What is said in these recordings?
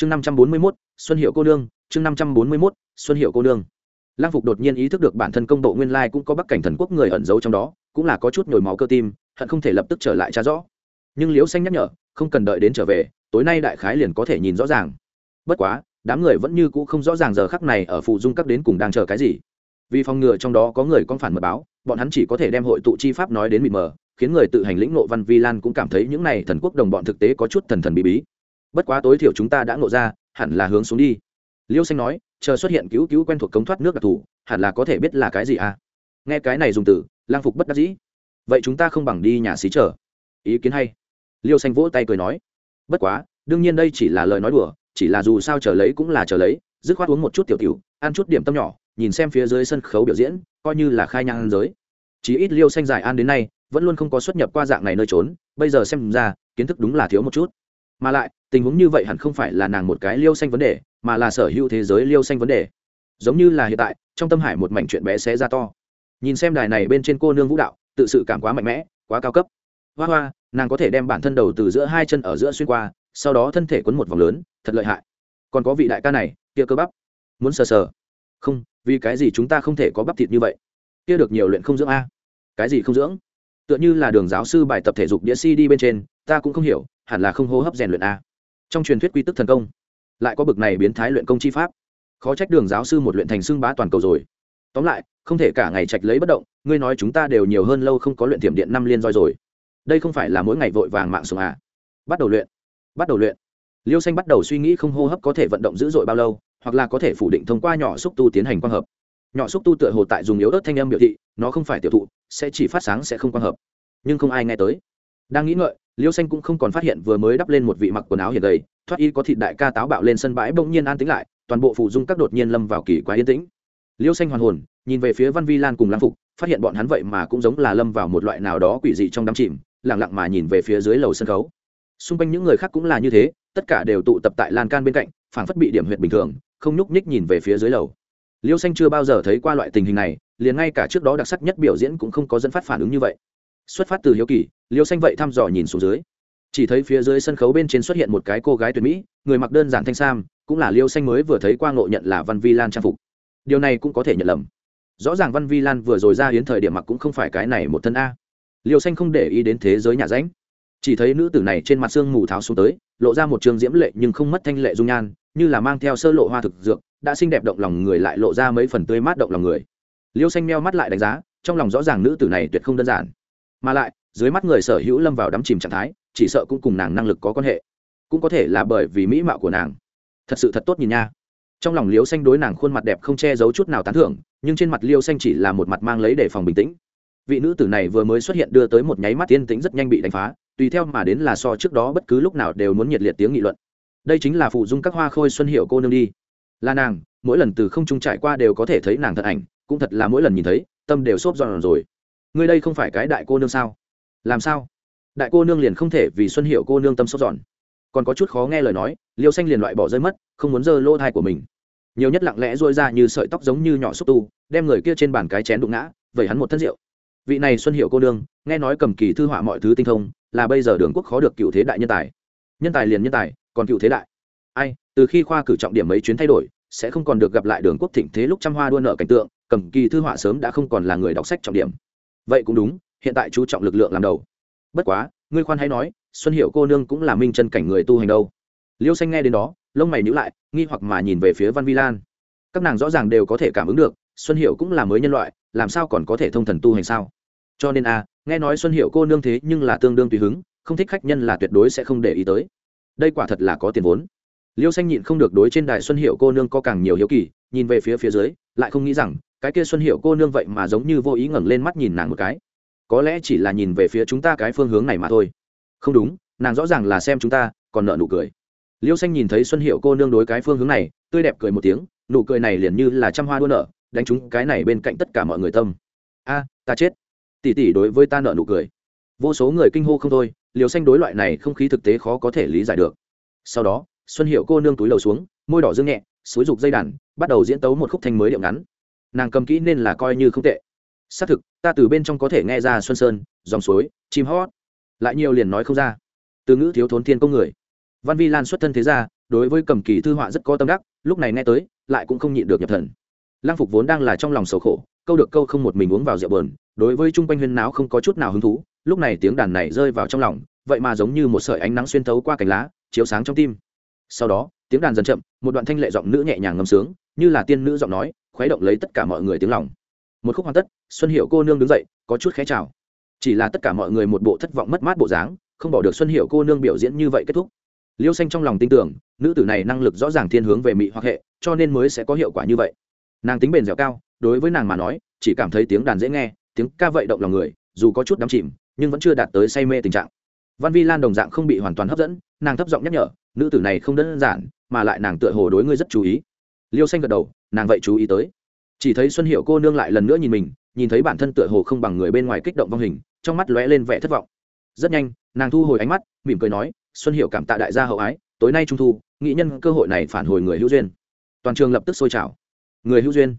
chương năm trăm bốn mươi mốt, xuân hiệu cô nương, chương năm trăm bốn mươi mốt, xuân hiệu cô nương. Lang phục đột nhiên ý thức được bản thân công độ nguyên lai cũng có bắc cảnh thần quốc người ẩn giấu trong đó, cũng là có chút nhồi máu cơ tim, hận không thể lập tức trở lại tra rõ. Nhưng liễu xanh nhắc nhở, không cần đợi đến trở về, tối nay đại khái liền có thể nhìn rõ ràng. Bất quá, đám người vẫn như cũ không rõ ràng giờ khắc này ở phụ dung các đến cùng đang chờ cái gì. Vì phòng ngừa trong đó có người con phản mật báo, bọn hắn chỉ có thể đem hội tụ chi pháp nói đến mịt mờ, khiến người tự hành lĩnh nộ văn vi lan cũng cảm thấy những này thần quốc đồng bọn thực tế có chút thần thần bí bí bất quá tối thiểu chúng ta đã ngộ ra, hẳn là hướng xuống đi. Liêu xanh nói, chờ xuất hiện cứu cứu quen thuộc cống thoát nước đặc thù, hẳn là có thể biết là cái gì à? Nghe cái này dùng từ, lang phục bất đắc dĩ. Vậy chúng ta không bằng đi nhà xí chờ. Ý kiến hay. Liêu xanh vỗ tay cười nói. Bất quá, đương nhiên đây chỉ là lời nói đùa, chỉ là dù sao chờ lấy cũng là chờ lấy, dứt khoát uống một chút tiểu tiểu, ăn chút điểm tâm nhỏ, nhìn xem phía dưới sân khấu biểu diễn, coi như là khai nhang giới. Chí ít liêu xanh giải an đến nay, vẫn luôn không có xuất nhập qua dạng này nơi trốn, bây giờ xem ra, kiến thức đúng là thiếu một chút mà lại, tình huống như vậy hẳn không phải là nàng một cái liêu xanh vấn đề, mà là sở hữu thế giới liêu xanh vấn đề. Giống như là hiện tại, trong tâm hải một mảnh chuyện bé xé ra to. Nhìn xem đài này bên trên cô nương vũ đạo, tự sự cảm quá mạnh mẽ, quá cao cấp. Hoa hoa, nàng có thể đem bản thân đầu từ giữa hai chân ở giữa xuyên qua, sau đó thân thể quấn một vòng lớn, thật lợi hại. Còn có vị đại ca này, kia cơ bắp. Muốn sờ sờ. Không, vì cái gì chúng ta không thể có bắp thịt như vậy? Kia được nhiều luyện không dưỡng a. Cái gì không dưỡng? Tựa như là đường giáo sư bài tập thể dục đĩa cd bên trên, ta cũng không hiểu hẳn là không hô hấp rèn luyện a. Trong truyền thuyết quy tức thần công, lại có bực này biến thái luyện công chi pháp. Khó trách đường giáo sư một luyện thành xưng bá toàn cầu rồi. Tóm lại, không thể cả ngày trạch lấy bất động, ngươi nói chúng ta đều nhiều hơn lâu không có luyện tiềm điện năm liên roi rồi. Đây không phải là mỗi ngày vội vàng mạng xuống à? Bắt đầu luyện, bắt đầu luyện. Liêu xanh bắt đầu suy nghĩ không hô hấp có thể vận động dữ dội bao lâu, hoặc là có thể phủ định thông qua nhỏ xúc tu tiến hành quang hợp. Nhỏ xúc tu tựa hồ tại dùng yếu ớt thanh âm biểu thị, nó không phải tiểu thụ, sẽ chỉ phát sáng sẽ không quang hợp. Nhưng không ai nghe tới. Đang nghĩ ngợi liêu xanh cũng không còn phát hiện vừa mới đắp lên một vị mặc quần áo hiện đầy thoát y có thịt đại ca táo bạo lên sân bãi bỗng nhiên an tĩnh lại, toàn bộ phụ dung các đột nhiên lâm vào kỳ quá yên tĩnh. Liêu xanh hoàn hồn, nhìn về phía văn vi lan cùng lam phục, phát hiện bọn hắn vậy mà cũng giống là lâm vào một loại nào đó quỷ dị trong đám chìm lẳng lặng mà nhìn về phía dưới lầu sân khấu. Xung quanh những người khác cũng là như thế, tất cả đều tụ tập tại lan can bên cạnh, phảng phất bị điểm huyệt bình thường, không nhúc nhích nhìn về phía dưới lầu. Liêu xanh chưa bao giờ thấy qua loại tình hình này, liền ngay cả trước đó đặc sắc nhất biểu diễn cũng không có dẫn phát phản ứng như vậy xuất phát từ hiếu kỳ, liêu xanh vậy thăm dò nhìn xuống dưới. Chỉ thấy phía dưới sân khấu bên trên xuất hiện một cái cô gái tuyệt mỹ, người mặc đơn giản thanh sam, cũng là liêu xanh mới vừa thấy qua ngộ nhận là văn vi lan trang phục. Điều này cũng có thể nhận lầm. Rõ ràng văn vi lan vừa rồi ra hiến thời điểm mặc cũng không phải cái này một thân a. Liêu xanh không để ý đến thế giới nhà ránh. Chỉ thấy nữ tử này trên mặt xương mù tháo xuống tới, lộ ra một trường diễm lệ nhưng không mất thanh lệ dung nhan, như là mang theo sơ lộ hoa thực dược, đã xinh đẹp động lòng người lại lộ ra mấy phần tươi mát động lòng người. Liêu xanh meo mắt lại đánh giá, trong lòng rõ ràng nữ tử này tuyệt không đơn giản mà lại, dưới mắt người sở hữu lâm vào đắm chìm trạng thái, chỉ sợ cũng cùng nàng năng lực có quan hệ. Cũng có thể là bởi vì mỹ mạo của nàng. Thật sự thật tốt nhìn nha. Trong lòng liêu xanh đối nàng khuôn mặt đẹp không che giấu chút nào tán thưởng, nhưng trên mặt liêu xanh chỉ là một mặt mang lấy để phòng bình tĩnh. Vị nữ tử này vừa mới xuất hiện đưa tới một nháy mắt tiên tĩnh rất nhanh bị đánh phá, tùy theo mà đến là so trước đó bất cứ lúc nào đều muốn nhiệt liệt tiếng nghị luận. Đây chính là phụ dung các hoa khôi xuân hiệu cô nương đi. Là nàng, mỗi lần từ không trung trải qua đều có thể thấy nàng thật ảnh, cũng thật là mỗi lần nhìn thấy, tâm đều xốp giòn rồi ngươi đây không phải cái đại cô nương sao? Làm sao? Đại cô nương liền không thể vì xuân hiệu cô nương tâm sốt giòn còn có chút khó nghe lời nói, liêu xanh liền loại bỏ rơi mất, không muốn dơ lỗ thai của mình. Nhiều nhất lặng lẽ dôi ra như sợi tóc giống như nhỏ xúc tu, đem người kia trên bàn cái chén đụng ngã, vẩy hắn một thân rượu. Vị này xuân hiệu cô nương, nghe nói cầm kỳ thư họa mọi thứ tinh thông, là bây giờ đường quốc khó được cựu thế đại nhân tài. Nhân tài liền nhân tài, còn cựu thế đại. Ai, từ khi khoa cử trọng điểm mấy chuyến thay đổi, sẽ không còn được gặp lại đường quốc thịnh thế lúc trăm hoa đua nợ cảnh tượng, cầm kỳ thư họa sớm đã không còn là người đọc sách trọng điểm vậy cũng đúng, hiện tại chú trọng lực lượng làm đầu. Bất quá, ngươi khoan hay nói, xuân hiệu cô nương cũng là minh chân cảnh người tu hành đâu. Liêu xanh nghe đến đó, lông mày nhữ lại, nghi hoặc mà nhìn về phía văn vi lan. Các nàng rõ ràng đều có thể cảm ứng được, xuân hiệu cũng là mới nhân loại, làm sao còn có thể thông thần tu hành sao? Cho nên a nghe nói xuân hiệu cô nương thế nhưng là tương đương tùy hứng, không thích khách nhân là tuyệt đối sẽ không để ý tới. Đây quả thật là có tiền vốn. Liêu xanh nhịn không được đối trên đài xuân hiệu cô nương có càng nhiều hiếu kỳ, nhìn về phía phía dưới, lại không nghĩ rằng cái kia xuân hiệu cô nương vậy mà giống như vô ý ngẩng lên mắt nhìn nàng một cái. Có lẽ chỉ là nhìn về phía chúng ta cái phương hướng này mà thôi. Không đúng, nàng rõ ràng là xem chúng ta, còn nợ nụ cười. Liêu xanh nhìn thấy xuân hiệu cô nương đối cái phương hướng này, tươi đẹp cười một tiếng, nụ cười này liền như là trăm hoa đua nợ đánh chúng cái này bên cạnh tất cả mọi người tâm. A, ta chết. Tỉ tỉ đối với ta nợ nụ cười. Vô số người kinh hô không thôi liều xanh đối loại này không khí thực tế khó có thể lý giải được. Sau đó, xuân hiệu cô nương túi lầu xuống, môi đỏ dương nhẹ, xúi rục dây đàn, bắt đầu diễn tấu một khúc thanh mới điệu ngắn nàng cầm kỹ nên là coi như không tệ. Xác thực, ta từ bên trong có thể nghe ra xuân sơn, dòng suối, chim hót. Lại nhiều liền nói không ra. Từ ngữ thiếu thốn thiên công người. Văn vi lan xuất thân thế ra đối với cầm kỳ thư họa rất có tâm đắc, lúc này nghe tới, lại cũng không nhịn được nhập thần. Lang phục vốn đang là trong lòng sầu khổ, câu được câu không một mình uống vào rượu bờn đối với chung quanh huyên náo không có chút nào hứng thú, lúc này tiếng đàn này rơi vào trong lòng, vậy mà giống như một sợi ánh nắng xuyên thấu qua cành lá, chiếu sáng trong tim. Sau đó, tiếng đàn dần chậm, một đoạn thanh lệ giọng nữ nhẹ nhàng ngâm sướng, như là tiên nữ giọng nói khuấy động lấy tất cả mọi người tiếng lòng. Một khúc hoàn tất, xuân hiệu cô nương đứng dậy, có chút khé chào. Chỉ là tất cả mọi người một bộ thất vọng mất mát bộ dáng, không bỏ được xuân hiệu cô nương biểu diễn như vậy kết thúc. Liêu xanh trong lòng tin tưởng, nữ tử này năng lực rõ ràng thiên hướng về mỹ hoặc hệ, cho nên mới sẽ có hiệu quả như vậy. Nàng tính bền dẻo cao, đối với nàng mà nói, chỉ cảm thấy tiếng đàn dễ nghe, tiếng ca vậy động lòng người, dù có chút đắm chìm, nhưng vẫn chưa đạt tới say mê tình trạng. Văn vi lan đồng dạng không bị hoàn toàn hấp dẫn, nàng thấp giọng nhắc nhở, nữ tử này không đơn giản, mà lại nàng tựa hồ đối ngươi rất chú ý. Liêu xanh gật đầu nàng vậy chú ý tới. Chỉ thấy xuân hiệu cô nương lại lần nữa nhìn mình, nhìn thấy bản thân tựa hồ không bằng người bên ngoài kích động vong hình, trong mắt lóe lên vẻ thất vọng. Rất nhanh, nàng thu hồi ánh mắt, mỉm cười nói, xuân hiệu cảm tạ đại gia hậu ái, tối nay trung thu, nghị nhân cơ hội này phản hồi người hữu duyên. Toàn trường lập tức sôi trào. Người hữu duyên?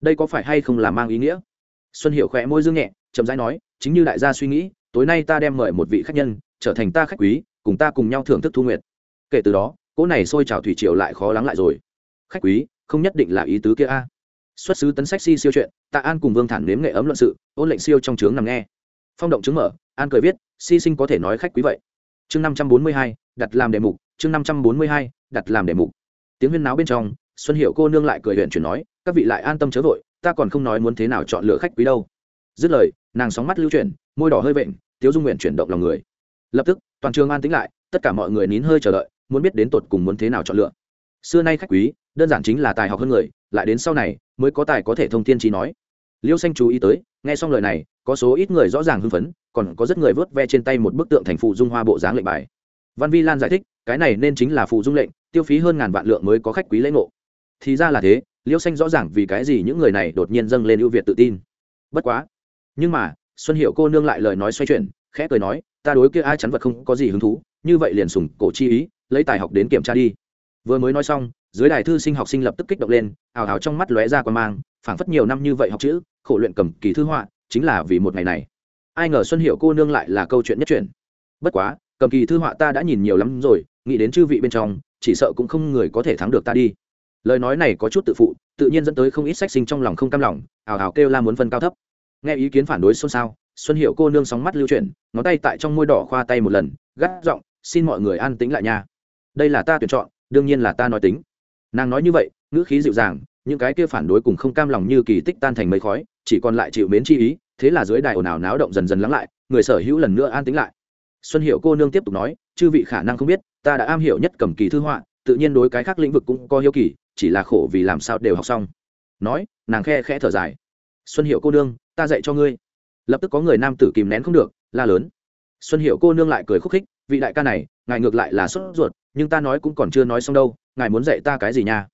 Đây có phải hay không là mang ý nghĩa? Xuân hiệu khỏe môi dương nhẹ, chậm rãi nói, chính như đại gia suy nghĩ, tối nay ta đem mời một vị khách nhân, trở thành ta khách quý, cùng ta cùng nhau thưởng thức thu nguyệt. Kể từ đó, cỗ này sôi trào thủy triều lại khó lắng lại rồi. Khách quý không nhất định là ý tứ kia a. Xuất xứ tấn sách si siêu chuyện tạ an cùng vương thản nếm nghệ ấm luận sự, ôn lệnh siêu trong trướng nằm nghe. Phong động chứng mở, an cười viết, si sinh có thể nói khách quý vậy. Chương năm trăm bốn mươi hai, đặt làm đề mục, chương năm trăm bốn mươi hai, đặt làm đề mục. Tiếng huyên náo bên trong, xuân hiệu cô nương lại cười huyện chuyển nói, các vị lại an tâm chớ vội, ta còn không nói muốn thế nào chọn lựa khách quý đâu. Dứt lời, nàng sóng mắt lưu chuyển, môi đỏ hơi vện, tiếu dung nguyện chuyển động lòng người. Lập tức, toàn trường an tính lại, tất cả mọi người nín hơi chờ đợi, muốn biết đến tột cùng muốn thế nào chọn lựa. Xưa nay khách quý đơn giản chính là tài học hơn người, lại đến sau này, mới có tài có thể thông tin trí nói. Liêu xanh chú ý tới, nghe xong lời này, có số ít người rõ ràng hưng phấn, còn có rất người vớt ve trên tay một bức tượng thành phụ dung hoa bộ dáng lệnh bài. Văn vi lan giải thích, cái này nên chính là phụ dung lệnh, tiêu phí hơn ngàn vạn lượng mới có khách quý lễ ngộ. Thì ra là thế, liêu xanh rõ ràng vì cái gì những người này đột nhiên dâng lên ưu việt tự tin. Bất quá, nhưng mà, xuân hiệu cô nương lại lời nói xoay chuyển, khẽ cười nói, ta đối kia ai chắn vật không có gì hứng thú, như vậy liền sùng cổ chi ý, lấy tài học đến kiểm tra đi. Vừa mới nói xong dưới đài thư sinh học sinh lập tức kích động lên, ào ào trong mắt lóe ra quan mang, phảng phất nhiều năm như vậy học chữ, khổ luyện cầm kỳ thư họa, chính là vì một ngày này. Ai ngờ xuân hiệu cô nương lại là câu chuyện nhất truyền bất quá, cầm kỳ thư họa ta đã nhìn nhiều lắm rồi, nghĩ đến chư vị bên trong, chỉ sợ cũng không người có thể thắng được ta đi. Lời nói này có chút tự phụ, tự nhiên dẫn tới không ít sách sinh trong lòng không cam lòng, ào ào kêu la muốn phân cao thấp. Nghe ý kiến phản đối xôn xao, xuân hiệu cô nương sóng mắt lưu chuyển, ngón tay tại trong môi đỏ khoa tay một lần, gắt giọng, xin mọi người an tĩnh lại nha. Đây là ta tuyển chọn, đương nhiên là ta nói tính nàng nói như vậy, ngữ khí dịu dàng, những cái kia phản đối cùng không cam lòng như kỳ tích tan thành mây khói, chỉ còn lại chịu mến chi ý, thế là dưới đài ồn ào náo động dần dần lắng lại, người sở hữu lần nữa an tĩnh lại. Xuân hiệu cô nương tiếp tục nói, chư vị khả năng không biết, ta đã am hiểu nhất cầm kỳ thư họa, tự nhiên đối cái khác lĩnh vực cũng có hiếu kỳ, chỉ là khổ vì làm sao đều học xong. Nói, nàng khe khẽ thở dài. Xuân hiệu cô nương, ta dạy cho ngươi. Lập tức có người nam tử kìm nén không được, la lớn. Xuân hiệu cô nương lại cười khúc khích, vị đại ca này, ngài ngược lại là sốt ruột, nhưng ta nói cũng còn chưa nói xong đâu ngài muốn dạy ta cái gì nha?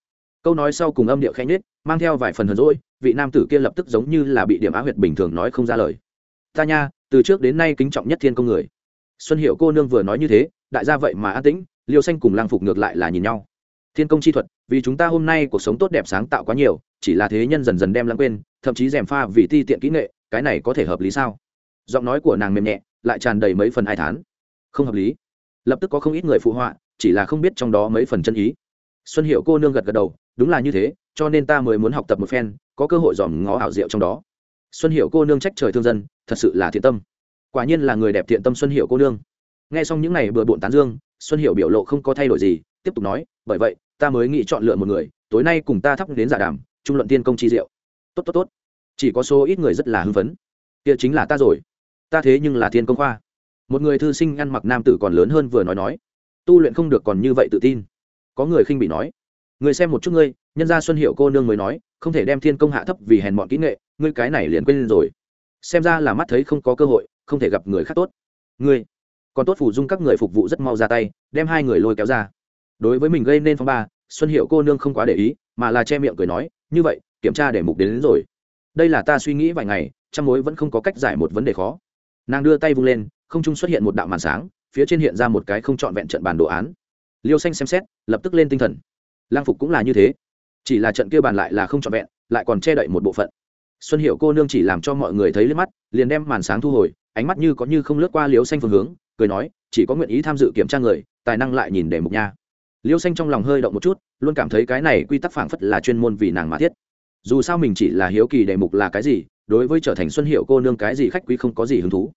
Câu nói sau cùng âm điệu khẽ nhết mang theo vài phần hờn rỗi vị nam tử kia lập tức giống như là bị điểm á huyệt bình thường nói không ra lời. Ta nha, từ trước đến nay kính trọng nhất thiên công người. Xuân hiệu cô nương vừa nói như thế, đại gia vậy mà an tĩnh, liêu xanh cùng lang phục ngược lại là nhìn nhau. Thiên công chi thuật, vì chúng ta hôm nay cuộc sống tốt đẹp sáng tạo quá nhiều, chỉ là thế nhân dần dần đem lãng quên, thậm chí rèm pha vì ti tiện kỹ nghệ, cái này có thể hợp lý sao? Giọng nói của nàng mềm nhẹ, lại tràn đầy mấy phần ai thán. Không hợp lý. Lập tức có không ít người phụ họa, chỉ là không biết trong đó mấy phần chân ý xuân hiệu cô nương gật gật đầu, đúng là như thế, cho nên ta mới muốn học tập một phen, có cơ hội dòm ngó ảo diệu trong đó. Xuân hiệu cô nương trách trời thương dân, thật sự là thiện tâm. Quả nhiên là người đẹp thiện tâm xuân hiệu cô nương. Nghe xong những n à y bừa bộn tán dương, xuân hiệu biểu lộ không có thay đổi gì, tiếp tục nói, bởi vậy, ta mới nghĩ chọn lựa một người, tối nay cùng ta thắp đến giả đàm, trung luận tiên công chi diệu. Tốt tốt tốt. Chỉ có số ít người rất là hưng phấn. Kia chính là ta rồi. Ta thế nhưng là thiên công khoa. Một người thư sinh ăn mặc nam tử còn lớn hơn vừa nói nói. Tu luyện không được còn như vậy tự tin có người khinh bị nói người xem một chút ngươi nhân gia xuân hiệu cô nương mới nói không thể đem thiên công hạ thấp vì hèn mọn kỹ nghệ ngươi cái này liền quên rồi. Xem ra là mắt thấy không có cơ hội không thể gặp người khác tốt. Ngươi còn tốt phủ dung các người phục vụ rất mau ra tay đem hai người lôi kéo ra. Đối với mình gây nên phong ba xuân hiệu cô nương không quá để ý mà là che miệng cười nói như vậy kiểm tra để mục đến, đến rồi. Đây là ta suy nghĩ vài ngày trăm mối vẫn không có cách giải một vấn đề khó. Nàng đưa tay vung lên không trung xuất hiện một đạo màn sáng phía trên hiện ra một cái không trọn vẹn trận bàn đồ án liêu xanh xem xét, lập tức lên tinh thần. Lang phục cũng là như thế. Chỉ là trận kia bàn lại là không trọn vẹn, lại còn che đậy một bộ phận. Xuân hiệu cô nương chỉ làm cho mọi người thấy liếc mắt, liền đem màn sáng thu hồi, ánh mắt như có như không lướt qua liêu xanh phương hướng, cười nói, chỉ có nguyện ý tham dự kiểm tra người, tài năng lại nhìn để mục nha. Liêu xanh trong lòng hơi động một chút, luôn cảm thấy cái này quy tắc phảng phất là chuyên môn vì nàng mà thiết. Dù sao mình chỉ là hiếu kỳ đề mục là cái gì, đối với trở thành xuân hiệu cô nương cái gì khách quý không có gì hứng thú.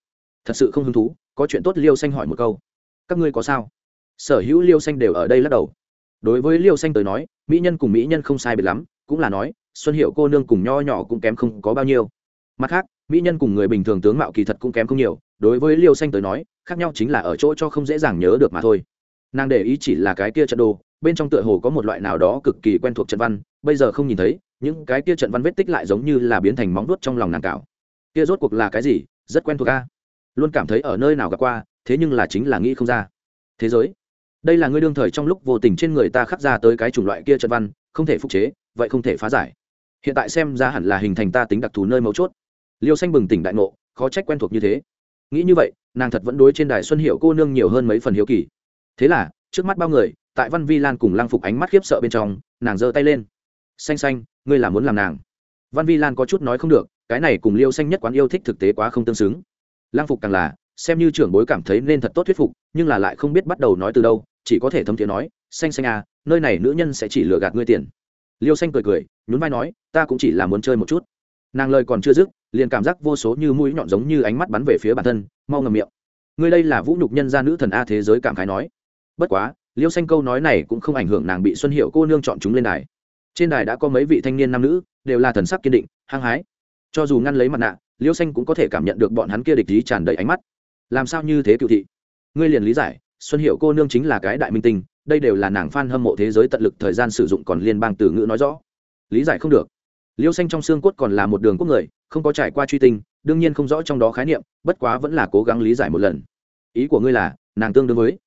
Thật sự không hứng thú, có chuyện tốt liêu xanh hỏi một câu. Các ngươi có sao? Sở hữu liêu xanh đều ở đây lắc đầu. Đối với liêu xanh tới nói, mỹ nhân cùng mỹ nhân không sai biệt lắm, cũng là nói, xuân hiệu cô nương cùng nho nhỏ cũng kém không có bao nhiêu. Mặt khác, mỹ nhân cùng người bình thường tướng mạo kỳ thật cũng kém không nhiều, đối với liêu xanh tới nói, khác nhau chính là ở chỗ cho không dễ dàng nhớ được mà thôi. Nàng để ý chỉ là cái kia trận đồ, bên trong tựa hồ có một loại nào đó cực kỳ quen thuộc trận văn, bây giờ không nhìn thấy, những cái kia trận văn vết tích lại giống như là biến thành móng vuốt trong lòng nàng cạo kia rốt cuộc là cái gì? Rất quen thuộc a. Luôn cảm thấy ở nơi nào gặp qua, thế nhưng là chính là nghĩ không ra. Thế giới đây là ngươi đương thời trong lúc vô tình trên người ta khắc ra tới cái chủng loại kia trận văn, không thể phục chế, vậy không thể phá giải. Hiện tại xem ra hẳn là hình thành ta tính đặc thù nơi mấu chốt. Liêu xanh bừng tỉnh đại ngộ, khó trách quen thuộc như thế. Nghĩ như vậy, nàng thật vẫn đối trên đài xuân hiệu cô nương nhiều hơn mấy phần hiếu kỳ. Thế là, trước mắt bao người, tại văn vi lan cùng lang phục ánh mắt khiếp sợ bên trong, nàng giơ tay lên. Xanh xanh, ngươi là muốn làm nàng? Văn vi lan có chút nói không được, cái này cùng liêu xanh nhất quán yêu thích thực tế quá không tương xứng. Lang phục càng là, xem như trưởng bối cảm thấy nên thật tốt thuyết phục, nhưng là lại không biết bắt đầu nói từ đâu chỉ có thể thấm thiế nói, xanh xanh à nơi này nữ nhân sẽ chỉ lừa gạt ngươi tiền. Liêu xanh cười cười, nhún vai nói, ta cũng chỉ là muốn chơi một chút. Nàng lời còn chưa dứt, liền cảm giác vô số như mũi nhọn giống như ánh mắt bắn về phía bản thân, mau ngầm miệng. Ngươi đây là vũ nhục nhân gia nữ thần a thế giới cảm khái nói. Bất quá, liêu xanh câu nói này cũng không ảnh hưởng nàng bị xuân hiệu cô nương chọn chúng lên đài. Trên đài đã có mấy vị thanh niên nam nữ, đều là thần sắc kiên định, hăng hái. Cho dù ngăn lấy mặt nạ, liêu xanh cũng có thể cảm nhận được bọn hắn kia địch ý tràn đầy ánh mắt. Làm sao như thế cựu thị? Ngươi liền lý giải xuân hiệu cô nương chính là cái đại minh tinh, đây đều là nàng f a n hâm mộ thế giới tận lực thời gian sử dụng còn liên bang từ ngữ nói rõ. Lý giải không được. Liêu xanh trong xương cốt còn là một đường quốc người, không có trải qua truy tinh, đương nhiên không rõ trong đó khái niệm, bất quá vẫn là cố gắng lý giải một lần. Ý của ngươi là, nàng tương đương với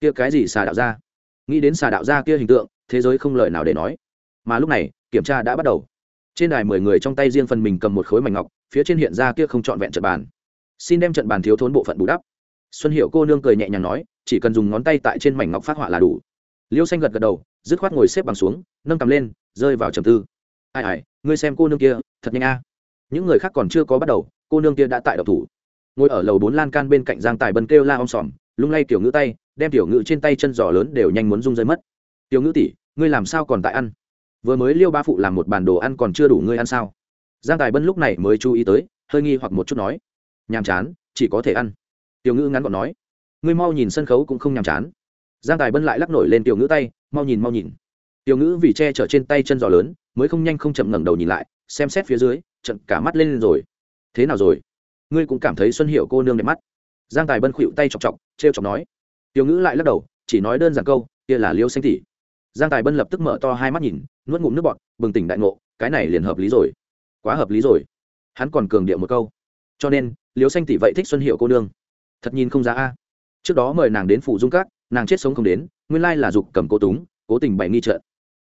kia cái gì xà đạo ra nghĩ đến xà đạo ra kia hình tượng, thế giới không lời nào để nói. Mà lúc này, kiểm tra đã bắt đầu. Trên đài mười người trong tay riêng phần mình cầm một khối mảnh ngọc, phía trên hiện ra kia không trọn vẹn trận bàn. Xin đem trận bàn thiếu thốn bộ phận bù đắp xuân hiệu cô nương cười nhẹ nhàng nói, chỉ cần dùng ngón tay tại trên mảnh ngọc phát họa là đủ. Liêu xanh gật gật đầu, dứt khoát ngồi xếp bằng xuống, nâng cầm lên, rơi vào trầm tư. Ai ai, ngươi xem cô nương kia, thật nhanh a. Những người khác còn chưa có bắt đầu, cô nương kia đã tại độc thủ. Ngồi ở lầu bốn lan can bên cạnh giang tài bân kêu la om sòm, lung lay tiểu ngữ tay, đem tiểu ngữ trên tay chân giò lớn đều nhanh muốn rung rơi mất. Tiểu ngữ tỷ, ngươi làm sao còn tại ăn? Vừa mới liêu ba phụ làm một bản đồ ăn còn chưa đủ ngươi ăn sao? Giang tài bân lúc này mới chú ý tới, hơi nghi hoặc một chút nói. Nhàm chán, chỉ có thể ăn tiểu ngữ ngắn gọn nói, ngươi mau nhìn sân khấu cũng không nhàm chán. Giang tài bân lại lắc nổi lên tiểu ngữ tay, mau nhìn mau nhìn. Tiểu ngữ vì che chở trên tay chân giò lớn, mới không nhanh không chậm ngẩng đầu nhìn lại, xem xét phía dưới, trận cả mắt lên rồi. Thế nào rồi? Ngươi cũng cảm thấy xuân hiệu cô nương đẹp mắt. Giang tài bân khuỵu tay chọc chọc t r e o chọc nói. Tiểu ngữ lại lắc đầu, chỉ nói đơn giản câu, kia là liêu xanh tỷ. Giang tài bân lập tức mở to hai mắt nhìn, nuốt ngụm nước bọt, bừng tỉnh đại ngộ, cái này liền hợp lý rồi. Quá hợp lý rồi. Hắn còn cường điệu một câu. Cho nên, liêu xanh tỷ vậy thích xuân hiệu cô nương thật nhìn không ra a. Trước đó mời nàng đến phủ dung các, nàng chết sống không đến, nguyên lai là dục cầm cố túng, cố tình bày nghi trợ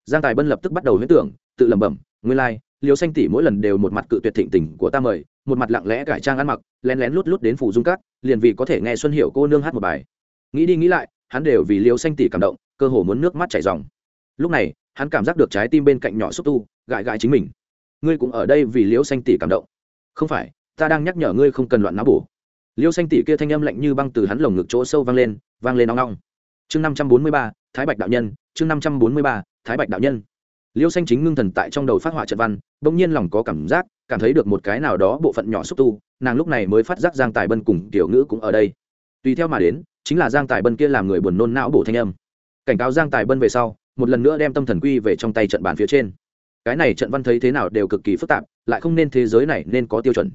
giang tài bân lập tức bắt đầu huyết tưởng, tự lẩm bẩm, nguyên lai liều xanh tỷ mỗi lần đều một mặt cự tuyệt thịnh tình của ta mời, một mặt lặng lẽ cải trang ăn mặc, lén lén lút lút đến phủ dung cát liền vì có thể nghe xuân hiệu cô nương hát một bài. Nghĩ đi nghĩ lại, hắn đều vì liều xanh tỷ cảm động, cơ hồ muốn nước mắt chảy ròng lúc này, hắn cảm giác được trái tim bên cạnh nhỏ xúc tu, gãi gãi chính mình. Ngươi cũng ở đây vì liễu xanh tỷ cảm động. Không phải, ta đang nhắc nhở ngươi không cần loạn não bổ liêu xanh tỷ kia thanh âm lạnh như băng từ hắn lồng ngực chỗ sâu vang lên vang lên nóng nóng chương năm trăm bốn mươi ba, thái bạch đạo nhân, chương năm trăm bốn mươi ba, thái bạch đạo nhân. Liêu xanh chính ngưng thần tại trong đầu phát họa trận văn, bỗng nhiên lòng có cảm giác, cảm thấy được một cái nào đó bộ phận nhỏ xúc tu, nàng lúc này mới phát giác giang tài bân cùng tiểu ngữ cũng ở đây. Tùy theo mà đến, chính là giang tài bân kia làm người buồn nôn não bổ thanh âm. Cảnh cáo giang tài bân về sau, một lần nữa đem tâm thần quy về trong tay trận bàn phía trên. Cái này trận văn thấy thế nào đều cực kỳ phức tạp, lại không nên thế giới này nên có tiêu chuẩn.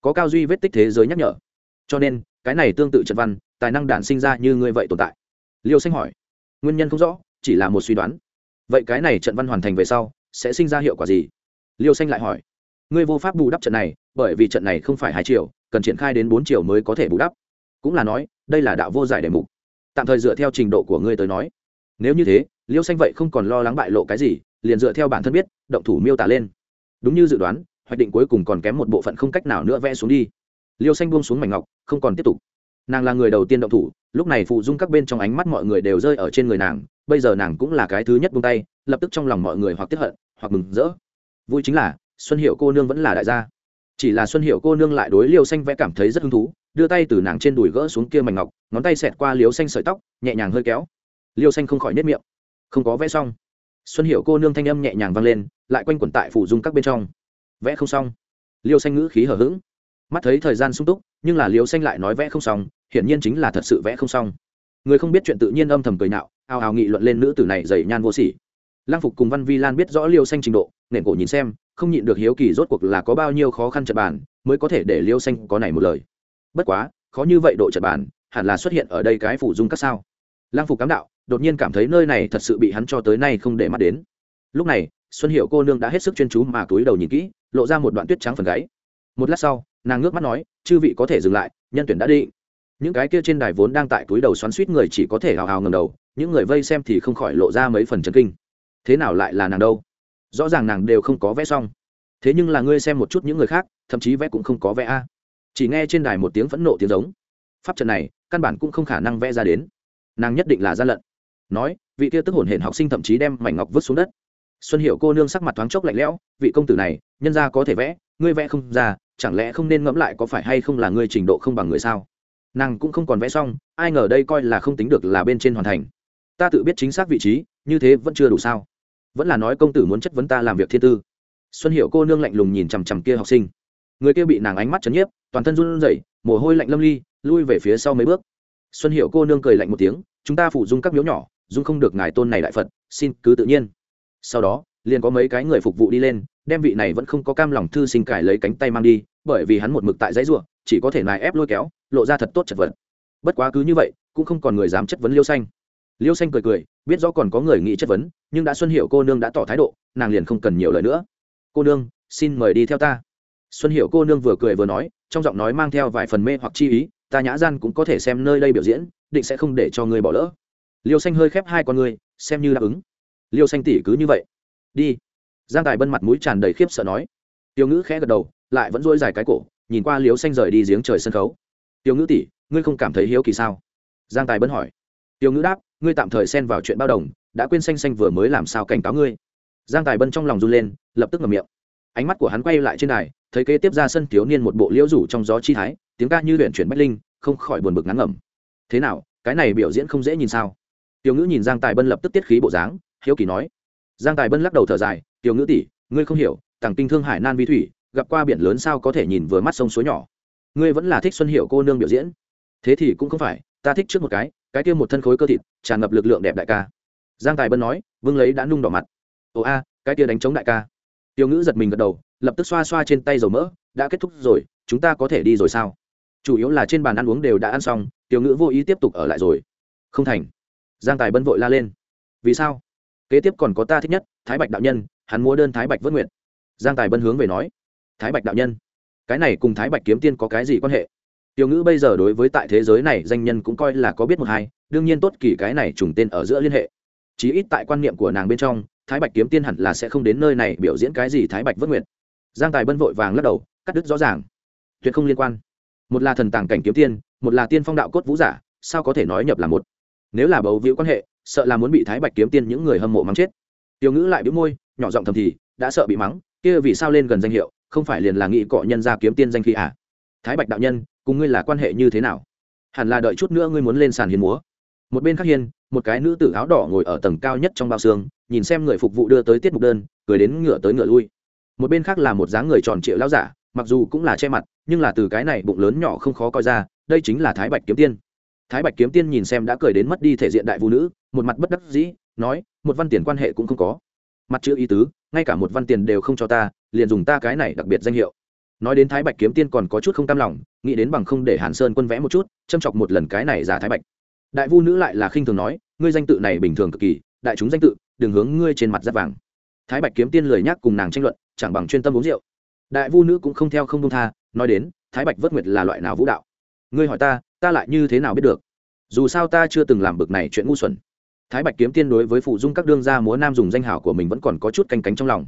Có cao duy vết tích thế giới nhắc nhở cho nên, cái này tương tự trận văn, tài năng đản sinh ra như ngươi vậy tồn tại. Liêu xanh hỏi. Nguyên nhân không rõ, chỉ là một suy đoán. Vậy cái này trận văn hoàn thành về sau, sẽ sinh ra hiệu quả gì? Liêu xanh lại hỏi. Ngươi vô pháp bù đắp trận này, bởi vì trận này không phải hai triệu cần triển khai đến bốn triệu mới có thể bù đắp. Cũng là nói, đây là đạo vô giải đề mục. Tạm thời dựa theo trình độ của ngươi tới nói. Nếu như thế, liêu xanh vậy không còn lo lắng bại lộ cái gì, liền dựa theo bản thân biết, động thủ miêu tả lên. Đúng như dự đoán, hoạch định cuối cùng còn kém một bộ phận không cách nào nữa vẽ xuống đi liêu xanh buông xuống mảnh ngọc, không còn tiếp tục. Nàng là người đầu tiên động thủ, lúc này phụ dung các bên trong ánh mắt mọi người đều rơi ở trên người nàng, bây giờ nàng cũng là cái thứ nhất buông tay, lập tức trong lòng mọi người hoặc tiếp hận, hoặc mừng rỡ. Vui chính là, xuân hiệu cô nương vẫn là đại gia. Chỉ là xuân hiệu cô nương lại đối liêu xanh vẽ cảm thấy rất hứng thú, đưa tay từ nàng trên đùi gỡ xuống kia mảnh ngọc, ngón tay xẹt qua liêu xanh sợi tóc, nhẹ nhàng hơi kéo. Liêu xanh không khỏi nếp miệng. Không có vẽ xong. Xuân hiệu cô nương thanh âm nhẹ nhàng vang lên, lại quanh quẩn tại phủ dung các bên trong. Vẽ không xong. Liêu xanh ngữ khí hở h ữ g mắt thấy thời gian sung túc, nhưng là liêu xanh lại nói vẽ không xong, hiển nhiên chính là thật sự vẽ không xong. Người không biết chuyện tự nhiên âm thầm cười nạo ào ào nghị luận lên nữ tử này dày nhan vô sỉ. Lang phục cùng văn vi lan biết rõ liêu xanh trình độ nền cổ nhìn xem, không nhịn được hiếu kỳ rốt cuộc là có bao nhiêu khó khăn trật bàn mới có thể để liêu xanh có này một lời. Bất quá, khó như vậy độ trật bàn, hẳn là xuất hiện ở đây cái phủ dung các sao. Lang phục cám đạo, đột nhiên cảm thấy nơi này thật sự bị hắn cho tới nay không để mắt đến. Lúc này, xuân hiệu cô nương đã hết sức chuyên chú mà túi đầu nhìn kỹ, lộ ra một đoạn tuyết trắng phần gáy. Một lát sau nàng ngước mắt nói, chư vị có thể dừng lại, nhân tuyển đã đi những cái kia trên đài vốn đang tại túi đầu xoắn suýt người chỉ có thể hào hào ngầm đầu, những người vây xem thì không khỏi lộ ra mấy phần chân kinh. Thế nào lại là nàng đâu? Rõ ràng nàng đều không có vẽ xong. Thế nhưng là ngươi xem một chút những người khác, thậm chí vẽ cũng không có vẽ a. Chỉ nghe trên đài một tiếng phẫn nộ tiếng giống. Pháp trận này, căn bản cũng không khả năng vẽ ra đến. Nàng nhất định là gian lận. Nói, vị kia tức hồn hển học sinh thậm chí đem mảnh ngọc vứt xuống đất. Xuân hiệu cô nương sắc mặt thoáng chốc lạnh lẽo, vị công tử này, nhân ra có thể vẽ, ngươi vẽ không ra chẳng lẽ không nên ngẫm lại có phải hay không là ngươi trình độ không bằng người sao? Nàng cũng không còn vẽ xong, ai ngờ đây coi là không tính được là bên trên hoàn thành. Ta tự biết chính xác vị trí, như thế vẫn chưa đủ sao? Vẫn là nói công tử muốn chất vấn ta làm việc thiên tư. Xuân hiệu cô nương lạnh lùng nhìn chằm chằm kia học sinh. Người kia bị nàng ánh mắt chấn nhiếp, toàn thân run rẩy, mồ hôi lạnh lâm ly, lui về phía sau mấy bước. Xuân hiệu cô nương cười lạnh một tiếng, chúng ta phụ dung các miếu nhỏ, dung không được ngài tôn này đại phật, xin cứ tự nhiên. Sau đó, liền có mấy cái người phục vụ đi lên đem vị này vẫn không có cam lòng thư sinh cải lấy cánh tay mang đi, bởi vì hắn một mực tại dãy ruộng chỉ có thể nài ép lôi kéo, lộ ra thật tốt chật vật. Bất quá cứ như vậy, cũng không còn người dám chất vấn liêu xanh. Liêu xanh cười cười, biết rõ còn có người nghĩ chất vấn, nhưng đã xuân hiệu cô nương đã tỏ thái độ, nàng liền không cần nhiều lời nữa. Cô nương, xin mời đi theo ta. Xuân hiệu cô nương vừa cười vừa nói, trong giọng nói mang theo vài phần mê hoặc chi ý, ta nhã gian cũng có thể xem nơi đây biểu diễn, định sẽ không để cho người bỏ lỡ. Liêu xanh hơi khép hai con người, xem như đáp ứng. Liêu xanh tỷ cứ như vậy. Đi giang tài bân mặt mũi tràn đầy khiếp sợ nói. Tiêu ngữ khẽ gật đầu, lại vẫn dỗi dài cái cổ, nhìn qua liếu xanh rời đi giếng trời sân khấu. Tiêu ngữ tỷ, ngươi không cảm thấy hiếu kỳ sao? Giang tài bân hỏi. Tiêu ngữ đáp, ngươi tạm thời xen vào chuyện bao đồng, đã quên xanh xanh vừa mới làm sao cảnh cáo ngươi. Giang tài bân trong lòng run lên, lập tức ngầm miệng. Ánh mắt của hắn quay lại trên đài, thấy kế tiếp ra sân thiếu niên một bộ liễu rủ trong gió chi thái, tiếng ca như luyện chuyển bách linh, không khỏi buồn bực ngắn ngẩm. Thế nào, cái này biểu diễn không dễ nhìn sao? Tiểu ngữ nhìn giang tài bân lập tức tiết khí bộ dáng, hiếu kỳ nói giang tài bân lắc đầu thở dài, tiểu ngữ tỷ, ngươi không hiểu, tàng kinh thương hải nan vi thủy, gặp qua biển lớn sao có thể nhìn vừa mắt sông suối nhỏ? Ngươi vẫn là thích xuân hiệu cô nương biểu diễn. Thế thì cũng không phải, ta thích trước một cái cái kia một thân khối cơ thịt, tràn ngập lực lượng đẹp đại ca. Giang tài bân nói, vương lấy đã nung đỏ mặt. Ồ a, cái kia đánh chống đại ca. Tiểu ngữ giật mình gật đầu, lập tức xoa xoa trên tay dầu mỡ, đã kết thúc rồi, chúng ta có thể đi rồi sao? Chủ yếu là trên bàn ăn uống đều đã ăn xong, tiểu ngữ vô ý tiếp tục ở lại rồi. Không thành. Giang tài bân vội la lên. Vì sao? Kế tiếp còn có ta thích nhất, thái bạch đạo nhân, hắn mua đơn thái bạch vất nguyện giang tài bân hướng về nói, thái bạch đạo nhân, cái này cùng thái bạch kiếm tiên có cái gì quan hệ? Tiểu ngữ bây giờ đối với tại thế giới này danh nhân cũng coi là có biết một hai, đương nhiên tốt kỳ cái này trùng tên ở giữa liên hệ. Chí ít tại quan niệm của nàng bên trong, thái bạch kiếm tiên hẳn là sẽ không đến nơi này biểu diễn cái gì thái bạch vất nguyện giang tài bân vội vàng lắc đầu, cắt đứt rõ ràng. Tuyệt không liên quan. Một là thần tàng cảnh kiếm tiên, một là tiên phong đạo cốt vũ giả, sao có thể nói nhập là một? Nếu là bầu víu quan hệ sợ là muốn bị thái bạch kiếm tiên những người hâm mộ mắng chết. Tiểu ngữ lại bĩu môi, nhỏ giọng thầm thì, đã sợ bị mắng, kia vì sao lên gần danh hiệu, không phải liền là nghị cọ nhân ra kiếm tiên danh khi à? Thái bạch đạo nhân, cùng ngươi là quan hệ như thế nào? Hẳn là đợi chút nữa ngươi muốn lên sàn hiến múa. Một bên khác hiên, một cái nữ tử áo đỏ ngồi ở tầng cao nhất trong bao xương, nhìn xem người phục vụ đưa tới tiết mục đơn, cười đến ngựa tới ngựa lui. Một bên khác là một dáng người tròn trịa lão giả, mặc dù cũng là che mặt, nhưng là từ cái này bụng lớn nhỏ không khó coi ra, đây chính là thái bạch kiếm tiên thái bạch kiếm tiên nhìn xem đã cười đến mất đi thể diện đại vũ nữ, một mặt bất đắc dĩ, nói, một văn tiền quan hệ cũng không có. Mặt chữ ý tứ, ngay cả một văn tiền đều không cho ta, liền dùng ta cái này đặc biệt danh hiệu. Nói đến thái bạch kiếm tiên còn có chút không tam lòng, nghĩ đến bằng không để hàn sơn quân vẽ một chút, châm chọc một lần cái này giả thái bạch. Đại vu nữ lại là khinh thường nói, ngươi danh tự này bình thường cực kỳ, đại chúng danh tự, đừng hướng ngươi trên mặt giáp vàng. Thái bạch kiếm tiên lời nhắc cùng nàng tranh luận, chẳng bằng chuyên tâm uống rượu. Đại vu nữ cũng không theo không đông tha, nói đến, thái bạch vất nguyệt là loại nào vũ đạo? Ngươi hỏi ta ta lại như thế nào biết được? Dù sao ta chưa từng làm bực này chuyện ngu xuẩn. Thái bạch kiếm tiên đối với phụ dung các đương gia múa nam dùng danh hảo của mình vẫn còn có chút canh cánh trong lòng.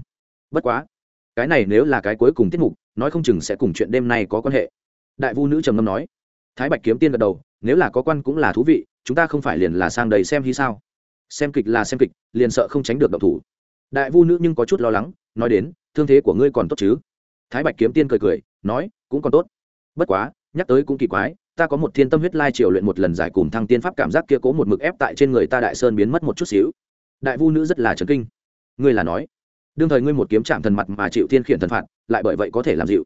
Bất quá, cái này nếu là cái cuối cùng tiết mục, nói không chừng sẽ cùng chuyện đêm nay có quan hệ. Đại vu nữ trầm ngâm nói. Thái bạch kiếm tiên gật đầu, nếu là có quan cũng là thú vị, chúng ta không phải liền là sang đầy xem hy sao? Xem kịch là xem kịch, liền sợ không tránh được độc thủ. Đại vu nữ nhưng có chút lo lắng, nói đến, thương thế của ngươi còn tốt chứ? Thái bạch kiếm tiên cười cười, nói, cũng còn tốt. Bất quá, nhắc tới cũng kỳ quái ta có một thiên tâm huyết lai triều luyện một lần giải cùng thăng tiên pháp cảm giác kia cố một mực ép tại trên người ta đại sơn biến mất một chút xíu. Đại vu nữ rất là trấn kinh. Ngươi là nói, đương thời ngươi một kiếm chạm thần mặt mà chịu thiên khiển thần phạt, lại bởi vậy có thể làm dịu.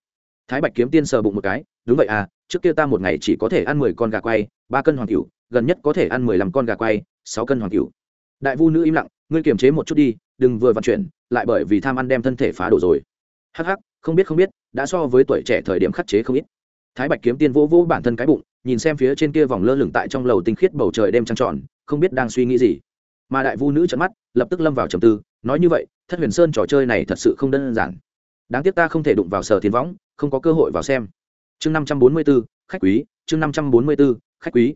Thái bạch kiếm tiên sờ bụng một cái, đúng vậy à trước kia ta một ngày chỉ có thể ăn mười con gà quay, ba cân hoàng cửu, gần nhất có thể ăn mười lăm con gà quay, sáu cân hoàng cửu. Đại vu nữ im lặng, ngươi kiềm chế một chút đi, đừng vừa vận chuyển, lại bởi vì tham ăn đem thân thể phá đổ rồi. Hắc hắc, không biết không biết, đã so với tuổi trẻ thời điểm khắc chế không ít thái bạch kiếm tiên vỗ vỗ bản thân cái bụng, nhìn xem phía trên kia vòng lơ lửng tại trong lầu tinh khiết bầu trời đêm trăng tròn, không biết đang suy nghĩ gì. Mà đại vu nữ trận mắt, lập tức lâm vào trầm tư, nói như vậy, thất huyền sơn trò chơi này thật sự không đơn giản. Đáng tiếc ta không thể đụng vào sở thiên võng, không có cơ hội vào xem. Chương năm trăm bốn mươi b ố khách quý, chương năm trăm bốn mươi b ố khách quý.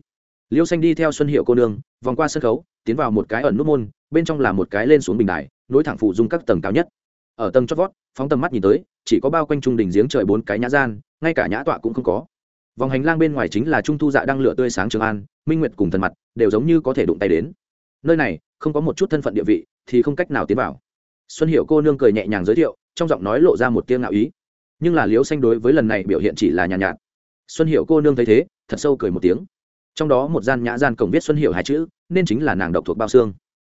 Liêu xanh đi theo xuân hiệu cô nương, vòng qua sân khấu, tiến vào một cái ẩn nút môn, bên trong là một cái lên xuống bình đài, nối thẳng phụ dung các tầng cao nhất. Ở tầng chót vót, phóng tầm mắt nhìn tới chỉ có bao quanh trung đỉnh giếng trời bốn cái nhã gian ngay cả nhã tọa cũng không có. Vòng hành lang bên ngoài chính là trung thu dạ đang lửa tươi sáng trường an minh nguyệt cùng thần mặt đều giống như có thể đụng tay đến. Nơi này không có một chút thân phận địa vị thì không cách nào tiến vào. Xuân hiệu cô nương cười nhẹ nhàng giới thiệu trong giọng nói lộ ra một tiếng ngạo ý. Nhưng là liếu xanh đối với lần này biểu hiện chỉ là nhàn nhạt, nhạt xuân hiệu cô nương thấy thế thật sâu cười một tiếng. Trong đó một gian nhã gian cổng viết xuân hiệu hai chữ nên chính là nàng độc thuộc bao xương.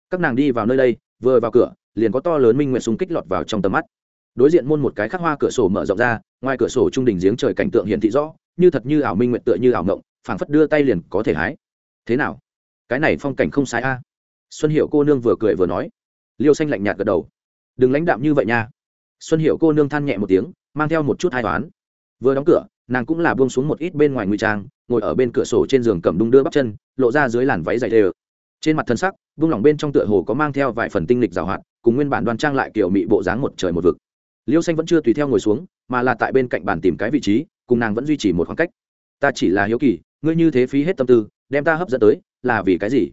Các nàng đi vào nơi đây vừa vào cửa liền có to lớn minh nguyện xung kích lọt vào trong tầm mắt đối diện môn một cái khắc hoa cửa sổ mở rộng ra, ngoài cửa sổ trung đình giếng trời cảnh tượng hiện thị rõ, như thật như ảo minh nguyện tựa như ảo ngộng phảng phất đưa tay liền có thể hái. Thế nào? Cái này phong cảnh không sai a. Xuân hiệu cô nương vừa cười vừa nói. Liêu xanh lạnh nhạt gật đầu. Đừng lãnh đạm như vậy nha. Xuân hiệu cô nương than nhẹ một tiếng, mang theo một chút hai toán. Vừa đóng cửa, nàng cũng là buông xuống một ít bên ngoài nguy trang, ngồi ở bên cửa sổ trên giường cầm đung đưa bắp chân, lộ ra dưới làn váy dày đều trên mặt thân sắc, buông lỏng bên trong tựa hồ có mang theo vài phần tinh lịch rào hoạt, cùng nguyên bản đoan trang lại kiểu mị bộ dáng một trời một vực liêu xanh vẫn chưa tùy theo ngồi xuống, mà là tại bên cạnh bàn tìm cái vị trí, cùng nàng vẫn duy trì một khoảng cách. Ta chỉ là hiếu kỳ, ngươi như thế phí hết tâm tư, đem ta hấp dẫn tới, là vì cái gì?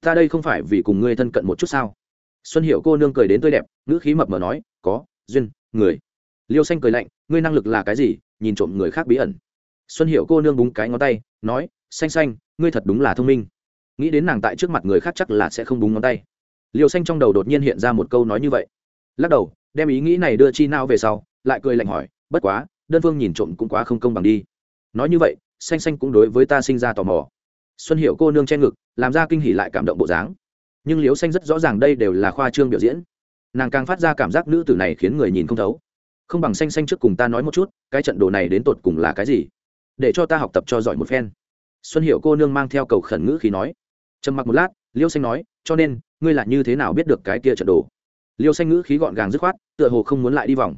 Ta đây không phải vì cùng ngươi thân cận một chút sao? Xuân hiệu cô nương cười đến tươi đẹp, ngữ khí mập mờ nói, có, duyên, người. Liêu xanh cười lạnh, ngươi năng lực là cái gì? Nhìn trộm người khác bí ẩn. Xuân hiệu cô nương búng cái ngón tay, nói, xanh xanh, ngươi thật đúng là thông minh. Nghĩ đến nàng tại trước mặt người khác chắc là sẽ không búng ngón tay. Liêu xanh trong đầu đột nhiên hiện ra một câu nói như vậy. Lắc đầu đem ý nghĩ này đưa chi nao về sau, lại cười lạnh hỏi, bất quá, đơn phương nhìn trộm cũng quá không công bằng đi. Nói như vậy, xanh xanh cũng đối với ta sinh ra tò mò. Xuân hiệu cô nương che ngực, làm ra kinh hỉ lại cảm động bộ dáng. Nhưng liếu xanh rất rõ ràng đây đều là khoa trương biểu diễn. Nàng càng phát ra cảm giác nữ tử này khiến người nhìn không thấu. Không bằng xanh xanh trước cùng ta nói một chút, cái trận đồ này đến tột cùng là cái gì? Để cho ta học tập cho giỏi một phen. Xuân hiệu cô nương mang theo cầu khẩn ngữ khí nói. Trầm mặc một lát liêu xanh nói, cho nên, ngươi là như thế nào biết được cái kia trận đồ? Liêu xanh ngữ khí gọn gàng dứt khoát, tựa hồ không muốn lại đi vòng.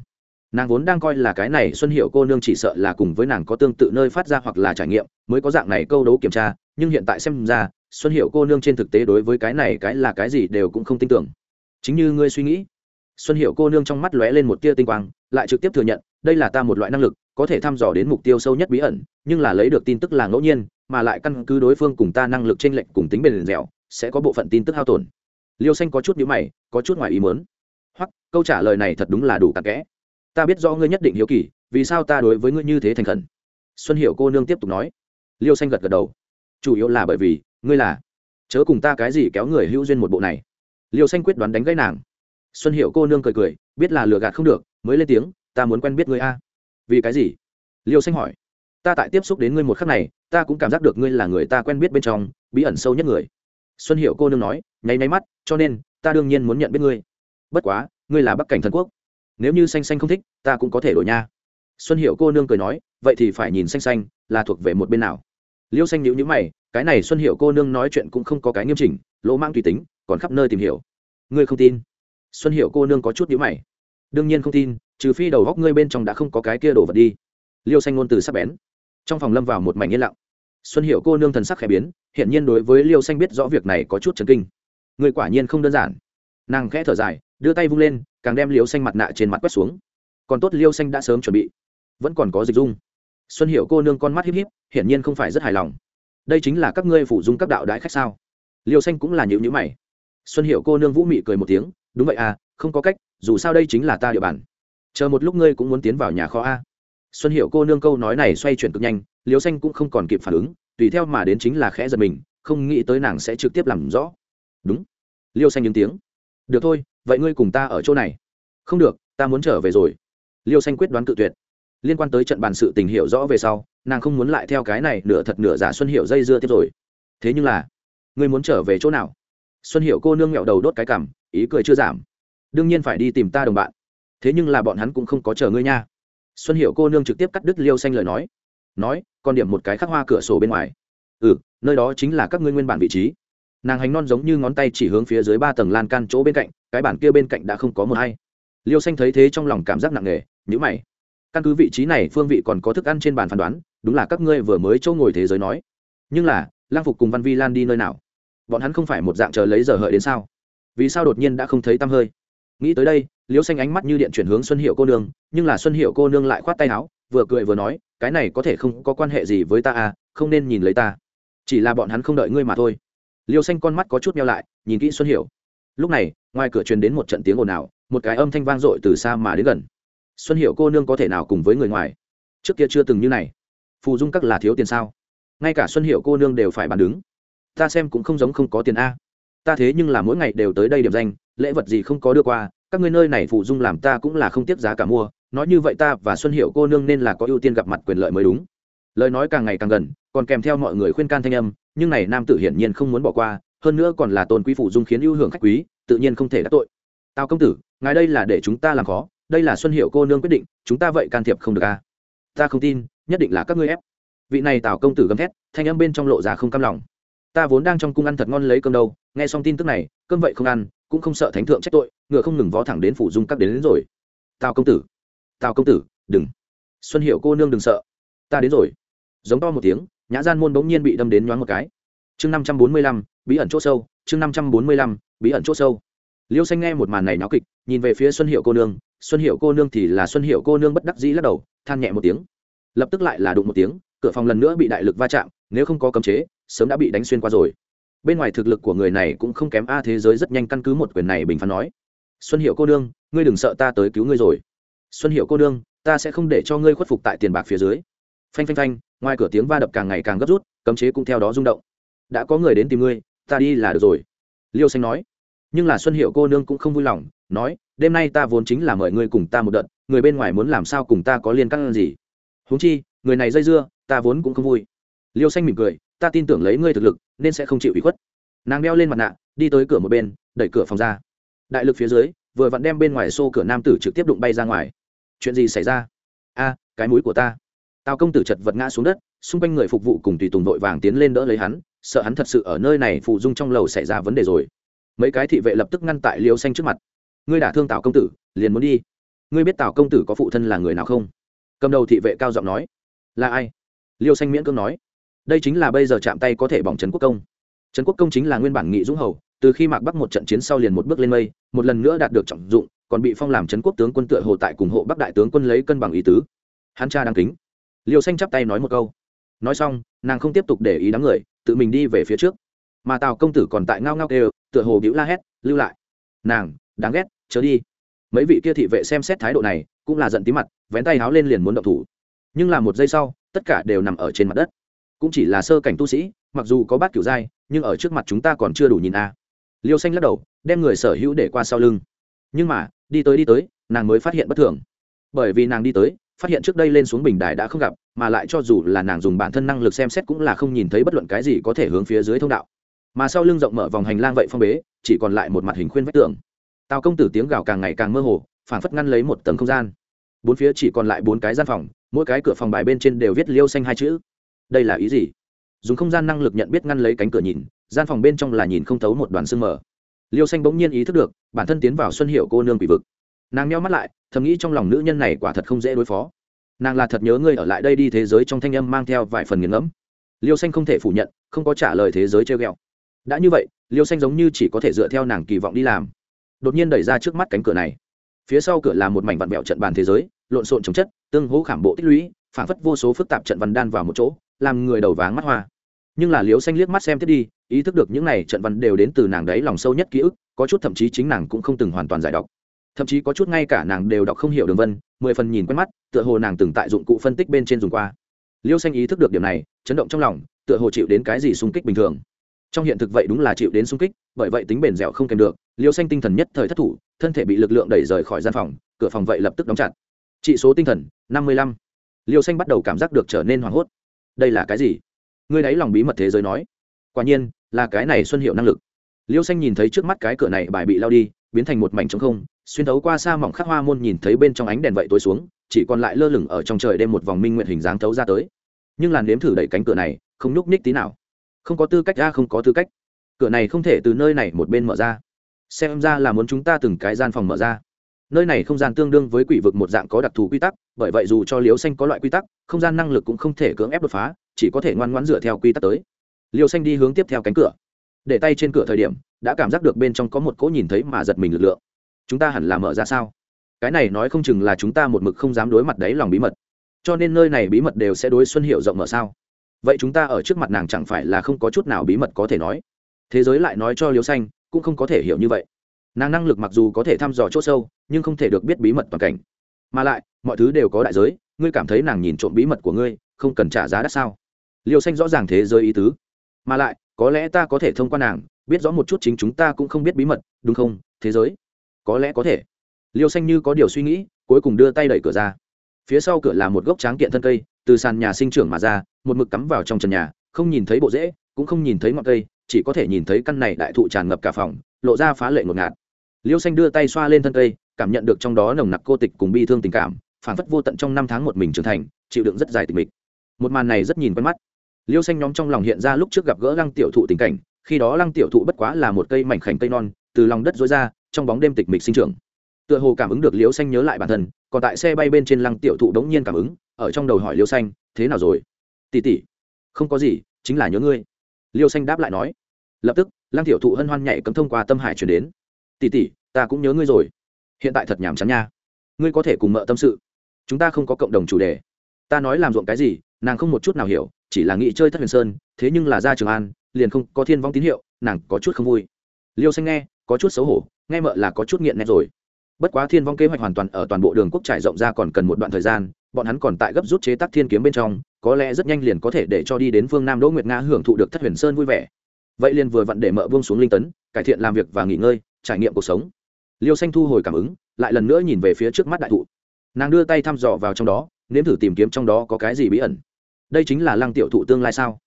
Nàng vốn đang coi là cái này xuân hiệu cô nương chỉ sợ là cùng với nàng có tương tự nơi phát ra hoặc là trải nghiệm, mới có dạng này câu đấu kiểm tra, nhưng hiện tại xem ra, xuân hiệu cô nương trên thực tế đối với cái này cái là cái gì đều cũng không tin tưởng. Chính như ngươi suy nghĩ. Xuân hiệu cô nương trong mắt lóe lên một tia tinh quang, lại trực tiếp thừa nhận, đây là ta một loại năng lực, có thể thăm dò đến mục tiêu sâu nhất bí ẩn, nhưng là lấy được tin tức là ngẫu nhiên, mà lại căn cứ đối phương cùng ta năng lực t r ê n lệch cùng tính bền dẻo, sẽ có bộ phận tin tức hao tổn liêu xanh có chút nhữ mày, có chút ngoài ý mớn hoặc câu trả lời này thật đúng là đủ tạc kẽ. Ta biết do ngươi nhất định hiếu kỳ, vì sao ta đối với ngươi như thế thành khẩn? Xuân hiệu cô nương tiếp tục nói. Liêu xanh gật gật đầu. Chủ yếu là bởi vì, ngươi là. Chớ cùng ta cái gì kéo người hữu duyên một bộ này. Liêu xanh quyết đoán đánh gãy nàng. Xuân hiệu cô nương cười cười, biết là lừa gạt không được, mới lên tiếng, ta muốn quen biết ngươi a. Vì cái gì? Liêu xanh hỏi. Ta tại tiếp xúc đến ngươi một khắc này, ta cũng cảm giác được ngươi là người ta quen biết bên trong, bí ẩn sâu nhất người. Xuân hiệu cô nương nói, nháy nháy mắt cho nên, ta đương nhiên muốn nhận biết ngươi. Bất quá, ngươi là bắc cảnh thần quốc. Nếu như xanh xanh không thích, ta cũng có thể đổi nha. Xuân hiệu cô nương cười nói, vậy thì phải nhìn xanh xanh là thuộc về một bên nào. Liêu xanh nhữ nhữ mày, cái này xuân hiệu cô nương nói chuyện cũng không có cái nghiêm chỉnh, lỗ mang tùy tính, còn khắp nơi tìm hiểu. Ngươi không tin? Xuân hiệu cô nương có chút nhữ mày. Đương nhiên không tin, trừ phi đầu góc ngươi bên trong đã không có cái kia đổ vật đi. Liêu xanh ngôn từ sắc bén. Trong phòng lâm vào một mảnh yên lặng. Xuân hiệu cô nương thần sắc khẽ biến hiện nhiên đối với liêu xanh biết rõ việc này có chút chấn kinh người quả nhiên không đơn giản. Nàng khẽ thở dài, đưa tay vung lên, càng đem liêu xanh mặt nạ trên mặt quét xuống. Còn tốt liêu xanh đã sớm chuẩn bị. Vẫn còn có dịch dung. Xuân hiệu cô nương con mắt híp híp, hiển nhiên không phải rất hài lòng. Đây chính là các ngươi phủ dung các đạo đại khách sao? Liêu xanh cũng là nhữ nhữ mày. Xuân hiệu cô nương vũ mị cười một tiếng, đúng vậy à không có cách, dù sao đây chính là ta địa bàn. Chờ một lúc ngươi cũng muốn tiến vào nhà kho a. Xuân hiệu cô nương câu nói này xoay chuyển cực nhanh liêu xanh cũng không còn kịp phản ứng, tùy theo mà đến chính là khẽ giật mình, không nghĩ tới nàng sẽ trực tiếp làm rõ đúng. Liêu xanh những tiếng. Được thôi, vậy ngươi cùng ta ở chỗ này. Không được, ta muốn trở về rồi. Liêu xanh quyết đoán cự tuyệt. Liên quan tới trận bàn sự tình hiểu rõ về sau, nàng không muốn lại theo cái này nửa thật nửa giả xuân hiệu dây dưa tiếp rồi. Thế nhưng là, ngươi muốn trở về chỗ nào? Xuân hiệu cô nương nghẹo đầu đốt cái cằm, ý cười chưa giảm. Đương nhiên phải đi tìm ta đồng bạn. Thế nhưng là bọn hắn cũng không có chờ ngươi nha. Xuân hiệu cô nương trực tiếp cắt đứt liêu xanh lời nói. Nói, còn điểm một cái khắc hoa cửa sổ bên ngoài. Ừ nơi đó chính là các ngươi nguyên bản vị trí nàng hành non giống như ngón tay chỉ hướng phía dưới ba tầng lan can chỗ bên cạnh, cái bản kia bên cạnh đã không có một hay liêu xanh thấy thế trong lòng cảm giác nặng nề nhữ mày. Căn cứ vị trí này, phương vị còn có thức ăn trên bàn phán đoán, đúng là các ngươi vừa mới chỗ ngồi thế giới nói. Nhưng là lang phục cùng văn vi lan đi nơi nào? Bọn hắn không phải một dạng chờ lấy giờ hợi đến sao? Vì sao đột nhiên đã không thấy tăm hơi? Nghĩ tới đây, liêu xanh ánh mắt như điện chuyển hướng xuân hiệu cô nương, nhưng là xuân hiệu cô nương lại khoát tay áo, vừa cười vừa nói, cái này có thể không có quan hệ gì với ta à không nên nhìn lấy ta. Chỉ là bọn hắn không đợi ngươi mà thôi liêu xanh con mắt có chút meo lại, nhìn kỹ xuân hiểu. Lúc này, ngoài cửa truyền đến một trận tiếng ồn ào, một cái âm thanh vang dội từ xa mà đến gần. Xuân hiểu cô nương có thể nào cùng với người ngoài? Trước kia chưa từng như này. Phù dung các là thiếu tiền sao? Ngay cả xuân hiểu cô nương đều phải bàn đứng. Ta xem cũng không giống không có tiền a. Ta thế nhưng là mỗi ngày đều tới đây điểm danh, lễ vật gì không có đưa qua, các ngươi nơi này phù dung làm ta cũng là không tiếp giá cả mua, nói như vậy ta và xuân Hiệu cô nương nên là có ưu tiên gặp mặt quyền lợi mới đúng. Lời nói càng ngày càng gần, còn kèm theo mọi người khuyên can thanh âm nhưng này nam tử hiển nhiên không muốn bỏ qua hơn nữa còn là tôn quý phụ dung khiến ưu hưởng khách quý tự nhiên không thể đắc tội. Tào công tử ngài đây là để chúng ta làm khó đây là xuân hiệu cô nương quyết định chúng ta vậy can thiệp không được à? Ta không tin nhất định là các ngươi ép. Vị này tào công tử gầm thét thanh âm bên trong lộ ra không cam lòng. Ta vốn đang trong cung ăn thật ngon lấy cơm đâu nghe xong tin tức này cơm vậy không ăn cũng không sợ thánh thượng trách tội ngựa không ngừng vó thẳng đến phủ dung các đến, đến rồi. Tào công tử tào công tử đừng. Xuân hiệu cô nương đừng sợ. Ta đến rồi. Giống to một tiếng nhã gian môn bỗng nhiên bị đâm đến nhoáng một cái. Chương năm trăm bốn mươi lăm, bí ẩn c h ỗ sâu. Chương năm trăm bốn mươi lăm, bí ẩn c h ỗ sâu. Liêu xanh nghe một màn này náo kịch, nhìn về phía xuân hiệu cô nương. Xuân hiệu cô nương thì là xuân hiệu cô nương bất đắc dĩ lắc đầu, than nhẹ một tiếng. Lập tức lại là đụng một tiếng, cửa phòng lần nữa bị đại lực va chạm, nếu không có cấm chế, sớm đã bị đánh xuyên qua rồi. Bên ngoài thực lực của người này cũng không kém a thế giới rất nhanh căn cứ một quyền này bình phán nói. Xuân hiệu cô nương, ngươi đừng sợ ta tới cứu ngươi rồi. Xuân hiệu cô nương, ta sẽ không để cho ngươi khuất phục tại tiền bạc phía dưới. Phanh phanh phanh ngoài cửa tiếng va đập càng ngày càng gấp rút, cấm chế cũng theo đó rung động. Đã có người đến tìm ngươi, ta đi là được rồi. Liêu xanh nói. Nhưng là xuân hiệu cô nương cũng không vui lòng, nói, đêm nay ta vốn chính là mời ngươi cùng ta một đợt, người bên ngoài muốn làm sao cùng ta có liên căng gì? Huống chi, người này dây dưa, ta vốn cũng không vui. Liêu xanh mỉm cười, ta tin tưởng lấy ngươi thực lực, nên sẽ không chịu ủy khuất. Nàng đeo lên mặt nạ, đi tới cửa một bên, đẩy cửa phòng ra. Đại lực phía dưới, vừa vặn đem bên ngoài xô cửa nam tử trực tiếp đụng bay ra ngoài. Chuyện gì xảy ra? A, cái mũi của ta tào công tử chật vật ngã xuống đất, xung quanh người phục vụ cùng tùy tùng vội vàng tiến lên đỡ lấy hắn, sợ hắn thật sự ở nơi này phụ dung trong lầu xảy ra vấn đề rồi. Mấy cái thị vệ lập tức ngăn tại liêu xanh trước mặt. Ngươi đả thương tào công tử, liền muốn đi. Ngươi biết tào công tử có phụ thân là người nào không? Cầm đầu thị vệ cao giọng nói. Là ai? Liêu xanh miễn cưỡng nói. Đây chính là bây giờ chạm tay có thể bỏng trấn quốc công. Trấn quốc công chính là nguyên bản nghị dũng hầu, từ khi mạc bắc một trận chiến sau liền một bước lên mây, một lần nữa đạt được trọng dụng, còn bị phong làm trấn quốc tướng quân tựa hồ tại cùng hộ bắc đại tướng quân lấy cân bằng ý tứ. Hắn cha đang kính liều xanh chắp tay nói một câu. Nói xong, nàng không tiếp tục để ý đám người, tự mình đi về phía trước. Mà tào công tử còn tại ngao ngao kêu, tựa hồ bĩu la hét, lưu lại. Nàng, đáng ghét, chớ đi. Mấy vị kia thị vệ xem xét thái độ này, cũng là giận tí mặt, vén tay háo lên liền muốn động thủ. Nhưng là một giây sau, tất cả đều nằm ở trên mặt đất. Cũng chỉ là sơ cảnh tu sĩ, mặc dù có bát kiểu giai, nhưng ở trước mặt chúng ta còn chưa đủ nhìn a. Liêu xanh lắc đầu, đem người sở hữu để qua sau lưng. Nhưng mà, đi tới đi tới, nàng mới phát hiện bất thường. Bởi vì nàng đi tới phát hiện trước đây lên xuống bình đài đã không gặp, mà lại cho dù là nàng dùng bản thân năng lực xem xét cũng là không nhìn thấy bất luận cái gì có thể hướng phía dưới thông đạo. Mà sau lưng rộng mở vòng hành lang vậy phong bế, chỉ còn lại một mặt hình khuyên vách tường. Tào công tử tiếng gào càng ngày càng mơ hồ phản phất ngăn lấy một tầng không gian. Bốn phía chỉ còn lại bốn cái gian phòng, mỗi cái cửa phòng bài bên trên đều viết liêu xanh hai chữ. Đây là ý gì? Dùng không gian năng lực nhận biết ngăn lấy cánh cửa nhìn, gian phòng bên trong là nhìn không thấu một đoàn sương mờ. Liêu xanh bỗng nhiên ý thức được, bản thân tiến vào xuân hiệu cô nương bị vực nàng nheo mắt lại, thầm nghĩ trong lòng nữ nhân này quả thật không dễ đối phó. Nàng là thật nhớ ngươi ở lại đây đi thế giới trong thanh âm mang theo vài phần nghiền ngẫm. Liêu xanh không thể phủ nhận, không có trả lời thế giới treo g ẹ o đã như vậy, liêu xanh giống như chỉ có thể dựa theo nàng kỳ vọng đi làm. Đột nhiên đẩy ra trước mắt cánh cửa này. Phía sau cửa là một mảnh vạn mẹo trận bàn thế giới, lộn xộn chống chất, tương hỗ khảm bộ tích lũy phản phất vô số phức tạp trận văn đan vào một chỗ, làm người đầu váng mắt hoa. Nhưng là liêu xanh liếc mắt xem tiếp đi, ý thức được những này trận văn đều đến từ nàng đấy lòng sâu nhất ký ức, có chút thậm chí chính nàng cũng không từng hoàn toàn giải đọc thậm chí có chút ngay cả nàng đều đọc không hiểu đường vân, mười phần nhìn quen mắt, tựa hồ nàng từng tại dụng cụ phân tích bên trên dùng qua. Liêu xanh ý thức được điểm này, chấn động trong lòng, tựa hồ chịu đến cái gì xung kích bình thường. Trong hiện thực vậy đúng là chịu đến xung kích, bởi vậy tính bền dẻo không kèm được, liêu xanh tinh thần nhất thời thất thủ, thân thể bị lực lượng đẩy rời khỏi gian phòng, cửa phòng vậy lập tức đóng chặt. Trị số tinh thần, năm mươi lăm. Liêu xanh bắt đầu cảm giác được trở nên hoảng hốt. Đây là cái gì? Người đáy lòng bí mật thế giới nói. Quả nhiên, là cái này xuân hiệu năng lực. Liêu xanh nhìn thấy trước mắt cái cửa này bài bị lao đi biến thành một mảnh trống không, xuyên thấu qua xa mỏng khắc hoa môn nhìn thấy bên trong ánh đèn vậy tối xuống, chỉ còn lại lơ lửng ở trong trời đêm một vòng minh nguyện hình dáng thấu ra tới. Nhưng làn nếm thử đẩy cánh cửa này, không nhúc ních tí nào. Không có tư cách ra, không có tư cách. Cửa này không thể từ nơi này một bên mở ra. Xem ra là muốn chúng ta từng cái gian phòng mở ra. Nơi này không gian tương đương với quỷ vực một dạng có đặc thù quy tắc, bởi vậy dù cho liều xanh có loại quy tắc, không gian năng lực cũng không thể cưỡng ép đột phá, chỉ có thể ngoan ngoãn dựa theo quy tắc tới. Liều xanh đi hướng tiếp theo cánh cửa để tay trên cửa thời điểm, đã cảm giác được bên trong có một cỗ nhìn thấy mà giật mình lực lượng. Chúng ta hẳn là mở ra sao? Cái này nói không chừng là chúng ta một mực không dám đối mặt đấy lòng bí mật. Cho nên nơi này bí mật đều sẽ đối xuân hiệu rộng mở sao? Vậy chúng ta ở trước mặt nàng chẳng phải là không có chút nào bí mật có thể nói? Thế giới lại nói cho liêu xanh, cũng không có thể hiểu như vậy. Nàng năng lực mặc dù có thể thăm dò c h ỗ sâu, nhưng không thể được biết bí mật toàn cảnh. Mà lại, mọi thứ đều có đại giới, ngươi cảm thấy nàng nhìn trộm bí mật của ngươi, không cần trả giá đắt sao? Liêu xanh rõ ràng thế giới ý tứ. Mà lại có lẽ ta có thể thông qua nàng, biết rõ một chút chính chúng ta cũng không biết bí mật, đúng không? Thế giới? Có lẽ có thể. Liêu xanh như có điều suy nghĩ, cuối cùng đưa tay đẩy cửa ra. Phía sau cửa là một gốc tráng kiện thân cây, từ sàn nhà sinh trưởng mà ra, một mực cắm vào trong trần nhà, không nhìn thấy bộ rễ, cũng không nhìn thấy ngọn cây, chỉ có thể nhìn thấy căn này đại thụ tràn ngập cả phòng, lộ ra phá lệ ngột ngạt. Liêu xanh đưa tay xoa lên thân cây, cảm nhận được trong đó nồng nặc cô tịch cùng bi thương tình cảm phản phất vô tận trong năm tháng một mình trưởng thành, chịu đựng rất dài tình mịch. Một màn này rất nhìn quen mắt liêu xanh nhóm trong lòng hiện ra lúc trước gặp gỡ lăng tiểu thụ tình cảnh, khi đó lăng tiểu thụ bất quá là một cây mảnh khảnh cây non, từ lòng đất dối ra, trong bóng đêm tịch mịch sinh trưởng. Tựa hồ cảm ứng được liêu xanh nhớ lại bản thân, còn tại xe bay bên trên lăng tiểu thụ đống nhiên cảm ứng, ở trong đầu hỏi liêu xanh, thế nào rồi? Tỉ tỉ không có gì, chính là nhớ ngươi. Liêu xanh đáp lại nói. Lập tức, lăng tiểu thụ hân hoan nhảy cấm thông qua tâm hải chuyển đến. Tỉ tỉ ta cũng nhớ ngươi rồi. Hiện tại thật nhàm chán nha. Ngươi có thể cùng mợ tâm sự. Chúng ta không có cộng đồng chủ đề. Ta nói làm ruộng cái gì nàng không một chút nào hiểu, chỉ là nghĩ chơi thất huyền sơn, thế nhưng là ra trường an, liền không có thiên vong tín hiệu, nàng có chút không vui. Liêu xanh nghe, có chút xấu hổ, nghe mợ là có chút nghiện nét rồi. Bất quá thiên vong kế hoạch hoàn toàn ở toàn bộ đường quốc trải rộng ra còn cần một đoạn thời gian, bọn hắn còn tại gấp rút chế tác thiên kiếm bên trong, có lẽ rất nhanh liền có thể để cho đi đến phương nam đỗ nguyệt nga hưởng thụ được thất huyền sơn vui vẻ. Vậy liền vừa vặn để mợ vương xuống linh tấn, cải thiện làm việc và nghỉ ngơi, trải nghiệm cuộc sống. Liêu xanh thu hồi cảm ứng, lại lần nữa nhìn về phía trước mắt đại thụ. Nàng đưa tay thăm dò vào trong đó, nếm thử tìm kiếm trong đó có cái gì bí ẩn đây chính là lăng tiểu thụ tương lai sao?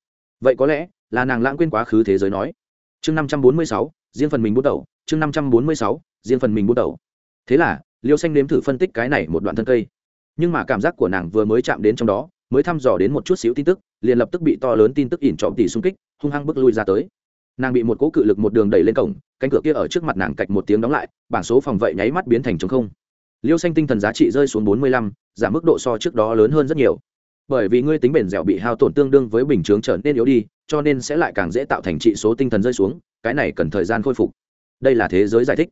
Vậy có lẽ là nàng lãng quên quá khứ thế giới nói. Chương năm trăm bốn mươi sáu, riêng phần mình bút đầu. Chương năm trăm bốn mươi sáu, riêng phần mình bút đầu. Thế là, liêu xanh nếm thử phân tích cái này một đoạn thân cây. Nhưng mà cảm giác của nàng vừa mới chạm đến trong đó, mới thăm dò đến một chút xíu tin tức, liền lập tức bị to lớn tin tức ỉn trọm tỉ xung kích, hung hăng bước lui ra tới. Nàng bị một cỗ cự lực một đường đẩy lên cổng, cánh cửa kia ở trước mặt nàng cạch một tiếng đóng lại, bảng số phòng vậy nháy mắt biến thành trống không. Liêu xanh tinh thần giá trị rơi xuống bốn mươi lăm, giảm mức độ so trước đó lớn hơn rất nhiều bởi vì ngươi tính bền dẻo bị hao tổn tương đương với bình chướng trở nên yếu đi, cho nên sẽ lại càng dễ tạo thành trị số tinh thần rơi xuống, cái này cần thời gian khôi phục. Đây là thế giới giải thích.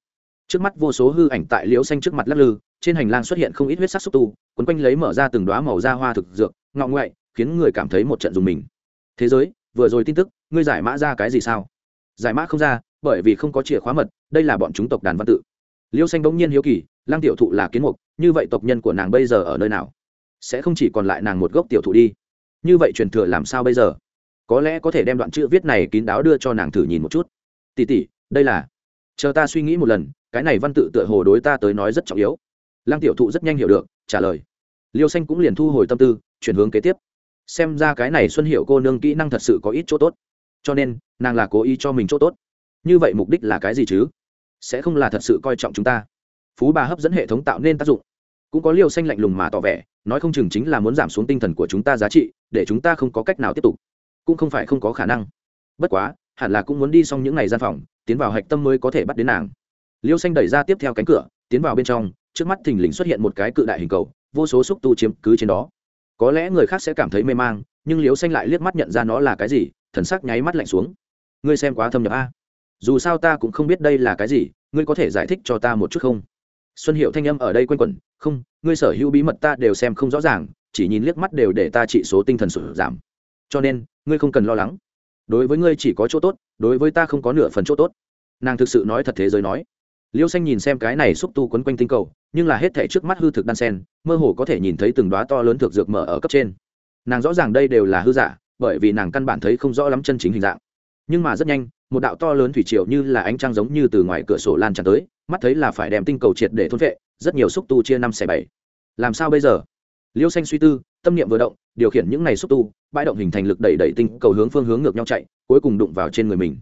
Trước mắt vô số hư ảnh tại liễu xanh trước mặt lắc lư, trên hành lang xuất hiện không ít huyết sắc xúc tu, quấn quanh lấy mở ra từng đoá màu da hoa thực dược ngọ ngoại, khiến người cảm thấy một trận dùng mình. Thế giới, vừa rồi tin tức, ngươi giải mã ra cái gì sao? Giải mã không ra, bởi vì không có chìa khóa mật, đây là bọn chúng tộc đàn văn tự. Liêu xanh bỗng nhiên hiếu kỳ lang tiểu thụ là kiến mục, như vậy tộc nhân của nàng bây giờ ở nơi nào? Sẽ không chỉ còn lại nàng một gốc tiểu thụ đi. Như vậy truyền thừa làm sao bây giờ? Có lẽ có thể đem đoạn chữ viết này kín đáo đưa cho nàng thử nhìn một chút. Tỉ tỉ, đây là chờ ta suy nghĩ một lần, cái này văn tự tựa hồ đối ta tới nói rất trọng yếu. Lăng tiểu thụ rất nhanh hiểu được, trả lời. Liêu xanh cũng liền thu hồi tâm tư, chuyển hướng kế tiếp. Xem ra cái này xuân hiệu cô nương kỹ năng thật sự có ít chỗ tốt. Cho nên, nàng là cố ý cho mình chỗ tốt. Như vậy mục đích là cái gì chứ? Sẽ không là thật sự coi trọng chúng ta. Phú bà hấp dẫn hệ thống tạo nên tác dụng. Cũng có liêu xanh lạnh lùng mà tỏ vẻ nói không chừng chính là muốn giảm xuống tinh thần của chúng ta giá trị, để chúng ta không có cách nào tiếp tục. Cũng không phải không có khả năng. Bất quá, hẳn là cũng muốn đi xong những ngày gian phòng, tiến vào hạch tâm mới có thể bắt đến nàng. Liêu xanh đẩy ra tiếp theo cánh cửa, tiến vào bên trong, trước mắt thình lình xuất hiện một cái cự đại hình cầu, vô số xúc tu chiếm cứ trên đó. Có lẽ người khác sẽ cảm thấy mê mang, nhưng liêu xanh lại liếc mắt nhận ra nó là cái gì, thần sắc nháy mắt lạnh xuống. Ngươi xem quá thâm nhập a. Dù sao ta cũng không biết đây là cái gì, ngươi có thể giải thích cho ta một chút không? Xuân hiệu thanh âm ở đây quanh quẩn không, ngươi sở hữu bí mật ta đều xem không rõ ràng, chỉ nhìn liếc mắt đều để ta trị số tinh thần sụt giảm. Cho nên, ngươi không cần lo lắng. Đối với ngươi chỉ có chỗ tốt, đối với ta không có nửa phần chỗ tốt. Nàng thực sự nói thật thế giới nói. Liêu xanh nhìn xem cái này xúc tu quấn quanh tinh cầu, nhưng là hết thể trước mắt hư thực đan sen, mơ hồ có thể nhìn thấy từng đoá to lớn thực dược mở ở cấp trên. Nàng rõ ràng đây đều là hư giả, bởi vì nàng căn bản thấy không rõ lắm chân chính hình dạng. Nhưng mà rất nhanh, một đạo to lớn thủy triều như là ánh trăng giống như từ ngoài cửa sổ lan tràn tới, mắt thấy là phải đem tinh cầu triệt để thôn vệ rất nhiều xúc tu chia năm xẻ bảy. Làm sao bây giờ? Liêu xanh suy tư, tâm niệm vừa động, điều khiển những này xúc tu, bãi động hình thành lực đẩy đẩy tinh cầu hướng phương hướng ngược nhau chạy, cuối cùng đụng vào trên người mình.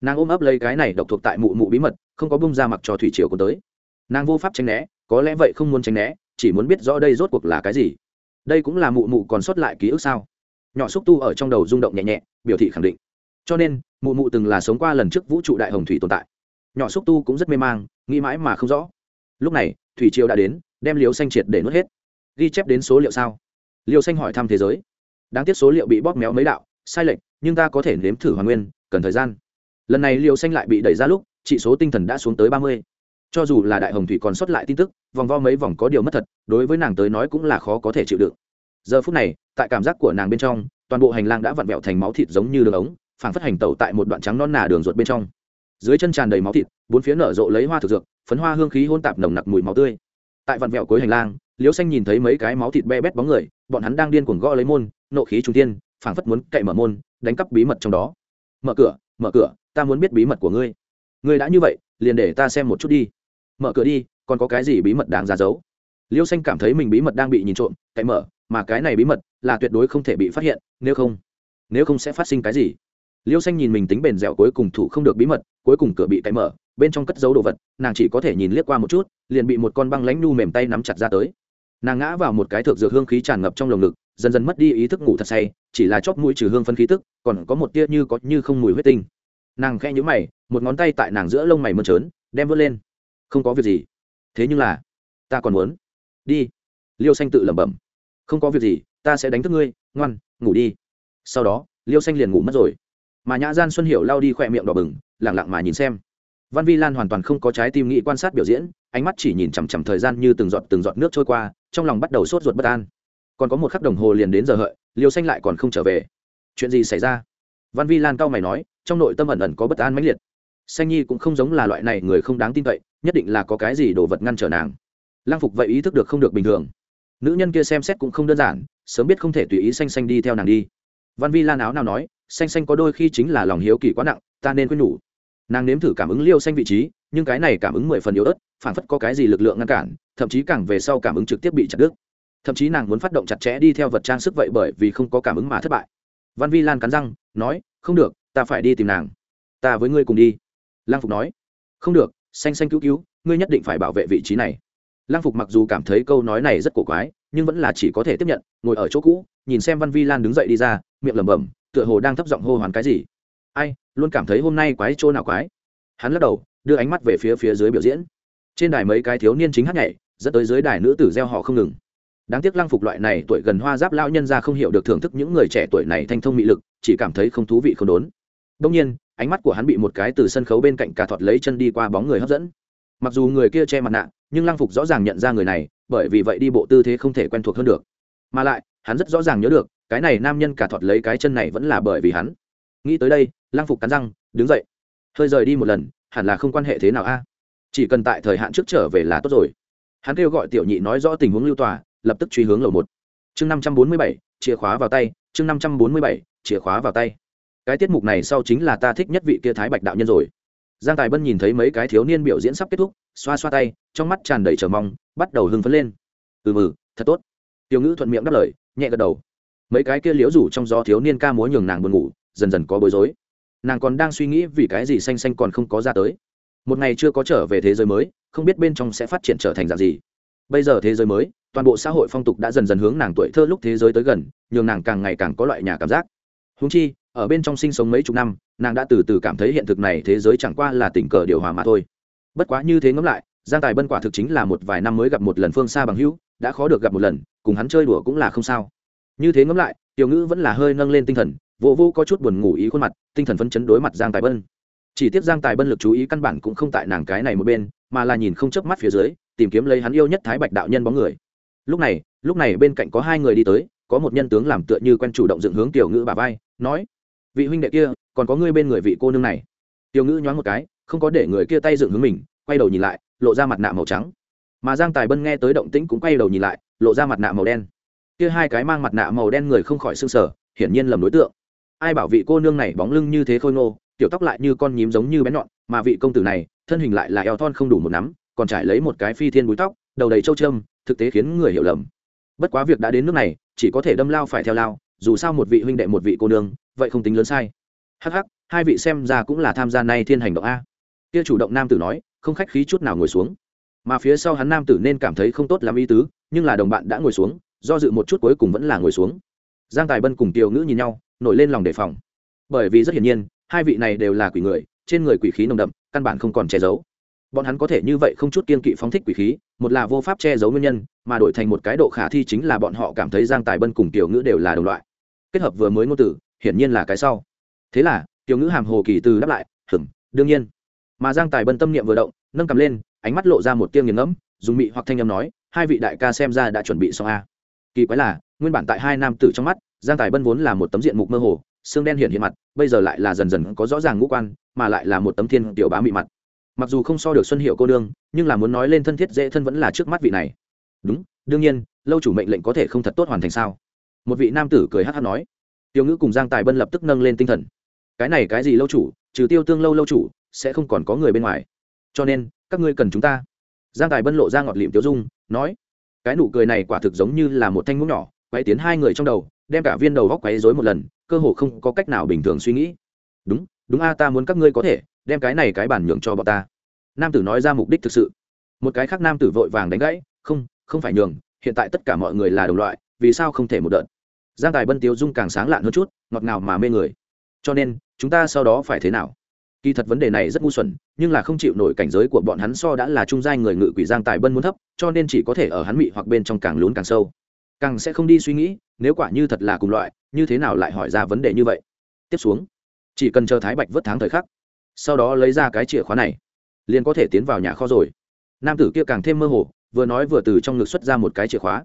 Nàng ôm ấp lấy cái này độc thuộc tại mụ mụ bí mật, không có bung ra mặc cho thủy triều còn tới. Nàng vô pháp tránh né, có lẽ vậy không muốn tránh né, chỉ muốn biết rõ đây rốt cuộc là cái gì. Đây cũng là mụ mụ còn sót lại ký ức sao? Nhỏ xúc tu ở trong đầu rung động nhẹ nhẹ, biểu thị khẳng định. Cho nên, mụ mụ từng là sống qua lần trước vũ trụ đại hồng thủy tồn tại. Nhỏ xúc tu cũng rất mê mang, nghĩ mãi mà không rõ. Lúc này thủy triều đã đến, đem liều xanh triệt để nuốt hết. Ghi chép đến số liệu sao? Liều xanh hỏi thăm thế giới. Đáng tiếc số liệu bị bóp méo mấy đạo, sai lệch, nhưng ta có thể nếm thử hoàn nguyên, cần thời gian. Lần này liều xanh lại bị đẩy ra lúc trị số tinh thần đã xuống tới ba mươi. Cho dù là đại hồng thủy còn sót lại tin tức, vòng vo mấy vòng có điều mất thật, đối với nàng tới nói cũng là khó có thể chịu đựng. Giờ phút này, tại cảm giác của nàng bên trong, toàn bộ hành lang đã vặn vẹo thành máu thịt giống như đường ống, phảng phất hành tẩu tại một đoạn trắng non nà đường ruột bên trong dưới chân tràn đầy máu thịt, bốn phía nở rộ lấy hoa thực dược, phấn hoa hương khí hôn tạp nồng nặc mùi máu tươi. Tại vặn vẹo cuối hành lang, liễu xanh nhìn thấy mấy cái máu thịt be bét bóng người, bọn hắn đang điên cuồng gõ lấy môn, nộ khí trung tiên phảng phất muốn cậy mở môn, đánh cắp bí mật trong đó. Mở cửa mở cửa, ta muốn biết bí mật của ngươi. Ngươi đã như vậy, liền để ta xem một chút đi. Mở cửa đi, còn có cái gì bí mật đáng ra giấu? Liêu xanh cảm thấy mình bí mật đang bị nhìn trộm, cậy mở, mà cái này bí mật là tuyệt đối không thể bị phát hiện, nếu không nếu không sẽ phát sinh cái gì? Liêu xanh nhìn mình tính bền dẻo cuối cùng thủ không được bí mật, cuối cùng cửa bị cậy mở, bên trong cất dấu đồ vật, nàng chỉ có thể nhìn liếc qua một chút, liền bị một con băng lãnh nu mềm tay nắm chặt ra tới. Nàng ngã vào một cái thược dược hương khí tràn ngập trong lồng ngực, dần dần mất đi ý thức ngủ thật say, chỉ là chóp mũi trừ hương phân khí tức, còn có một tia như có như không mùi huyết tinh. Nàng khẽ nhũ mày, một ngón tay tại nàng giữa lông mày mơn trớn, đem vớt lên. Không có việc gì. Thế nhưng là, ta còn muốn. Đi. Liêu xanh tự lẩm bẩm. Không có việc gì, ta sẽ đánh thức ngươi, ngoan, ngủ đi. Sau đó, liêu xanh liền ngủ mất rồi mà nhã gian xuân hiểu lao đi khỏe miệng đỏ bừng lẳng lặng mà nhìn xem. Văn vi lan hoàn toàn không có trái tim nghĩ quan sát biểu diễn, ánh mắt chỉ nhìn chằm chằm thời gian như từng giọt từng giọt nước trôi qua, trong lòng bắt đầu sốt ruột bất an. Còn có một khắc đồng hồ liền đến giờ hợi, liêu xanh lại còn không trở về. Chuyện gì xảy ra? Văn vi lan cao mày nói, trong nội tâm ẩn ẩn có bất an mãnh liệt. Xanh nhi cũng không giống là loại này người không đáng tin cậy, nhất định là có cái gì đồ vật ngăn trở nàng. Lang phục vậy ý thức được không được bình thường. Nữ nhân kia xem xét cũng không đơn giản, sớm biết không thể tùy ý xanh xanh đi theo nàng đi. Văn vi lan áo nào nói xanh xanh có đôi khi chính là lòng hiếu kỳ quá nặng, ta nên quên nhủ. Nàng nếm thử cảm ứng liêu xanh vị trí, nhưng cái này cảm ứng mười phần yếu ớt phản phất có cái gì lực lượng ngăn cản, thậm chí càng về sau cảm ứng trực tiếp bị chặt đứt. Thậm chí nàng muốn phát động chặt chẽ đi theo vật trang sức vậy bởi vì không có cảm ứng mà thất bại. Văn vi lan cắn răng, nói, không được, ta phải đi tìm nàng. Ta với ngươi cùng đi. Lang phục nói, không được, xanh xanh cứu cứu, ngươi nhất định phải bảo vệ vị trí này. Lang phục mặc dù cảm thấy câu nói này rất cổ quái, nhưng vẫn là chỉ có thể tiếp nhận, ngồi ở chỗ cũ, nhìn xem văn vi lan đứng dậy đi ra, miệng lẩm bẩm tựa hồ đang thấp giọng hô hoán cái gì. Ai, luôn cảm thấy hôm nay quái chỗ nào quái? Hắn lắc đầu, đưa ánh mắt về phía phía dưới biểu diễn. Trên đài mấy cái thiếu niên chính hát nhảy, dẫn tới dưới đài nữ tử gieo họ không ngừng. Đáng tiếc lăng phục loại này tuổi gần hoa giáp lão nhân ra không hiểu được thưởng thức những người trẻ tuổi này thanh thông mị lực, chỉ cảm thấy không thú vị không đốn. Đông nhiên, ánh mắt của hắn bị một cái từ sân khấu bên cạnh cả thọt lấy chân đi qua bóng người hấp dẫn. Mặc dù người kia che mặt nạ, nhưng lăng phục rõ ràng nhận ra người này, bởi vì vậy đi bộ tư thế không thể quen thuộc hơn được. Mà lại, hắn rất rõ ràng nhớ được cái này nam nhân cả thọt lấy cái chân này vẫn là bởi vì hắn. Nghĩ tới đây lang phục cắn răng, đứng dậy. Hơi rời đi một lần, hẳn là không quan hệ thế nào a? Chỉ cần tại thời hạn trước trở về là tốt rồi. Hắn kêu gọi tiểu nhị nói rõ tình huống lưu tòa, lập tức truy hướng lầu một. Chương năm trăm bốn mươi bảy, chìa khóa vào tay, chương năm trăm bốn mươi bảy, chìa khóa vào tay. Cái tiết mục này sau chính là ta thích nhất vị kia thái bạch đạo nhân rồi. Giang tài bân nhìn thấy mấy cái thiếu niên biểu diễn sắp kết thúc, xoa xoa tay, trong mắt tràn đầy trờ mong, bắt đầu hưng phấn lên. Ừ mừ, thật tốt. Tiểu ngữ thuận miệng đáp lời, nhẹ gật đầu mấy cái kia liễu rủ trong gió thiếu niên ca múa nhường nàng buồn ngủ, dần dần có bối rối. Nàng còn đang suy nghĩ vì cái gì xanh xanh còn không có ra tới. Một ngày chưa có trở về thế giới mới, không biết bên trong sẽ phát triển trở thành dạng gì. Bây giờ thế giới mới, toàn bộ xã hội phong tục đã dần dần hướng nàng tuổi thơ lúc thế giới tới gần, nhường nàng càng ngày càng có loại nhà cảm giác. Húng chi, ở bên trong sinh sống mấy chục năm, nàng đã từ từ cảm thấy hiện thực này thế giới chẳng qua là tình cờ điều hòa mà thôi. Bất quá như thế ngẫm lại, giang tài bân quả thực chính là một vài năm mới gặp một lần phương xa bằng hữu, đã khó được gặp một lần, cùng hắn chơi đùa cũng là không sao như thế ngẫm lại, tiểu ngữ vẫn là hơi nâng lên tinh thần vô vô có chút buồn ngủ ý khuôn mặt, tinh thần phấn chấn đối mặt giang tài bân. Chỉ tiếc giang tài bân lực chú ý căn bản cũng không tại nàng cái này một bên, mà là nhìn không chớp mắt phía dưới, tìm kiếm lấy hắn yêu nhất thái bạch đạo nhân bóng người. Lúc này lúc này bên cạnh có hai người đi tới, có một nhân tướng làm tựa như quen chủ động dựng hướng tiểu ngữ bà vai, nói, vị huynh đệ kia, còn có ngươi bên người vị cô nương này. Tiểu ngữ nhoáng một cái, không có để người kia tay dựng hướng mình, quay đầu nhìn lại, lộ ra mặt nạ màu trắng. Mà giang tài bân nghe tới động tĩnh cũng quay đầu nhìn lại, lộ ra mặt nạ màu đen kia hai cái mang mặt nạ màu đen người không khỏi sưng sở hiển nhiên lầm đối tượng. Ai bảo vị cô nương này bóng lưng như thế khôi ngô, tiểu tóc lại như con nhím giống như bé nhọn, mà vị công tử này, thân hình lại là eo thon không đủ một nắm, còn trải lấy một cái phi thiên búi tóc, đầu đầy trâu trâm, thực tế khiến người hiểu lầm. Bất quá việc đã đến nước này, chỉ có thể đâm lao phải theo lao, dù sao một vị huynh đệ một vị cô nương, vậy không tính lớn sai. Hắc hắc, hai vị xem ra cũng là tham gia nay thiên hành động a. Kia chủ động nam tử nói, không khách khí chút nào ngồi xuống. Mà phía sau hắn nam tử nên cảm thấy không tốt làm ý tứ, nhưng là đồng bạn đã ngồi xuống do dự một chút cuối cùng vẫn là ngồi xuống. Giang tài bân cùng tiểu ngữ nhìn nhau, nổi lên lòng đề phòng. Bởi vì rất hiển nhiên, hai vị này đều là quỷ người, trên người quỷ khí nồng đậm, căn bản không còn che giấu. Bọn hắn có thể như vậy không chút kiên kỵ phóng thích quỷ khí, một là vô pháp che giấu nguyên nhân, mà đổi thành một cái độ khả thi chính là bọn họ cảm thấy giang tài bân cùng tiểu ngữ đều là đồng loại. Kết hợp vừa mới ngôn từ, hiển nhiên là cái sau. Thế là, tiểu ngữ hàm hồ kỳ từ đáp lại hửng đương nhiên. Mà giang tài bân tâm niệm vừa động, nâng cầm lên, ánh mắt lộ ra một tiêng nghiền ngẫm, dùng mị hoặc thanh âm nói, hai vị đại ca xem ra đã chuẩn bị xong a kỳ quái là, nguyên bản tại hai nam tử trong mắt, giang tài bân vốn là một tấm diện mục mơ hồ, xương đen hiện hiện mặt, bây giờ lại là dần dần có rõ ràng ngũ quan, mà lại là một tấm thiên tiểu bá mị mặt. Mặc dù không so được xuân hiệu cô đương nhưng là muốn nói lên thân thiết dễ thân vẫn là trước mắt vị này. Đúng, đương nhiên, lâu chủ mệnh lệnh có thể không thật tốt hoàn thành sao? Một vị nam tử cười hát hát nói. Tiêu ngữ cùng giang tài bân lập tức nâng lên tinh thần. Cái này cái gì lâu chủ, trừ tiêu tương lâu lâu chủ, sẽ không còn có người bên ngoài. Cho nên, các ngươi cần chúng ta. Giang tài bân lộ ra ngọt lịm tiêu dung, nói cái nụ cười này quả thực giống như là một thanh mũ nhỏ, quay tiến hai người trong đầu, đem cả viên đầu góc quấy rối một lần, cơ hồ không có cách nào bình thường suy nghĩ. Đúng đúng a, ta muốn các ngươi có thể, đem cái này cái bản nhường cho bọn ta. Nam tử nói ra mục đích thực sự. Một cái khác nam tử vội vàng đánh gãy, không không phải nhường, hiện tại tất cả mọi người là đồng loại, vì sao không thể một đợt? Giang tài bân tiêu dung càng sáng lạn hơn chút, ngọt ngào mà mê người. Cho nên, chúng ta sau đó phải thế nào? Kỳ thật vấn đề này rất ngu xuẩn, nhưng là không chịu nổi cảnh giới của bọn hắn so đã là trung giai người ngự quỷ giang tài bân muốn thấp, cho nên chỉ có thể ở hắn mị hoặc bên trong càng lún càng sâu. Càng sẽ không đi suy nghĩ, nếu quả như thật là cùng loại, như thế nào lại hỏi ra vấn đề như vậy? Tiếp xuống, chỉ cần chờ thái bạch vớt tháng thời khắc, sau đó lấy ra cái chìa khóa này, liền có thể tiến vào nhà kho rồi. Nam tử kia càng thêm mơ hồ, vừa nói vừa từ trong ngực xuất ra một cái chìa khóa.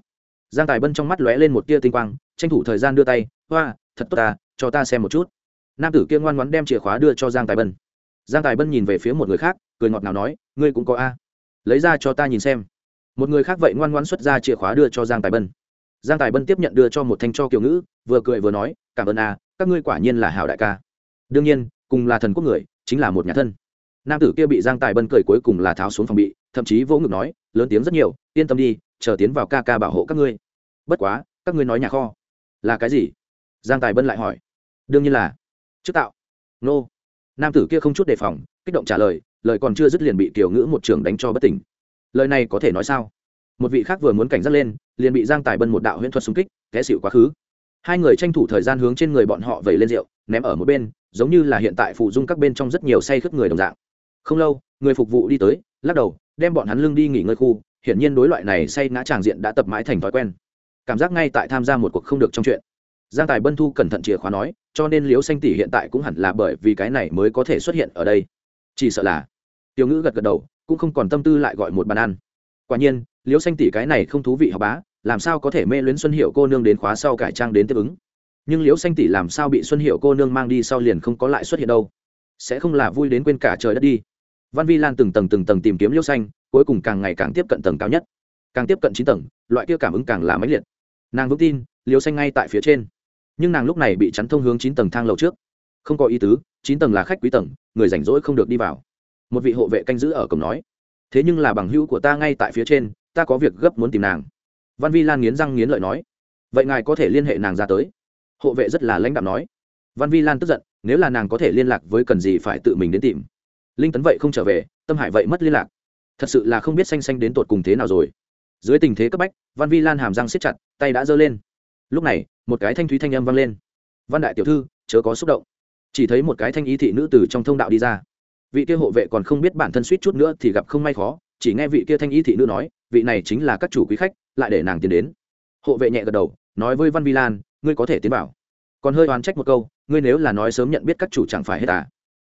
Giang tài bân trong mắt lóe lên một tia tinh quang, tranh thủ thời gian đưa tay, hoa, thật tốt ta, cho ta xem một chút nam tử kia ngoan ngoãn đem chìa khóa đưa cho giang tài bân. Giang tài bân nhìn về phía một người khác, cười ngọt nào nói, ngươi cũng có a. Lấy ra cho ta nhìn xem. Một người khác vậy ngoan ngoãn xuất ra chìa khóa đưa cho giang tài bân. Giang tài bân tiếp nhận đưa cho một thanh cho kiều ngữ, vừa cười vừa nói, cảm ơn a, các ngươi quả nhiên là hảo đại ca. Đương nhiên, cùng là thần quốc người, chính là một nhà thân. Nam tử kia bị giang tài bân cười cuối cùng là tháo xuống phòng bị, thậm chí vỗ ngực nói, lớn tiếng rất nhiều, yên tâm đi, chờ tiến vào ca ca bảo hộ các ngươi. Bất quá, các ngươi nói nhà kho. Là cái gì? Giang tài bân lại hỏi. Đương nhiên là trước tạo. Nô. Nam tử kia không chút đề phòng, kích động trả lời lời còn chưa dứt liền bị tiểu ngữ một trường đánh cho bất tỉnh. Lời này có thể nói sao? Một vị khác vừa muốn cảnh giác lên, liền bị giang tài bân một đạo huyễn thuật xung kích, té xịu quá khứ. Hai người tranh thủ thời gian hướng trên người bọn họ vẩy lên rượu, ném ở một bên, giống như là hiện tại phụ dung các bên trong rất nhiều say khướt người đồng dạng. Không lâu, người phục vụ đi tới, lắc đầu, đem bọn hắn lưng đi nghỉ ngơi khu, hiển nhiên đối loại này say ngã tràng diện đã tập mãi thành thói quen. Cảm giác ngay tại tham gia một cuộc không được trong chuyện giang tài bân thu cẩn thận chìa khóa nói, cho nên liếu xanh tỷ hiện tại cũng hẳn là bởi vì cái này mới có thể xuất hiện ở đây. Chỉ sợ là, tiểu ngữ gật gật đầu, cũng không còn tâm tư lại gọi một bàn ăn. Quả nhiên liếu xanh tỷ cái này không thú vị học bá, làm sao có thể mê luyến xuân hiệu cô nương đến khóa sau cải trang đến tiếp ứng? Nhưng liễu xanh tỷ làm sao bị xuân hiệu cô nương mang đi sau liền không có lại xuất hiện đâu? Sẽ không là vui đến quên cả trời đất đi. Văn vi lan từng tầng từng tầng tìm kiếm liễu xanh, cuối cùng càng ngày càng tiếp cận tầng cao nhất. Càng tiếp cận chín tầng, loại kia cảm ứng càng là mãnh liệt. Nàng vững tin, liễu xanh ngay tại phía trên nhưng nàng lúc này bị chắn thông hướng chín tầng thang lầu trước. Không có ý tứ, chín tầng là khách quý tầng, người rảnh rỗi không được đi vào. Một vị hộ vệ canh giữ ở cổng nói, thế nhưng là bằng hữu của ta ngay tại phía trên, ta có việc gấp muốn tìm nàng. Văn vi lan nghiến răng nghiến lợi nói, vậy ngài có thể liên hệ nàng ra tới. Hộ vệ rất là lãnh đạm nói. Văn vi lan tức giận, nếu là nàng có thể liên lạc với cần gì phải tự mình đến tìm? Linh tấn vậy không trở về, tâm hải vậy mất liên lạc. Thật sự là không biết xanh xanh đến tột cùng thế nào rồi. Dưới tình thế cấp bách, văn vi lan hàm răng siết chặt, tay đã giơ lên lúc này, một cái thanh thúy thanh âm vang lên. Văn đại tiểu thư, chớ có xúc động. Chỉ thấy một cái thanh ý thị nữ từ trong thông đạo đi ra. Vị kia hộ vệ còn không biết bản thân suýt chút nữa thì gặp không may khó, chỉ nghe vị kia thanh ý thị nữ nói, vị này chính là các chủ quý khách, lại để nàng tiến đến. Hộ vệ nhẹ gật đầu, nói với văn vi lan, ngươi có thể tiến vào. Còn hơi oán trách một câu, ngươi nếu là nói sớm nhận biết các chủ chẳng phải hết à?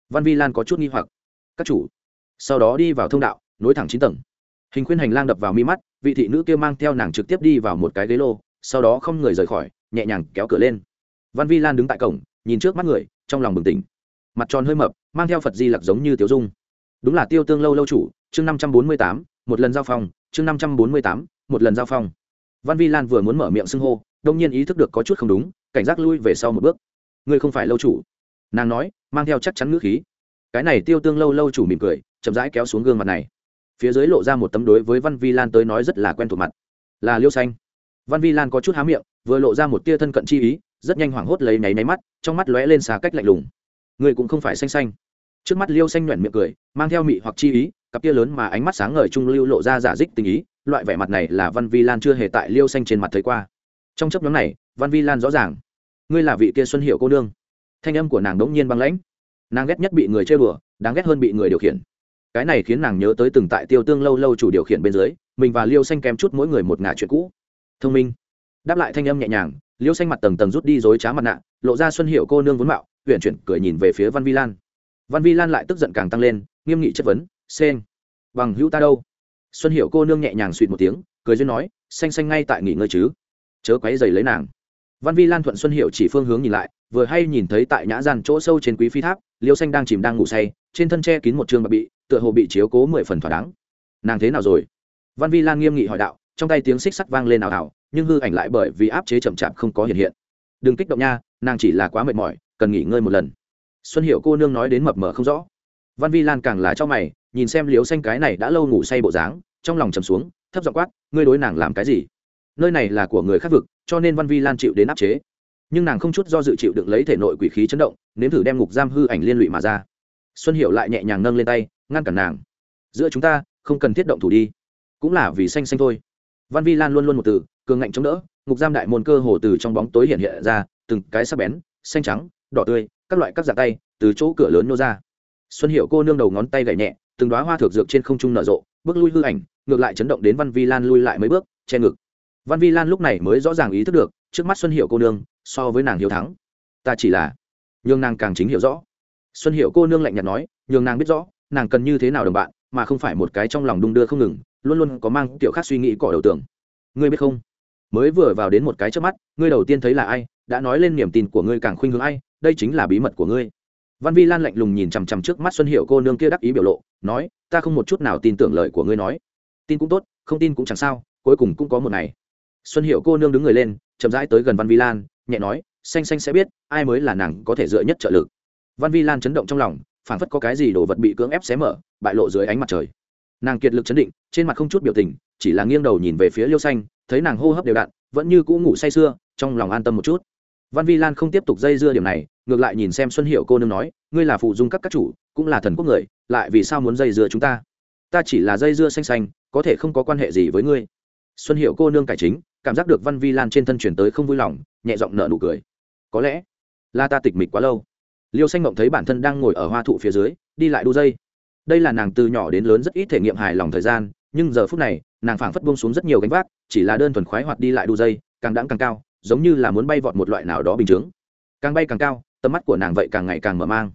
Văn vi lan có chút nghi hoặc, các chủ? Sau đó đi vào thông đạo, nối thẳng chín tầng. Hình khuyên hành lang đập vào mi mắt, vị thị nữ kia mang theo nàng trực tiếp đi vào một cái ghế lô sau đó không người rời khỏi, nhẹ nhàng kéo cửa lên. Văn vi lan đứng tại cổng, nhìn trước mắt người, trong lòng bừng tỉnh. Mặt tròn hơi mập, mang theo phật di lặc giống như tiểu dung. Đúng là tiêu tương lâu lâu chủ, chương năm trăm bốn mươi tám, một lần giao phong, chương năm trăm bốn mươi tám, một lần giao phong. Văn vi lan vừa muốn mở miệng xưng hô đông nhiên ý thức được có chút không đúng, cảnh giác lui về sau một bước. Ngươi không phải lâu chủ. Nàng nói, mang theo chắc chắn ngữ khí. Cái này tiêu tương lâu lâu chủ mỉm cười, chậm rãi kéo xuống gương mặt này. Phía dưới lộ ra một tấm đối với văn vi lan tới nói rất là quen thuộc mặt. Là liêu xanh văn vi lan có chút há miệng, vừa lộ ra một tia thân cận chi ý, rất nhanh hoảng hốt lấy nháy máy mắt, trong mắt lóe lên xa cách lạnh lùng. Người cũng không phải xanh xanh. Trước mắt liêu xanh nhuận miệng cười, mang theo mị hoặc chi ý, cặp kia lớn mà ánh mắt sáng ngời trung lưu lộ ra giả dích tình ý, loại vẻ mặt này là văn vi lan chưa hề tại liêu xanh trên mặt thấy qua. Trong chấp nhóm này, văn vi lan rõ ràng, ngươi là vị kia xuân hiệu cô nương. Thanh âm của nàng đống nhiên băng lãnh. Nàng ghét nhất bị người chơi bừa, đáng ghét hơn bị người điều khiển. Cái này khiến nàng nhớ tới từng tại tiêu tương lâu lâu chủ điều khiển bên dưới, mình và liêu xanh kém chút mỗi người một ngả chuyện cũ thông minh. Đáp lại thanh âm nhẹ nhàng liêu xanh mặt tầng tầng rút đi dối trá mặt nạ, lộ ra xuân hiệu cô nương vốn mạo huyện chuyển cười nhìn về phía văn vi lan. Văn vi lan lại tức giận càng tăng lên, nghiêm nghị chất vấn xen bằng hữu ta đâu? Xuân hiệu cô nương nhẹ nhàng suỵt một tiếng, cười duyên nói, xanh xanh ngay tại nghỉ ngơi chứ, chớ quấy dày lấy nàng. Văn vi lan thuận xuân hiệu chỉ phương hướng nhìn lại, vừa hay nhìn thấy tại nhã gian chỗ sâu trên quý phi tháp liêu xanh đang chìm đang ngủ say, trên thân che kín một trường bạc bị, tựa hồ bị chiếu cố mười phần thỏa đáng. Nàng thế nào rồi? Văn vi lan nghiêm nghị hỏi đạo trong tay tiếng xích sắt vang lên ảo ảo nhưng hư ảnh lại bởi vì áp chế chậm chạp không có hiện hiện. Đừng kích động nha, nàng chỉ là quá mệt mỏi, cần nghỉ ngơi một lần. Xuân hiệu cô nương nói đến mập mờ không rõ. Văn vi lan càng là cho mày, nhìn xem liếu xanh cái này đã lâu ngủ say bộ dáng, trong lòng trầm xuống, thấp giọng quát, ngươi đối nàng làm cái gì? Nơi này là của người khác vực, cho nên văn vi lan chịu đến áp chế. Nhưng nàng không chút do dự chịu được lấy thể nội quỷ khí chấn động, nếm thử đem ngục giam hư ảnh liên lụy mà ra. Xuân hiệu lại nhẹ nhàng nâng lên tay, ngăn cản nàng. Giữa chúng ta, không cần thiết động thủ đi. Cũng là vì xanh xanh thôi văn vi lan luôn luôn một từ, cường ngạnh chống đỡ, ngục giam đại môn cơ hồ từ trong bóng tối hiện hiện ra, từng cái sắc bén, xanh trắng, đỏ tươi, các loại các dạng tay, từ chỗ cửa lớn nô ra. Xuân hiệu cô nương đầu ngón tay gậy nhẹ, từng đoá hoa thược dược trên không trung nở rộ, bước lui hư ảnh, ngược lại chấn động đến văn vi lan lui lại mấy bước, che ngực. Văn vi lan lúc này mới rõ ràng ý thức được, trước mắt xuân hiệu cô nương, so với nàng hiếu thắng. Ta chỉ là nhường nàng càng chính hiểu rõ. Xuân hiệu cô nương lạnh nhạt nói, nhường nàng biết rõ, nàng cần như thế nào đồng bạn, mà không phải một cái trong lòng đung đưa không ngừng luôn luôn có mang tiểu khác suy nghĩ cỏ đầu tường. Ngươi biết không? Mới vừa vào đến một cái trước mắt, ngươi đầu tiên thấy là ai, đã nói lên niềm tin của ngươi càng khuynh hướng ai, đây chính là bí mật của ngươi. Văn vi lan lạnh lùng nhìn chằm chằm trước mắt xuân hiệu cô nương kia đắc ý biểu lộ, nói, ta không một chút nào tin tưởng lời của ngươi nói. Tin cũng tốt, không tin cũng chẳng sao, cuối cùng cũng có một ngày. Xuân hiệu cô nương đứng người lên, chậm rãi tới gần văn vi lan, nhẹ nói, xanh xanh sẽ biết, ai mới là nàng có thể dựa nhất trợ lực. Văn vi lan chấn động trong lòng, phảng phất có cái gì đồ vật bị cưỡng ép xé mở, bại lộ dưới ánh mặt trời nàng kiệt lực chấn định, trên mặt không chút biểu tình, chỉ là nghiêng đầu nhìn về phía liêu xanh, thấy nàng hô hấp đều đặn, vẫn như cũ ngủ say sưa, trong lòng an tâm một chút. Văn vi lan không tiếp tục dây dưa điểm này, ngược lại nhìn xem xuân hiệu cô nương nói, ngươi là phụ dung các các chủ, cũng là thần quốc người, lại vì sao muốn dây dưa chúng ta? Ta chỉ là dây dưa xanh xanh, có thể không có quan hệ gì với ngươi. Xuân hiệu cô nương cải chính, cảm giác được văn vi lan trên thân chuyển tới không vui lòng, nhẹ giọng nở nụ cười. Có lẽ là ta tịch mịch quá lâu. Liêu xanh mộng thấy bản thân đang ngồi ở hoa thụ phía dưới, đi lại đu dây đây là nàng từ nhỏ đến lớn rất ít thể nghiệm hài lòng thời gian, nhưng giờ phút này, nàng phảng phất buông xuống rất nhiều gánh vác, chỉ là đơn thuần khoái hoạt đi lại đu dây, càng đãng càng cao, giống như là muốn bay vọt một loại nào đó bình chướng. Càng bay càng cao, tầm mắt của nàng vậy càng ngày càng mở mang.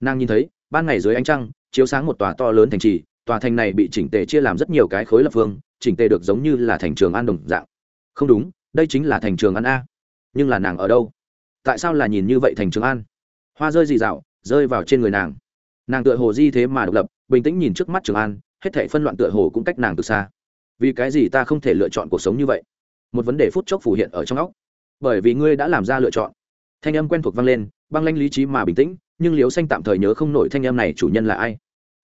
Nàng nhìn thấy, ban ngày dưới ánh trăng, chiếu sáng một tòa to lớn thành trì, tòa thành này bị chỉnh tề chia làm rất nhiều cái khối lập phương, chỉnh tề được giống như là thành trường an đồng dạng. Không đúng, đây chính là thành trường an a. Nhưng là nàng ở đâu? Tại sao là nhìn như vậy thành trường an? Hoa rơi dị dạo rơi vào trên người nàng nàng tựa hồ di thế mà độc lập, bình tĩnh nhìn trước mắt trường an, hết thể phân loạn tựa hồ cũng cách nàng từ xa. Vì cái gì ta không thể lựa chọn cuộc sống như vậy? Một vấn đề phút chốc phủ hiện ở trong óc. Bởi vì ngươi đã làm ra lựa chọn. Thanh âm quen thuộc vang lên, băng lanh lý trí mà bình tĩnh, nhưng liếu xanh tạm thời nhớ không nổi thanh âm này chủ nhân là ai.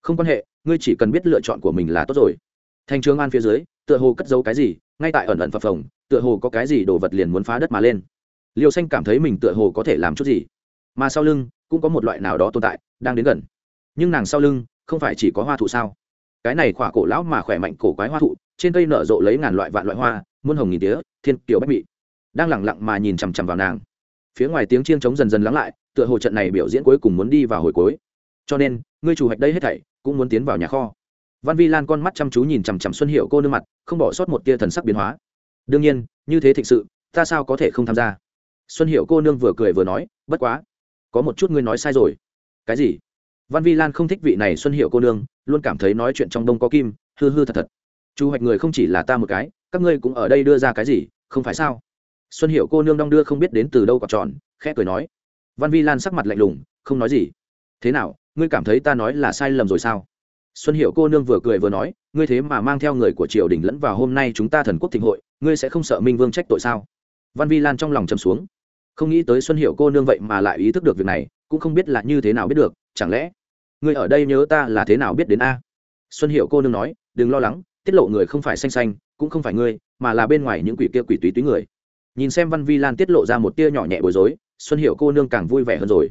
Không quan hệ, ngươi chỉ cần biết lựa chọn của mình là tốt rồi. Thanh trường an phía dưới, tựa hồ cất giấu cái gì, ngay tại ẩn ẩn phập phồng, tựa hồ có cái gì đồ vật liền muốn phá đất mà lên. Liêu xanh cảm thấy mình tựa hồ có thể làm chút gì. Mà sau lưng, cũng có một loại nào đó tồn tại, đang đến gần nhưng nàng sau lưng không phải chỉ có hoa thụ sao? Cái này khỏa cổ lão mà khỏe mạnh cổ quái hoa thụ, trên cây nở rộ lấy ngàn loại vạn loại hoa, muôn hồng nghìn tía, thiên kiều bách mị. Đang lẳng lặng mà nhìn chằm chằm vào nàng. Phía ngoài tiếng chiên trống dần dần lắng lại, tựa hồ trận này biểu diễn cuối cùng muốn đi vào hồi cuối. Cho nên, ngươi chủ hạch đây hết thảy, cũng muốn tiến vào nhà kho. Văn vi lan con mắt chăm chú nhìn chằm chằm xuân hiệu cô nương mặt, không bỏ sót một tia thần sắc biến hóa. Đương nhiên, như thế thịnh sự, ta sao có thể không tham gia? Xuân hiệu cô nương vừa cười vừa nói, bất quá, có một chút ngươi nói sai rồi. Cái gì? Văn vi lan không thích vị này xuân hiệu cô nương, luôn cảm thấy nói chuyện trong đông có kim, hư hư thật thật. Chu hoạch người không chỉ là ta một cái, các ngươi cũng ở đây đưa ra cái gì, không phải sao? Xuân hiệu cô nương đong đưa không biết đến từ đâu còn tròn, khẽ cười nói. Văn vi lan sắc mặt lạnh lùng, không nói gì. Thế nào, ngươi cảm thấy ta nói là sai lầm rồi sao? Xuân hiệu cô nương vừa cười vừa nói, ngươi thế mà mang theo người của triều đình lẫn vào hôm nay chúng ta thần quốc thịnh hội, ngươi sẽ không sợ minh vương trách tội sao? Văn vi lan trong lòng chầm xuống. Không nghĩ tới xuân hiệu cô nương vậy mà lại ý thức được việc này, cũng không biết là như thế nào biết được, chẳng lẽ ngươi ở đây nhớ ta là thế nào biết đến a? Xuân hiệu cô nương nói, đừng lo lắng, tiết lộ người không phải xanh xanh, cũng không phải ngươi, mà là bên ngoài những quỷ kia quỷ túy túy người. Nhìn xem văn vi lan tiết lộ ra một tia nhỏ nhẹ bối rối, xuân hiệu cô nương càng vui vẻ hơn rồi.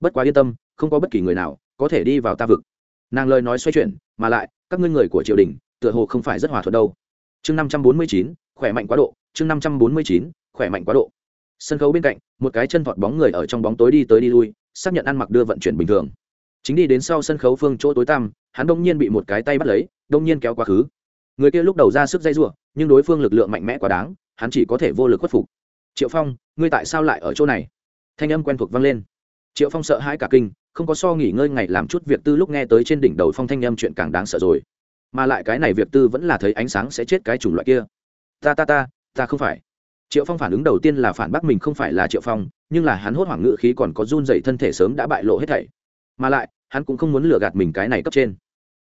Bất quá yên tâm, không có bất kỳ người nào có thể đi vào ta vực. Nàng lời nói xoay chuyển, mà lại, các ngươi người của triều đình, tựa hồ không phải rất hòa thuận đâu. Chương năm trăm bốn mươi chín, khỏe mạnh quá độ, chương năm trăm bốn mươi chín, khỏe mạnh quá độ. Sân khấu bên cạnh, một cái chân thọt bóng người ở trong bóng tối đi tới đi lui, xác nhận ăn mặc đưa vận chuyển bình thường chính đi đến sau sân khấu phương chỗ tối tăm, hắn đông nhiên bị một cái tay bắt lấy, đông nhiên kéo quá khứ. Người kia lúc đầu ra sức dây giụa nhưng đối phương lực lượng mạnh mẽ quá đáng, hắn chỉ có thể vô lực khuất phục. Triệu phong, ngươi tại sao lại ở chỗ này? Thanh âm quen thuộc vang lên. Triệu phong sợ hãi cả kinh, không có so nghỉ ngơi ngày làm chút việc tư lúc nghe tới trên đỉnh đầu phong thanh âm chuyện càng đáng sợ rồi. Mà lại cái này việc tư vẫn là thấy ánh sáng sẽ chết cái chủng loại kia. Ta ta ta ta không phải. Triệu phong phản ứng đầu tiên là phản bác mình không phải là triệu phong, nhưng là hắn hốt hoảng ngự khí còn có run dày thân thể sớm đã bại lộ hết thảy mà lại, hắn cũng không muốn lừa gạt mình cái này cấp trên.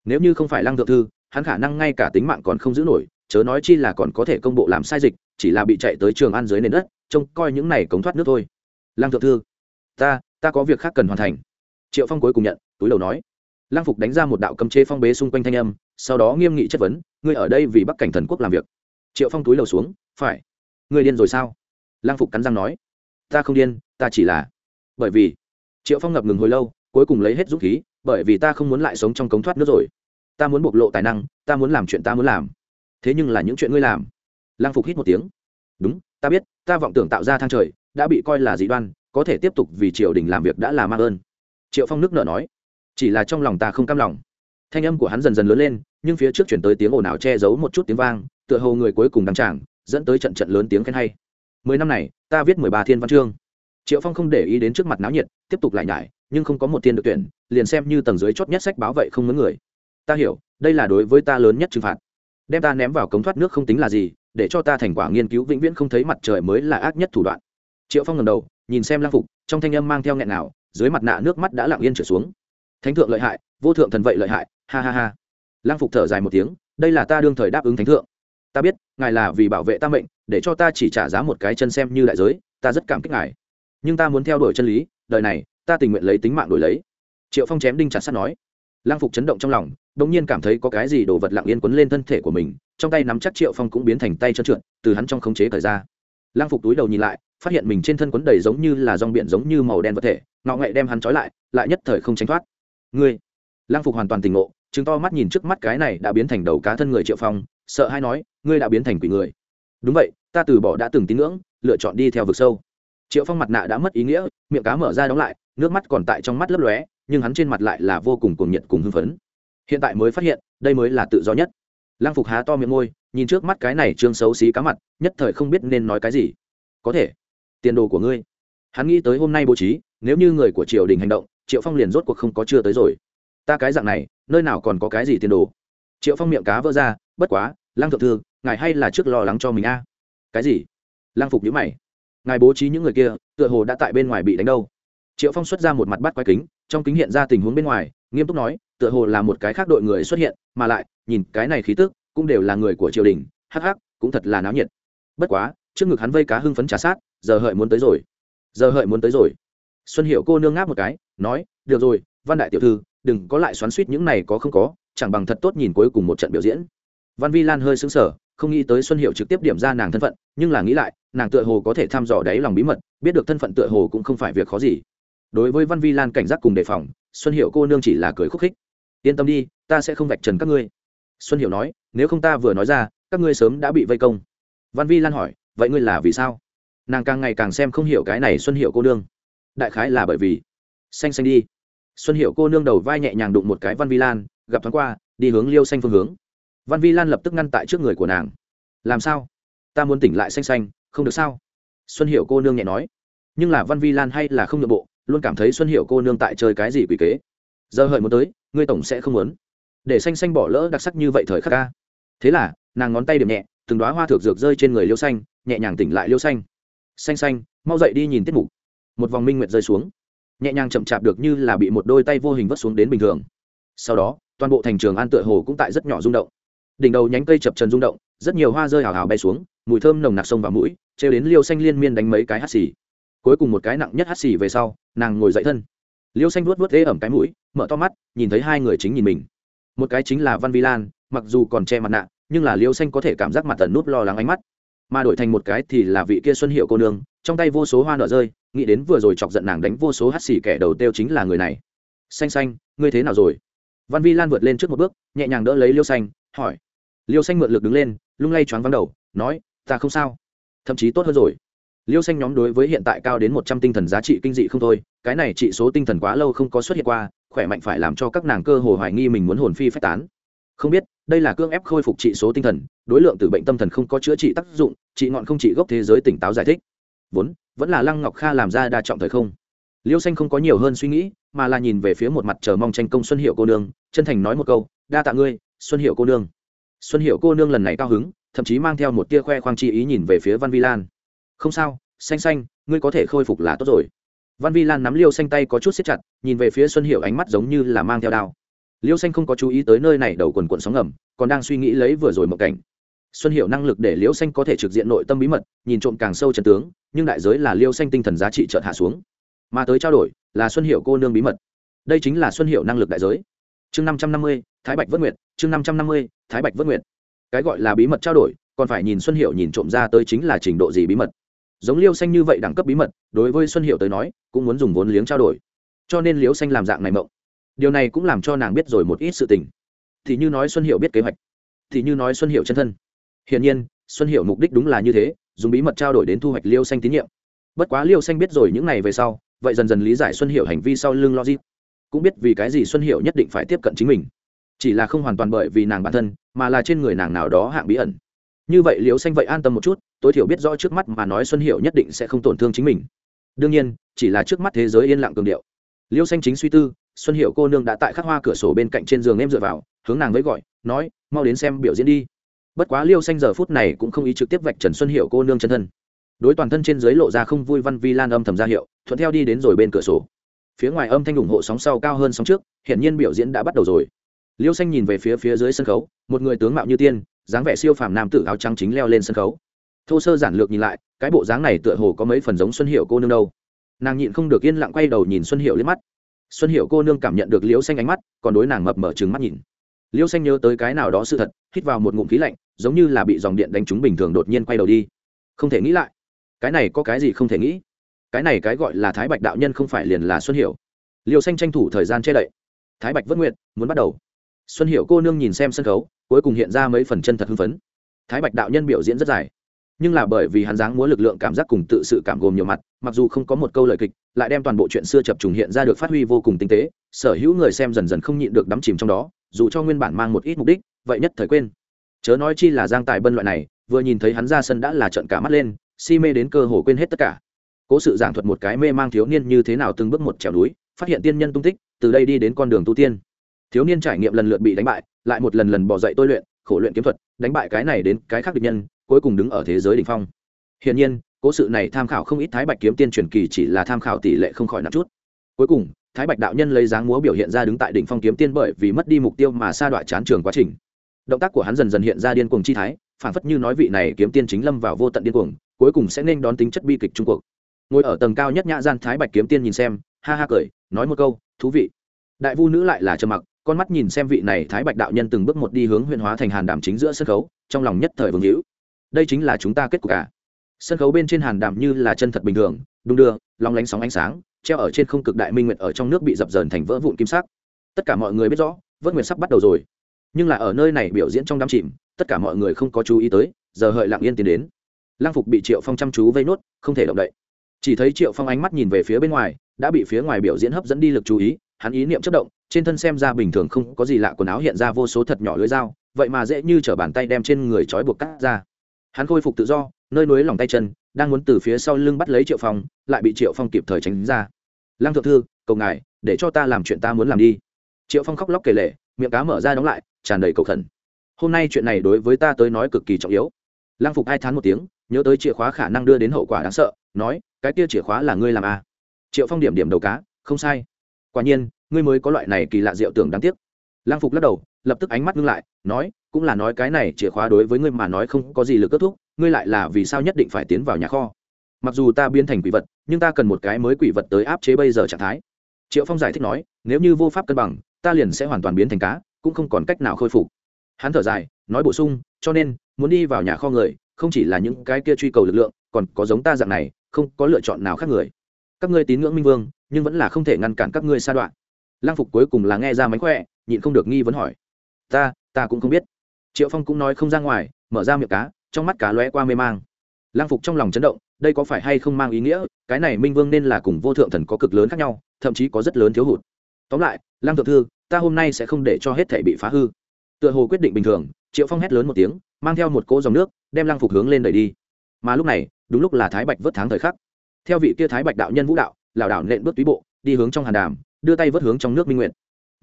Nếu như không phải lăng thượng thư, hắn khả năng ngay cả tính mạng còn không giữ nổi, chớ nói chi là còn có thể công bộ làm sai dịch, chỉ là bị chạy tới trường ăn dưới nền đất, trông coi những này cống thoát nước thôi. Lăng thượng thư, ta ta có việc khác cần hoàn thành. Triệu phong cuối cùng nhận, túi đầu nói. Lăng phục đánh ra một đạo cấm chế phong bế xung quanh thanh âm, sau đó nghiêm nghị chất vấn, ngươi ở đây vì bắc cảnh thần quốc làm việc. Triệu phong túi đầu xuống, phải. Ngươi điên rồi sao? Lăng phục cắn răng nói. Ta không điên, ta chỉ là bởi vì, triệu phong ngập ngừng hồi lâu cuối cùng lấy hết dũng khí, bởi vì ta không muốn lại sống trong cống thoát nước rồi. Ta muốn bộc lộ tài năng, ta muốn làm chuyện ta muốn làm. Thế nhưng là những chuyện ngươi làm. Lăng phục hít một tiếng. Đúng, ta biết, ta vọng tưởng tạo ra thang trời, đã bị coi là dị đoan, có thể tiếp tục vì triều đình làm việc đã là mang ơn. Triệu phong nước nợ nói. Chỉ là trong lòng ta không cam lòng. Thanh âm của hắn dần dần lớn lên, nhưng phía trước chuyển tới tiếng ồn ào che giấu một chút tiếng vang, tựa hồ người cuối cùng đăng tràng dẫn tới trận trận lớn tiếng khen hay. Mười năm này, ta viết mười ba thiên văn chương. Triệu phong không để ý đến trước mặt náo nhiệt, tiếp tục lại nhải nhưng không có một tiên được tuyển, liền xem như tầng dưới chót nhất sách báo vậy không muốn người. Ta hiểu, đây là đối với ta lớn nhất trừng phạt. Đem ta ném vào cống thoát nước không tính là gì, để cho ta thành quả nghiên cứu vĩnh viễn không thấy mặt trời mới là ác nhất thủ đoạn. Triệu phong ngầm đầu, nhìn xem lang phục, trong thanh âm mang theo nghẹn nào, dưới mặt nạ nước mắt đã lặng yên trở xuống. Thánh thượng lợi hại, vô thượng thần vậy lợi hại, ha ha ha. Lang phục thở dài một tiếng, đây là ta đương thời đáp ứng thánh thượng. Ta biết, ngài là vì bảo vệ ta mệnh, để cho ta chỉ trả giá một cái chân xem như đại giới, ta rất cảm kích ngài. Nhưng ta muốn theo đuổi chân lý, đời này ta tình nguyện lấy tính mạng đổi lấy. Triệu phong chém đinh chặt sắt nói. Lang phục chấn động trong lòng đ ỗ n g nhiên cảm thấy có cái gì đồ vật lặng yên quấn lên thân thể của mình, trong tay nắm chắc triệu phong cũng biến thành tay trơn trượt, từ hắn trong khống chế thời ra. Lang phục túi đầu nhìn lại, phát hiện mình trên thân quấn đầy giống như là rong biển giống như màu đen vật thể, ngọ ngậy đem hắn trói lại lại nhất thời không tránh thoát. Ngươi! Lang phục hoàn toàn tỉnh ngộ chứng to mắt nhìn trước mắt cái này đã biến thành đầu cá thân người triệu phong, sợ hay nói, ngươi đã biến thành quỷ người. Đúng vậy, ta từ bỏ đã từng tín ngưỡng, lựa chọn đi theo vực sâu. Triệu phong mặt nạ đã mất ý nghĩa, miệng cá mở ra đóng lại nước mắt còn tại trong mắt lấp lóe, nhưng hắn trên mặt lại là vô cùng cuồng nhiệt cùng hưng phấn. Hiện tại mới phát hiện, đây mới là tự do nhất. Lăng phục há to miệng môi, nhìn trước mắt cái này trương xấu xí cá mặt, nhất thời không biết nên nói cái gì. Có thể, tiền đồ của ngươi. Hắn nghĩ tới hôm nay bố trí, nếu như người của triều đình hành động, triệu phong liền rốt cuộc không có chưa tới rồi. Ta cái dạng này, nơi nào còn có cái gì tiền đồ? Triệu phong miệng cá vỡ ra, bất quá, lăng thượng thư, ngài hay là trước lo lắng cho mình a. Cái gì? Lăng phục nhữ mày. Ngài bố trí những người kia, tựa hồ đã tại bên ngoài bị đánh đâu triệu phong xuất ra một mặt bắt quái kính, trong kính hiện ra tình huống bên ngoài, nghiêm túc nói, tựa hồ là một cái khác đội người xuất hiện, mà lại, nhìn cái này khí tức, cũng đều là người của triều đình, hắc hắc, cũng thật là náo nhiệt. Bất quá, trước ngực hắn vây cá hưng phấn trả sát, giờ hợi muốn tới rồi. Giờ hợi muốn tới rồi. Xuân hiệu cô nương ngáp một cái, nói, được rồi, văn đại tiểu thư, đừng có lại xoắn suýt những này có không có, chẳng bằng thật tốt nhìn cuối cùng một trận biểu diễn. Văn vi lan hơi xứng sở không nghĩ tới xuân hiệu trực tiếp điểm ra nàng thân phận, nhưng là nghĩ lại, nàng tựa hồ có thể thăm dò đáy lòng bí mật, biết được thân phận tựa hồ cũng không phải việc khó gì đối với văn vi lan cảnh giác cùng đề phòng, xuân hiệu cô nương chỉ là cười khúc khích. Yên tâm đi, ta sẽ không vạch trần các ngươi. Xuân hiệu nói, nếu không ta vừa nói ra, các ngươi sớm đã bị vây công. Văn vi lan hỏi, vậy ngươi là vì sao? Nàng càng ngày càng xem không hiểu cái này xuân hiệu cô nương. Đại khái là bởi vì, xanh xanh đi. Xuân hiệu cô nương đầu vai nhẹ nhàng đụng một cái văn vi lan gặp thoáng qua, đi hướng liêu xanh phương hướng. Văn vi lan lập tức ngăn tại trước người của nàng. Làm sao? Ta muốn tỉnh lại xanh xanh, không được sao? Xuân hiệu cô nương nhẹ nói. Nhưng là văn vi lan hay là không nhượng bộ? Luôn cảm thấy xuân hiệu cô nương tại chơi cái gì quỷ kế. Giờ hợi muốn tới, ngươi tổng sẽ không muốn. Để xanh xanh bỏ lỡ đặc sắc như vậy thời khắc ca. Thế là, nàng ngón tay điểm nhẹ, từng đoá hoa thược dược rơi trên người liêu xanh, nhẹ nhàng tỉnh lại liêu xanh. Xanh xanh, mau dậy đi nhìn tiết mục. Một vòng minh nguyệt rơi xuống. Nhẹ nhàng chậm chạp được như là bị một đôi tay vô hình vất xuống đến bình thường. Sau đó, toàn bộ thành trường an tựa hồ cũng tại rất nhỏ rung động. Đỉnh đầu nhánh cây chập trần rung động, rất nhiều hoa rơi hào hào bay xuống, mùi thơm nồng nặc sông vào mũi, trêu đến liêu xanh liên miên đánh mấy cái hắt xì cuối cùng một cái nặng nhất hắt xì về sau, nàng ngồi dậy thân. Liêu xanh vuốt vuốt ghế ẩm cái mũi, mở to mắt, nhìn thấy hai người chính nhìn mình. Một cái chính là văn vi lan, mặc dù còn che mặt nạ, nhưng là liêu xanh có thể cảm giác mặt tần nút lo lắng ánh mắt. Mà đổi thành một cái thì là vị kia xuân hiệu cô nương, trong tay vô số hoa nở rơi, nghĩ đến vừa rồi chọc giận nàng đánh vô số hắt xì kẻ đầu tiêu chính là người này. Xanh xanh, ngươi thế nào rồi? Văn vi lan vượt lên trước một bước, nhẹ nhàng đỡ lấy liêu xanh, hỏi. Liêu xanh mượn lực đứng lên, lung lay choáng vắng đầu, nói, ta không sao. Thậm chí tốt hơn rồi liêu xanh nhóm đối với hiện tại cao đến một trăm tinh thần giá trị kinh dị không thôi, cái này trị số tinh thần quá lâu không có xuất hiện qua, khỏe mạnh phải làm cho các nàng cơ hồ hoài nghi mình muốn hồn phi phách tán. Không biết, đây là cương ép khôi phục trị số tinh thần, đối lượng từ bệnh tâm thần không có chữa trị tác dụng, trị ngọn không trị gốc thế giới tỉnh táo giải thích. Vốn, vẫn là lăng ngọc kha làm ra đa trọng thời không. Liêu xanh không có nhiều hơn suy nghĩ, mà là nhìn về phía một mặt chờ mong tranh công xuân hiệu cô nương, chân thành nói một câu, đa tạ ngươi, xuân hiệu cô nương. Xuân hiệu cô nương lần này cao hứng, thậm chí mang theo một tia khoe khoang chi ý nhìn về phía văn vi lan không sao, xanh xanh, ngươi có thể khôi phục là tốt rồi. Văn vi lan nắm liêu xanh tay có chút xếp chặt, nhìn về phía xuân hiệu ánh mắt giống như là mang theo đao. Liêu xanh không có chú ý tới nơi này, đầu quần quần sóng ngầm, còn đang suy nghĩ lấy vừa rồi một cảnh. Xuân hiệu năng lực để liêu xanh có thể trực diện nội tâm bí mật, nhìn trộm càng sâu trần tướng, nhưng đại giới là liêu xanh tinh thần giá trị chợt hạ xuống. Mà tới trao đổi, là xuân hiệu cô nương bí mật. Đây chính là xuân hiệu năng lực đại giới. Chương năm trăm năm mươi, thái bạch vất nguyệt, chương năm trăm năm mươi, thái bạch vất nguyệt. Cái gọi là bí mật trao đổi, còn phải nhìn xuân hiệu nhìn trộm ra tới chính là trình độ gì bí mật giống liêu xanh như vậy đẳng cấp bí mật, đối với xuân hiệu tới nói, cũng muốn dùng vốn liếng trao đổi. Cho nên liêu xanh làm dạng này mộng. Điều này cũng làm cho nàng biết rồi một ít sự tình. Thì như nói xuân hiệu biết kế hoạch. Thì như nói xuân hiệu chân thân. Hiển nhiên, xuân hiệu mục đích đúng là như thế, dùng bí mật trao đổi đến thu hoạch liêu xanh tín nhiệm. Bất quá liêu xanh biết rồi những này về sau, vậy dần dần lý giải xuân hiệu hành vi sau lưng logic. Cũng biết vì cái gì xuân hiệu nhất định phải tiếp cận chính mình. Chỉ là không hoàn toàn bởi vì nàng bản thân, mà là trên người nàng nào đó hạng bí ẩn. Như vậy liêu xanh vậy an tâm một chút tối thiểu biết rõ trước mắt mà nói xuân hiệu nhất định sẽ không tổn thương chính mình. Đương nhiên, chỉ là trước mắt thế giới yên lặng cường điệu. Liêu xanh chính suy tư, xuân hiệu cô nương đã tại khắc hoa cửa sổ bên cạnh trên giường em dựa vào, hướng nàng với gọi, nói, mau đến xem biểu diễn đi. Bất quá liêu xanh giờ phút này cũng không ý trực tiếp vạch trần xuân hiệu cô nương chân thân. Đối toàn thân trên dưới lộ ra không vui văn vi lan âm thầm ra hiệu, thuận theo đi đến rồi bên cửa sổ. Phía ngoài âm thanh ủng hộ sóng sau cao hơn sóng trước hiện nhiên biểu diễn đã bắt đầu rồi. Liêu xanh nhìn về phía phía dưới sân khấu, một người tướng mạo như tiên, dáng vẻ siêu phàm nam tử áo trắng chính leo lên sân khấu thô sơ giản lược nhìn lại, cái bộ dáng này tựa hồ có mấy phần giống xuân hiệu cô nương đâu. Nàng nhịn không được yên lặng quay đầu nhìn xuân hiệu liếc mắt. Xuân hiệu cô nương cảm nhận được liễu xanh ánh mắt, còn đối nàng mập mở trừng mắt nhìn. Liễu xanh nhớ tới cái nào đó sự thật, hít vào một ngụm khí lạnh, giống như là bị dòng điện đánh trúng bình thường đột nhiên quay đầu đi. Không thể nghĩ lại. Cái này có cái gì không thể nghĩ? Cái này cái gọi là thái bạch đạo nhân không phải liền là xuân Hiệu. liều xanh tranh thủ thời gian che đậy. Thái bạch vất nguyện muốn bắt đầu. Xuân Hiệu cô nương nhìn xem sân khấu, cuối cùng hiện ra mấy phần chân thật hưng phấn. Thái bạch đạo nhân biểu diễn rất dài nhưng là bởi vì hắn dáng múa lực lượng cảm giác cùng tự sự cảm gồm nhiều mặt, mặc dù không có một câu lời kịch, lại đem toàn bộ chuyện xưa chập trùng hiện ra được phát huy vô cùng tinh tế, sở hữu người xem dần dần không nhịn được đắm chìm trong đó, dù cho nguyên bản mang một ít mục đích, vậy nhất thời quên. Chớ nói chi là giang tài bân loại này, vừa nhìn thấy hắn ra sân đã là trận cả mắt lên, si mê đến cơ hồ quên hết tất cả. Cố sự giảng thuật một cái mê mang thiếu niên như thế nào từng bước một trèo núi, phát hiện tiên nhân tung tích, từ đây đi đến con đường tu tiên. Thiếu niên trải nghiệm lần lượt bị đánh bại, lại một lần lần bỏ dậy tôi luyện, khổ luyện kiếm thuật, đánh bại cái này đến cái khác địch nhân cuối cùng đứng ở thế giới đỉnh phong. Hiển nhiên, cố sự này tham khảo không ít thái bạch kiếm tiên truyền kỳ chỉ là tham khảo tỷ lệ không khỏi nặng chút. Cuối cùng, thái bạch đạo nhân lấy dáng múa biểu hiện ra đứng tại đỉnh phong kiếm tiên bởi vì mất đi mục tiêu mà sa đọa chán trường quá trình. Động tác của hắn dần dần hiện ra điên cuồng chi thái, phản phất như nói vị này kiếm tiên chính lâm vào vô tận điên cuồng, cuối cùng sẽ nên đón tính chất bi kịch trung cuộc. Ngồi ở tầng cao nhất nhã gian thái bạch kiếm tiên nhìn xem, ha ha cười, nói một câu, thú vị. Đại vu nữ lại là trầm mặc, con mắt nhìn xem vị này thái bạch đạo nhân từng bước một đi hướng huyền hóa thành hàn đàm chính giữa sân khấu, trong lòng nhất thời vương hữu đây chính là chúng ta kết cục cả sân khấu bên trên hàn đàm như là chân thật bình thường, đung đưa, long lánh sóng ánh sáng, treo ở trên không cực đại minh nguyệt ở trong nước bị dập dờn thành vỡ vụn kim sắc. Tất cả mọi người biết rõ, vớt nguyệt sắp bắt đầu rồi. Nhưng là ở nơi này biểu diễn trong đám chìm, tất cả mọi người không có chú ý tới, giờ hợi lặng yên tiến đến. Lang phục bị triệu phong chăm chú vây nốt, không thể động đậy. Chỉ thấy triệu phong ánh mắt nhìn về phía bên ngoài, đã bị phía ngoài biểu diễn hấp dẫn đi lực chú ý, hắn ý niệm chất động, trên thân xem ra bình thường không có gì lạ quần áo hiện ra vô số thật nhỏ lưỡi dao, vậy mà dễ như t bàn tay đem trên người trói buộc cắt ra hắn khôi phục tự do, nơi núi lòng tay chân, đang muốn từ phía sau lưng bắt lấy triệu phong, lại bị triệu phong kịp thời tránh ra. Lăng thượng thư, cầu ngài, để cho ta làm chuyện ta muốn làm đi. Triệu phong khóc lóc kể lệ miệng cá mở ra đóng lại, tràn đầy cầu khẩn. Hôm nay chuyện này đối với ta tới nói cực kỳ trọng yếu. Lăng phục hai tháng một tiếng, nhớ tới chìa khóa khả năng đưa đến hậu quả đáng sợ, nói, cái kia chìa khóa là ngươi làm à. triệu phong điểm điểm đầu cá, không sai. Quả nhiên, ngươi mới có loại này kỳ lạ diệu tưởng đáng tiếc. Lăng phục lắc đầu lập tức ánh mắt ngưng lại, nói, cũng là nói cái này, chìa khóa đối với ngươi mà nói không có gì lực kết thúc, ngươi lại là vì sao nhất định phải tiến vào nhà kho? Mặc dù ta biến thành quỷ vật, nhưng ta cần một cái mới quỷ vật tới áp chế bây giờ trạng thái. Triệu phong giải thích nói, nếu như vô pháp cân bằng, ta liền sẽ hoàn toàn biến thành cá, cũng không còn cách nào khôi phục. Hắn thở dài, nói bổ sung, cho nên, muốn đi vào nhà kho người, không chỉ là những cái kia truy cầu lực lượng, còn có giống ta dạng này, không có lựa chọn nào khác người. Các ngươi tín ngưỡng minh vương, nhưng vẫn là không thể ngăn cản các ngươi sa đoạn. Lang phục cuối cùng là nghe ra mánh khỏe, nhịn không được nghi vấn hỏi ta ta cũng không biết. Triệu phong cũng nói không ra ngoài, mở ra miệng cá, trong mắt cá lóe qua mê mang. Lang phục trong lòng chấn động, đây có phải hay không mang ý nghĩa? Cái này minh vương nên là cùng vô thượng thần có cực lớn khác nhau, thậm chí có rất lớn thiếu hụt. Tóm lại, lang thượng thư, ta hôm nay sẽ không để cho hết thể bị phá hư. Tựa hồ quyết định bình thường, triệu phong hét lớn một tiếng, mang theo một cỗ dòng nước, đem lang phục hướng lên đẩy đi. Mà lúc này, đúng lúc là thái bạch vớt tháng thời khắc. Theo vị kia thái bạch đạo nhân vũ đạo, lảo đảo nện bước túy bộ, đi hướng trong hàn đàm, đưa tay vớt hướng trong nước minh nguyện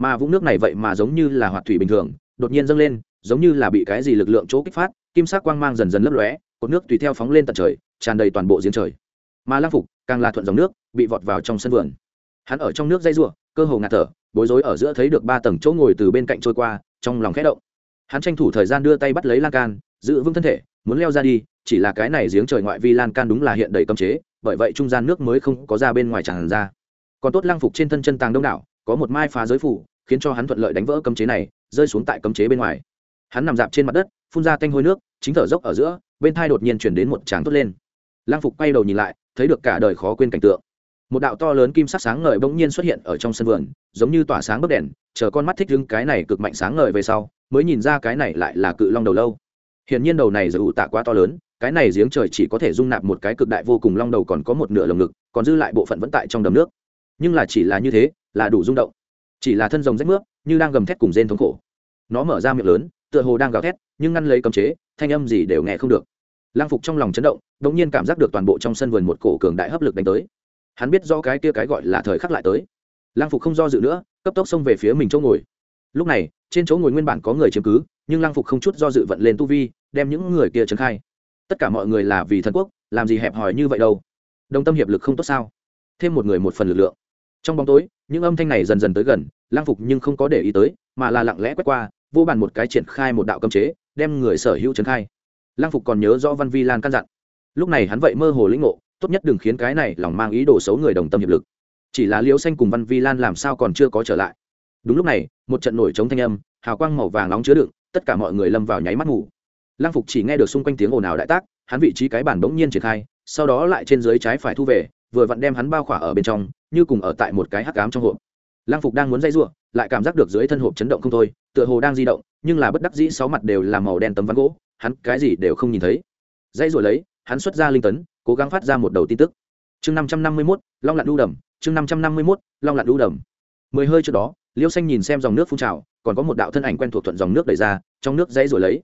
mà vũng nước này vậy mà giống như là hoạt thủy bình thường, đột nhiên dâng lên, giống như là bị cái gì lực lượng chỗ kích phát, kim sắc quang mang dần dần lấp lóe, cột nước tùy theo phóng lên tận trời, tràn đầy toàn bộ giếng trời. Mà lang phục, càng là thuận dòng nước, bị vọt vào trong sân vườn. Hắn ở trong nước dây ruộng cơ hồ ngạt thở, bối rối ở giữa thấy được ba tầng chỗ ngồi từ bên cạnh trôi qua, trong lòng khẽ động. Hắn tranh thủ thời gian đưa tay bắt lấy lan can, giữ vững thân thể, muốn leo ra đi, chỉ là cái này giếng trời ngoại vi lan can đúng là hiện đầy cấm chế, bởi vậy trung gian nước mới không có ra bên ngoài tràn ra. Còn tốt lang phục trên thân chân tàng đông đảo, có một mai phá giới phủ khiến cho hắn thuận lợi đánh vỡ cấm chế này, rơi xuống tại cấm chế bên ngoài. Hắn nằm dạp trên mặt đất, phun ra tanh hôi nước, chính thở dốc ở giữa, bên thai đột nhiên chuyển đến một tráng tốt lên. Lang phục quay đầu nhìn lại, thấy được cả đời khó quên cảnh tượng. Một đạo to lớn kim sắc sáng ngời bỗng nhiên xuất hiện ở trong sân vườn, giống như tỏa sáng bấc đèn, chờ con mắt thích đứng cái này cực mạnh sáng ngời về sau, mới nhìn ra cái này lại là cự long đầu lâu. Hiển nhiên đầu này giữ tạ quá to lớn, cái này giếng trời chỉ có thể dung nạp một cái cực đại vô cùng long đầu còn có một nửa lồng ngực, còn dư lại bộ phận vẫn tại trong đầm nước. Nhưng là chỉ là như thế, là đủ rung động chỉ là thân rồng rách mướp, như đang gầm thét cùng rên thống khổ. Nó mở ra miệng lớn, tựa hồ đang gào thét, nhưng ngăn lấy cấm chế, thanh âm gì đều nghe không được. Lang phục trong lòng chấn động đ ỗ n g nhiên cảm giác được toàn bộ trong sân vườn một cổ cường đại hấp lực đánh tới. Hắn biết do cái kia cái gọi là thời khắc lại tới. Lang phục không do dự nữa, cấp tốc xông về phía mình chỗ ngồi. Lúc này, trên chỗ ngồi nguyên bản có người chiếm cứ, nhưng lang phục không chút do dự vận lên tu vi, đem những người kia trấn khai. Tất cả mọi người là vì thần quốc, làm gì hẹp hòi như vậy đâu? Đồng tâm hiệp lực không tốt sao? Thêm một người một phần lực lượng. Trong bóng tối những âm thanh này dần dần tới gần, lang phục nhưng không có để ý tới, mà là lặng lẽ quét qua, vô bàn một cái triển khai một đạo cấm chế, đem người sở hữu trấn khai. Lang phục còn nhớ rõ văn vi lan căn dặn. Lúc này hắn vậy mơ hồ lĩnh ngộ, tốt nhất đừng khiến cái này lòng mang ý đồ xấu người đồng tâm hiệp lực. Chỉ là liễu xanh cùng văn vi lan làm sao còn chưa có trở lại. Đúng lúc này, một trận nổi trống thanh âm, hào quang màu vàng nóng chứa đựng, tất cả mọi người lâm vào nháy mắt ngủ. Lang phục chỉ nghe được xung quanh tiếng ồn ào đại tác, hắn vị trí cái bản bỗng nhiên triển khai, sau đó lại trên dưới trái phải thu về vừa vặn đem hắn bao khỏa ở bên trong, như cùng ở tại một cái hắc cám trong hộp. Lang phục đang muốn dây giụa lại cảm giác được dưới thân hộp chấn động không thôi, tựa hồ đang di động, nhưng là bất đắc dĩ sáu mặt đều là màu đen tấm ván gỗ, hắn cái gì đều không nhìn thấy. Dây rồi lấy, hắn xuất ra linh tấn, cố gắng phát ra một đầu tin tức. Chương năm trăm năm mươi mốt, long lặn đu đầm, chương năm trăm năm mươi mốt, long lặn đu đầm. Mười hơi trước đó, liêu xanh nhìn xem dòng nước phun trào, còn có một đạo thân ảnh quen thuộc thuận dòng nước đẩy ra, trong nước dãy rồi lấy.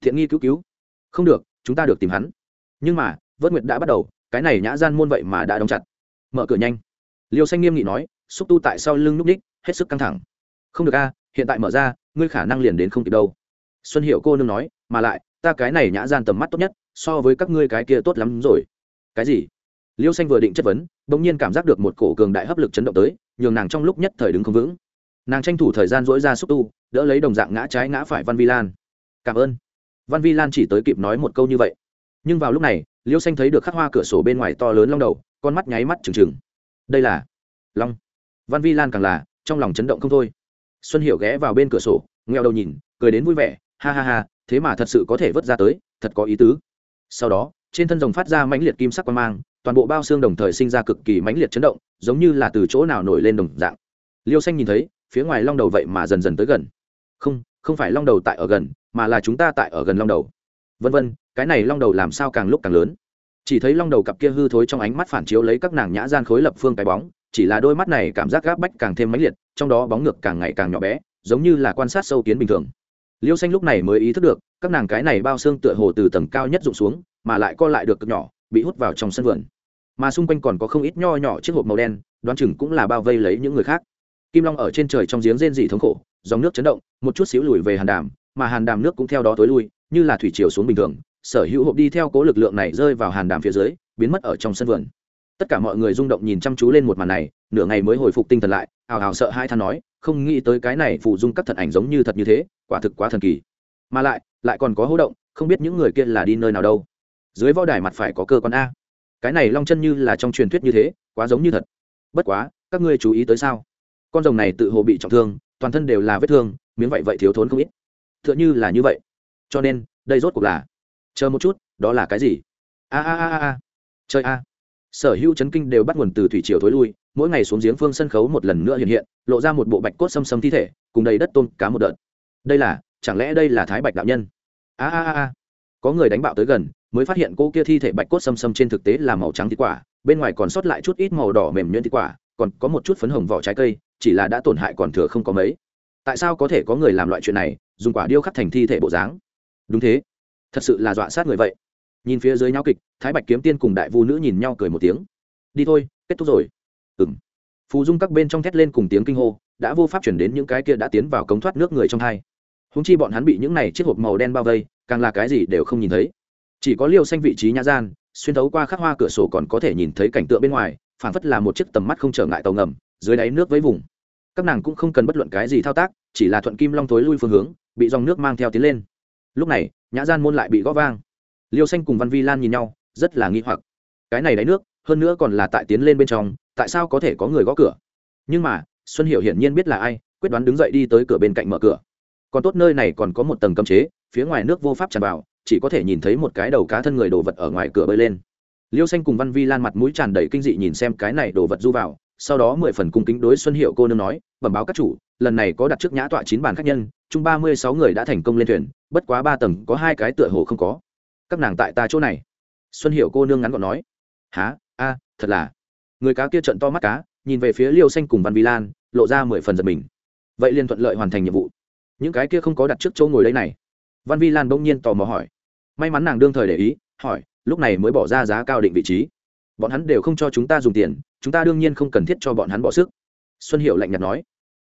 Thiện nghi cứu cứu. Không được, chúng ta được tìm hắn. Nhưng mà, vớt nguyệt đã bắt đầu cái này nhã gian môn vậy mà đã đóng chặt. Mở cửa nhanh. Liêu xanh nghiêm nghị nói, xúc tu tại sau lưng núp ních hết sức căng thẳng. Không được a, hiện tại mở ra, ngươi khả năng liền đến không kịp đâu. Xuân hiệu cô nương nói, mà lại, ta cái này nhã gian tầm mắt tốt nhất, so với các ngươi cái kia tốt lắm rồi. Cái gì? Liêu xanh vừa định chất vấn đ ỗ n g nhiên cảm giác được một cổ cường đại hấp lực chấn động tới, nhường nàng trong lúc nhất thời đứng không vững. Nàng tranh thủ thời gian dỗi ra xúc tu, đỡ lấy đồng dạng ngã trái ngã phải văn vi lan. Cảm ơn. Văn vi lan chỉ tới kịp nói một câu như vậy. Nhưng vào lúc này liêu xanh thấy được khắc hoa cửa sổ bên ngoài to lớn long đầu, con mắt nháy mắt trừng trừng. Đây là long. Văn vi lan càng là, trong lòng chấn động không thôi. Xuân hiểu ghé vào bên cửa sổ ngheo đầu nhìn, cười đến vui vẻ, ha ha ha, thế mà thật sự có thể vớt ra tới, thật có ý tứ. Sau đó, trên thân rồng phát ra mãnh liệt kim sắc quan mang, toàn bộ bao xương đồng thời sinh ra cực kỳ mãnh liệt chấn động, giống như là từ chỗ nào nổi lên đồng dạng. Liêu xanh nhìn thấy, phía ngoài long đầu vậy mà dần dần tới gần. Không không phải long đầu tại ở gần, mà là chúng ta tại ở gần long đầu vân vân, cái này long đầu làm sao càng lúc càng lớn. Chỉ thấy long đầu cặp kia hư thối trong ánh mắt phản chiếu lấy các nàng nhã gian khối lập phương cái bóng, chỉ là đôi mắt này cảm giác gáp bách càng thêm mãnh liệt, trong đó bóng ngược càng ngày càng nhỏ bé, giống như là quan sát sâu kiến bình thường. Liêu xanh lúc này mới ý thức được, các nàng cái này bao xương tựa hồ từ tầng cao nhất rụng xuống, mà lại co lại được cực nhỏ, bị hút vào trong sân vườn. Mà xung quanh còn có không ít nho nhỏ chiếc hộp màu đen, đoán chừng cũng là bao vây lấy những người khác. Kim long ở trên trời trong giếng rên dị thống khổ, dòng nước chấn động, một chút xíu lùi về hàn đàm, mà hàn đàm nước cũng theo đó tối lui như là thủy chiều xuống bình thường, sở hữu hộp đi theo cố lực lượng này rơi vào hàn đàm phía dưới, biến mất ở trong sân vườn. Tất cả mọi người rung động nhìn chăm chú lên một màn này, nửa ngày mới hồi phục tinh thần lại, hào hào sợ hai than nói, không nghĩ tới cái này phụ dung các thật ảnh giống như thật như thế, quả thực quá thần kỳ. Mà lại lại còn có hỗ động, không biết những người kia là đi nơi nào đâu. Dưới võ đài mặt phải có cơ quan a. Cái này long chân như là trong truyền thuyết như thế, quá giống như thật. Bất quá, các ngươi chú ý tới sao? Con rồng này tự hồ bị trọng thương, toàn thân đều là vết thương, miếng vậy vậy thiếu thốn không ít. T h ư ợ n h ư là như vậy cho nên, đây rốt cuộc là, chờ một chút, đó là cái gì? A a a a chơi a sở hữu chấn kinh đều bắt nguồn từ thủy triều thối lui, mỗi ngày xuống giếng phương sân khấu một lần nữa hiện hiện, lộ ra một bộ bạch cốt xâm xâm thi thể, cùng đầy đất tôn cá một đợt. Đây là, chẳng lẽ đây là thái bạch đạo nhân? A a a. Có người đánh bạo tới gần, mới phát hiện cô kia thi thể bạch cốt xâm xâm trên thực tế là màu trắng thịt quả, bên ngoài còn sót lại chút ít màu đỏ mềm nhuyễn thịt quả, còn có một chút phấn hồng vỏ trái cây, chỉ là đã tổn hại còn thừa không có mấy. Tại sao có thể có người làm loại chuyện này, dùng quả điêu khắc thành thi thể bộ dáng? Đúng thế. Thật sự là dọa sát người vậy. Nhìn phía dưới nhau kịch, thái bạch kiếm tiên cùng đại vu nữ nhìn nhau cười một tiếng. Đi thôi, kết thúc rồi. Ừng phù dung các bên trong thét lên cùng tiếng kinh hô, đã vô pháp chuyển đến những cái kia đã tiến vào cống thoát nước người trong hai. Húng chi bọn hắn bị những này chiếc hộp màu đen bao vây, càng là cái gì đều không nhìn thấy. Chỉ có liêu xanh vị trí nhã gian, xuyên thấu qua khắc hoa cửa sổ còn có thể nhìn thấy cảnh tượng bên ngoài, phảng phất là một chiếc tầm mắt không trở ngại tàu ngầm, dưới đáy nước với vùng. Các nàng cũng không cần bất luận cái gì thao tác, chỉ là thuận kim long thối lui phương hướng, bị dòng nước mang theo tiến lên lúc này, nhã gian môn lại bị gõ vang. Liêu xanh cùng văn vi lan nhìn nhau, rất là nghi hoặc. Cái này đáy nước, hơn nữa còn là tại tiến lên bên trong, tại sao có thể có người gõ cửa? Nhưng mà, xuân hiểu hiển nhiên biết là ai, quyết đoán đứng dậy đi tới cửa bên cạnh mở cửa. Còn tốt nơi này còn có một tầng cấm chế, phía ngoài nước vô pháp tràn vào, chỉ có thể nhìn thấy một cái đầu cá thân người đồ vật ở ngoài cửa bơi lên. Liêu xanh cùng văn vi lan mặt mũi tràn đầy kinh dị nhìn xem cái này đồ vật du vào, sau đó mười phần cung kính đối xuân hiệu cô nương nói, bẩm báo các chủ, lần này có đặt trước nhã tọa chín bàn khách nhân chung ba mươi sáu người đã thành công lên thuyền, bất quá ba tầng có hai cái tựa hồ không có. Các nàng tại ta chỗ này. Xuân hiệu cô nương ngắn gọn nói. Há a, thật là. Người cá kia trận to mắt cá, nhìn về phía liêu xanh cùng văn vi lan, lộ ra mười phần giật mình. Vậy liền thuận lợi hoàn thành nhiệm vụ. Những cái kia không có đặt trước chỗ ngồi đây này. Văn vi lan bỗng nhiên tò mò hỏi. May mắn nàng đương thời để ý, hỏi, lúc này mới bỏ ra giá cao định vị trí. Bọn hắn đều không cho chúng ta dùng tiền, chúng ta đương nhiên không cần thiết cho bọn hắn bỏ sức. Xuân hiệu lạnh nhạt nói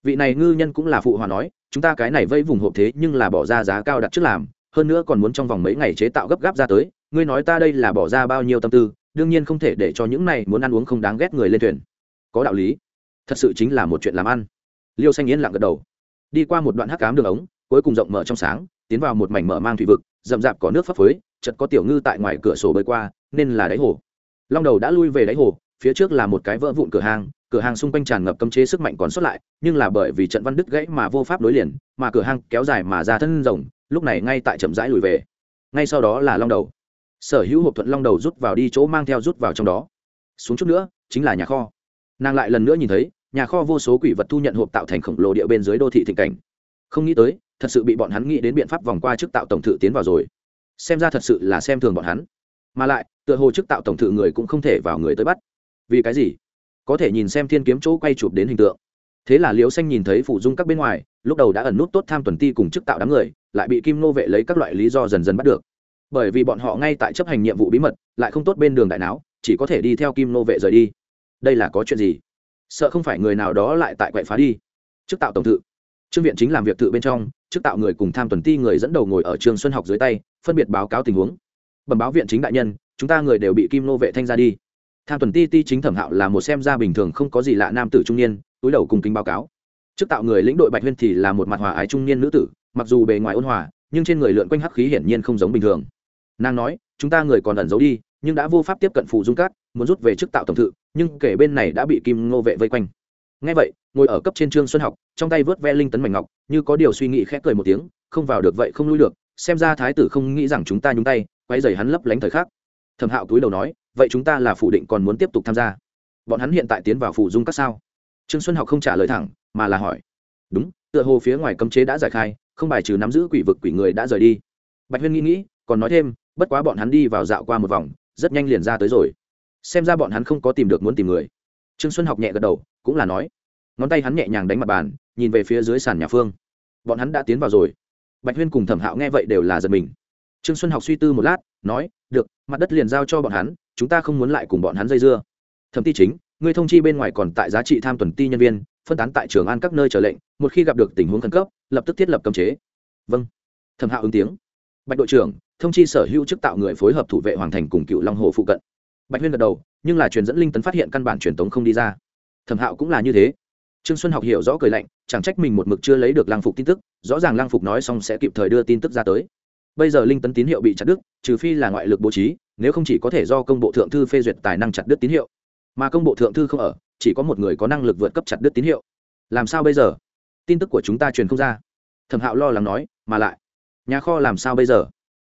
vị này ngư nhân cũng là phụ hòa nói, chúng ta cái này vây vùng hộp thế nhưng là bỏ ra giá cao đặt trước làm, hơn nữa còn muốn trong vòng mấy ngày chế tạo gấp gáp ra tới, ngươi nói ta đây là bỏ ra bao nhiêu tâm tư, đương nhiên không thể để cho những này muốn ăn uống không đáng ghét người lên thuyền. Có đạo lý. Thật sự chính là một chuyện làm ăn. Liêu xanh yên lặng gật đầu. Đi qua một đoạn hắc cám đường ống, cuối cùng rộng mở trong sáng, tiến vào một mảnh mở mang thủy vực, rậm rạp có nước phấp phới chật có tiểu ngư tại ngoài cửa sổ bơi qua, nên là đáy hồ. Long đầu đã lui về đáy hồ, phía trước là một cái vỡ vụn cửa hàng cửa hàng xung quanh tràn ngập cấm chế sức mạnh còn sót lại, nhưng là bởi vì trận văn đứt gãy mà vô pháp nối liền, mà cửa hàng kéo dài mà ra thân rồng, lúc này ngay tại chậm rãi lùi về. Ngay sau đó là long đầu. Sở hữu hộp thuận long đầu rút vào đi chỗ mang theo rút vào trong đó. Xuống chút nữa, chính là nhà kho. Nàng lại lần nữa nhìn thấy, nhà kho vô số quỷ vật thu nhận hộp tạo thành khổng lồ địa bên dưới đô thị thịnh cảnh. Không nghĩ tới, thật sự bị bọn hắn nghĩ đến biện pháp vòng qua chức tạo tổng thự tiến vào rồi. Xem ra thật sự là xem thường bọn hắn. Mà lại, tựa hồ chức tạo tổng thự người cũng không thể vào người tới bắt. Vì cái gì? Có thể nhìn xem thiên kiếm chỗ quay chụp đến hình tượng. Thế là liễu xanh nhìn thấy phụ dung các bên ngoài, lúc đầu đã ẩn nút tốt tham tuần ti cùng chức tạo đám người, lại bị kim nô vệ lấy các loại lý do dần dần bắt được. Bởi vì bọn họ ngay tại chấp hành nhiệm vụ bí mật, lại không tốt bên đường đại não chỉ có thể đi theo kim nô vệ rời đi. Đây là có chuyện gì? Sợ không phải người nào đó lại tại quậy phá đi. Chức tạo tổng thự. Trương viện chính làm việc tự bên trong, chức tạo người cùng tham tuần ti người dẫn đầu ngồi ở trường xuân học dưới tay, phân biệt báo cáo tình huống. Bẩm báo viện chính đại nhân, chúng ta người đều bị kim nô vệ thanh ra đi tham tuần ti ti chính thẩm hạo là một xem ra bình thường không có gì lạ nam tử trung niên, túi đầu cùng kính báo cáo. Trước tạo người lĩnh đội bạch huyên thì là một mặt hòa ái trung niên nữ tử, mặc dù bề ngoài ôn hòa, nhưng trên người lượn quanh hắc khí hiển nhiên không giống bình thường. Nàng nói, chúng ta người còn ẩn giấu đi, nhưng đã vô pháp tiếp cận phụ dung cát, muốn rút về chức tạo tổng thự, nhưng kể bên này đã bị kim ngô vệ vây quanh. Ngay vậy, ngồi ở cấp trên trương xuân học, trong tay vớt ve linh tấn mảnh ngọc, như có điều suy nghĩ khẽ cười một tiếng, không vào được vậy không lui được, xem ra thái tử không nghĩ rằng chúng ta nhúng tay quay dày hắn lấp lánh thời khắc. Thẩm hạo túi đầu nói vậy chúng ta là phủ định còn muốn tiếp tục tham gia. Bọn hắn hiện tại tiến vào phủ dung các sao? Trương xuân học không trả lời thẳng, mà là hỏi. Đúng, tựa hồ phía ngoài cấm chế đã giải khai, không bài trừ nắm giữ quỷ vực quỷ người đã rời đi. Bạch huyên nghĩ nghĩ, còn nói thêm, bất quá bọn hắn đi vào dạo qua một vòng, rất nhanh liền ra tới rồi. Xem ra bọn hắn không có tìm được muốn tìm người. Trương xuân học nhẹ gật đầu, cũng là nói. Ngón tay hắn nhẹ nhàng đánh mặt bàn, nhìn về phía dưới sàn nhà phương. Bọn hắn đã tiến vào rồi. Bạch huyên cùng thẩm hạo nghe vậy đều là giật mình. Trương xuân học suy tư một lát, nói, được, mặt đất liền giao cho bọn hắn chúng ta không muốn lại cùng bọn hắn dây dưa. Thẩm ti chính người thông chi bên ngoài còn tại giá trị tham tuần ti nhân viên, phân tán tại trường an các nơi trở lệnh, một khi gặp được tình huống khẩn cấp, lập tức thiết lập cấm chế. Vâng. Thẩm hạo ứng tiếng. Bạch đội trưởng, thông chi sở hữu chức tạo người phối hợp thủ vệ hoàng thành cùng cựu long hồ phụ cận. Bạch huyên gật đầu, nhưng là truyền dẫn linh tấn phát hiện căn bản truyền tống không đi ra. Thẩm hạo cũng là như thế. Trương xuân học hiểu rõ cười lạnh, chẳng trách mình một mực chưa lấy được lang phục tin tức, rõ ràng lang phục nói xong sẽ kịp thời đưa tin tức ra tới. Bây giờ linh tấn tín hiệu bị chặt đứt, trừ phi là ngoại lực bố trí nếu không chỉ có thể do công bộ thượng thư phê duyệt tài năng chặt đứt tín hiệu, mà công bộ thượng thư không ở, chỉ có một người có năng lực vượt cấp chặt đứt tín hiệu. Làm sao bây giờ? Tin tức của chúng ta truyền không ra. Thẩm hạo lo lắng nói, mà lại, nhà kho làm sao bây giờ?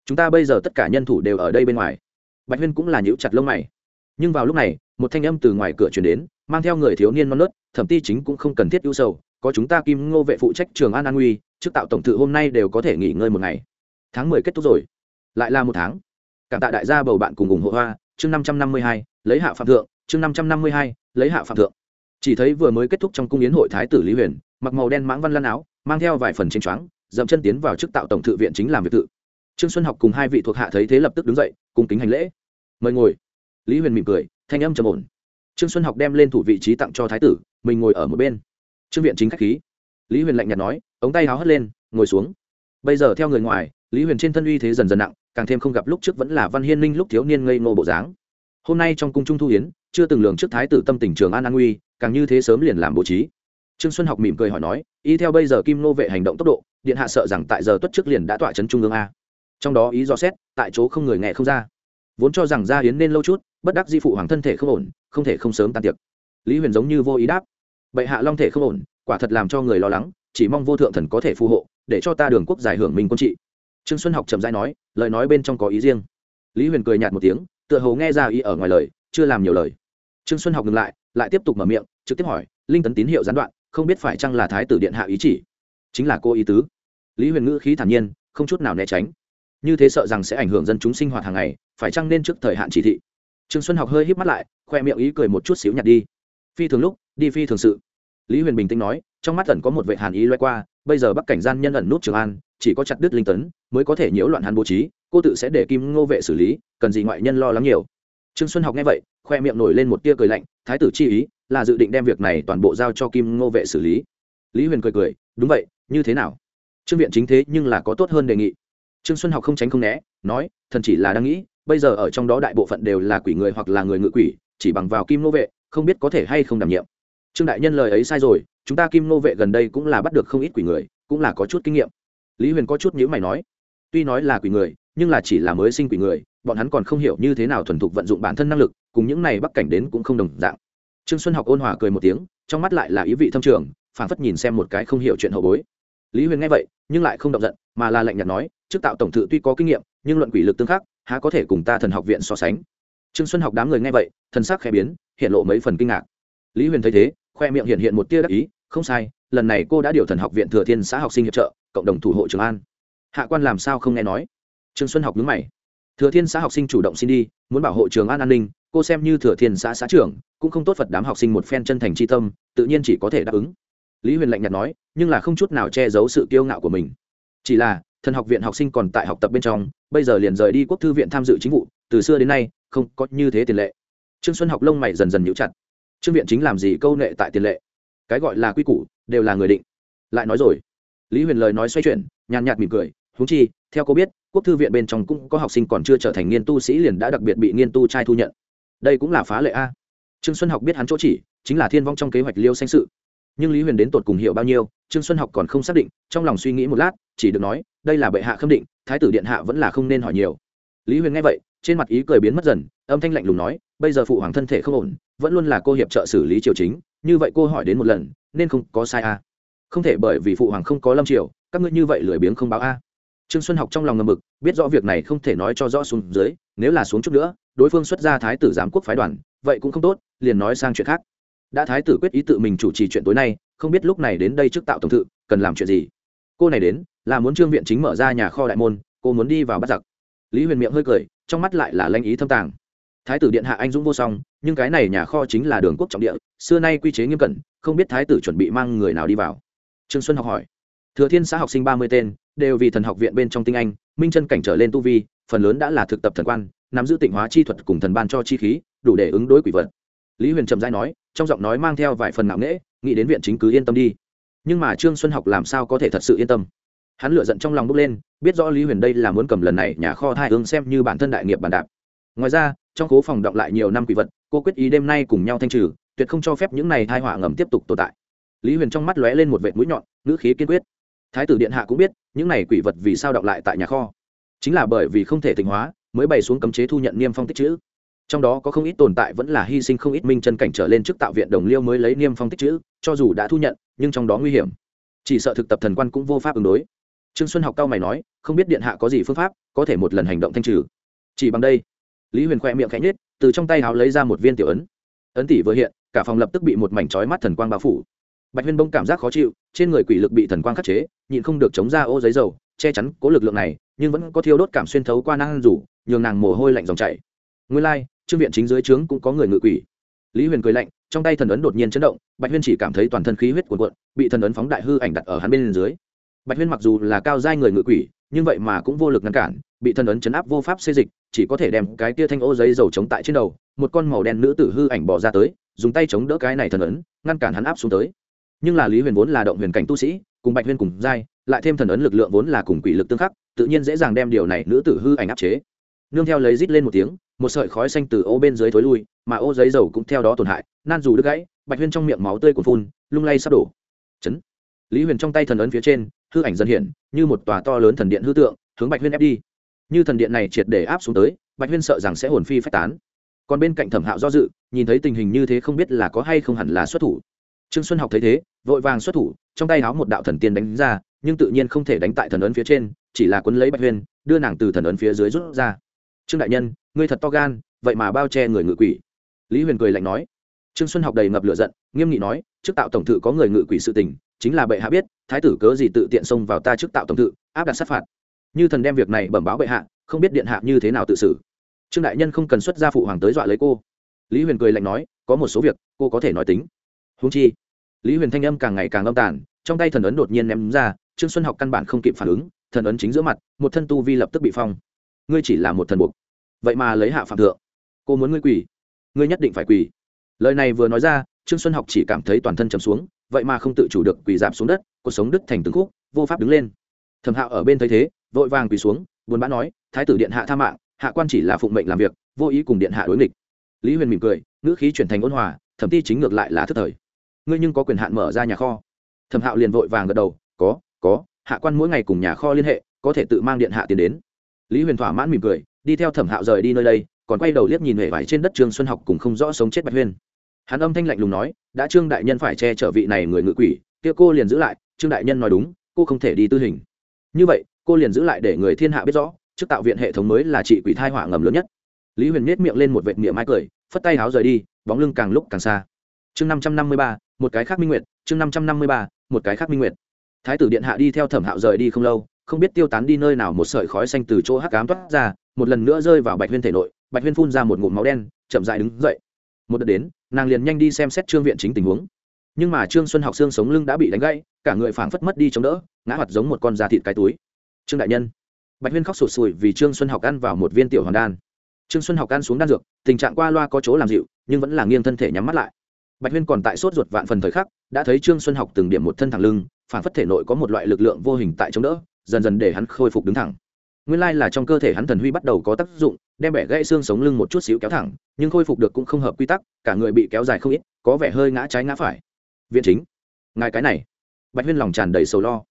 Chúng ta bây giờ tất cả nhân thủ đều ở đây bên ngoài. Bạch huyên cũng là nhiễu chặt lông mày. Nhưng vào lúc này, một thanh âm từ ngoài cửa chuyển đến, mang theo người thiếu niên non nớt thẩm ti chính cũng không cần thiết ưu sầu, có chúng ta kim ngô vệ phụ trách trường an an nguy, trước tạo tổng tự hôm nay đều có thể nghỉ ngơi một ngày. Tháng mười kết thúc rồi. Lại là một tháng cảm tạ đại gia bầu bạn cùng ủng hộ hoa, chương năm trăm năm mươi hai, lấy hạ phạm thượng, chương năm trăm năm mươi hai, lấy hạ phạm thượng. Chỉ thấy vừa mới kết thúc trong cung yến hội thái tử lý huyền, mặc màu đen mãng văn lan áo, mang theo vài phần chênh choáng, dậm chân tiến vào chức tạo tổng thự viện chính làm việc tự. Trương xuân học cùng hai vị thuộc hạ thấy thế lập tức đứng dậy cùng kính hành lễ. Mời ngồi. Lý huyền mỉm cười, thanh âm trầm ổn. Trương xuân học đem lên thủ vị trí tặng cho thái tử, mình ngồi ở một bên. Trương viện chính khách khí. Lý huyền lạnh nhạt nói, ống tay háo hất lên, ngồi xuống. Bây giờ theo người ngoài, lý huyền trên thân uy thế dần dần nặng càng thêm không gặp lúc trước vẫn là văn hiên ninh lúc thiếu niên ngây ngô bộ dáng. Hôm nay trong cung trung thu hiến, chưa từng lường trước thái tử tâm tình trường an an nguy, càng như thế sớm liền làm bố trí. Trương xuân học mỉm cười hỏi nói ý theo bây giờ kim nô vệ hành động tốc độ, điện hạ sợ rằng tại giờ tuất trước liền đã tọa trấn trung ương a. Trong đó ý do xét, tại chỗ không người nghe không ra. Vốn cho rằng gia hiến nên lâu chút, bất đắc di phụ hoàng thân thể không ổn, không thể không sớm tan tiệc. Lý huyền giống như vô ý đáp, bệ hạ long thể không ổn, quả thật làm cho người lo lắng, chỉ mong vô thượng thần có thể phù hộ, để cho ta đường quốc giải hưởng mình quân trị trương xuân học chậm dãi nói, lời nói bên trong có ý riêng. Lý huyền cười nhạt một tiếng, tựa hồ nghe ra ý ở ngoài lời, chưa làm nhiều lời. Trương xuân học ngừng lại lại tiếp tục mở miệng, trực tiếp hỏi, linh tấn tín hiệu gián đoạn, không biết phải chăng là thái tử điện hạ ý chỉ? Chính là cô ý tứ. Lý huyền ngữ khí thản nhiên, không chút nào né tránh. Như thế sợ rằng sẽ ảnh hưởng dân chúng sinh hoạt hàng ngày, phải chăng nên trước thời hạn chỉ thị? Trương xuân học hơi híp mắt lại, khoe miệng ý cười một chút xíu nhặt đi. Phi thường lúc, đi phi thường sự. Lý huyền bình tĩnh nói, trong mắt ẩn có một vệ hàn ý loay qua, bây giờ bắc cảnh gian nhân ẩn nút trường an chỉ có chặt đứt linh tấn mới có thể nhiễu loạn hắn bố trí, cô tự sẽ để kim ngô vệ xử lý, cần gì ngoại nhân lo lắng nhiều. Trương xuân học nghe vậy, khoe miệng nổi lên một tia cười lạnh, thái tử chi ý là dự định đem việc này toàn bộ giao cho kim ngô vệ xử lý. Lý huyền cười cười, đúng vậy, như thế nào? Trương viện chính thế nhưng là có tốt hơn đề nghị. Trương xuân học không tránh không né, nói, thần chỉ là đang nghĩ, bây giờ ở trong đó đại bộ phận đều là quỷ người hoặc là người ngự quỷ, chỉ bằng vào kim nô vệ, không biết có thể hay không đảm nhiệm. Trương đại nhân lời ấy sai rồi, chúng ta kim nô vệ gần đây cũng là bắt được không ít quỷ người, cũng là có chút kinh nghiệm lý huyền có chút nhữ mày nói, tuy nói là quỷ người, nhưng là chỉ là mới sinh quỷ người, bọn hắn còn không hiểu như thế nào thuần thục vận dụng bản thân năng lực, cùng những này bắc cảnh đến cũng không đồng dạng. Trương xuân học ôn hòa cười một tiếng, trong mắt lại là ý vị thâm trường phản phất nhìn xem một cái không hiểu chuyện hậu bối. Lý huyền nghe vậy, nhưng lại không động giận, mà là lạnh nhạt nói, trước tạo tổng thự tuy có kinh nghiệm, nhưng luận quỷ lực tương khắc, há có thể cùng ta thần học viện so sánh? Trương xuân học đám người nghe vậy, thần sắc khẽ biến, hiện lộ mấy phần kinh ngạc. Lý huyền thấy thế, khoe miệng hiện hiện một tia đắc ý, không sai, lần này cô đã điều thần học viện thừa thiên xã học sinh hiệp trợ cộng đồng thủ hộ trường an. Hạ quan làm sao không nghe nói? Trương xuân học nhướng mày. Thừa thiên xã học sinh chủ động xin đi, muốn bảo hộ trường an an ninh, cô xem như thừa thiên xã xã trưởng, cũng không tốt phật đám học sinh một phen chân thành c tâm, tự nhiên chỉ có thể đáp ứng. Lý huyền lạnh nhạt nói, nhưng là không chút nào che giấu sự kiêu ngạo của mình. Chỉ là, thần học viện học sinh còn tại học tập bên trong, bây giờ liền rời đi quốc thư viện tham dự chính vụ, từ xưa đến nay, không có như thế tiền lệ. Trương xuân học lông mày dần dần nhũ chặt. Trương viện chính làm gì câu nệ tại tiền lệ? Cái gọi là quy củ, đều là người định. Lại nói rồi lý huyền lời nói xoay chuyển, nhàn nhạt mỉm cười húng chi, theo cô biết, quốc thư viện bên trong cũng có học sinh còn chưa trở thành nghiên tu sĩ liền đã đặc biệt bị nghiên tu trai thu nhận. Đây cũng là phá lệ a. Trương xuân học biết hắn chỗ chỉ, chính là thiên vong trong kế hoạch liêu sanh sự. Nhưng lý huyền đến tột cùng hiểu bao nhiêu, trương xuân học còn không xác định, trong lòng suy nghĩ một lát, chỉ được nói, đây là bệ hạ khâm định, thái tử điện hạ vẫn là không nên hỏi nhiều. Lý huyền nghe vậy, trên mặt ý cười biến mất dần, âm thanh lạnh lùng nói, bây giờ phụ hoàng thân thể không ổn, vẫn luôn là cô hiệp trợ xử lý triều chính, như vậy cô hỏi đến một lần, nên không có sai a à không thể bởi vì phụ hoàng không có lâm triều, các ngươi như vậy lười biếng không báo a. Trương xuân học trong lòng ngầm mực, biết rõ việc này không thể nói cho rõ xuống dưới, nếu là xuống chút nữa, đối phương xuất ra thái tử giám quốc phái đoàn, vậy cũng không tốt, liền nói sang chuyện khác. Đã thái tử quyết ý tự mình chủ trì chuyện tối nay, không biết lúc này đến đây trước tạo tổng thự, cần làm chuyện gì? Cô này đến, là muốn trương viện chính mở ra nhà kho đại môn, cô muốn đi vào bắt giặc. Lý huyền miệng hơi cười, trong mắt lại là lanh ý thâm tàng. Thái tử điện hạ anh dũng vô song, nhưng cái này nhà kho chính là đường quốc trọng địa, xưa nay quy chế nghiêm cẩn, không biết thái tử chuẩn bị mang người nào đi vào trương xuân học hỏi. Thừa thiên xã học sinh ba mươi tên, đều vì thần học viện bên trong tinh anh, minh chân cảnh trở lên tu vi, phần lớn đã là thực tập thần quan, nắm giữ tịnh hóa chi thuật cùng thần ban cho chi khí, đủ để ứng đối quỷ vật. Lý huyền trầm giai nói, trong giọng nói mang theo vài phần ngạo nghễ, nghĩ đến viện chính cứ yên tâm đi. Nhưng mà trương xuân học làm sao có thể thật sự yên tâm? Hắn lựa giận trong lòng bốc lên, biết rõ lý huyền đây là muốn cầm lần này nhà kho thai hướng xem như bản thân đại nghiệp bàn đạp. Ngoài ra, trong cố phòng động lại nhiều năm quỷ vật, cô quyết ý đêm nay cùng nhau thanh trừ, tuyệt không cho phép những này thai họa ngầm tiếp tục tồn tại lý huyền trong mắt lóe lên một vệt mũi nhọn, ngữ khí kiên quyết. Thái tử điện hạ cũng biết, những này quỷ vật vì sao đọng lại tại nhà kho? Chính là bởi vì không thể tịnh hóa, mới bày xuống cấm chế thu nhận niêm phong tích chữ. Trong đó có không ít tồn tại vẫn là hy sinh không ít minh chân cảnh trở lên trước tạo viện đồng liêu mới lấy niêm phong tích chữ, cho dù đã thu nhận, nhưng trong đó nguy hiểm. Chỉ sợ thực tập thần quan cũng vô pháp ứng đối. Trương xuân học cao mày nói, không biết điện hạ có gì phương pháp, có thể một lần hành động thanh trừ. Chỉ bằng đây, lý huyền khoe miệng khẽ nhết từ trong tay háo lấy ra một viên tiểu ấn. Ấn tỷ vừa hiện, cả phòng lập tức bị một mảnh trói mắt thần quang bao phủ bạch huyên bông cảm giác khó chịu trên người quỷ lực bị thần quang khắc chế nhịn không được chống ra ô giấy dầu che chắn cố lực lượng này nhưng vẫn có thiêu đốt cảm xuyên thấu qua năng rủ nhường nàng mồ hôi lạnh dòng chảy. Nguyên lai、like, trương viện chính dưới trướng cũng có người ngự quỷ. Lý huyền cười lạnh trong tay thần ấn đột nhiên chấn động bạch huyên chỉ cảm thấy toàn thân khí huyết cuồn cuộn bị thần ấn phóng đại hư ảnh đặt ở hắn bên dưới. Bạch huyên mặc dù là cao giai người ngự quỷ nhưng vậy mà cũng vô lực ngăn cản bị thần ấn chấn áp vô pháp xê dịch chỉ có thể đem cái tia thanh ô giấy dầu chống tại trên đầu một con màu đen nữ tử hư ảnh bỏ ra tới dùng tay chống đỡ cái này thần ấn ngăn cản hắn áp xuống tới nhưng là lý huyền vốn là động huyền cảnh tu sĩ, cùng bạch huyên cùng giai, lại thêm thần ấn lực lượng vốn là cùng quỷ lực tương khắc, tự nhiên dễ dàng đem điều này nữ tử hư ảnh áp chế. Nương theo lấy rít lên một tiếng, một sợi khói xanh từ ô bên dưới thối lui, mà ô giấy dầu cũng theo đó tổn hại, nan dù đứt gãy, bạch huyên trong miệng máu tươi của phun, lung lay sắp đổ. Chấn. Lý huyền trong tay thần ấn phía trên, hư ảnh dần hiện, như một tòa to lớn thần điện hư tượng, hướng bạch huyên ép đi. Như thần điện này triệt để áp xuống tới, bạch huyên sợ rằng sẽ hồn phi phách tán. Còn bên cạnh thẩm hạo do dự, nhìn thấy tình hình như thế không biết là có hay không hẳn là xuất thủ trương xuân học thấy thế, vội vàng xuất thủ, trong tay háo một đạo thần tiên đánh ra, nhưng tự nhiên không thể đánh tại thần ấn phía trên, chỉ là quấn lấy bạch huyên đưa nàng từ thần ấn phía dưới rút ra. Trương đại nhân, ngươi thật to gan, vậy mà bao che người ngự quỷ. Lý huyền cười lạnh nói. Trương xuân học đầy ngập lửa giận, nghiêm nghị nói, trước tạo tổng thự có người ngự quỷ sự tình, chính là bệ hạ biết, thái tử cớ gì tự tiện xông vào ta trước tạo tổng thự, áp đặt sát phạt. Như thần đem việc này bẩm báo bệ hạ, không biết điện hạ như thế nào tự xử. Trương đại nhân không cần xuất gia phụ hoàng tới dọa lấy cô. Lý huyền cười lạnh nói, có một số việc, cô có thể nói tính húng chi, lý huyền thanh âm càng ngày càng âm tàn, trong tay thần ấn đột nhiên ném ra, trương xuân học căn bản không kịp phản ứng, thần ấn chính giữa mặt, một thân tu vi lập tức bị phong. Ngươi chỉ là một thần buộc vậy mà lấy hạ phạm thượng. Cô muốn ngươi quỳ, ngươi nhất định phải quỳ. Lời này vừa nói ra, trương xuân học chỉ cảm thấy toàn thân chầm xuống, vậy mà không tự chủ được quỳ giảm xuống đất, cuộc sống đứt thành từng khúc, vô pháp đứng lên. Thẩm hạo ở bên thấy thế, vội vàng quỳ xuống, buồn bã nói, thái tử điện hạ tha mạng, hạ quan chỉ là phụng mệnh làm việc, vô ý cùng điện hạ đối nghịch. Lý huyền mỉm cười, ngữ khí chuyển thành ôn hòa thẩm ti chính ngược lại là thất thời ngươi nhưng có quyền hạn mở ra nhà kho. Thẩm hạo liền vội vàng gật đầu, có có, hạ quan mỗi ngày cùng nhà kho liên hệ, có thể tự mang điện hạ tiền đến. Lý huyền thỏa mãn mỉm cười, đi theo thẩm hạo rời đi nơi đây, còn quay đầu liếc nhìn hệ vải trên đất trường xuân học cùng không rõ sống chết bạch huyên. Hắn âm thanh lạnh lùng nói, đã trương đại nhân phải che chở vị này người ngự quỷ, kia cô liền giữ lại, trương đại nhân nói đúng, cô không thể đi tư hình. Như vậy, cô liền giữ lại để người thiên hạ biết rõ, trước tạo viện hệ thống mới là trị quỷ thai họa ngầm lớn nhất. Lý huyền nhét miệng lên một vệt miệng mai cười, phất tay háo rời đi, bóng lưng càng lúc càng xa. Chương năm trăm năm mươi ba một cái khác minh nguyệt, chương năm trăm năm mươi ba, một cái khác minh nguyệt. Thái tử điện hạ đi theo thẩm hạo rời đi không lâu, không biết tiêu tán đi nơi nào một sợi khói xanh từ chỗ hắc cám toát ra, một lần nữa rơi vào bạch huyên thể nội, bạch huyên phun ra một ngụm máu đen, chậm dại đứng dậy. Một đợt đến, nàng liền nhanh đi xem xét trương viện chính tình huống. Nhưng mà trương xuân học xương sống lưng đã bị đánh gãy, cả người phảng phất mất đi chống đỡ, ngã hoạt giống một con da thịt cái túi. Trương đại nhân. Bạch huyên khóc sụt sùi vì trương xuân học ăn vào một viên tiểu hoàn đan. Trương xuân học ăn xuống đan dược, tình trạng qua loa có chỗ làm dịu, nhưng vẫn là nghiêng thân thể nhắm mắt lại bạch huyên còn tại sốt ruột vạn phần thời khắc, đã thấy trương xuân học từng điểm một thân thẳng lưng, phản phất thể nội có một loại lực lượng vô hình tại chống đỡ, dần dần để hắn khôi phục đứng thẳng. Nguyên lai là trong cơ thể hắn thần huy bắt đầu có tác dụng, đem bẻ gãy xương sống lưng một chút xíu kéo thẳng, nhưng khôi phục được cũng không hợp quy tắc, cả người bị kéo dài không ít, có vẻ hơi ngã trái ngã phải. Viện chính, ngài cái này. Bạch huyên lòng tràn đầy sầu lo.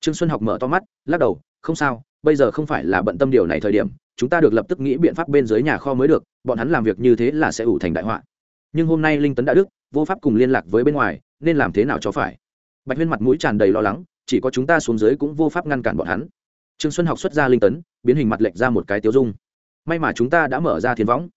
Trương xuân học mở to mắt, lắc đầu, không sao, bây giờ không phải là bận tâm điều này thời điểm, chúng ta được lập tức nghĩ biện pháp bên dưới nhà kho mới được, bọn hắn làm việc như thế là sẽ ủ thành đại họa nhưng hôm nay linh tấn đã đức, vô pháp cùng liên lạc với bên ngoài, nên làm thế nào cho phải? Bạch huyên mặt mũi tràn đầy lo lắng, chỉ có chúng ta xuống dưới cũng vô pháp ngăn cản bọn hắn. Trương xuân học xuất ra linh tấn, biến hình mặt lệch ra một cái tiêu dung. May mà chúng ta đã mở ra thiên võng.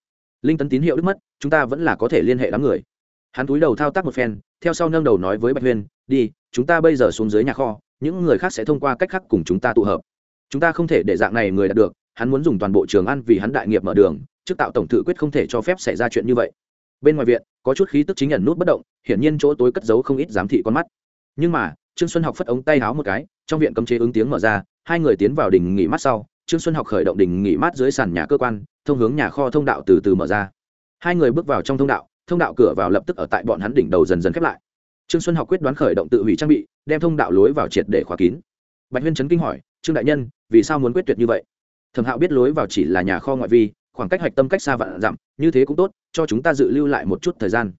Linh tấn tín hiệu đứt mất, chúng ta vẫn là có thể liên hệ đám người. Hắn túi đầu thao tác một phen, theo sau nâng đầu nói với bạch huyên, đi, chúng ta bây giờ xuống dưới nhà kho, những người khác sẽ thông qua cách khác cùng chúng ta tụ hợp. Chúng ta không thể để dạng này người đạt được, hắn muốn dùng toàn bộ trường ăn vì hắn đại nghiệp mở đường, trước tạo tổng tự quyết không thể cho phép xảy ra chuyện như vậy bên ngoài viện, có chút khí tức chính nhận nút bất động, hiển nhiên chỗ tối cất giấu không ít giám thị con mắt. Nhưng mà, trương xuân học phất ống tay háo một cái, trong viện cấm chế ứng tiếng mở ra, hai người tiến vào đình nghỉ mát sau, trương xuân học khởi động đình nghỉ mát dưới sàn nhà cơ quan, thông hướng nhà kho thông đạo từ từ mở ra. Hai người bước vào trong thông đạo thông đạo cửa vào lập tức ở tại bọn hắn đỉnh đầu dần dần khép lại. Trương xuân học quyết đoán khởi động tự hủy trang bị, đem thông đạo lối vào triệt để khóa kín. Bạch huyên trấn kinh hỏi, trương đại nhân, vì sao muốn quyết tuyệt như vậy? Thẩm hạo biết lối vào chỉ là nhà kho ngoại vi khoảng cách hạch tâm cách xa vạn dặm, như thế cũng tốt, cho chúng ta dự lưu lại một chút thời gian.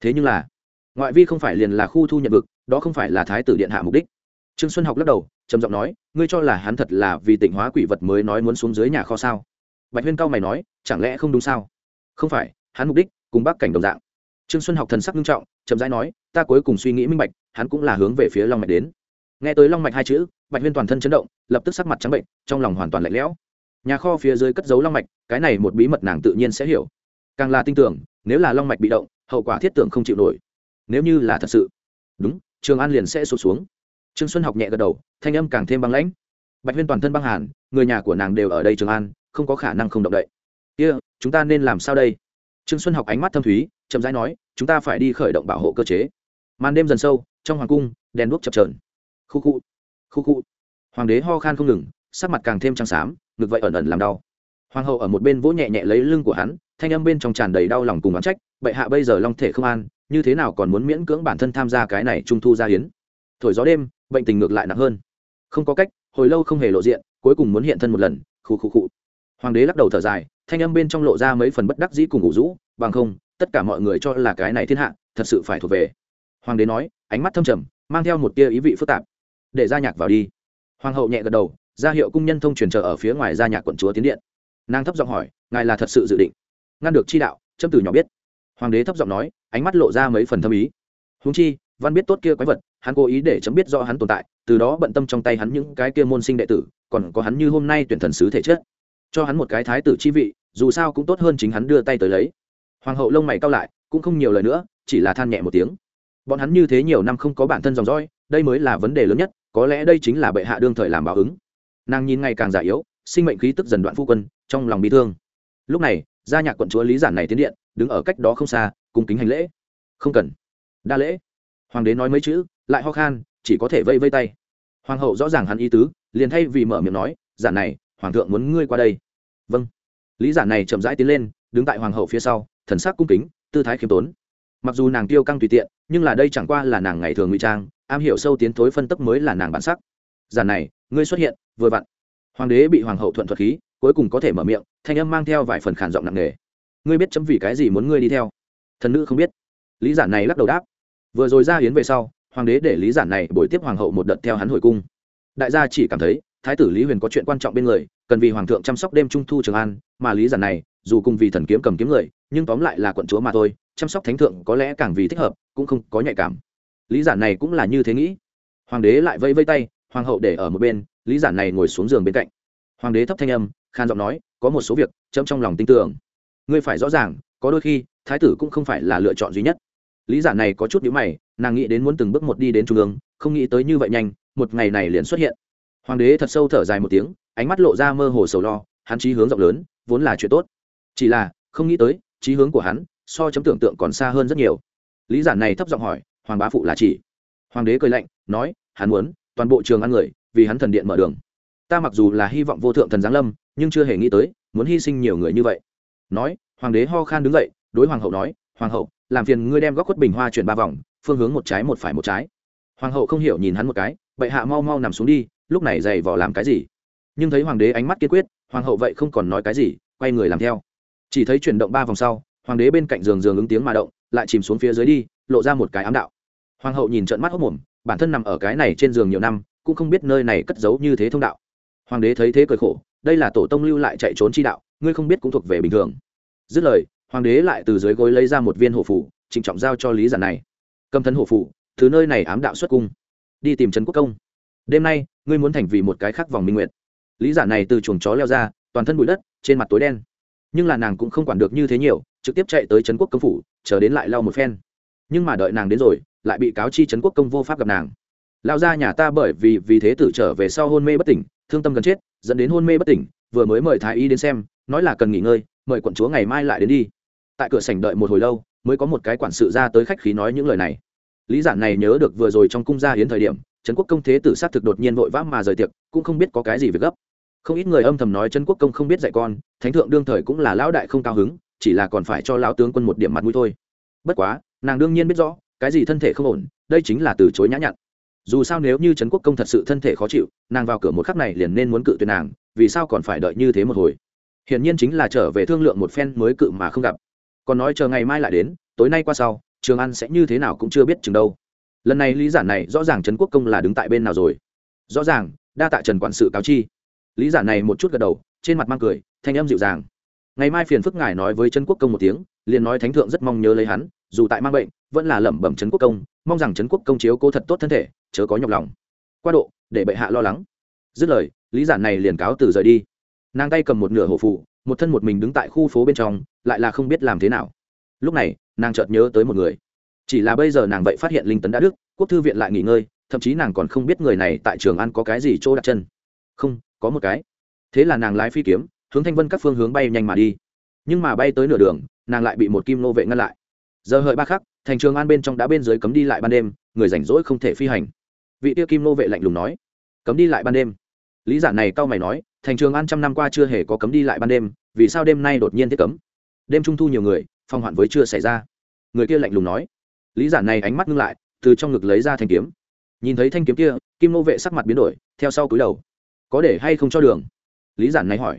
Thế nhưng là, ngoại vi không phải liền là khu thu nhận vực, đó không phải là thái tử điện hạ mục đích. Trương xuân học lắc đầu, trầm giọng nói, ngươi cho là hắn thật là vì tịnh hóa quỷ vật mới nói muốn xuống dưới nhà kho sao? Bạch huyên cao mày nói, chẳng lẽ không đúng sao? Không phải, hắn mục đích cùng bác cảnh đồng dạng. Trương xuân học thần sắc nghiêm trọng, chậm rãi nói, ta cuối cùng suy nghĩ minh bạch, hắn cũng là hướng về phía long mạch đến. Nghe tới long mạch hai chữ, bạch huyên toàn thân chấn động, lập tức sắc mặt trắng bệnh, trong lòng hoàn toàn lạnh lẽo nhà kho phía dưới cất giấu long mạch cái này một bí mật nàng tự nhiên sẽ hiểu. Càng là tin tưởng nếu là long mạch bị động hậu quả thiết tưởng không chịu nổi. Nếu như là thật sự đúng trường an liền sẽ sụt xuống. Trương xuân học nhẹ gật đầu thanh âm càng thêm băng lãnh. Bạch huyên toàn thân băng hàn người nhà của nàng đều ở đây trường an không có khả năng không động đậy. Kia、yeah, chúng ta nên làm sao đây? Trương xuân học ánh mắt thâm thúy chậm rãi nói chúng ta phải đi khởi động bảo hộ cơ chế. Màn đêm dần sâu trong hoàng cung đèn đuốc chập trờn khu khu khu khu. Hoàng đế ho khan không ngừng sắc mặt càng thêm trắng xám, ngực vậy ẩn ẩn làm đau. Hoàng hậu ở một bên vỗ nhẹ nhẹ lấy lưng của hắn, thanh âm bên trong tràn đầy đau lòng cùng oán trách, bệ hạ bây giờ long thể không an, như thế nào còn muốn miễn cưỡng bản thân tham gia cái này trung thu gia hiến? Thổi gió đêm, bệnh tình ngược lại nặng hơn. Không có cách, hồi lâu không hề lộ diện, cuối cùng muốn hiện thân một lần. Khụ khụ khụ. Hoàng đế lắc đầu thở dài, thanh âm bên trong lộ ra mấy phần bất đắc dĩ cùng ngủ rũ, bằng không, tất cả mọi người cho là cái này thiên hạ, thật sự phải thuộc về. Hoàng đế nói, ánh mắt thâm trầm, mang theo một tia ý vị phức tạp. Để gia nhạc vào đi. Hoàng hậu nhẹ gật đầu ra hiệu cung nhân thông truyền chờ ở phía ngoài gia nhạc quận chúa tiến điện. Nàng thấp giọng hỏi, ngài là thật sự dự định? Ngăn được chi đạo châm từ nhỏ biết. Hoàng đế thấp giọng nói, ánh mắt lộ ra mấy phần thâm ý. Húng chi, văn biết tốt kia quái vật, hắn cố ý để chấm biết do hắn tồn tại, từ đó bận tâm trong tay hắn những cái kia môn sinh đệ tử, còn có hắn như hôm nay tuyển thần sứ thể chất. Cho hắn một cái thái tử chi vị, dù sao cũng tốt hơn chính hắn đưa tay tới lấy. Hoàng hậu lông mày cao lại, cũng không nhiều lời nữa, chỉ là than nhẹ một tiếng. Bọn hắn như thế nhiều năm không có bản thân dòng dõi, đây mới là vấn đề lớn nhất, có lẽ đây chính là bệ hạ đương thời làm báo ứng nàng nhìn ngày càng già yếu, sinh mệnh khí tức dần đoạn phu quân, trong lòng bị thương. Lúc này, gia nhạc quận chúa lý giản này tiến điện, đứng ở cách đó không xa, cung kính hành lễ. Không cần. Đa lễ. Hoàng đế nói mấy chữ, lại ho khan, chỉ có thể vây vây tay. Hoàng hậu rõ ràng hắn ý tứ, liền thay vì mở miệng nói, giản này, hoàng thượng muốn ngươi qua đây. Vâng. Lý giản này chậm rãi tiến lên, đứng tại hoàng hậu phía sau, thần sắc cung kính, tư thái khiêm tốn. Mặc dù nàng tiêu căng tùy tiện, nhưng là đây chẳng qua là nàng ngày thường ngụy trang, am hiểu sâu tiến thối phân tấp mới là nàng bản sắc giản này, ngươi xuất hiện, vừa vặn. Hoàng đế bị hoàng hậu thuận thuật khí, cuối cùng có thể mở miệng, thanh âm mang theo vài phần khản giọng nặng nề. Ngươi biết chấm vì cái gì muốn ngươi đi theo? Thần nữ không biết. Lý giản này lắc đầu đáp. Vừa rồi ra hiến về sau, hoàng đế để lý giản này buổi tiếp hoàng hậu một đợt theo hắn hồi cung. Đại gia chỉ cảm thấy, thái tử lý huyền có chuyện quan trọng bên người, cần vì hoàng thượng chăm sóc đêm trung thu trường an, mà lý giản này, dù cùng vì thần kiếm cầm kiếm người, nhưng tóm lại là quận chúa mà thôi, chăm sóc thánh thượng có lẽ càng vì thích hợp, cũng không có nhạy cảm. Lý giản này cũng là như thế nghĩ. Hoàng đế lại vây vây tay hoàng hậu để ở một bên, lý giản này ngồi xuống giường bên cạnh. Hoàng đế thấp thanh âm, khan giọng nói, có một số việc, chấm trong lòng tin tưởng. Ngươi phải rõ ràng, có đôi khi, thái tử cũng không phải là lựa chọn duy nhất. Lý giản này có chút nhíu mày, nàng nghĩ đến muốn từng bước một đi đến trung ương, không nghĩ tới như vậy nhanh, một ngày này liền xuất hiện. Hoàng đế thật sâu thở dài một tiếng, ánh mắt lộ ra mơ hồ sầu lo, hắn trí hướng rộng lớn, vốn là chuyện tốt. Chỉ là, không nghĩ tới, trí hướng của hắn, so chấm tưởng tượng còn xa hơn rất nhiều. Lý giản này thấp giọng hỏi, hoàng bá phụ là chỉ? Hoàng đế cười lạnh, nói, hắn muốn toàn bộ trường ăn người, vì hắn thần điện mở đường. Ta mặc dù là hy vọng vô thượng thần giáng lâm, nhưng chưa hề nghĩ tới, muốn hy sinh nhiều người như vậy. Nói, hoàng đế ho khan đứng dậy, đối hoàng hậu nói, hoàng hậu, làm phiền ngươi đem góc khuất bình hoa chuyển ba vòng, phương hướng một trái một phải một trái. Hoàng hậu không hiểu nhìn hắn một cái vậy hạ mau mau nằm xuống đi, lúc này dày vỏ làm cái gì? Nhưng thấy hoàng đế ánh mắt kiên quyết, hoàng hậu vậy không còn nói cái gì, quay người làm theo. Chỉ thấy chuyển động ba vòng sau, hoàng đế bên cạnh giường giường ứng tiếng mà động, lại chìm xuống phía dưới đi, lộ ra một cái ám đạo. Hoàng hậu nhìn trận mắt hốc mồm bản thân nằm ở cái này trên giường nhiều năm, cũng không biết nơi này cất giấu như thế thông đạo. Hoàng đế thấy thế cười khổ, đây là tổ tông lưu lại chạy trốn chi đạo, ngươi không biết cũng thuộc về bình thường. Dứt lời, hoàng đế lại từ dưới gối lấy ra một viên hổ phủ trịnh trọng giao cho lý giản này. Cầm thân hổ phủ thứ nơi này ám đạo xuất cung. Đi tìm trấn quốc công. Đêm nay, ngươi muốn thành vì một cái khác vòng minh nguyện lý giản này từ chuồng chó leo ra, toàn thân bụi đất, trên mặt tối đen. Nhưng là nàng cũng không quản được như thế nhiều, trực tiếp chạy tới trấn quốc công phủ, chờ đến lại lau một phen nhưng mà đợi nàng đến rồi, lại bị cáo chi trấn quốc công vô pháp gặp nàng. Lao ra nhà ta bởi vì vì thế tử trở về sau hôn mê bất tỉnh, thương tâm gần chết, dẫn đến hôn mê bất tỉnh, vừa mới mời thái y đến xem, nói là cần nghỉ ngơi, mời quận chúa ngày mai lại đến đi. Tại cửa sảnh đợi một hồi lâu, mới có một cái quản sự ra tới khách khí nói những lời này. Lý giản này nhớ được vừa rồi trong cung gia hiến thời điểm, trấn quốc công thế tử sát thực đột nhiên vội vã mà rời tiệc, cũng không biết có cái gì việc gấp. Không ít người âm thầm nói trấn quốc công không biết dạy con, thánh thượng đương thời cũng là lão đại không cao hứng, chỉ là còn phải cho lão tướng quân một điểm mặt mũi thôi. Bất quá nàng đương nhiên biết rõ, cái gì thân thể không ổn, đây chính là từ chối nhã nhặn. Dù sao nếu như trấn quốc công thật sự thân thể khó chịu, nàng vào cửa một khắc này liền nên muốn cự tuyệt nàng, vì sao còn phải đợi như thế một hồi? Hiển nhiên chính là trở về thương lượng một phen mới cự mà không gặp. Còn nói chờ ngày mai lại đến, tối nay qua sau, trường ăn sẽ như thế nào cũng chưa biết chừng đâu. Lần này lý giản này rõ ràng trấn quốc công là đứng tại bên nào rồi. Rõ ràng, đa tạ trần quản sự cáo chi. Lý giản này một chút gật đầu, trên mặt mang cười, thanh âm dịu dàng. Ngày mai phiền phức ngài nói với trấn quốc công một tiếng, liền nói thánh thượng rất mong nhớ lấy hắn dù tại mang bệnh, vẫn là lẩm bẩm trấn quốc công, mong rằng trấn quốc công chiếu cố thật tốt thân thể, chớ có nhọc lòng. Qua độ, để bệ hạ lo lắng. Dứt lời, lý giản này liền cáo từ rời đi. Nàng tay cầm một nửa hổ phụ một thân một mình đứng tại khu phố bên trong, lại là không biết làm thế nào. Lúc này, nàng chợt nhớ tới một người. Chỉ là bây giờ nàng vậy phát hiện linh tấn đã đức quốc thư viện lại nghỉ ngơi, thậm chí nàng còn không biết người này tại trường ăn có cái gì chỗ đặt chân. Không, có một cái. Thế là nàng lái phi kiếm, hướng thanh vân các phương hướng bay nhanh mà đi. Nhưng mà bay tới nửa đường, nàng lại bị một kim nô vệ ngăn lại giờ hợi ba khắc, thành trường an bên trong đã bên dưới cấm đi lại ban đêm, người rảnh rỗi không thể phi hành. Vị tiêu kim nô vệ lạnh lùng nói, cấm đi lại ban đêm? Lý giả này cao mày nói, thành trường an trăm năm qua chưa hề có cấm đi lại ban đêm, vì sao đêm nay đột nhiên thiết cấm? Đêm trung thu nhiều người, phong hoạn với chưa xảy ra. Người kia lạnh lùng nói, lý giả này ánh mắt ngưng lại, từ trong ngực lấy ra thanh kiếm. Nhìn thấy thanh kiếm kia, kim nô vệ sắc mặt biến đổi, theo sau cúi đầu. Có để hay không cho đường? Lý giản này hỏi.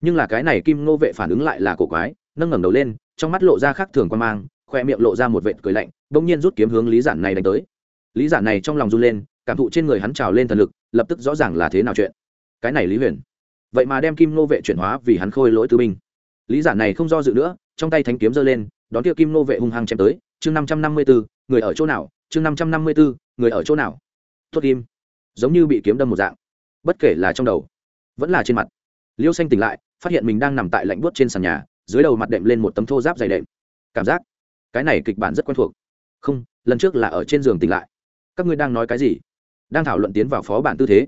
Nhưng là cái này kim nô vệ phản ứng lại là cổ quái, nâng ngẩng đầu lên, trong mắt lộ ra khác thường quan mang khoe miệng lộ ra một vệt cười lạnh, bỗng nhiên rút kiếm hướng lý giản này đánh tới. Lý giản này trong lòng run lên, cảm thụ trên người hắn trào lên thần lực, lập tức rõ ràng là thế nào chuyện. Cái này lý huyền. Vậy mà đem kim nô vệ chuyển hóa vì hắn khôi lỗi tư binh. Lý giản này không do dự nữa, trong tay thanh kiếm giơ lên, đón kia kim nô vệ hung hăng chém tới. Chương năm trăm năm mươi bốn người ở chỗ nào? Chương năm trăm năm mươi bốn người ở chỗ nào? Tốt kim giống như bị kiếm đâm một dạng. Bất kể là trong đầu, vẫn là trên mặt. Liêu xanh tỉnh lại, phát hiện mình đang nằm tại lạnh buốt trên sàn nhà, dưới đầu mặt đệm lên một tấm thô giáp dày đệm. Cảm giác cái này kịch bản rất quen thuộc. Không, lần trước là ở trên giường tỉnh lại. Các ngươi đang nói cái gì? Đang thảo luận tiến vào phó bản tư thế.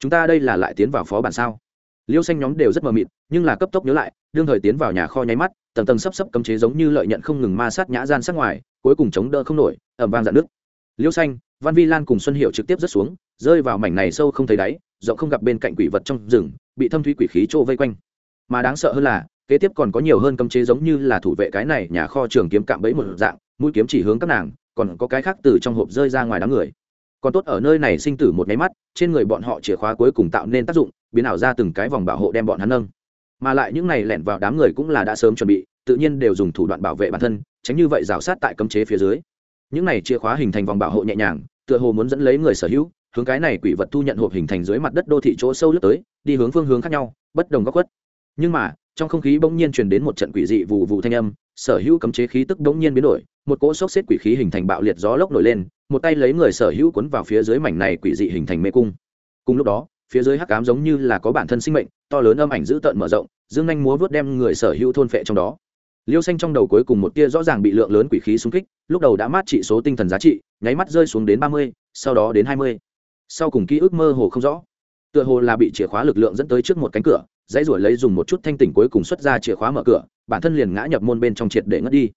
Chúng ta đây là lại tiến vào phó bản sao? Liêu xanh nhóm đều rất mờ mịt, nhưng là cấp tốc nhớ lại, đương thời tiến vào nhà kho nháy mắt, tầng tầng sắp sắp cấm chế giống như lợi nhận không ngừng ma sát nhã gian sát ngoài, cuối cùng chống đỡ không nổi ẩm vang dạn nước liêu xanh, văn vi lan cùng xuân hiệu trực tiếp rớt xuống, rơi vào mảnh này sâu không thấy đáy, rộng không gặp bên cạnh quỷ vật trong rừng, bị thâm thúy quỷ khí trô vây quanh. Mà đáng sợ hơn là kế tiếp còn có nhiều hơn cấm chế giống như là thủ vệ cái này nhà kho trường kiếm cạm bẫy một dạng, mũi kiếm chỉ hướng các nàng, còn có cái khác từ trong hộp rơi ra ngoài đám người. Còn tốt ở nơi này sinh tử một máy mắt, trên người bọn họ chìa khóa cuối cùng tạo nên tác dụng, biến ảo ra từng cái vòng bảo hộ đem bọn hắn nâng. Mà lại những này lẻn vào đám người cũng là đã sớm chuẩn bị, tự nhiên đều dùng thủ đoạn bảo vệ bản thân, tránh như vậy rào sát tại cấm chế phía dưới. Những này chìa khóa hình thành vòng bảo hộ nhẹ nhàng, tựa hồ muốn dẫn lấy người sở hữu, hướng cái này quỷ vật thu nhận hộp hình thành dưới mặt đất đô thị chỗ sâu lướt tới, đi hướng phương hướng khác nhau, bất đồng góc khuất. Nhưng mà trong không khí bỗng nhiên truyền đến một trận quỷ dị vụ vụ thanh âm, sở hữu cấm chế khí tức bỗng nhiên biến đổi, một cỗ sốc xếp quỷ khí hình thành bạo liệt gió lốc nổi lên, một tay lấy người sở hữu cuốn vào phía dưới mảnh này quỷ dị hình thành mê cung. Cùng lúc đó, phía dưới hắc cám giống như là có bản thân sinh mệnh, to lớn âm ảnh dữ tợn mở rộng, dương anh múa vớt đem người sở hữu thôn phệ trong đó. Liêu xanh trong đầu cuối cùng một tia rõ ràng bị lượng lớn quỷ khí xung kích, lúc đầu đã mát trị số tinh thần giá trị, nháy mắt rơi xuống đến ba mươi, sau đó đến hai mươi. Sau cùng ký ức mơ hồ không rõ. Tựa hồ là bị chìa khóa lực lượng dẫn tới trước một cánh cửa dãy ruổi lấy dùng một chút thanh tỉnh cuối cùng xuất ra chìa khóa mở cửa, bản thân liền ngã nhập môn bên trong triệt để ngất đi.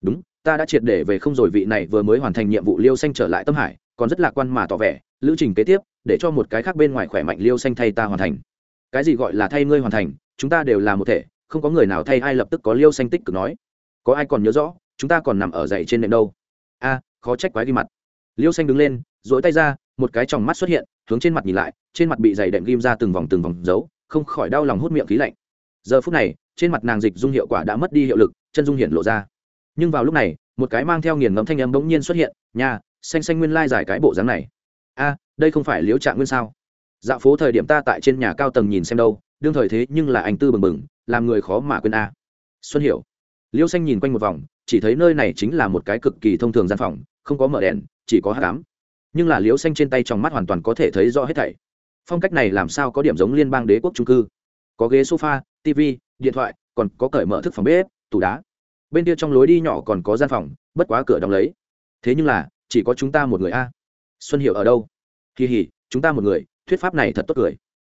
Đúng, ta đã triệt để về không rồi, vị này vừa mới hoàn thành nhiệm vụ liêu xanh trở lại tâm hải, còn rất lạc quan mà tỏ vẻ, lữ trình kế tiếp, để cho một cái khác bên ngoài khỏe mạnh liêu xanh thay ta hoàn thành. Cái gì gọi là thay ngươi hoàn thành, chúng ta đều là một thể, không có người nào thay ai lập tức có liêu xanh tích cực nói. Có ai còn nhớ rõ, chúng ta còn nằm ở dậy trên nệm đâu? A, khó trách quái ghi mặt. Liêu xanh đứng lên dỗi tay ra, một cái tròng mắt xuất hiện, hướng trên mặt nhìn lại, trên mặt bị dày đệm ghim ra từng vòng từng vòng dấu không khỏi đau lòng hút miệng khí lạnh. Giờ phút này, trên mặt nàng dịch dung hiệu quả đã mất đi hiệu lực, chân dung hiện lộ ra. Nhưng vào lúc này, một cái mang theo nghiền ngẫm thanh âm bỗng nhiên xuất hiện nhà xanh xanh nguyên lai giải cái bộ dáng này. A, đây không phải liếu trạng nguyên sao? Dạo phố thời điểm ta tại trên nhà cao tầng nhìn xem đâu, đương thời thế nhưng là anh tư bừng bừng, làm người khó mà quên a. Xuân hiểu. Liêu xanh nhìn quanh một vòng, chỉ thấy nơi này chính là một cái cực kỳ thông thường gian phòng, không có mở đèn, chỉ có hát cám nhưng là liêu xanh trên tay trong mắt hoàn toàn có thể thấy rõ hết thảy phong cách này làm sao có điểm giống liên bang đế quốc trung cư? Có ghế sofa tv điện thoại, còn có cởi mở thức phòng bếp, tủ đá. Bên kia trong lối đi nhỏ còn có gian phòng, bất quá cửa đóng lấy. Thế nhưng là, chỉ có chúng ta một người a. Xuân hiểu ở đâu? Kỳ hỉ chúng ta một người, thuyết pháp này thật tốt cười.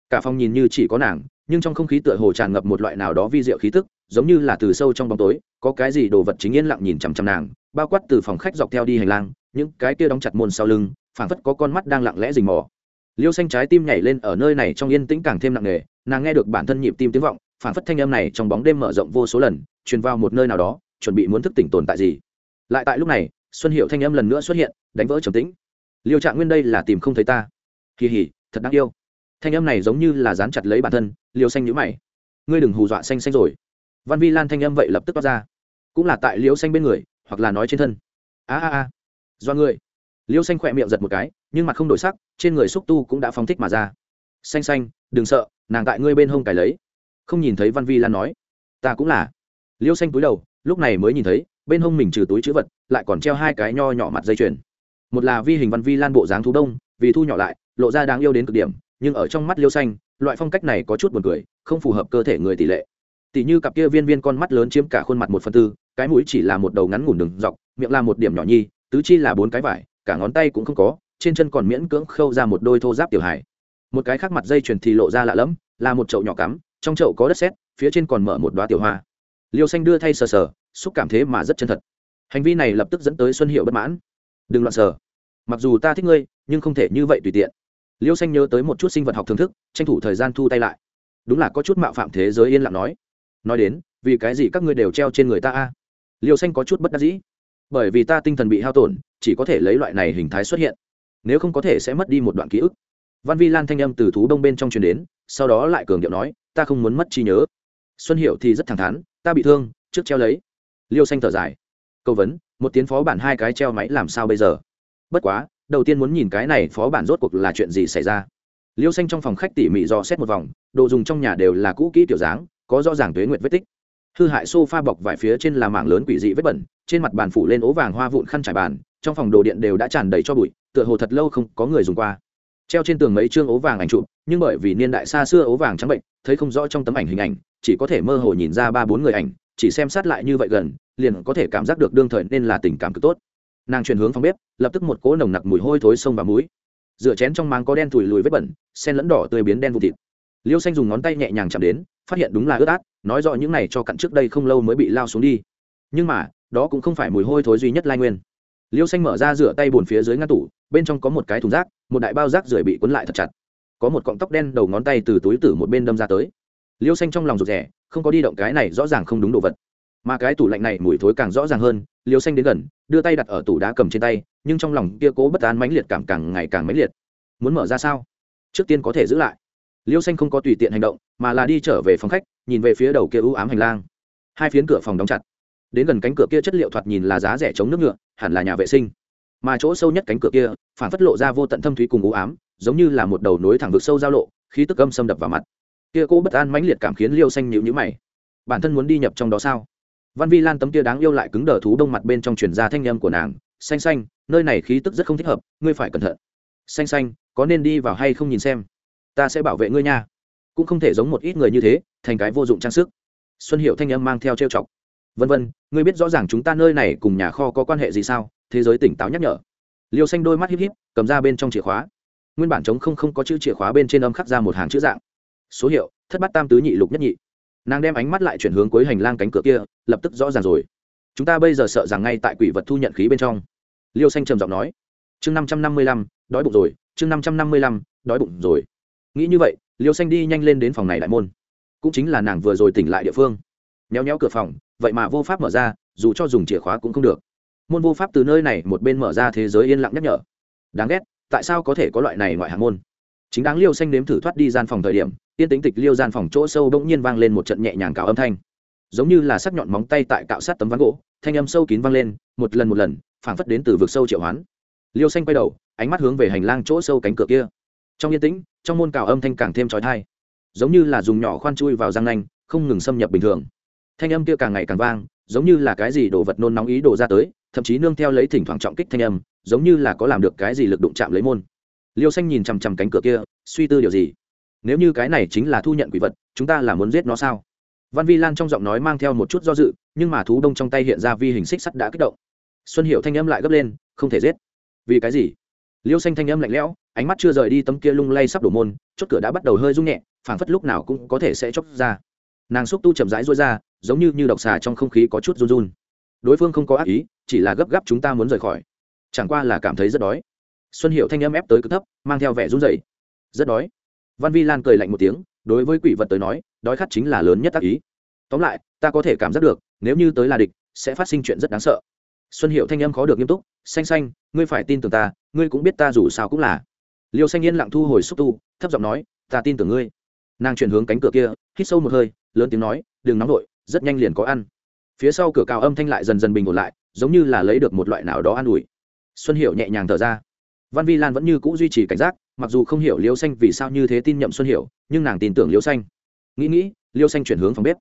Cả phòng nhìn như chỉ có nàng, nhưng trong không khí tựa hồ tràn ngập một loại nào đó vi diệu khí tức, giống như là từ sâu trong bóng tối, có cái gì đồ vật chính yên lặng nhìn chằm chằm nàng, bao quát từ phòng khách dọc theo đi hành lang, những cái kia đóng chặt môn sau lưng, phảng phất có con mắt đang lặng lẽ rình mò liêu xanh trái tim nhảy lên ở nơi này trong yên tĩnh càng thêm nặng nề, nàng nghe được bản thân nhịp tim tiếng vọng, phản phất thanh âm này trong bóng đêm mở rộng vô số lần, truyền vào một nơi nào đó, chuẩn bị muốn thức tỉnh tồn tại gì. Lại tại lúc này, xuân hiệu thanh âm lần nữa xuất hiện, đánh vỡ trầm tĩnh. Liêu trạng nguyên đây là tìm không thấy ta. Kỳ hỉ, thật đáng yêu. Thanh âm này giống như là dán chặt lấy bản thân, liêu xanh nhữ mày. Ngươi đừng hù dọa xanh xanh rồi. Văn vi lan thanh âm vậy lập tức toát ra. Cũng là tại liêu xanh bên người, hoặc là nói trên thân. A a a. Do ngươi. Liêu xanh khỏe miệng giật một cái nhưng mặt không đổi sắc, trên người xúc tu cũng đã phóng thích mà ra. Xanh xanh, đừng sợ, nàng tại ngươi bên hông cải lấy. Không nhìn thấy văn vi lan nói. Ta cũng là. Liêu xanh cúi đầu, lúc này mới nhìn thấy, bên hông mình trừ túi chữ vật, lại còn treo hai cái nho nhỏ mặt dây chuyền. Một là vi hình văn vi lan bộ dáng thú đông, vì thu nhỏ lại, lộ ra đáng yêu đến cực điểm, nhưng ở trong mắt liêu xanh, loại phong cách này có chút buồn cười, không phù hợp cơ thể người tỷ lệ. Tỷ như cặp kia viên viên con mắt lớn chiếm cả khuôn mặt một phần tư, cái mũi chỉ là một đầu ngắn ngủn đường dọc, miệng là một điểm nhỏ nhi, tứ chi là bốn cái vải, cả ngón tay cũng không có trên chân còn miễn cưỡng khâu ra một đôi thô giáp tiểu hải một cái khác mặt dây chuyền thì lộ ra lạ lẫm, là một chậu nhỏ cắm, trong chậu có đất sét, phía trên còn mở một đoá tiểu hoa. Liêu xanh đưa thay sờ sờ, xúc cảm thế mà rất chân thật. Hành vi này lập tức dẫn tới xuân hiệu bất mãn. Đừng loạn sờ. Mặc dù ta thích ngươi, nhưng không thể như vậy tùy tiện. Liêu xanh nhớ tới một chút sinh vật học thưởng thức, tranh thủ thời gian thu tay lại. Đúng là có chút mạo phạm thế giới yên lặng nói. Nói đến, vì cái gì các ngươi đều treo trên người ta a? Liêu xanh có chút bất đắc dĩ. Bởi vì ta tinh thần bị hao tổn, chỉ có thể lấy loại này hình thái xuất hiện nếu không có thể sẽ mất đi một đoạn ký ức. Văn vi lan thanh âm từ thú đông bên trong truyền đến, sau đó lại cường điệu nói, ta không muốn mất trí nhớ. Xuân hiệu thì rất thẳng thắn, ta bị thương, trước treo lấy. Liêu xanh thở dài. Câu vấn, một tiếng phó bản hai cái treo máy làm sao bây giờ? Bất quá, đầu tiên muốn nhìn cái này phó bản rốt cuộc là chuyện gì xảy ra. Liêu xanh trong phòng khách tỉ mỉ dò xét một vòng, đồ dùng trong nhà đều là cũ kỹ kiểu dáng, có rõ ràng tuế nguyệt vết tích hư hại sofa bọc vải phía trên là mảng lớn quỷ dị vết bẩn, trên mặt bàn phủ lên ố vàng hoa vụn khăn trải bàn, trong phòng đồ điện đều đã tràn đầy cho bụi, tựa hồ thật lâu không có người dùng qua. Treo trên tường mấy chương ố vàng ảnh chụp, nhưng bởi vì niên đại xa xưa ố vàng trắng bệnh, thấy không rõ trong tấm ảnh hình ảnh, chỉ có thể mơ hồ nhìn ra ba bốn người ảnh, chỉ xem sát lại như vậy gần, liền có thể cảm giác được đương thời nên là tình cảm cực tốt. Nàng chuyển hướng phòng bếp, lập tức một cỗ nồng nặc mùi hôi thối sông vào mũi. rửa chén trong máng có đen thùi lùi vết bẩn, sen lẫn đỏ tươi biến đen vụ thịt. Liêu xanh dùng ngón tay nhẹ nhàng chạm đến phát hiện đúng là ướt át, nói rõ những này cho cặn trước đây không lâu mới bị lao xuống đi. Nhưng mà, đó cũng không phải mùi hôi thối duy nhất lai nguyên. Liêu xanh mở ra rửa tay bồn phía dưới ngăn tủ, bên trong có một cái thùng rác, một đại bao rác rưởi bị cuốn lại thật chặt. Có một cọng tóc đen đầu ngón tay từ túi tử một bên đâm ra tới. Liêu xanh trong lòng rụt rè, không có đi động cái này rõ ràng không đúng đồ vật. Mà cái tủ lạnh này mùi thối càng rõ ràng hơn, liêu xanh đến gần, đưa tay đặt ở tủ đá cầm trên tay, nhưng trong lòng kia cố bất an mãnh liệt cảm càng ngày càng mãnh liệt. Muốn mở ra sao? Trước tiên có thể giữ lại liêu xanh không có tùy tiện hành động, mà là đi trở về phòng khách, nhìn về phía đầu kia ưu ám hành lang. Hai phiến cửa phòng đóng chặt. Đến gần cánh cửa kia chất liệu thoạt nhìn là giá rẻ chống nước nhựa hẳn là nhà vệ sinh. Mà chỗ sâu nhất cánh cửa kia, phản phất lộ ra vô tận thâm thúy cùng ưu ám, giống như là một đầu nối thẳng vực sâu giao lộ, khí tức âm xâm đập vào mặt. Kia cô bất an mãnh liệt cảm khiến liêu xanh nhịu nhữ mày. Bản thân muốn đi nhập trong đó sao? Văn vi lan tấm kia đáng yêu lại cứng đờ thú đông mặt bên trong truyền ra thanh âm của nàng. Xanh xanh, nơi này khí tức rất không thích hợp, ngươi phải cẩn thận. Xanh xanh, có nên đi vào hay không nhìn xem? Ta sẽ bảo vệ ngươi nha. Cũng không thể giống một ít người như thế, thành cái vô dụng trang sức. Xuân hiệu thanh âm mang theo trêu chọc. Vân vân, ngươi biết rõ ràng chúng ta nơi này cùng nhà kho có quan hệ gì sao? Thế giới tỉnh táo nhắc nhở. Liêu xanh đôi mắt híp híp, cầm ra bên trong chìa khóa. Nguyên bản chống không không có chữ chìa khóa bên trên âm khắc ra một hàng chữ dạng. Số hiệu, thất bát tam tứ nhị lục nhất nhị. Nàng đem ánh mắt lại chuyển hướng cuối hành lang cánh cửa kia, lập tức rõ ràng rồi. Chúng ta bây giờ sợ rằng ngay tại quỷ vật thu nhận khí bên trong. Liêu xanh trầm giọng nói. Chương năm trăm năm mươi lăm, đói bụng rồi, chương năm trăm năm mươi lăm, đói bụng rồi nghĩ như vậy, liêu xanh đi nhanh lên đến phòng này đại môn. Cũng chính là nàng vừa rồi tỉnh lại địa phương. Nhéo nhéo cửa phòng, vậy mà vô pháp mở ra, dù cho dùng chìa khóa cũng không được. Môn vô pháp từ nơi này một bên mở ra thế giới yên lặng nhắc nhở. Đáng ghét, tại sao có thể có loại này ngoại hạng môn? Chính đáng liêu xanh nếm thử thoát đi gian phòng thời điểm, yên tính tịch liêu gian phòng chỗ sâu bỗng nhiên vang lên một trận nhẹ nhàng cào âm thanh. Giống như là sắc nhọn móng tay tại cạo sát tấm ván gỗ, thanh âm sâu kín vang lên, một lần một lần, phảng phất đến từ vực sâu triệu hoán. Liêu xanh quay đầu, ánh mắt hướng về hành lang chỗ sâu cánh cửa kia trong yên tĩnh, trong môn cào âm thanh càng thêm trói thai giống như là dùng nhỏ khoan chui vào răng nanh, không ngừng xâm nhập bình thường. Thanh âm kia càng ngày càng vang, giống như là cái gì đồ vật nôn nóng ý đồ ra tới, thậm chí nương theo lấy thỉnh thoảng trọng kích thanh âm, giống như là có làm được cái gì lực đụng chạm lấy môn. Liêu xanh nhìn chằm chằm cánh cửa kia, suy tư điều gì? Nếu như cái này chính là thu nhận quỷ vật, chúng ta là muốn giết nó sao? Văn vi lan trong giọng nói mang theo một chút do dự, nhưng mà thú đông trong tay hiện ra vi hình xích sắt đã kích động. Xuân hiệu thanh âm lại gấp lên, không thể giết. Vì cái gì? Liêu xanh thanh âm lạnh lẽo ánh mắt chưa rời đi tấm kia lung lay sắp đổ môn, chốt cửa đã bắt đầu hơi rung nhẹ, phảng phất lúc nào cũng có thể sẽ chóc ra. Nàng xúc tu chậm rãi rối ra, giống như như độc xà trong không khí có chút run run. Đối phương không có ác ý, chỉ là gấp gáp chúng ta muốn rời khỏi. Chẳng qua là cảm thấy rất đói. Xuân hiệu thanh âm ép tới cực thấp, mang theo vẻ run rẩy. Rất đói. Văn vi lan cười lạnh một tiếng, đối với quỷ vật tới nói, đói khát chính là lớn nhất tác ý. Tóm lại, ta có thể cảm giác được, nếu như tới là địch, sẽ phát sinh chuyện rất đáng sợ. Xuân hiệu thanh âm khó được nghiêm túc, xanh xanh, ngươi phải tin tưởng ta, ngươi cũng biết ta dù sao cũng là liêu xanh yên lặng thu hồi xúc tu, thấp giọng nói, ta tin tưởng ngươi. Nàng chuyển hướng cánh cửa kia, hít sâu một hơi, lớn tiếng nói, đừng nóng vội, rất nhanh liền có ăn. Phía sau cửa cao âm thanh lại dần dần bình ổn lại, giống như là lấy được một loại nào đó an ủi. Xuân hiệu nhẹ nhàng thở ra. Văn vi lan vẫn như c ũ duy trì cảnh giác, mặc dù không hiểu liêu xanh vì sao như thế tin nhậm xuân hiệu nhưng nàng tin tưởng liêu xanh. Nghĩ nghĩ, liêu xanh chuyển hướng phòng bếp.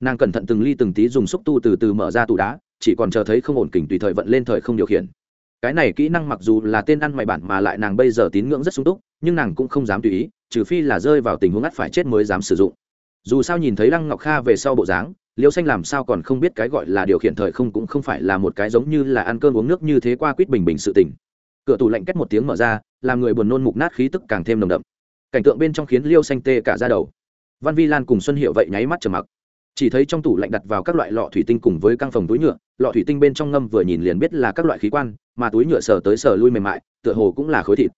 Nàng cẩn thận từng ly từng tí dùng xúc tu từ từ mở ra tủ đá, chỉ còn chờ thấy không ổn kỉnh tùy thời vận lên thời không điều khiển cái này kỹ năng mặc dù là tên ăn mày bản mà lại nàng bây giờ tín ngưỡng rất sung túc, nhưng nàng cũng không dám tùy ý, trừ phi là rơi vào tình huống ắt phải chết mới dám sử dụng. Dù sao nhìn thấy lăng ngọc kha về sau bộ dáng, liêu xanh làm sao còn không biết cái gọi là điều khiển thời không cũng không phải là một cái giống như là ăn cơm uống nước như thế qua quýt bình bình sự tình. Cửa tủ lạnh cách một tiếng mở ra, làm người buồn nôn mục nát khí tức càng thêm nồng đậm. Cảnh tượng bên trong khiến liêu xanh tê cả ra đầu. Văn vi lan cùng xuân hiệu vậy nháy mắt trầm mặc. Chỉ thấy trong tủ lạnh đặt vào các loại lọ thủy tinh cùng với căng phòng túi nhựa, lọ thủy tinh bên trong ngâm vừa nhìn liền biết là các loại khí quan mà túi nhựa sờ tới sờ lui mềm mại, tựa hồ cũng là khối thịt.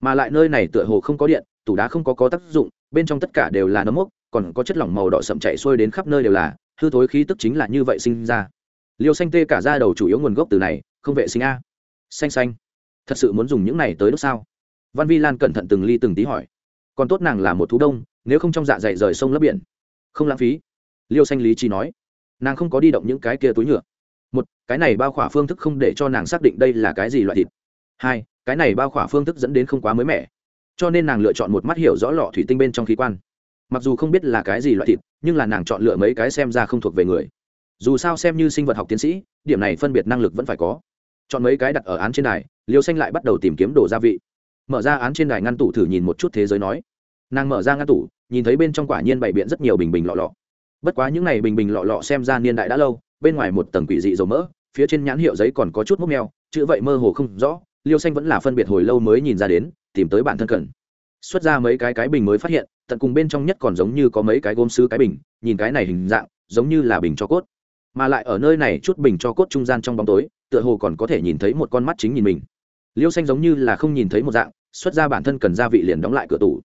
Mà lại nơi này tựa hồ không có điện, tủ đá không có có tác dụng, bên trong tất cả đều là nấm mốc, còn có chất lỏng màu đỏ sậm chạy xuôi đến khắp nơi đều là, hư thối khí tức chính là như vậy sinh ra. Liêu xanh tê cả ra đầu chủ yếu nguồn gốc từ này, không vệ sinh a. Xanh xanh. Thật sự muốn dùng những này tới đốt sao? Văn vi lan cẩn thận từng ly từng tí hỏi. Còn tốt nàng là một thú đông, nếu không trong dạ dày rời sông lấp biển. Không lãng phí. Liêu xanh lý trí nói. Nàng không có đi động những cái kia túi nhựa một, cái này bao khỏa phương thức không để cho nàng xác định đây là cái gì loại thịt. Hai, cái này bao khỏa phương thức dẫn đến không quá mới mẻ. Cho nên nàng lựa chọn một mắt hiểu rõ lọ thủy tinh bên trong khí quan. Mặc dù không biết là cái gì loại thịt, nhưng là nàng chọn lựa mấy cái xem ra không thuộc về người. Dù sao xem như sinh vật học tiến sĩ, điểm này phân biệt năng lực vẫn phải có. Chọn mấy cái đặt ở án trên đài, liêu xanh lại bắt đầu tìm kiếm đồ gia vị. Mở ra án trên đài ngăn tủ thử nhìn một chút thế giới nói. Nàng mở ra ngăn tủ, nhìn thấy bên trong quả nhiên bày biện rất nhiều bình bình lọ lọ. Bất quá những n à y bình bình lọ lọ xem ra niên đại đã lâu bên ngoài một tầng quỷ dị dầu mỡ, phía trên nhãn hiệu giấy còn có chút mốc meo, chữ vậy mơ hồ không rõ, liêu xanh vẫn là phân biệt hồi lâu mới nhìn ra đến, tìm tới bản thân cần. Xuất ra mấy cái cái bình mới phát hiện, tận cùng bên trong nhất còn giống như có mấy cái gôm sứ cái bình, nhìn cái này hình dạng, giống như là bình cho cốt. Mà lại ở nơi này chút bình cho cốt trung gian trong bóng tối, tựa hồ còn có thể nhìn thấy một con mắt chính nhìn mình. Liêu xanh giống như là không nhìn thấy một dạng, xuất ra bản thân cần gia vị liền đóng lại cửa tủ.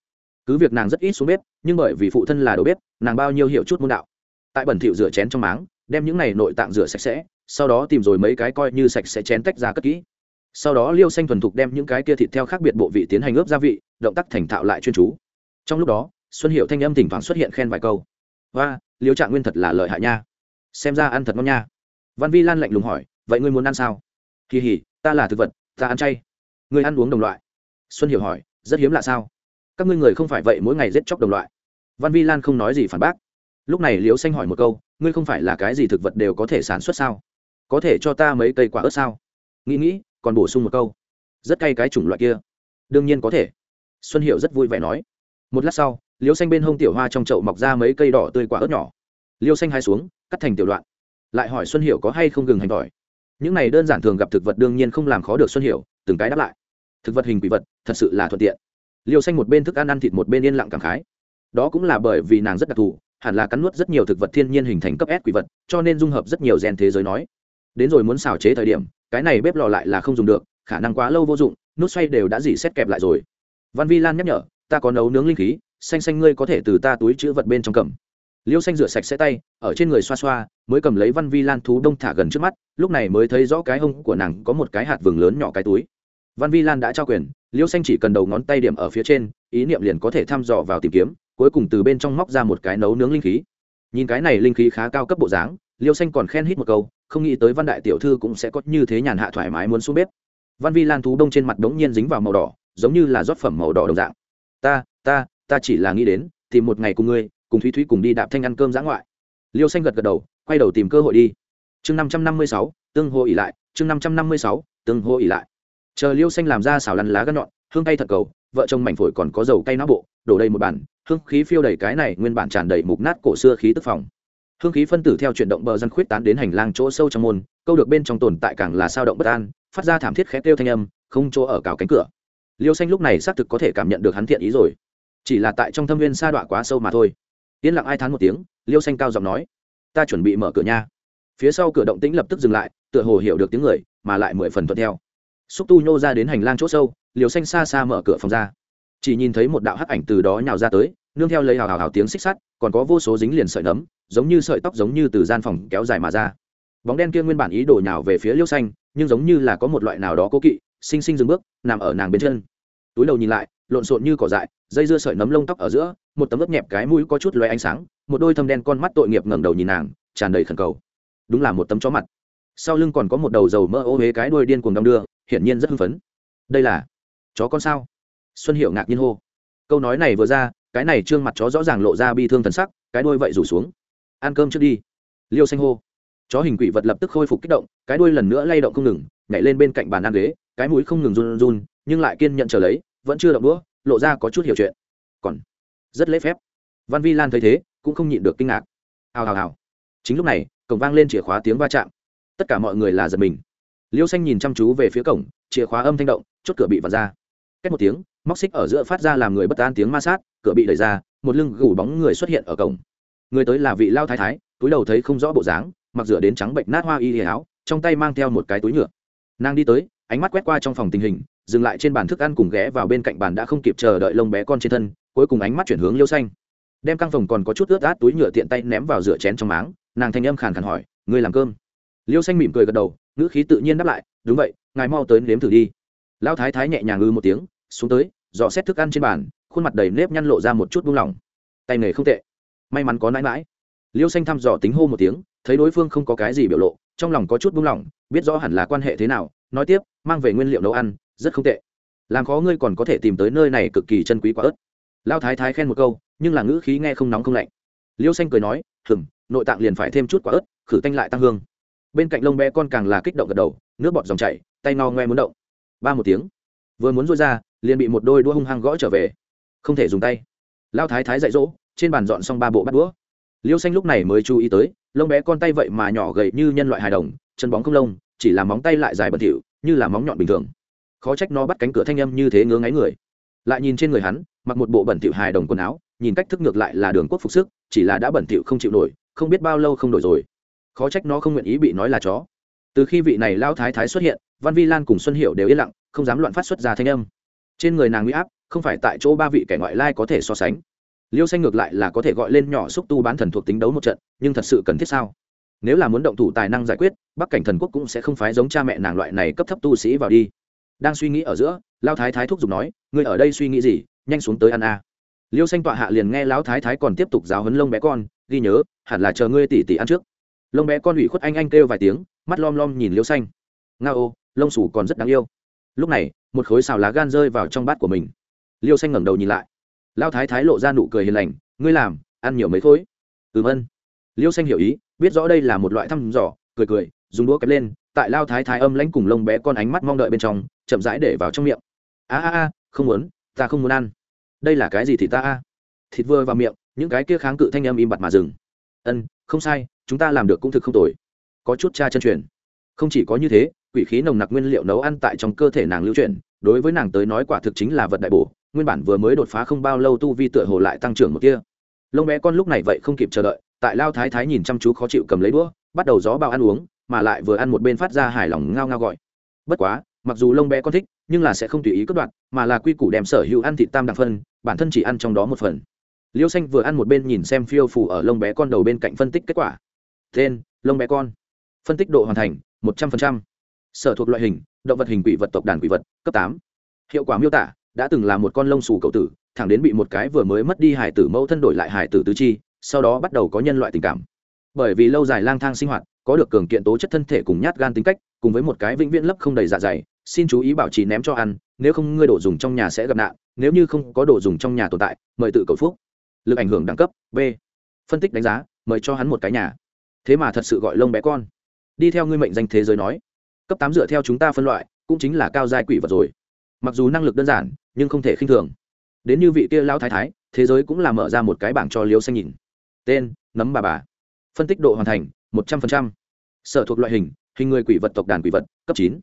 Cứ việc nàng rất ít xuống bếp, nhưng bởi vì phụ thân là đầu bếp, nàng bao nhiêu hiểu chút môn đạo. Tại bẩn thịu rửa chén trong máng đem những này nội tạng rửa sạch sẽ, sau đó tìm rồi mấy cái coi như sạch sẽ chén tách ra cất kỹ. Sau đó liêu xanh thuần thục đem những cái kia thịt theo khác biệt bộ vị tiến hành ướp gia vị, động tác thành thạo lại chuyên chú. Trong lúc đó, xuân hiệu thanh âm thỉnh thoảng xuất hiện khen vài câu. Và liêu trạng nguyên thật là lợi hại nha. Xem ra ăn thật ngon nha. Văn vi lan lạnh lùng hỏi, vậy ngươi muốn ăn sao? Kỳ hỉ ta là thực vật, ta ăn chay. Ngươi ăn uống đồng loại. Xuân Hiệu hỏi, rất hiếm lạ sao? Các ngươi người không phải vậy mỗi ngày giết chóc đồng loại. Văn vi lan không nói gì phản bác. Lúc này Liêu xanh hỏi một câu ngươi không phải là cái gì thực vật đều có thể sản xuất sao? Có thể cho ta mấy cây quả ớt sao? Nghĩ nghĩ, còn bổ sung một câu. Rất cay cái chủng loại kia. Đương nhiên có thể. Xuân hiệu rất vui vẻ nói. Một lát sau, liêu xanh bên hông tiểu hoa trong chậu mọc ra mấy cây đỏ tươi quả ớt nhỏ. Liêu xanh hai xuống, cắt thành tiểu đoạn. Lại hỏi xuân hiệu có hay không gừng hành tỏi. Những này đơn giản thường gặp thực vật đương nhiên không làm khó được xuân hiệu từng cái đáp lại. Thực vật hình quỷ vật, thật sự là thuận tiện. Liêu xanh một bên thức ăn ăn thịt một bên yên lặng cảm khái. Đó cũng là bởi vì nàng rất đặc thù hẳn là cắn nuốt rất nhiều thực vật thiên nhiên hình thành cấp S quỷ vật, cho nên dung hợp rất nhiều gen thế giới nói. Đến rồi muốn xào chế thời điểm, cái này bếp lò lại là không dùng được, khả năng quá lâu vô dụng, nút xoay đều đã dỉ xét kẹp lại rồi. Văn vi lan nhắc nhở, ta có nấu nướng linh khí, xanh xanh ngươi có thể từ ta túi chữ vật bên trong cầm. Liêu xanh rửa sạch sẽ tay, ở trên người xoa xoa, mới cầm lấy văn vi lan thú đông thả gần trước mắt, lúc này mới thấy rõ cái hông của nàng có một cái hạt vừng lớn nhỏ cái túi. Văn vi lan đã trao quyền, liêu xanh chỉ cần đầu ngón tay điểm ở phía trên, ý niệm liền có thể thăm dò vào tìm kiếm cuối cùng từ bên trong móc ra một cái nấu nướng linh khí. Nhìn cái này linh khí khá cao cấp bộ dáng, liêu xanh còn khen hít một câu, không nghĩ tới văn đại tiểu thư cũng sẽ có như thế nhàn hạ thoải mái muốn xuống bếp. Văn vi lan thú đông trên mặt đống nhiên dính vào màu đỏ, giống như là rót phẩm màu đỏ đồng dạng. Ta ta ta chỉ là nghĩ đến, tìm một ngày cùng ngươi, cùng thúy thúy cùng đi đạp thanh ăn cơm giã ngoại. Liêu xanh gật gật đầu, quay đầu tìm cơ hội đi. Chương năm trăm năm mươi sáu, tương hô ỉ lại, chương năm trăm năm mươi sáu, tương hô ỉ lại. Chờ liêu xanh làm ra xào lăn lá gân nhọn, hương tay thật cầu vợ chồng mảnh phổi còn có dầu cay não bộ, đổ đầy một bản, hương khí phiêu đầy cái này nguyên bản tràn đầy mục nát cổ xưa khí tức phòng. Hương khí phân tử theo chuyển động bờ dân khuyết tán đến hành lang chỗ sâu trong môn, câu được bên trong tồn tại càng là sao động bất an, phát ra thảm thiết khẽ kêu thanh âm, không chỗ ở cào cánh cửa. Liêu xanh lúc này xác thực có thể cảm nhận được hắn thiện ý rồi. Chỉ là tại trong thâm viên sa đọa quá sâu mà thôi. Yên lặng ai thán một tiếng, liêu xanh cao giọng nói, ta chuẩn bị mở cửa nha. Phía sau cửa động tĩnh lập tức dừng lại, tựa hồ hiểu được tiếng người, mà lại mười phần thuận theo xúc tu nhô ra đến hành lang chỗ sâu, liều xanh xa xa mở cửa phòng ra. Chỉ nhìn thấy một đạo hắc ảnh từ đó nhào ra tới, nương theo lấy hào hào hào tiếng xích sắt, còn có vô số dính liền sợi nấm, giống như sợi tóc giống như từ gian phòng kéo dài mà ra. Bóng đen kia nguyên bản ý đồ nhào về phía liêu xanh, nhưng giống như là có một loại nào đó cố kỵ xinh xinh dừng bước, nằm ở nàng bên chân. Túi đầu nhìn lại, lộn xộn như cỏ dại, dây dưa sợi nấm lông tóc ở giữa, một tấm ướp nhẹp cái mũi có chút loé ánh sáng, một đôi thâm đen con mắt tội nghiệp ngẩng đầu nhìn nàng, tràn đầy khẩn cầu. Đúng là một tấm chó mặt sau lưng còn có một đầu dầu mỡ ô huế cái đuôi điên cuồng đong đưa, hiển nhiên rất hưng phấn. Đây là chó con sao? Xuân hiệu ngạc nhiên hô. Câu nói này vừa ra, cái này trương mặt chó rõ ràng lộ ra bi thương thần sắc, cái đuôi vậy rủ xuống. Ăn cơm trước đi. Liêu xanh hô. Chó hình quỷ vật lập tức khôi phục kích động, cái đuôi lần nữa lay động không ngừng, nhảy lên bên cạnh bàn ăn ghế, cái mũi không ngừng run run, nhưng lại kiên nhận trở lấy, vẫn chưa động đũa, lộ ra có chút hiểu chuyện. Còn rất lễ phép. Văn vi lan thấy thế, cũng không nhịn được kinh ngạc. Hào hào hào. Chính lúc này, cổng vang lên chìa khóa tiếng va chạm tất cả mọi người là giật mình. Liêu xanh nhìn chăm chú về phía cổng, chìa khóa âm thanh động, chốt cửa bị vặt ra. Cách một tiếng, móc xích ở giữa phát ra làm người bất an tiếng ma sát, cửa bị đẩy ra, một lưng gù bóng người xuất hiện ở cổng. Người tới là vị lao thái thái, túi đầu thấy không rõ bộ dáng, mặc rửa đến trắng bệnh nát hoa y hề áo, trong tay mang theo một cái túi nhựa. Nàng đi tới, ánh mắt quét qua trong phòng tình hình, dừng lại trên bàn thức ăn cùng ghé vào bên cạnh bàn đã không kịp chờ đợi lông bé con trên thân, cuối cùng ánh mắt chuyển hướng liêu xanh. Đem căng phòng còn có chút ướt át túi nhựa tiện tay ném vào rửa chén trong máng, nàng thanh âm khàn khàn hỏi người làm cơm? Liêu xanh mỉm cười gật đầu, ngữ khí tự nhiên đáp lại, đúng vậy, ngài mau tới nếm thử đi. Lão thái thái nhẹ nhàng ư một tiếng, xuống tới, dò xét thức ăn trên bàn, khuôn mặt đầy nếp nhăn lộ ra một chút buông lỏng. Tay nghề không tệ, may mắn có nãi mãi. Liêu xanh thăm dò tính hô một tiếng, thấy đối phương không có cái gì biểu lộ, trong lòng có chút buông lỏng, biết rõ hẳn là quan hệ thế nào, nói tiếp, mang về nguyên liệu nấu ăn, rất không tệ. Làm khó ngươi còn có thể tìm tới nơi này cực kỳ chân quý quả ớt. Lao thái thái khen một câu, nhưng là ngữ khí nghe không nóng không lạnh. Liêu xanh cười nói hừng nội tạng liền phải thêm chút quả ớt, khử tanh lại tăng hương bên cạnh lông bé con càng là kích động gật đầu, nước bọt dòng chảy, tay no ngoe muốn động. Ba một tiếng, vừa muốn rôi ra, liền bị một đôi đũa hung hăng gõ trở về. Không thể dùng tay. Lao thái thái dạy dỗ, trên bàn dọn xong ba bộ bắt đũa. Liêu xanh lúc này mới chú ý tới, lông bé con tay vậy mà nhỏ gầy như nhân loại hài đồng, chân bóng không lông, chỉ là móng tay lại dài bẩn thỉu, như là móng nhọn bình thường. Khó trách nó bắt cánh cửa thanh âm như thế ngứa ngáy người. Lại nhìn trên người hắn, mặc một bộ bẩn thỉu hài đồng quần áo, nhìn cách thức ngược lại là đường quốc phục sức, chỉ là đã bẩn thỉu không chịu nổi, không biết bao lâu không đổi rồi khó trách nó không nguyện ý bị nói là chó. Từ khi vị này lao thái thái xuất hiện, văn vi lan cùng xuân hiệu đều yên lặng, không dám loạn phát xuất ra thanh âm. Trên người nàng huy áp, không phải tại chỗ ba vị kẻ ngoại lai có thể so sánh. Liêu xanh ngược lại là có thể gọi lên nhỏ xúc tu bán thần thuộc tính đấu một trận, nhưng thật sự cần thiết sao? Nếu là muốn động thủ tài năng giải quyết, bắc cảnh thần quốc cũng sẽ không phái giống cha mẹ nàng loại này cấp thấp tu sĩ vào đi. Đang suy nghĩ ở giữa lao thái thái thúc giục nói, ngươi ở đây suy nghĩ gì? Nhanh xuống tới ăn a. Liêu xanh tọa hạ liền nghe lão thái thái còn tiếp tục giáo hấn lông bé con, ghi nhớ, hẳn là chờ ngươi tỉ tỉ ăn trước lông bé con ủy khuất anh anh kêu vài tiếng, mắt lom lom nhìn liêu xanh. Nga ô, lông sủ còn rất đáng yêu. Lúc này, một khối xào lá gan rơi vào trong bát của mình. Liêu xanh ngẩng đầu nhìn lại. Lao thái thái lộ ra nụ cười hiền lành, ngươi làm, ăn nhiều mấy khối. Ừm, ân. Liêu xanh hiểu ý, biết rõ đây là một loại thăm dò, cười cười, dùng đũa kẹp lên, tại lao thái thái âm lãnh cùng lông bé con ánh mắt mong đợi bên trong, chậm rãi để vào trong miệng. A a a, không muốn, ta không muốn ăn. Đây là cái gì thì ta a? Thịt vừa vào miệng, những cái kia kháng cự thanh âm im bặt mà dừng. Ân, không sai chúng ta làm được cũng thực không tồi. Có chút cha chân truyền. Không chỉ có như thế, quỷ khí nồng nặc nguyên liệu nấu ăn tại trong cơ thể nàng lưu truyền đối với nàng tới nói quả thực chính là vật đại bổ, nguyên bản vừa mới đột phá không bao lâu tu vi tựa hồ lại tăng trưởng một kia lông bé con lúc này vậy không kịp chờ đợi, tại lao thái thái nhìn chăm chú khó chịu cầm lấy đũa, bắt đầu gió bao ăn uống, mà lại vừa ăn một bên phát ra hài lòng ngao ngao gọi. Bất quá, mặc dù lông bé con thích, nhưng là sẽ không tùy ý cất đoạn, mà là quy củ đem sở hữu ăn thịt tam đặc phân, bản thân chỉ ăn trong đó một phần. Liêu xanh vừa ăn một bên nhìn xem phiêu phủ ở lông bé con đầu bên cạnh phân tích kết quả tên, lông bé con. Phân tích độ hoàn thành, một trăm linh sở thuộc loại hình, động vật hình quỷ vật tộc đàn quỷ vật, cấp tám. Hiệu quả miêu tả, đã từng là một con lông xù cậu tử, thẳng đến bị một cái vừa mới mất đi hải tử mẫu thân đổi lại hải tử tứ chi, sau đó bắt đầu có nhân loại tình cảm. Bởi vì lâu dài lang thang sinh hoạt, có được cường kiện tố chất thân thể cùng nhát gan tính cách, cùng với một cái vĩnh viễn lấp không đầy dạ dày, xin chú ý bảo trì ném cho ăn, nếu không ngươi đổ dùng trong nhà sẽ gặp nạn, nếu như không có đồ dùng trong nhà tồn tại, mời tự cầu phúc. Lực ảnh hưởng đẳng cấp, b. Phân tích đánh giá, mời cho hắn một cái nhà thế mà thật sự gọi lông bé con. Đi theo ngươi mệnh danh thế giới nói, cấp tám dựa theo chúng ta phân loại, cũng chính là cao giai quỷ vật rồi. Mặc dù năng lực đơn giản, nhưng không thể khinh thường. Đến như vị kia lao thái thái, thế giới cũng là mở ra một cái bảng cho liêu xanh nhìn. Tên, nấm bà bà. Phân tích độ hoàn thành, một trăm linh sở thuộc loại hình hình người quỷ vật tộc đàn quỷ vật, cấp chín.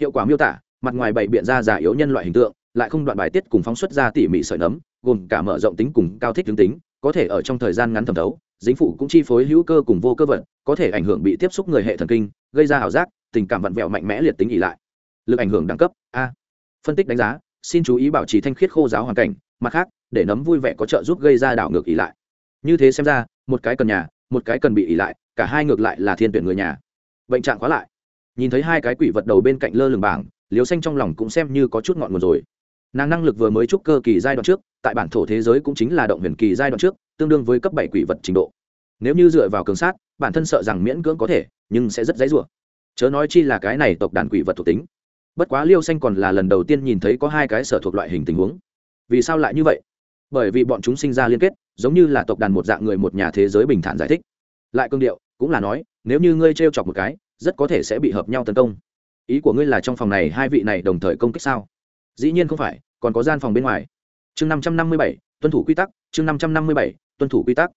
Hiệu quả miêu tả, mặt ngoài bảy biện ra giả yếu nhân loại hình tượng, lại không đoạn bài tiết cùng phóng xuất ra tỉ mỉ sợi nấm, gồm cả mở rộng tính cùng cao thích tướng tính, có thể ở trong thời gian ngắn thẩm thấu dính phụ cũng chi phối hữu cơ cùng vô cơ vật, có thể ảnh hưởng bị tiếp xúc người hệ thần kinh, gây ra ảo giác, tình cảm vặn vẹo mạnh mẽ liệt tính ỉ lại. Lực ảnh hưởng đẳng cấp, a. Phân tích đánh giá, xin chú ý bảo trì thanh khiết khô giáo hoàn cảnh, mặt khác, để nấm vui vẻ có trợ giúp gây ra đảo ngược ỉ lại. Như thế xem ra, một cái cần nhà, một cái cần bị ỉ lại, cả hai ngược lại là thiên tuyển người nhà. Bệnh trạng khóa lại. Nhìn thấy hai cái quỷ vật đầu bên cạnh lơ lửng bảng liều xanh trong lòng cũng xem như có chút ngọn nguồn rồi nàng năng lực vừa mới trúc cơ kỳ giai đoạn trước, tại bản thổ thế giới cũng chính là động huyền kỳ giai đoạn trước, tương đương với cấp bảy quỷ vật trình độ. Nếu như dựa vào cường sát, bản thân sợ rằng miễn cưỡng có thể, nhưng sẽ rất dãy rủa. Chớ nói chi là cái này tộc đàn quỷ vật thuộc tính. Bất quá liêu xanh còn là lần đầu tiên nhìn thấy có hai cái sở thuộc loại hình tình huống. Vì sao lại như vậy? Bởi vì bọn chúng sinh ra liên kết, giống như là tộc đàn một dạng người một nhà thế giới bình thản giải thích. Lại cương điệu, cũng là nói, nếu như ngươi t r e o chọc một cái, rất có thể sẽ bị hợp nhau tấn công. Ý của ngươi là trong phòng này hai vị này đồng thời công kích sao? Dĩ nhiên không phải, còn có gian phòng bên ngoài. Chương năm trăm năm mươi bảy, tuân thủ quy tắc, chương năm trăm năm mươi bảy, tuân thủ quy tắc.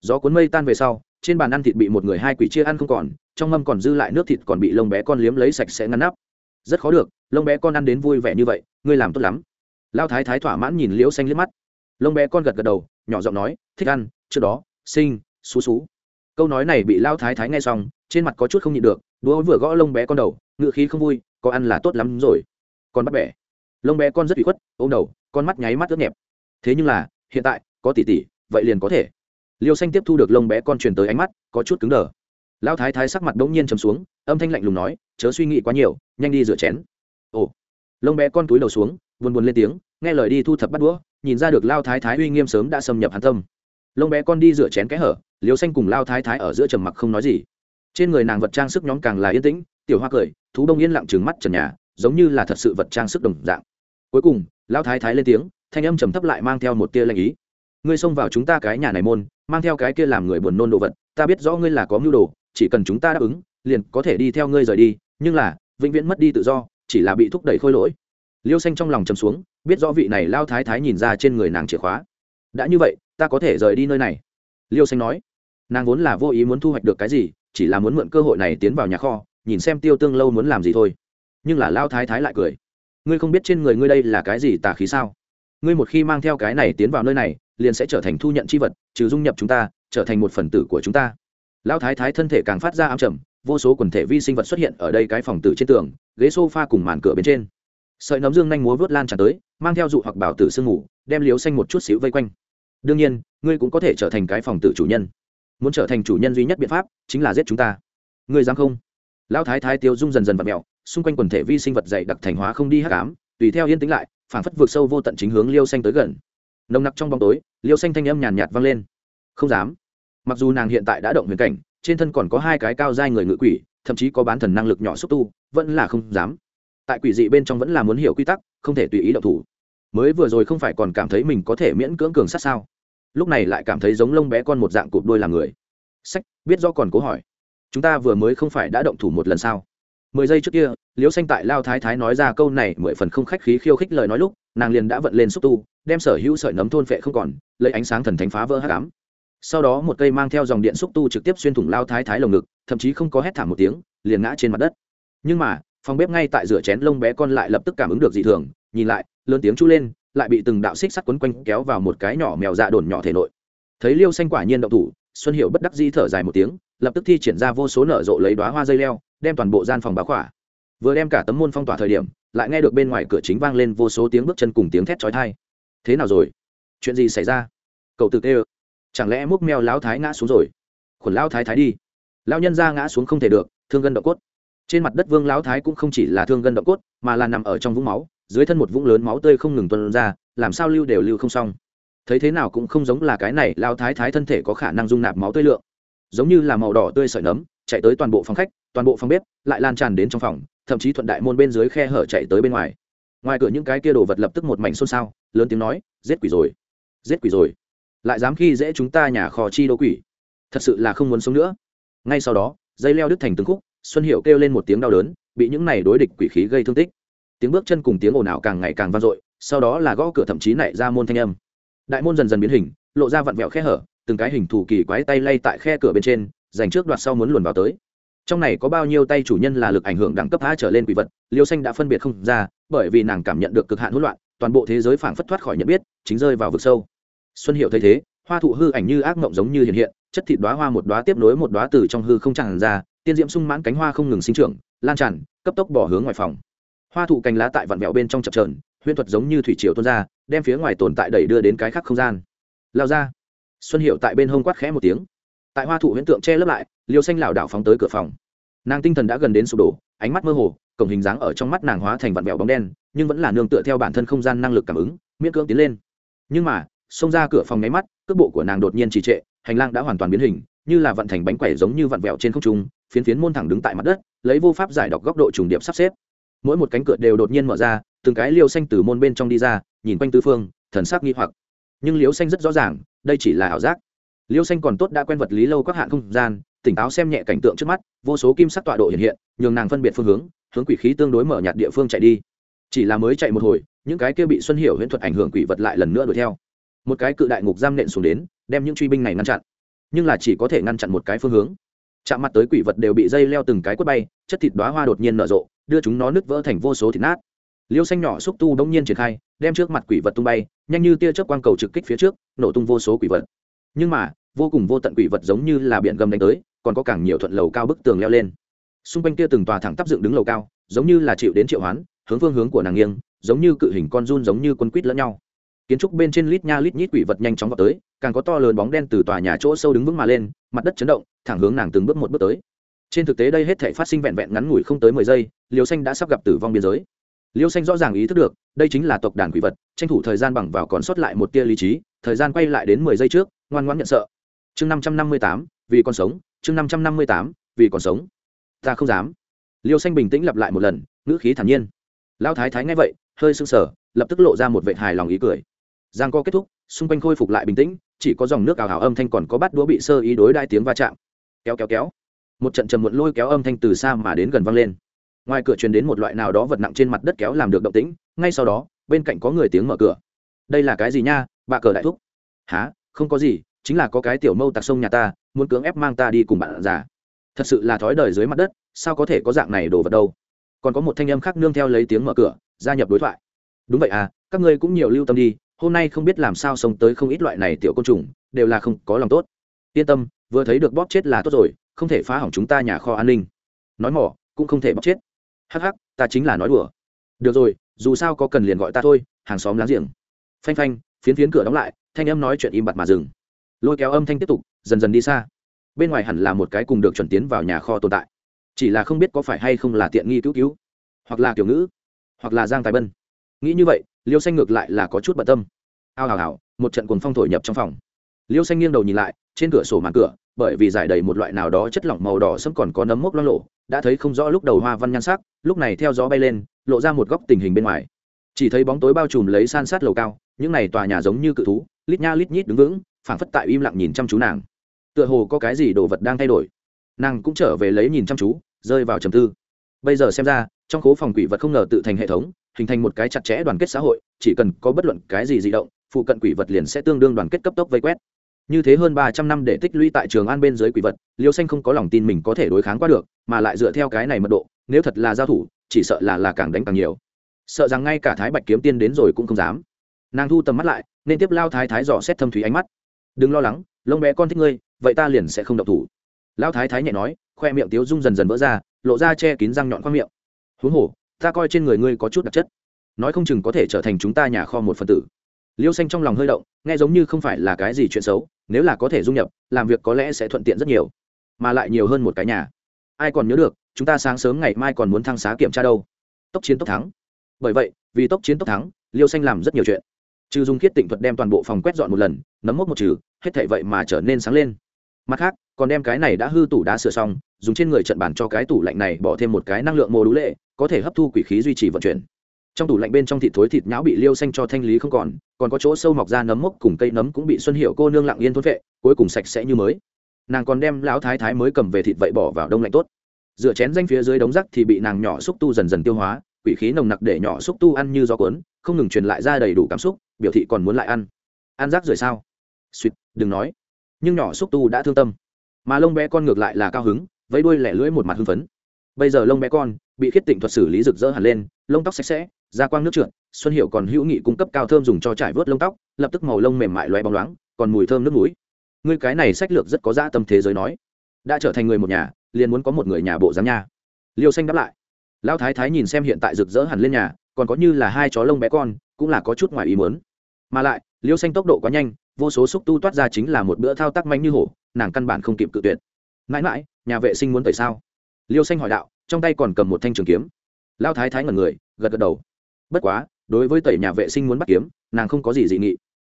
Gió cuốn mây tan về sau, trên bàn ăn thịt bị một người hai quỷ chia ăn không còn, trong mâm còn dư lại nước thịt còn bị lông bé con liếm lấy sạch sẽ ngăn nắp. Rất khó được, lông bé con ăn đến vui vẻ như vậy, ngươi làm tốt lắm. Lao thái thái thỏa mãn nhìn liễu xanh liếc mắt. Lông bé con gật gật đầu, nhỏ giọng nói, thích ăn, trước đó, sinh, xú xú. Câu nói này bị lao thái thái nghe xong, trên mặt có chút không nhịn được, đũa vừa gõ lông bé con đầu ngựa khí không vui, có ăn là tốt lắm rồi. Con bắt bẻ lông bé con rất bị khuất, ôm đầu, con mắt nháy mắt ướt nhẹp. Thế nhưng là, hiện tại, có tỷ tỷ, vậy liền có thể. Liêu xanh tiếp thu được lông bé con truyền tới ánh mắt, có chút cứng đờ. Lao thái thái sắc mặt đ n g nhiên chấm xuống, âm thanh lạnh lùng nói, chớ suy nghĩ quá nhiều, nhanh đi rửa chén. Ồ. Lông bé con túi đầu xuống, buồn buồn lên tiếng, nghe lời đi thu thập bắt đũa, nhìn ra được lao thái thái uy nghiêm sớm đã xâm nhập hàn tâm. Lông bé con đi rửa chén kẽ hở liều xanh cùng lao thái thái ở giữa trầm mặc không nói gì. Trên người nàng vật trang sức nhóm càng là yên tĩnh, tiểu hoa cười, thú đông yên lặng trừng mắt trần nhà, giống như là thật sự vật trang sức đồng dạng cuối cùng, Lão thái thái lên tiếng, thanh âm trầm thấp lại mang theo một tia lanh ý. Ngươi xông vào chúng ta cái nhà này môn, mang theo cái kia làm người buồn nôn đồ vật, ta biết rõ ngươi là có mưu đồ, chỉ cần chúng ta đáp ứng, liền có thể đi theo ngươi rời đi, nhưng là, vĩnh viễn mất đi tự do, chỉ là bị thúc đẩy khôi lỗi. Liêu xanh trong lòng chầm xuống, biết rõ vị này lao thái thái nhìn ra trên người nàng chìa khóa. Đã như vậy, ta có thể rời đi nơi này. Liêu xanh nói. Nàng vốn là vô ý muốn thu hoạch được cái gì, chỉ là muốn mượn cơ hội này tiến vào nhà kho, nhìn xem tiêu tương lâu muốn làm gì thôi. Nhưng là lao thái thái lại cười ngươi không biết trên người ngươi đây là cái gì tà khí sao? Ngươi một khi mang theo cái này tiến vào nơi này, liền sẽ trở thành thu nhận c h i vật, trừ dung nhập chúng ta, trở thành một phần tử của chúng ta. Lão thái thái thân thể càng phát ra ám trầm, vô số quần thể vi sinh vật xuất hiện ở đây cái phòng tử trên tường, ghế s o f a cùng màn cửa bên trên. Sợi nấm dương nhanh múa vớt lan tràn tới, mang theo dụ hoặc bảo tử sương ngủ đem liếu xanh một chút xíu vây quanh. Đương nhiên, ngươi cũng có thể trở thành cái phòng tử chủ nhân. Muốn trở thành chủ nhân duy nhất biện pháp, chính là giết chúng ta. Ngươi dám không? Lão thái thái tiêu dung dần dần vật mẹo xung quanh quần thể vi sinh vật dày đặc thành hóa không đi hắc ám, tùy theo yên tĩnh lại, phảng phất vượt sâu vô tận chính hướng liêu xanh tới gần. Nồng nặc trong bóng tối, liêu xanh thanh âm nhàn nhạt vang lên. Không dám. Mặc dù nàng hiện tại đã động huyền cảnh, trên thân còn có hai cái cao dai người ngự quỷ, thậm chí có bán thần năng lực nhỏ xúc tu, vẫn là không dám. Tại quỷ dị bên trong vẫn là muốn hiểu quy tắc, không thể tùy ý động thủ. Mới vừa rồi không phải còn cảm thấy mình có thể miễn cưỡng cường sát sao? Lúc này lại cảm thấy giống lông bé con một dạng cụp đôi làm người. Sách, biết do còn cố hỏi. Chúng ta vừa mới không phải đã động thủ một lần sao? Mười giây trước kia, liễu xanh tại lao thái thái nói ra câu này mười phần không khách khí khiêu khích lời nói lúc, nàng liền đã vận lên xúc tu, đem sở hữu sợi nấm thôn phệ không còn, lấy ánh sáng thần thánh phá vỡ hát cám sau đó một cây mang theo dòng điện xúc tu trực tiếp xuyên thủng lao thái thái lồng ngực, thậm chí không có hét thảm một tiếng, liền ngã trên mặt đất. Nhưng mà, phòng bếp ngay tại rửa chén lông bé con lại lập tức cảm ứng được dị thường, nhìn lại, lớn tiếng chu lên, lại bị từng đạo xích sắt quấn quanh kéo vào một cái nhỏ mèo dạ đồn nhỏ thể nội. Thấy liêu xanh quả nhiên động thủ, xuân hiệu bất đắc di thở dài một tiếng lập tức thi triển ra vô số nở rộ lấy đoá hoa dây leo, đem toàn bộ gian phòng báo khỏa. Vừa đem cả tấm môn phong tỏa thời điểm, lại nghe được bên ngoài cửa chính vang lên vô số tiếng bước chân cùng tiếng thét chói tai. Thế nào rồi? Chuyện gì xảy ra? Cậu tự kêu. Chẳng lẽ múc mèo lão thái ngã xuống rồi? Khuẩn lão thái thái đi. Lão nhân ra ngã xuống không thể được, thương gân động cốt. Trên mặt đất vương lão thái cũng không chỉ là thương gân động cốt, mà là nằm ở trong vũng máu, dưới thân một vũng lớn máu tươi không ngừng tuân ra, làm sao lưu đều lưu không xong. Thấy thế nào cũng không giống là cái này lao thái thái thân thể có khả năng dung nạp máu tươi lượng giống như là màu đỏ tươi sợi nấm, chạy tới toàn bộ phòng khách, toàn bộ phòng bếp, lại lan tràn đến trong phòng, thậm chí thuận đại môn bên dưới khe hở chạy tới bên ngoài. Ngoài cửa những cái kia đồ vật lập tức một mảnh xôn xao, lớn tiếng nói, giết quỷ rồi, giết quỷ rồi. Lại dám khi dễ chúng ta nhà kho chi đô quỷ. Thật sự là không muốn sống nữa. Ngay sau đó, dây leo đứt thành từng khúc, xuân hiệu kêu lên một tiếng đau đớn, bị những này đối địch quỷ khí gây thương tích. Tiếng bước chân cùng tiếng ồn ào càng ngày càng vang dội, sau đó là gõ cửa thậm chí nảy ra môn thanh âm. Đại môn dần dần biến hình, lộ ra vặn vẹo khe hở từng cái hình thù kỳ quái tay lay tại khe cửa bên trên, dành trước đoạt sau muốn luồn vào tới. Trong này có bao nhiêu tay chủ nhân là lực ảnh hưởng đẳng cấp a trở lên quỷ vật, liêu xanh đã phân biệt không ra, bởi vì nàng cảm nhận được cực hạn hỗn loạn, toàn bộ thế giới phảng phất thoát khỏi nhận biết, chính rơi vào vực sâu. Xuân hiệu thấy thế, hoa thụ hư ảnh như ác mộng giống như hiện hiện, chất thịt đoá hoa một đoá tiếp nối một đoá từ trong hư không tràn ra, tiên diễm sung mãn cánh hoa không ngừng sinh trưởng, lan tràn, cấp tốc bỏ hướng ngoài phòng. Hoa thụ cành lá tại vặn vẹo bên trong chập trờn huyễn thuật giống như thủy triều tuôn ra, đem phía ngoài tồn tại đẩy đưa đến cái khác không gian. Lao ra xuân hiệu tại bên hông quát khẽ một tiếng. Tại hoa thụ huyễn tượng che lấp lại, liêu xanh lảo đảo phóng tới cửa phòng. Nàng tinh thần đã gần đến sụp đổ, ánh mắt mơ hồ, cổng hình dáng ở trong mắt nàng hóa thành vặn vẹo bóng đen, nhưng vẫn là nương tựa theo bản thân không gian năng lực cảm ứng, miễn cưỡng tiến lên. Nhưng mà, xông ra cửa phòng nháy mắt, cước bộ của nàng đột nhiên trì trệ, hành lang đã hoàn toàn biến hình, như là vận thành bánh quẩy giống như vặn vẹo trên không trung, phiến phiến môn thẳng đứng tại mặt đất, lấy vô pháp giải đọc góc độ trùng điệp sắp xếp. Mỗi một cánh cửa đều đột nhiên mở ra, từng cái liêu xanh từ môn bên trong đi ra, nhìn quanh tứ phương, thần sắc nghi hoặc. Nhưng liêu xanh rất rõ ràng đây chỉ là ảo giác. Liêu xanh còn tốt đã quen vật lý lâu các hạn không gian, tỉnh táo xem nhẹ cảnh tượng trước mắt, vô số kim sắc tọa độ hiện hiện, nhường nàng phân biệt phương hướng hướng quỷ khí tương đối mở nhạt địa phương chạy đi. Chỉ là mới chạy một hồi, những cái kia bị xuân hiểu huyễn thuật ảnh hưởng quỷ vật lại lần nữa đuổi theo. Một cái cự đại ngục giam nện xuống đến, đem những truy binh này ngăn chặn. Nhưng là chỉ có thể ngăn chặn một cái phương hướng. Chạm mặt tới quỷ vật đều bị dây leo từng cái quất bay, chất thịt đoá hoa đột nhiên nở rộ, đưa chúng nó nứt vỡ thành vô số thịt nát liêu xanh nhỏ xúc tu bỗng nhiên triển khai, đem trước mặt quỷ vật tung bay, nhanh như tia chớp quang cầu trực kích phía trước, nổ tung vô số quỷ vật. Nhưng mà, vô cùng vô tận quỷ vật giống như là biển gầm đánh tới, còn có càng nhiều thuận lầu cao bức tường leo lên. Xung quanh kia từng tòa thẳng tắp dựng đứng lầu cao, giống như là chịu đến triệu hoán, hướng phương hướng của nàng nghiêng, giống như cự hình con run giống như quân quýt lẫn nhau. Kiến trúc bên trên lít nha lít nhít quỷ vật nhanh chóng vào tới, càng có to lớn bóng đen từ tòa nhà chỗ sâu đứng vững mà lên, mặt đất chấn động, thẳng hướng nàng từng bước một bước tới. Trên thực tế đây hết thể phát sinh vẹn vẹn ngắn ngủi không tới mười giây liều xanh đã sắp gặp tử vong biên giới liêu xanh rõ ràng ý thức được, đây chính là tộc đàn quỷ vật, tranh thủ thời gian bằng vào còn sót lại một tia lý trí, thời gian quay lại đến mười giây trước, ngoan ngoãn nhận sợ. Chương năm trăm năm mươi tám, vì còn sống, chương năm trăm năm mươi tám, vì còn sống. Ta không dám. Liêu xanh bình tĩnh lặp lại một lần, ngữ khí thản nhiên. Lao thái thái nghe vậy, hơi sưng sờ, lập tức lộ ra một vệ hài lòng ý cười. Giang co kết thúc, xung quanh khôi phục lại bình tĩnh, chỉ có dòng nước ảo hảo âm thanh còn có bắt đũa bị sơ ý đối đai tiếng va chạm. Kéo kéo kéo. Một trận trầm muộn lôi kéo âm thanh từ xa mà đến gần vang lên ngoài cửa truyền đến một loại nào đó vật nặng trên mặt đất kéo làm được động tĩnh, ngay sau đó, bên cạnh có người tiếng mở cửa. Đây là cái gì nha, bà cờ đại thúc? Há không có gì, chính là có cái tiểu mâu tặc sông nhà ta, muốn cưỡng ép mang ta đi cùng bạn già. Thật sự là thói đời dưới mặt đất, sao có thể có dạng này đồ vật đâu? Còn có một thanh âm khác nương theo lấy tiếng mở cửa, gia nhập đối thoại. Đúng vậy à các ngươi cũng nhiều lưu tâm đi, hôm nay không biết làm sao sống tới không ít loại này tiểu côn trùng, đều là không có lòng tốt. Yên tâm, vừa thấy được bóp chết là tốt rồi, không thể phá hỏng chúng ta nhà kho an ninh. Nói mỏ, cũng không thể bóp chết hắc hắc, ta chính là nói đùa. Được rồi, dù sao có cần liền gọi ta thôi, hàng xóm láng giềng. Phanh phanh, phiến phiến cửa đóng lại, thanh âm nói chuyện im bặt mà dừng. Lôi kéo âm thanh tiếp tục, dần dần đi xa. Bên ngoài hẳn là một cái cùng được chuẩn tiến vào nhà kho tồn tại. Chỉ là không biết có phải hay không là tiện nghi cứu cứu, hoặc là kiểu ngữ, hoặc là giang tài bân. Nghĩ như vậy, liêu xanh ngược lại là có chút bận tâm. Ao hào hào một trận cuồng phong thổi nhập trong phòng. Liêu xanh nghiêng đầu nhìn lại, trên cửa sổ màn cửa, bởi vì giải đầy một loại nào đó chất lỏng màu đỏ sẫm còn có nấm mốc loang lộ đã thấy không rõ lúc đầu hoa văn nhan sắc, lúc này theo gió bay lên, lộ ra một góc tình hình bên ngoài. Chỉ thấy bóng tối bao trùm lấy san sát lầu cao, những này tòa nhà giống như cự thú, lít nha lít nhít đứng vững, phảng phất tại im lặng nhìn chăm chú nàng. Tựa hồ có cái gì đồ vật đang thay đổi. Nàng cũng trở về lấy nhìn chăm chú, rơi vào trầm tư. Bây giờ xem ra, trong khố phòng quỷ vật không ngờ tự thành hệ thống, hình thành một cái chặt chẽ đoàn kết xã hội, chỉ cần có bất luận cái gì di động, phụ cận quỷ vật liền sẽ tương đương đoàn kết cấp tốc vây quét như thế hơn ba trăm năm để tích lũy tại trường an bên dưới quỷ vật, liêu xanh không có lòng tin mình có thể đối kháng qua được, mà lại dựa theo cái này mật độ, nếu thật là giao thủ, chỉ sợ là là càng đánh càng nhiều. Sợ rằng ngay cả thái bạch kiếm tiên đến rồi cũng không dám. Nàng thu tầm mắt lại, nên tiếp lao thái thái dò xét thâm thúy ánh mắt. Đừng lo lắng, lông bé con thích ngươi, vậy ta liền sẽ không độc thủ. Lao thái thái nhẹ nói, khoe miệng tiếu rung dần dần vỡ ra, lộ ra che kín răng nhọn khoang miệng. Huống hồ, ta coi trên người ngươi có chút đặc chất. Nói không chừng có thể trở thành chúng ta nhà kho một phần tử liêu xanh trong lòng hơi động, nghe giống như không phải là cái gì chuyện xấu, nếu là có thể dung nhập, làm việc có lẽ sẽ thuận tiện rất nhiều, mà lại nhiều hơn một cái nhà. Ai còn nhớ được, chúng ta sáng sớm ngày mai còn muốn thăng xá kiểm tra đâu. Tốc chiến tốc thắng. Bởi vậy, vì tốc chiến tốc thắng, liêu xanh làm rất nhiều chuyện. Trừ dùng khiết tịnh thuật đem toàn bộ phòng quét dọn một lần, nấm mốc một trừ, hết thảy vậy mà trở nên sáng lên. Mặt khác, còn đem cái này đã hư tủ đá sửa xong, dùng trên người trận bàn cho cái tủ lạnh này bỏ thêm một cái năng lượng mô đũ lệ, có thể hấp thu quỷ khí duy trì vận chuyển trong tủ lạnh bên trong thịt thối thịt nhão bị liêu xanh cho thanh lý không còn còn có chỗ sâu mọc ra nấm mốc cùng cây nấm cũng bị xuân hiệu cô nương lặng yên thốt vệ, cuối cùng sạch sẽ như mới. Nàng còn đem lão thái thái mới cầm về thịt vậy bỏ vào đông lạnh tốt. Dựa chén danh phía dưới đống rắc thì bị nàng nhỏ xúc tu dần dần tiêu hóa, quỷ khí nồng nặc để nhỏ xúc tu ăn như gió cuốn, không ngừng truyền lại ra đầy đủ cảm xúc, biểu thị còn muốn lại ăn. Ăn rác rồi sao? Suýt đừng nói. Nhưng nhỏ xúc tu đã thương tâm. Mà lông bé con ngược lại là cao hứng, vẫy đuôi lẻ lưỡi một mặt hưng phấn. Bây giờ lông bé con bị khiết tịnh thuật xử lý rực rỡ hẳn lên, lông tóc sạch sẽ da quang nước trượt, xuân hiệu còn hữu nghị cung cấp cao thơm dùng cho trải vớt lông tóc, lập tức màu lông mềm mại loé bóng loáng, còn mùi thơm nước mũi ngươi cái này sách lược rất có dã tâm thế giới nói. Đã trở thành người một nhà, liền muốn có một người nhà bộ dáng nha. Liêu xanh đáp lại. Lão thái thái nhìn xem hiện tại rực rỡ hẳn lên nhà, còn có như là hai chó lông bé con, cũng là có chút ngoài ý muốn. Mà lại, liêu xanh tốc độ quá nhanh, vô số xúc tu toát ra chính là một bữa thao tác manh như hổ, nàng căn bản không kịp cự tuyệt. Mãi mãi, nhà vệ sinh muốn tẩy sao? Liêu xanh hỏi đạo, trong tay còn cầm một thanh trường kiếm. Lao thái thái ngẩn người, gật gật đầu bất quá, đối với tẩy nhà vệ sinh muốn bắt kiếm, nàng không có gì dị nghị.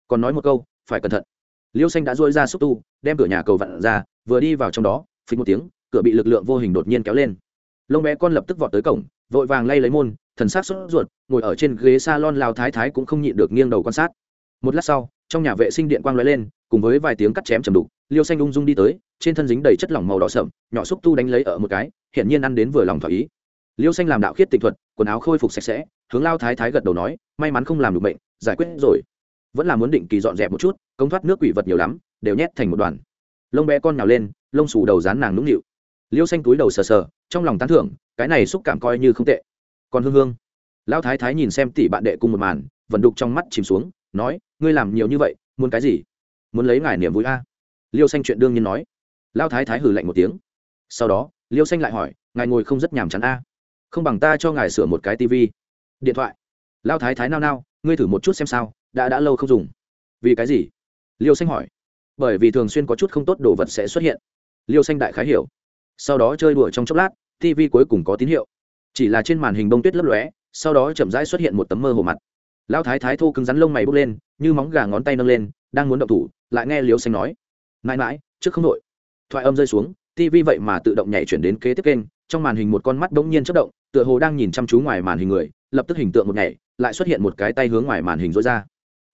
Còn nói một câu, phải cẩn thận. Liêu xanh đã dôi ra xúc tu, đem cửa nhà cầu vặn ra, vừa đi vào trong đó, phình một tiếng, cửa bị lực lượng vô hình đột nhiên kéo lên. Lông bé con lập tức vọt tới cổng, vội vàng lay lấy môn, thần s á c sốt ruột, ngồi ở trên ghế s a lon lao thái thái cũng không nhịn được nghiêng đầu quan sát. Một lát sau, trong nhà vệ sinh điện quang lóe lên, cùng với vài tiếng cắt chém chầm đục, liêu xanh ung dung đi tới, trên thân dính đầy chất lỏng màu đỏ sậm, nhỏ xúc tu đánh lấy ở một cái hiện nhiên ăn đến vừa lòng thỏa ý liêu xanh làm đạo khiết tịnh thuật, quần áo khôi phục sạch sẽ, hướng lao thái thái gật đầu nói, may mắn không làm được bệnh, giải quyết rồi. Vẫn là muốn định kỳ dọn dẹp một chút, công thoát nước quỷ vật nhiều lắm, đều nhét thành một đoàn. Lông bé con nhào lên, lông xù đầu dán nàng nũng nịu. Liêu xanh túi đầu sờ sờ, trong lòng tán thưởng, cái này xúc cảm coi như không tệ. Còn hương hương lão thái thái nhìn xem tỷ bạn đệ cùng một màn vận đục trong mắt chìm xuống, nói, ngươi làm nhiều như vậy, muốn cái gì? Muốn lấy ngài niềm vui a? Liêu xanh chuyện đương nhiên nói. Lão thái thái hử lạnh một tiếng. Sau đó, liêu xanh lại hỏi, ngài ngồi không rất nhàm chán a? Không bằng ta cho ngài sửa một cái tivi. Điện thoại. Lão thái thái nao nao, ngươi thử một chút xem sao, đã đã lâu không dùng. Vì cái gì? Liêu xanh hỏi. Bởi vì thường xuyên có chút không tốt đồ vật sẽ xuất hiện. Liêu xanh đại khái hiểu. Sau đó chơi đùa trong chốc lát tv cuối cùng có tín hiệu. Chỉ là trên màn hình bông tuyết lấp lóe, sau đó chậm rãi xuất hiện một tấm mơ hồ mặt. Lão thái thái thô cứng rắn lông mày bốc lên, như móng gà ngón tay nâng lên, đang muốn động thủ, lại nghe liêu xanh nói. Mãi mãi, trước không đội. Thoại âm rơi xuống tv vậy mà tự động nhảy chuyển đến kế tiếp kênh, trong màn hình một con mắt bỗng nhiên chớp động, tựa hồ đang nhìn chăm chú ngoài màn hình người, lập tức hình tượng một nhảy, lại xuất hiện một cái tay hướng ngoài màn hình rối ra.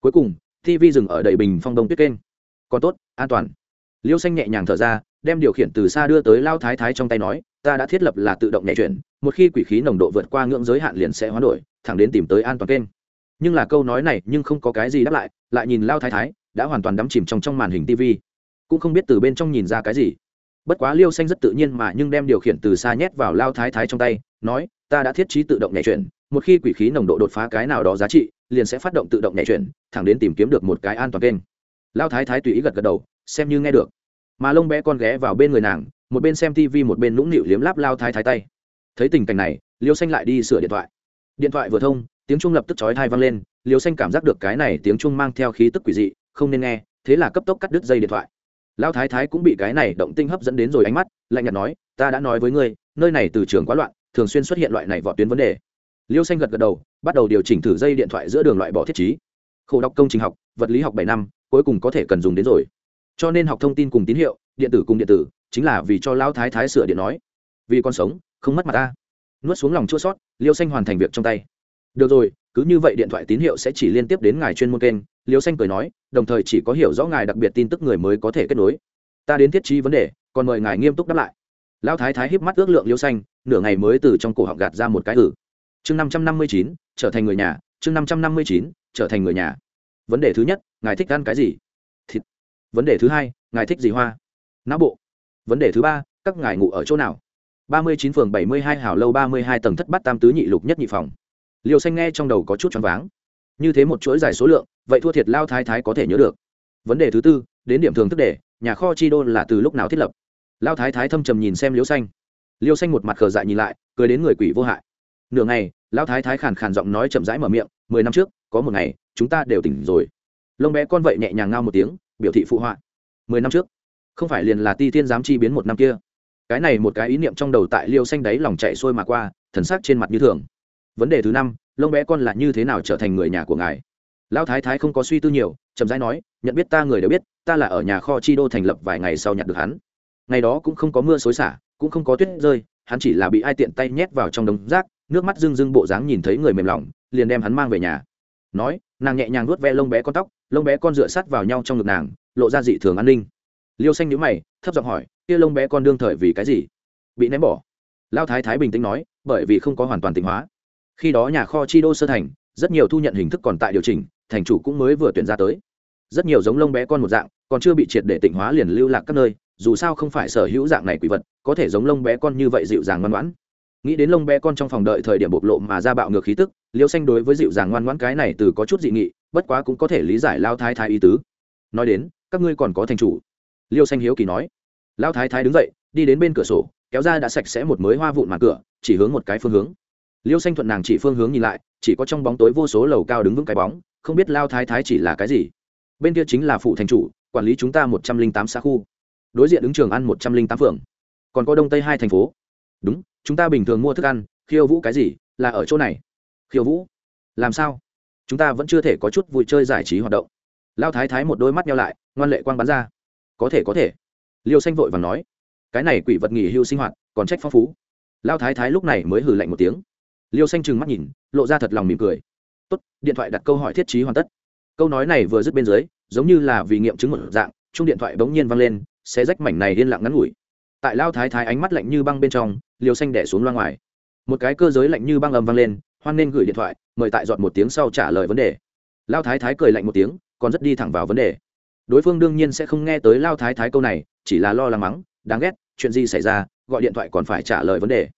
Cuối cùng tv dừng ở đầy bình phong đông tuyết kênh. Còn tốt, an toàn. Liêu xanh nhẹ nhàng thở ra, đem điều khiển từ xa đưa tới lao thái thái trong tay nói, ta đã thiết lập là tự động nhảy chuyển, một khi quỷ khí nồng độ vượt qua ngưỡng giới hạn liền sẽ hoán đổi, thẳng đến tìm tới an toàn kênh. Nhưng là câu nói này nhưng không có cái gì đáp lại lại nhìn lao thái thái, đã hoàn toàn đắm chìm trong trong màn hình tv cũng không biết từ bên trong nhìn ra cái gì bất quá liêu xanh rất tự nhiên mà nhưng đem điều khiển từ xa nhét vào lao thái thái trong tay, nói, ta đã thiết trí tự động nhảy chuyển, một khi quỷ khí nồng độ đột phá cái nào đó giá trị, liền sẽ phát động tự động nhảy chuyển, thẳng đến tìm kiếm được một cái an toàn kênh. Lao thái thái tùy ý gật gật đầu, xem như nghe được. Mà lông bé con ghé vào bên người nàng, một bên xem tv một bên nũng nịu liếm láp lao thái thái tay. Thấy tình cảnh này, liêu xanh lại đi sửa điện thoại. Điện thoại vừa thông, tiếng trung lập tức chói thai vang lên, liêu xanh cảm giác được cái này tiếng trung mang theo khí tức quỷ dị, không nên nghe, thế là cấp tốc cắt đứt dây điện thoại. Lão thái thái cũng bị cái này động tinh hấp dẫn đến rồi ánh mắt, lạnh nhạt nói, ta đã nói với ngươi, nơi này từ trường quá loạn, thường xuyên xuất hiện loại này vọt tuyến vấn đề. Liêu xanh gật gật đầu, bắt đầu điều chỉnh thử dây điện thoại giữa đường loại bỏ thiết chí khổ đọc công trình học, vật lý học bảy năm, cuối cùng có thể cần dùng đến rồi. Cho nên học thông tin cùng tín hiệu, điện tử cùng điện tử, chính là vì cho lão thái thái sửa điện nói. Vì con sống, không mất mặt ta. Nuốt xuống lòng chua sót liêu xanh hoàn thành việc trong tay được rồi, cứ như vậy điện thoại tín hiệu sẽ chỉ liên tiếp đến ngài chuyên môn kênh, liêu xanh cười nói, đồng thời chỉ có hiểu rõ ngài đặc biệt tin tức người mới có thể kết nối. Ta đến thiết trí vấn đề, còn mời ngài nghiêm túc đáp lại. Lão thái thái híp mắt ước lượng liêu xanh, nửa ngày mới từ trong cổ họng gạt ra một cái ử chương năm trăm năm mươi chín, trở thành người nhà, chương năm trăm năm mươi chín, trở thành người nhà. Vấn đề thứ nhất, ngài thích ăn cái gì? Thịt. Vấn đề thứ hai, ngài thích gì hoa? Não bộ. Vấn đề thứ ba, các ngài ngủ ở chỗ nào? ba mươi chín phường bảy mươi hai hảo lâu ba mươi hai tầng thất bát tam tứ nhị lục nhất nhị phòng liều xanh nghe trong đầu có chút choáng váng. Như thế một chuỗi dài số lượng, vậy thua thiệt lao thái thái có thể nhớ được. Vấn đề thứ tư, đến điểm thường thức đề, nhà kho chi đô là từ lúc nào thiết lập? Lao thái thái thâm trầm nhìn xem liêu xanh. Liêu xanh một mặt khờ dại nhìn lại, cười đến người quỷ vô hại. Nửa ngày, lao thái thái khàn khàn giọng nói chậm rãi mở miệng, mười năm trước, có một ngày, chúng ta đều tỉnh rồi. Lông bé con vậy nhẹ nhàng ngao một tiếng, biểu thị phụ họa. Mười năm trước, không phải liền là ti thiên giám chi biến một năm kia? Cái này một cái ý niệm trong đầu tại liêu xanh đáy lòng chạy xuôi mà qua, thần sắc trên mặt như thường vấn đề thứ năm, lông bé con là như thế nào trở thành người nhà của ngài? Lão thái thái không có suy tư nhiều, chậm rãi nói, nhận biết ta người đều biết, ta là ở nhà kho chi đô thành lập vài ngày sau nhặt được hắn. Ngày đó cũng không có mưa xối xả, cũng không có tuyết rơi, hắn chỉ là bị ai tiện tay nhét vào trong đống rác, nước mắt rưng rưng bộ dáng nhìn thấy người mềm lòng, liền đem hắn mang về nhà. Nói, nàng nhẹ nhàng nuốt ve lông bé con tóc, lông bé con dựa sát vào nhau trong ngực nàng, lộ ra dị thường an ninh. Liêu xanh nhíu mày, thấp giọng hỏi, kia lông bé con đương thời vì cái gì? Bị ném bỏ. Lao thái thái bình tĩnh nói, bởi vì không có hoàn toàn tịnh hóa khi đó nhà kho chi đô sơ thành, rất nhiều thu nhận hình thức còn tại điều chỉnh, thành chủ cũng mới vừa tuyển ra tới. Rất nhiều giống lông bé con một dạng, còn chưa bị triệt để tỉnh hóa liền lưu lạc các nơi, dù sao không phải sở hữu dạng này quỷ vật, có thể giống lông bé con như vậy dịu dàng ngoan ngoãn. Nghĩ đến lông bé con trong phòng đợi thời điểm bộc lộ mà ra bạo ngược khí tức, liêu xanh đối với dịu dàng ngoan ngoãn cái này từ có chút dị nghị, bất quá cũng có thể lý giải lao thái thái ý tứ. Nói đến, các ngươi còn có thành chủ. Liêu xanh hiếu kỳ nói. Lao thái thái đứng dậy, đi đến bên cửa sổ, kéo ra đã sạch sẽ một mới hoa vụn màn cửa, chỉ hướng một cái phương hướng liêu xanh thuận nàng chỉ phương hướng nhìn lại, chỉ có trong bóng tối vô số lầu cao đứng vững cái bóng, không biết lao thái thái chỉ là cái gì. Bên kia chính là phụ thành chủ, quản lý chúng ta một trăm linh tám xã khu. Đối diện ứng trường ăn một trăm linh tám phường. Còn có đông tây hai thành phố. Đúng, chúng ta bình thường mua thức ăn, khiêu vũ cái gì, là ở chỗ này. Khiêu vũ, làm sao? Chúng ta vẫn chưa thể có chút vui chơi giải trí hoạt động. Lao thái thái một đôi mắt nhau lại, ngoan lệ quang bắn ra. Có thể có thể. Liêu xanh vội và nói. Cái này quỷ vật nghỉ hưu sinh hoạt, còn trách phong phú. Lao thái thái lúc này mới hử lạnh một tiếng liêu xanh trừng mắt nhìn, lộ ra thật lòng mỉm cười. Tốt, điện thoại đặt câu hỏi thiết trí hoàn tất. Câu nói này vừa dứt bên dưới, giống như là vì nghiệm chứng một dạng chung điện thoại bỗng nhiên văng lên sẽ rách mảnh này liên lạc ngắn ngủi. Tại lao thái thái ánh mắt lạnh như băng bên trong liều xanh đẻ xuống loa ngoài. Một cái cơ giới lạnh như băng ầm văng lên, hoan nên gửi điện thoại, mời tại dọn một tiếng sau trả lời vấn đề. Lao thái thái cười lạnh một tiếng, còn rất đi thẳng vào vấn đề. Đối phương đương nhiên sẽ không nghe tới lao thái thái câu này, chỉ là lo lắng mắng, đáng ghét, chuyện gì xảy ra, gọi điện thoại còn phải trả lời vấn đề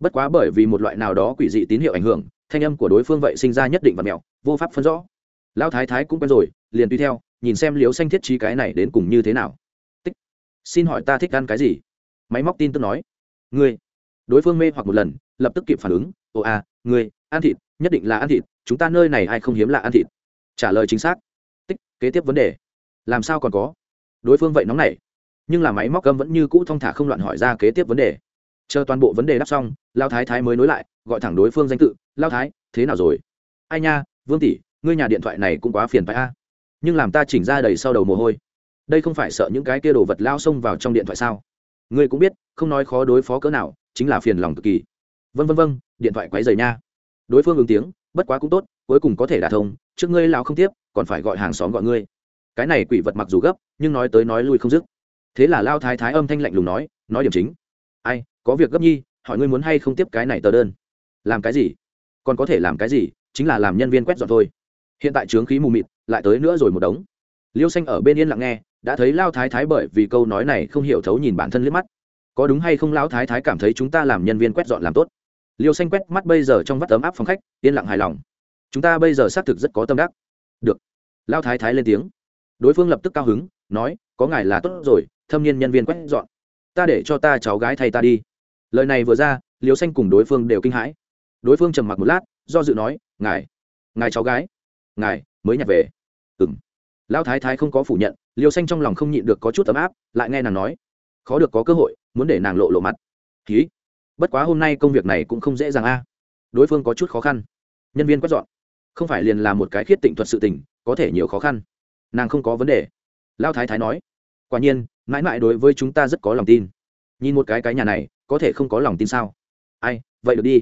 bất quá bởi vì một loại nào đó quỷ dị tín hiệu ảnh hưởng, thanh âm của đối phương vậy sinh ra nhất định và mẹo, vô pháp phân rõ. Lao thái thái cũng quen rồi, liền tùy theo, nhìn xem liếu xanh thiết trí cái này đến cùng như thế nào. Tích. Xin hỏi ta thích ăn cái gì? Máy móc tin tức nói. Ngươi. Đối phương mê hoặc một lần, lập tức kịp phản ứng. Ồ à ngươi, ăn thịt, nhất định là ăn thịt, chúng ta nơi này ai không hiếm là ăn thịt. Trả lời chính xác. Tích, kế tiếp vấn đề. Làm sao còn có? Đối phương vậy nóng nảy, nhưng là máy móc câm vẫn như cũ thong thả không loạn hỏi ra kế tiếp vấn đề chờ toàn bộ vấn đề đáp xong, lao thái thái mới nối lại, gọi thẳng đối phương danh tự, lao thái, thế nào rồi? Ai nha, vương tỷ, ngươi nhà điện thoại này cũng quá phiền phải a. Nhưng làm ta chỉnh ra đầy sau đầu mồ hôi. Đây không phải sợ những cái kia đồ vật lao xông vào trong điện thoại sao? Ngươi cũng biết, không nói khó đối phó cỡ nào, chính là phiền lòng cực kỳ. Vân vân vân điện thoại quấy rầy nha. Đối phương ứng tiếng, bất quá cũng tốt, cuối cùng có thể đả thông, trước ngươi lao không tiếp, còn phải gọi hàng xóm gọi ngươi. Cái này quỷ vật mặc dù gấp, nhưng nói tới nói lui không dứt. Thế là lao thái thái âm thanh lạnh lùng nói nói điểm chính. Ai có việc gấp nhi, hỏi ngươi muốn hay không tiếp cái này tờ đơn. Làm cái gì? Còn có thể làm cái gì? Chính là làm nhân viên quét dọn thôi. Hiện tại trướng khí mù mịt, lại tới nữa rồi một đống. Liêu xanh ở bên yên lặng nghe, đã thấy lao thái thái bởi vì câu nói này không hiểu thấu nhìn bản thân liếc mắt. Có đúng hay không lão thái thái cảm thấy chúng ta làm nhân viên quét dọn làm tốt? Liêu xanh quét mắt bây giờ trong vắt ấm áp phòng khách, yên lặng hài lòng. Chúng ta bây giờ xác thực rất có tâm đắc. Được. Lao thái thái lên tiếng. Đối phương lập tức cao hứng, nói, có ngài là tốt rồi, thâm niên nhân viên quét dọn. Ta để cho ta cháu gái thay ta đi lời này vừa ra liều xanh cùng đối phương đều kinh hãi. Đối phương trầm mặc một lát, do dự nói, ngài ngài cháu gái, ngài mới nhặt về. Ừng lão thái thái không có phủ nhận liều xanh trong lòng không nhịn được có chút ấm áp, lại nghe nàng nói, khó được có cơ hội, muốn để nàng lộ lộ mặt. Ký bất quá hôm nay công việc này cũng không dễ dàng a. Đối phương có chút khó khăn. Nhân viên quét dọn. Không phải liền là một cái khiết tịnh thuật sự tình, có thể nhiều khó khăn. Nàng không có vấn đề. Lao thái thái nói, quả nhiên, mãi mãi đối với chúng ta rất có lòng tin. Nhìn một cái cái nhà này có thể không có lòng tin sao? Ai, vậy được đi.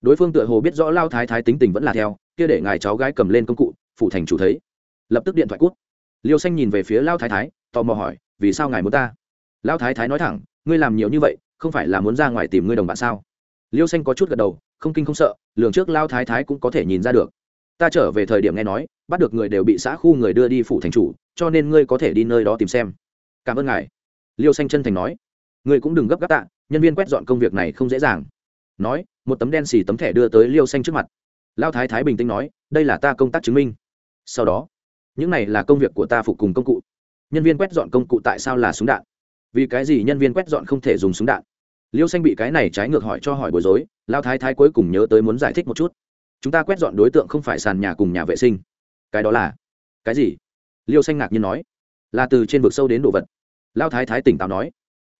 Đối phương tựa hồ biết rõ lao thái thái tính tình vẫn là theo, kia để ngài cháu gái cầm lên công cụ phụ thành chủ thấy. Lập tức điện thoại cút liêu xanh nhìn về phía lao thái thái, tò mò hỏi, vì sao ngài muốn ta? Lao thái thái nói thẳng, ngươi làm nhiều như vậy, không phải là muốn ra ngoài tìm ngươi đồng bạn sao? Liêu xanh có chút gật đầu, không kinh không sợ, lường trước lao thái thái cũng có thể nhìn ra được. Ta trở về thời điểm nghe nói, bắt được người đều bị xã khu người đưa đi phủ thành chủ, cho nên ngươi có thể đi nơi đó tìm xem. Cảm ơn ngài. Liêu xanh chân thành nói. Ngươi cũng đừng gấp gáp tạ nhân viên quét dọn công việc này không dễ dàng. Nói, một tấm đen xì tấm thẻ đưa tới liêu xanh trước mặt. Lao thái thái bình tĩnh nói, đây là ta công tác chứng minh. Sau đó, những này là công việc của ta phục cùng công cụ. Nhân viên quét dọn công cụ tại sao là súng đạn? Vì cái gì nhân viên quét dọn không thể dùng súng đạn? Liêu xanh bị cái này trái ngược hỏi cho hỏi bối rối, lao thái thái cuối cùng nhớ tới muốn giải thích một chút. Chúng ta quét dọn đối tượng không phải sàn nhà cùng nhà vệ sinh. Cái đó là cái gì? Liêu xanh ngạc nhiên nói, là từ trên vực sâu đến đồ vật. Lao thái thái tỉnh táo nói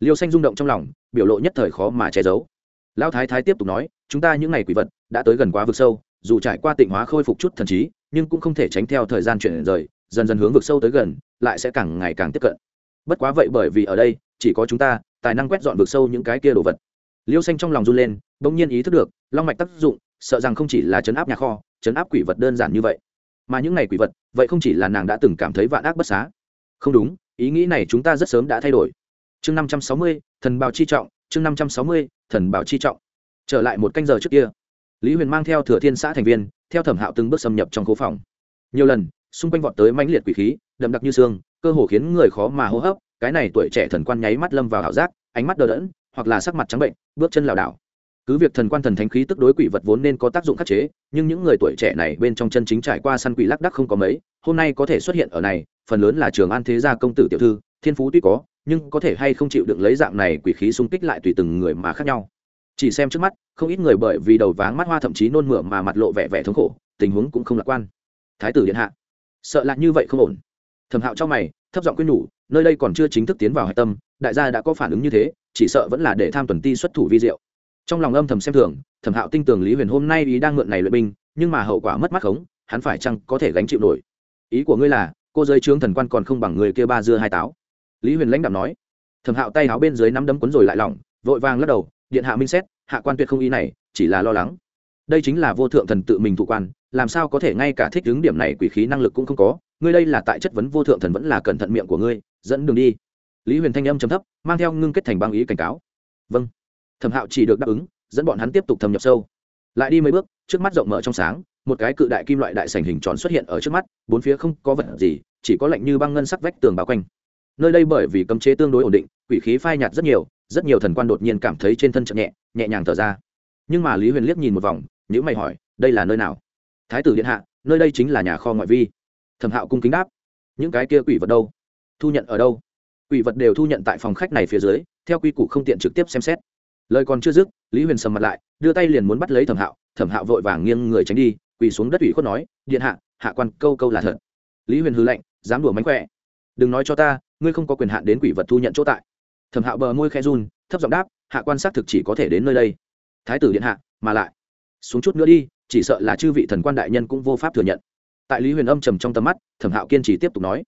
liêu xanh rung động trong lòng, biểu lộ nhất thời khó mà che giấu. Lao thái thái tiếp tục nói, chúng ta những ngày quỷ vật đã tới gần quá vực sâu, dù trải qua tịnh hóa khôi phục chút thần trí, nhưng cũng không thể tránh theo thời gian chuyển rời, dần dần hướng vực sâu tới gần, lại sẽ càng ngày càng tiếp cận. Bất quá vậy bởi vì ở đây, chỉ có chúng ta, tài năng quét dọn vực sâu những cái kia đồ vật. Liêu xanh trong lòng run lên, bỗng nhiên ý thức được, long mạch tác dụng, sợ rằng không chỉ là chấn áp nhà kho, chấn áp quỷ vật đơn giản như vậy. Mà những ngày quỷ vật, vậy không chỉ là nàng đã từng cảm thấy vạn ác bất xá. Không đúng, ý nghĩ này chúng ta rất sớm đã thay đổi chương năm trăm sáu mươi, thần bào chi trọng, chương năm trăm sáu mươi, thần bào chi trọng. Trở lại một canh giờ trước kia, lý huyền mang theo thừa thiên xã thành viên, theo thẩm hạo từng bước xâm nhập trong khố phòng. Nhiều lần, xung quanh vọt tới mãnh liệt quỷ khí, đậm đặc như xương, cơ hồ khiến người khó mà hô hấp, cái này tuổi trẻ thần quan nháy mắt lâm vào ảo giác, ánh mắt đờ đẫn, hoặc là sắc mặt trắng bệnh, bước chân lảo đảo. Cứ việc thần quan thần thánh khí tức đối quỷ vật vốn nên có tác dụng khắc chế, nhưng những người tuổi trẻ này bên trong chân chính trải qua săn quỷ lác đắc không có mấy, hôm nay có thể xuất hiện ở này, phần lớn là trường an thế gia công tử tiểu thư, thiên phú tuy có nhưng có thể hay không chịu được lấy dạng này quỷ khí xung kích lại tùy từng người mà khác nhau. Chỉ xem trước mắt, không ít người bởi vì đầu váng mắt hoa thậm chí nôn mửa mà mặt lộ vẻ vẻ thống khổ, tình huống cũng không lạc quan. Thái tử điện hạ, sợ là như vậy không ổn. Thẩm hạo cho mày, thấp giọng quyên nhủ, nơi đây còn chưa chính thức tiến vào hạch tâm, đại gia đã có phản ứng như thế, chỉ sợ vẫn là để tham tuần ti xuất thủ vi diệu. Trong lòng âm thầm xem thường, thẩm hạo tin tưởng lý huyền hôm nay ý đang mượn này luyện binh, nhưng mà hậu quả mất mắt khống, hắn phải chăng có thể gánh chịu nổi? Ý của ngươi là, cô giới trướng thần quan còn không bằng người kia ba dưa hai táo lý huyền lãnh đạo nói. Thẩm hạo tay áo bên dưới nắm đấm quấn rồi lại lỏng, vội vàng lắc đầu, điện hạ minh xét, hạ quan tuyệt không ý này, chỉ là lo lắng. Đây chính là vô thượng thần tự mình thụ quan, làm sao có thể ngay cả thích ứng điểm này quỷ khí năng lực cũng không có, ngươi đây là tại chất vấn vô thượng thần vẫn là cẩn thận miệng của ngươi, dẫn đường đi. Lý huyền thanh âm chấm thấp, mang theo ngưng kết thành băng ý cảnh cáo. Vâng. Thẩm hạo chỉ được đáp ứng, dẫn bọn hắn tiếp tục thâm nhập sâu. Lại đi mấy bước, trước mắt rộng mở trong sáng, một cái cự đại kim loại đại sành hình tròn xuất hiện ở trước mắt, bốn phía không có vật gì, chỉ có lạnh như băng ngân sắc vách tường bao quanh nơi đây bởi vì cấm chế tương đối ổn định, quỷ khí phai nhạt rất nhiều rất nhiều thần quan đột nhiên cảm thấy trên thân chậm nhẹ nhẹ nhàng thở ra. Nhưng mà lý huyền liếc nhìn một vòng nhữ mày hỏi, đây là nơi nào? Thái tử điện hạ, nơi đây chính là nhà kho ngoại vi. Thẩm hạo cung kính đáp, những cái kia quỷ vật đâu? Thu nhận ở đâu? Quỷ vật đều thu nhận tại phòng khách này phía dưới, theo quy củ không tiện trực tiếp xem xét. Lời còn chưa dứt, lý huyền sầm mặt lại, đưa tay liền muốn bắt lấy thẩm hạo. Thẩm hạo vội vàng nghiêng người tránh đi, quỳ xuống đất ủy khuất nói, điện hạ hạ quan câu câu là thật. Lý huyền hư lệnh dám đùa mánh khỏe. Đừng nói cho ta ngươi không có quyền hạn đến quỷ vật thu nhận chỗ tại. Thẩm hạo bờ môi khe run, thấp giọng đáp, hạ quan sát thực chỉ có thể đến nơi đây. Thái tử điện hạ, mà lại. Xuống chút nữa đi, chỉ sợ là chư vị thần quan đại nhân cũng vô pháp thừa nhận. Tại lý huyền âm trầm trong tầm mắt, thẩm hạo kiên trì tiếp tục nói,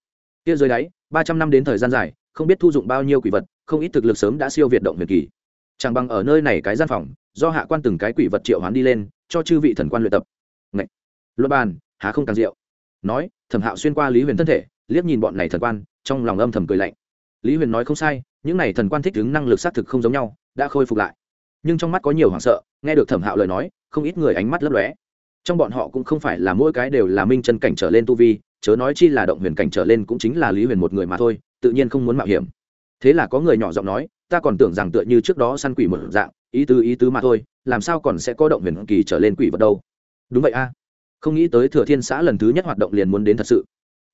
kia dưới đáy, ba trăm năm đến thời gian dài, không biết thu dụng bao nhiêu quỷ vật, không ít thực lực sớm đã siêu việt động huyền kỳ. Chẳng bằng ở nơi này cái gian phòng, do hạ quan từng cái quỷ vật triệu hoán đi lên, cho chư vị thần quan luyện tập. Ngậy! luật bàn, há không càng rượu nói, thẩm hạo xuyên qua lý huyền thân thể, liếc nhìn bọn này thần quan, trong lòng âm thầm cười lạnh. Lý huyền nói không sai, những này thần quan thích ứng năng lực xác thực không giống nhau, đã khôi phục lại. Nhưng trong mắt có nhiều hoảng sợ, nghe được thẩm hạo lời nói, không ít người ánh mắt lấp lóe. Trong bọn họ cũng không phải là mỗi cái đều là minh chân cảnh trở lên tu vi, chớ nói chi là động huyền cảnh trở lên cũng chính là lý huyền một người mà thôi, tự nhiên không muốn mạo hiểm. Thế là có người nhỏ giọng nói, ta còn tưởng rằng tựa như trước đó săn quỷ một dạng, ý tứ ý tứ mà thôi, làm sao còn sẽ có động huyền kỳ trở lên quỷ vật đâu? Đúng vậy a không nghĩ tới thừa thiên xã lần thứ nhất hoạt động liền muốn đến thật sự.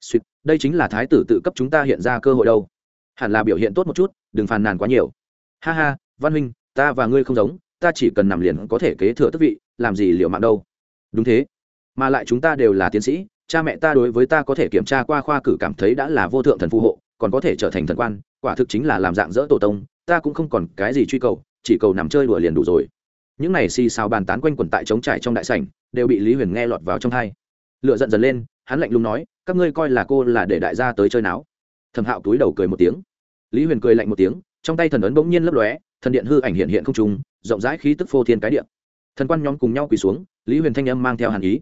Sweet, đây chính là thái tử tự cấp chúng ta hiện ra cơ hội đâu. Hẳn là biểu hiện tốt một chút đừng phàn nàn quá nhiều. Ha ha văn huynh ta và ngươi không giống ta chỉ cần nằm liền có thể kế thừa tức vị làm gì liệu mạng đâu. Đúng thế. Mà lại chúng ta đều là tiến sĩ cha mẹ ta đối với ta có thể kiểm tra qua khoa cử cảm thấy đã là vô thượng thần phù hộ còn có thể trở thành thần quan quả thực chính là làm dạng dỡ tổ tông ta cũng không còn cái gì truy cầu chỉ cầu nằm chơi đùa liền đủ rồi những này xì xào bàn tán quanh quẩn tại trống trải trong đại sảnh, đều bị lý huyền nghe lọt vào trong thai lựa giận dần lên, hắn lạnh lùng nói, các ngươi coi là cô là để đại gia tới chơi náo. Thẩm hạo túi đầu cười một tiếng. Lý huyền cười lạnh một tiếng, trong tay thần ấn bỗng nhiên lấp lóe, thần điện hư ảnh hiện hiện không trùng rộng rãi khí tức phô thiên cái điện thần quan nhóm cùng nhau quỳ xuống, lý huyền thanh âm mang theo hàn ý.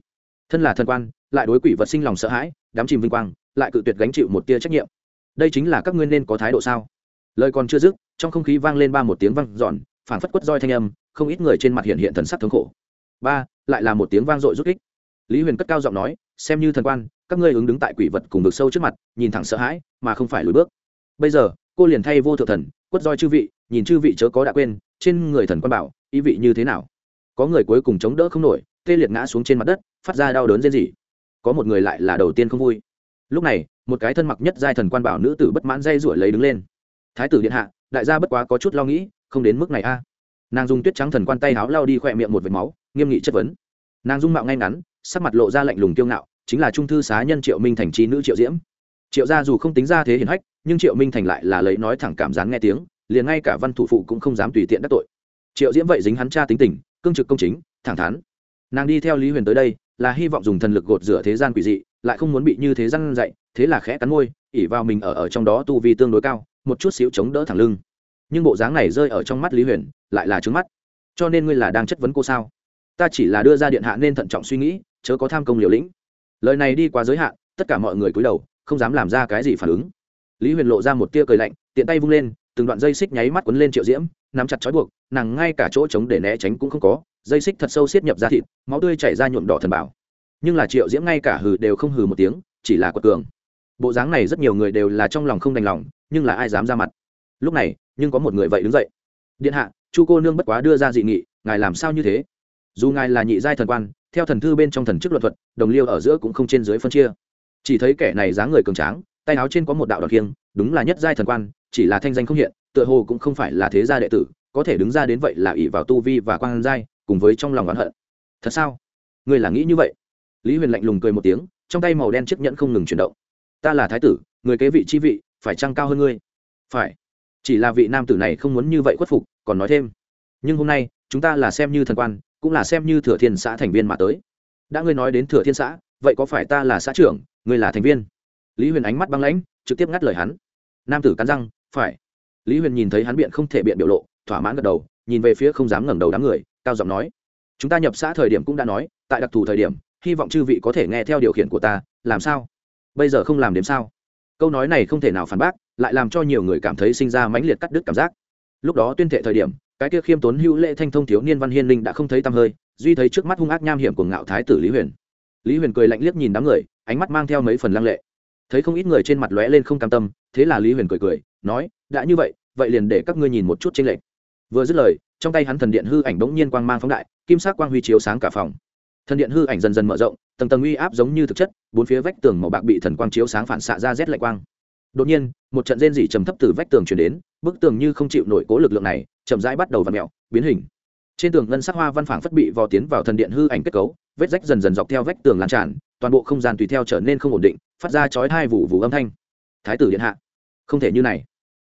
Thân là thần quan, lại đối quỷ vật sinh lòng sợ hãi, đám chìm vinh quang, lại cự tuyệt gánh chịu một tia trách nhiệm. Đây chính là các ngươi nên có thái độ sao? Lời còn chưa dứt, trong không khí vang lên ba một tiếng vang giòn phản phất quất roi thanh âm không ít người trên mặt hiện hiện thần sắc thống khổ. Ba, lại là một tiếng vang dội rút kích. Lý huyền cất cao giọng nói, xem như thần quan, các ngươi ứng đứng tại quỷ vật cùng vực sâu trước mặt, nhìn thẳng sợ hãi, mà không phải lùi bước. Bây giờ, cô liền thay vô thượng thần, quất roi chư vị, nhìn chư vị chớ có đã quên, trên người thần quan bảo, ý vị như thế nào? Có người cuối cùng chống đỡ không nổi, tê liệt ngã xuống trên mặt đất, phát ra đau đớn rên rỉ. Có một người lại là đầu tiên không vui. Lúc này, một cái thân mặc nhất giai thần quan bảo nữ tử bất mãn dây ruổi lấy đứng lên. Thái tử điện hạ, đại gia bất quá có chút lo nghĩ, không đến mức này a nàng dùng tuyết trắng thần quan tay háo lao đi khỏe miệng một vệt máu, nghiêm nghị chất vấn. Nàng dung mạo ngay ngắn, sắc mặt lộ ra lạnh lùng kiêu ngạo, chính là trung thư xá nhân triệu minh thành trí nữ triệu diễm. Triệu gia dù không tính ra thế hiển hách, nhưng triệu minh thành lại là lấy nói thẳng cảm gián nghe tiếng, liền ngay cả văn thủ phụ cũng không dám tùy tiện đắc tội. Triệu diễm vậy dính hắn cha tính tình, cương trực công chính, thẳng thắn. Nàng đi theo lý huyền tới đây, là hy vọng dùng thần lực gột rửa thế gian quỷ dị, lại không muốn bị như thế gian dậy thế là khẽ cắn môi ỉ vào mình ở ở trong đó tu vi tương đối cao, một chút xíu chống đỡ thẳng lưng nhưng bộ dáng này rơi ở trong mắt lý huyền, lại là trứng mắt. Cho nên ngươi là đang chất vấn cô sao? Ta chỉ là đưa ra điện hạ nên thận trọng suy nghĩ, chớ có tham công liều lĩnh. Lời này đi quá giới hạn, tất cả mọi người cúi đầu, không dám làm ra cái gì phản ứng. Lý huyền lộ ra một tia cười lạnh, tiện tay vung lên, từng đoạn dây xích nháy mắt quấn lên triệu diễm, nắm chặt trói buộc, nàng ngay cả chỗ trống để né tránh cũng không có, dây xích thật sâu xiết nhập ra thịt, máu tươi chảy ra nhuộm đỏ thần bảo. Nhưng là triệu diễm ngay cả hừ đều không hừ một tiếng, chỉ là quật cường. Bộ dáng này rất nhiều người đều là trong lòng không đành lòng, nhưng là ai dám ra mặt? Lúc này nhưng có một người vậy đứng dậy. Điện hạ, chu cô nương bất quá đưa ra dị nghị, ngài làm sao như thế? Dù ngài là nhị giai thần quan, theo thần thư bên trong thần chức luật thuật, đồng liêu ở giữa cũng không trên dưới phân chia. Chỉ thấy kẻ này dáng người cường tráng, tay áo trên có một đạo đòn kiêng, đúng là nhất giai thần quan, chỉ là thanh danh không hiện, tựa hồ cũng không phải là thế gia đệ tử, có thể đứng ra đến vậy là ỷ vào tu vi và quan giai, cùng với trong lòng oán hận. Thật sao? Người là nghĩ như vậy? Lý huyền lạnh lùng cười một tiếng, trong tay màu đen chiếc nhẫn không ngừng chuyển động. Ta là thái tử, người kế vị chi vị, phải trăng cao hơn ngươi? Phải chỉ là vị nam tử này không muốn như vậy khuất phục, còn nói thêm. Nhưng hôm nay, chúng ta là xem như thần quan, cũng là xem như thừa thiên xã thành viên mà tới. Đã ngươi nói đến thừa thiên xã, vậy có phải ta là xã trưởng, ngươi là thành viên? Lý huyền ánh mắt băng lãnh, trực tiếp ngắt lời hắn. Nam tử cắn răng, phải. Lý huyền nhìn thấy hắn biện không thể biện biểu lộ, thỏa mãn gật đầu, nhìn về phía không dám ngẩng đầu đám người, cao giọng nói. Chúng ta nhập xã thời điểm cũng đã nói, tại đặc thù thời điểm, hy vọng chư vị có thể nghe theo điều khiển của ta, làm sao? Bây giờ không làm đếm sao? Câu nói này không thể nào phản bác, lại làm cho nhiều người cảm thấy sinh ra mãnh liệt cắt đứt cảm giác. Lúc đó tuyên thệ thời điểm, cái kia khiêm tốn hữu lễ thanh thông thiếu niên văn hiên linh đã không thấy tăm hơi, duy thấy trước mắt hung ác nham hiểm của ngạo thái tử lý huyền. Lý huyền cười lạnh liếc nhìn đám người, ánh mắt mang theo mấy phần lăng lệ. Thấy không ít người trên mặt lóe lên không cam tâm, thế là lý huyền cười cười, nói, đã như vậy vậy liền để các ngươi nhìn một chút tranh lệch. Vừa dứt lời, trong tay hắn thần điện hư ảnh bỗng nhiên quang mang phóng đại, kim sắc quang huy chiếu sáng cả phòng. Thần điện hư ảnh dần dần mở rộng tầng tầng uy áp giống như thực chất, bốn phía vách tường màu bạc bị thần quang chiếu sáng phản xạ ra rét lạnh quang. Đột nhiên, một trận rên rỉ trầm thấp từ vách tường chuyển đến, bức tường như không chịu nổi cố lực lượng này, chậm rãi bắt đầu v ặ mẹo biến hình. Trên tường ngân sắc hoa văn phảng phất bị vò tiến vào thần điện hư ảnh kết cấu, vết rách dần dần dọc theo vách tường lan tràn, toàn bộ không gian tùy theo trở nên không ổn định, phát ra chói hai vụ vụ âm thanh. Thái tử điện hạ, không thể như này.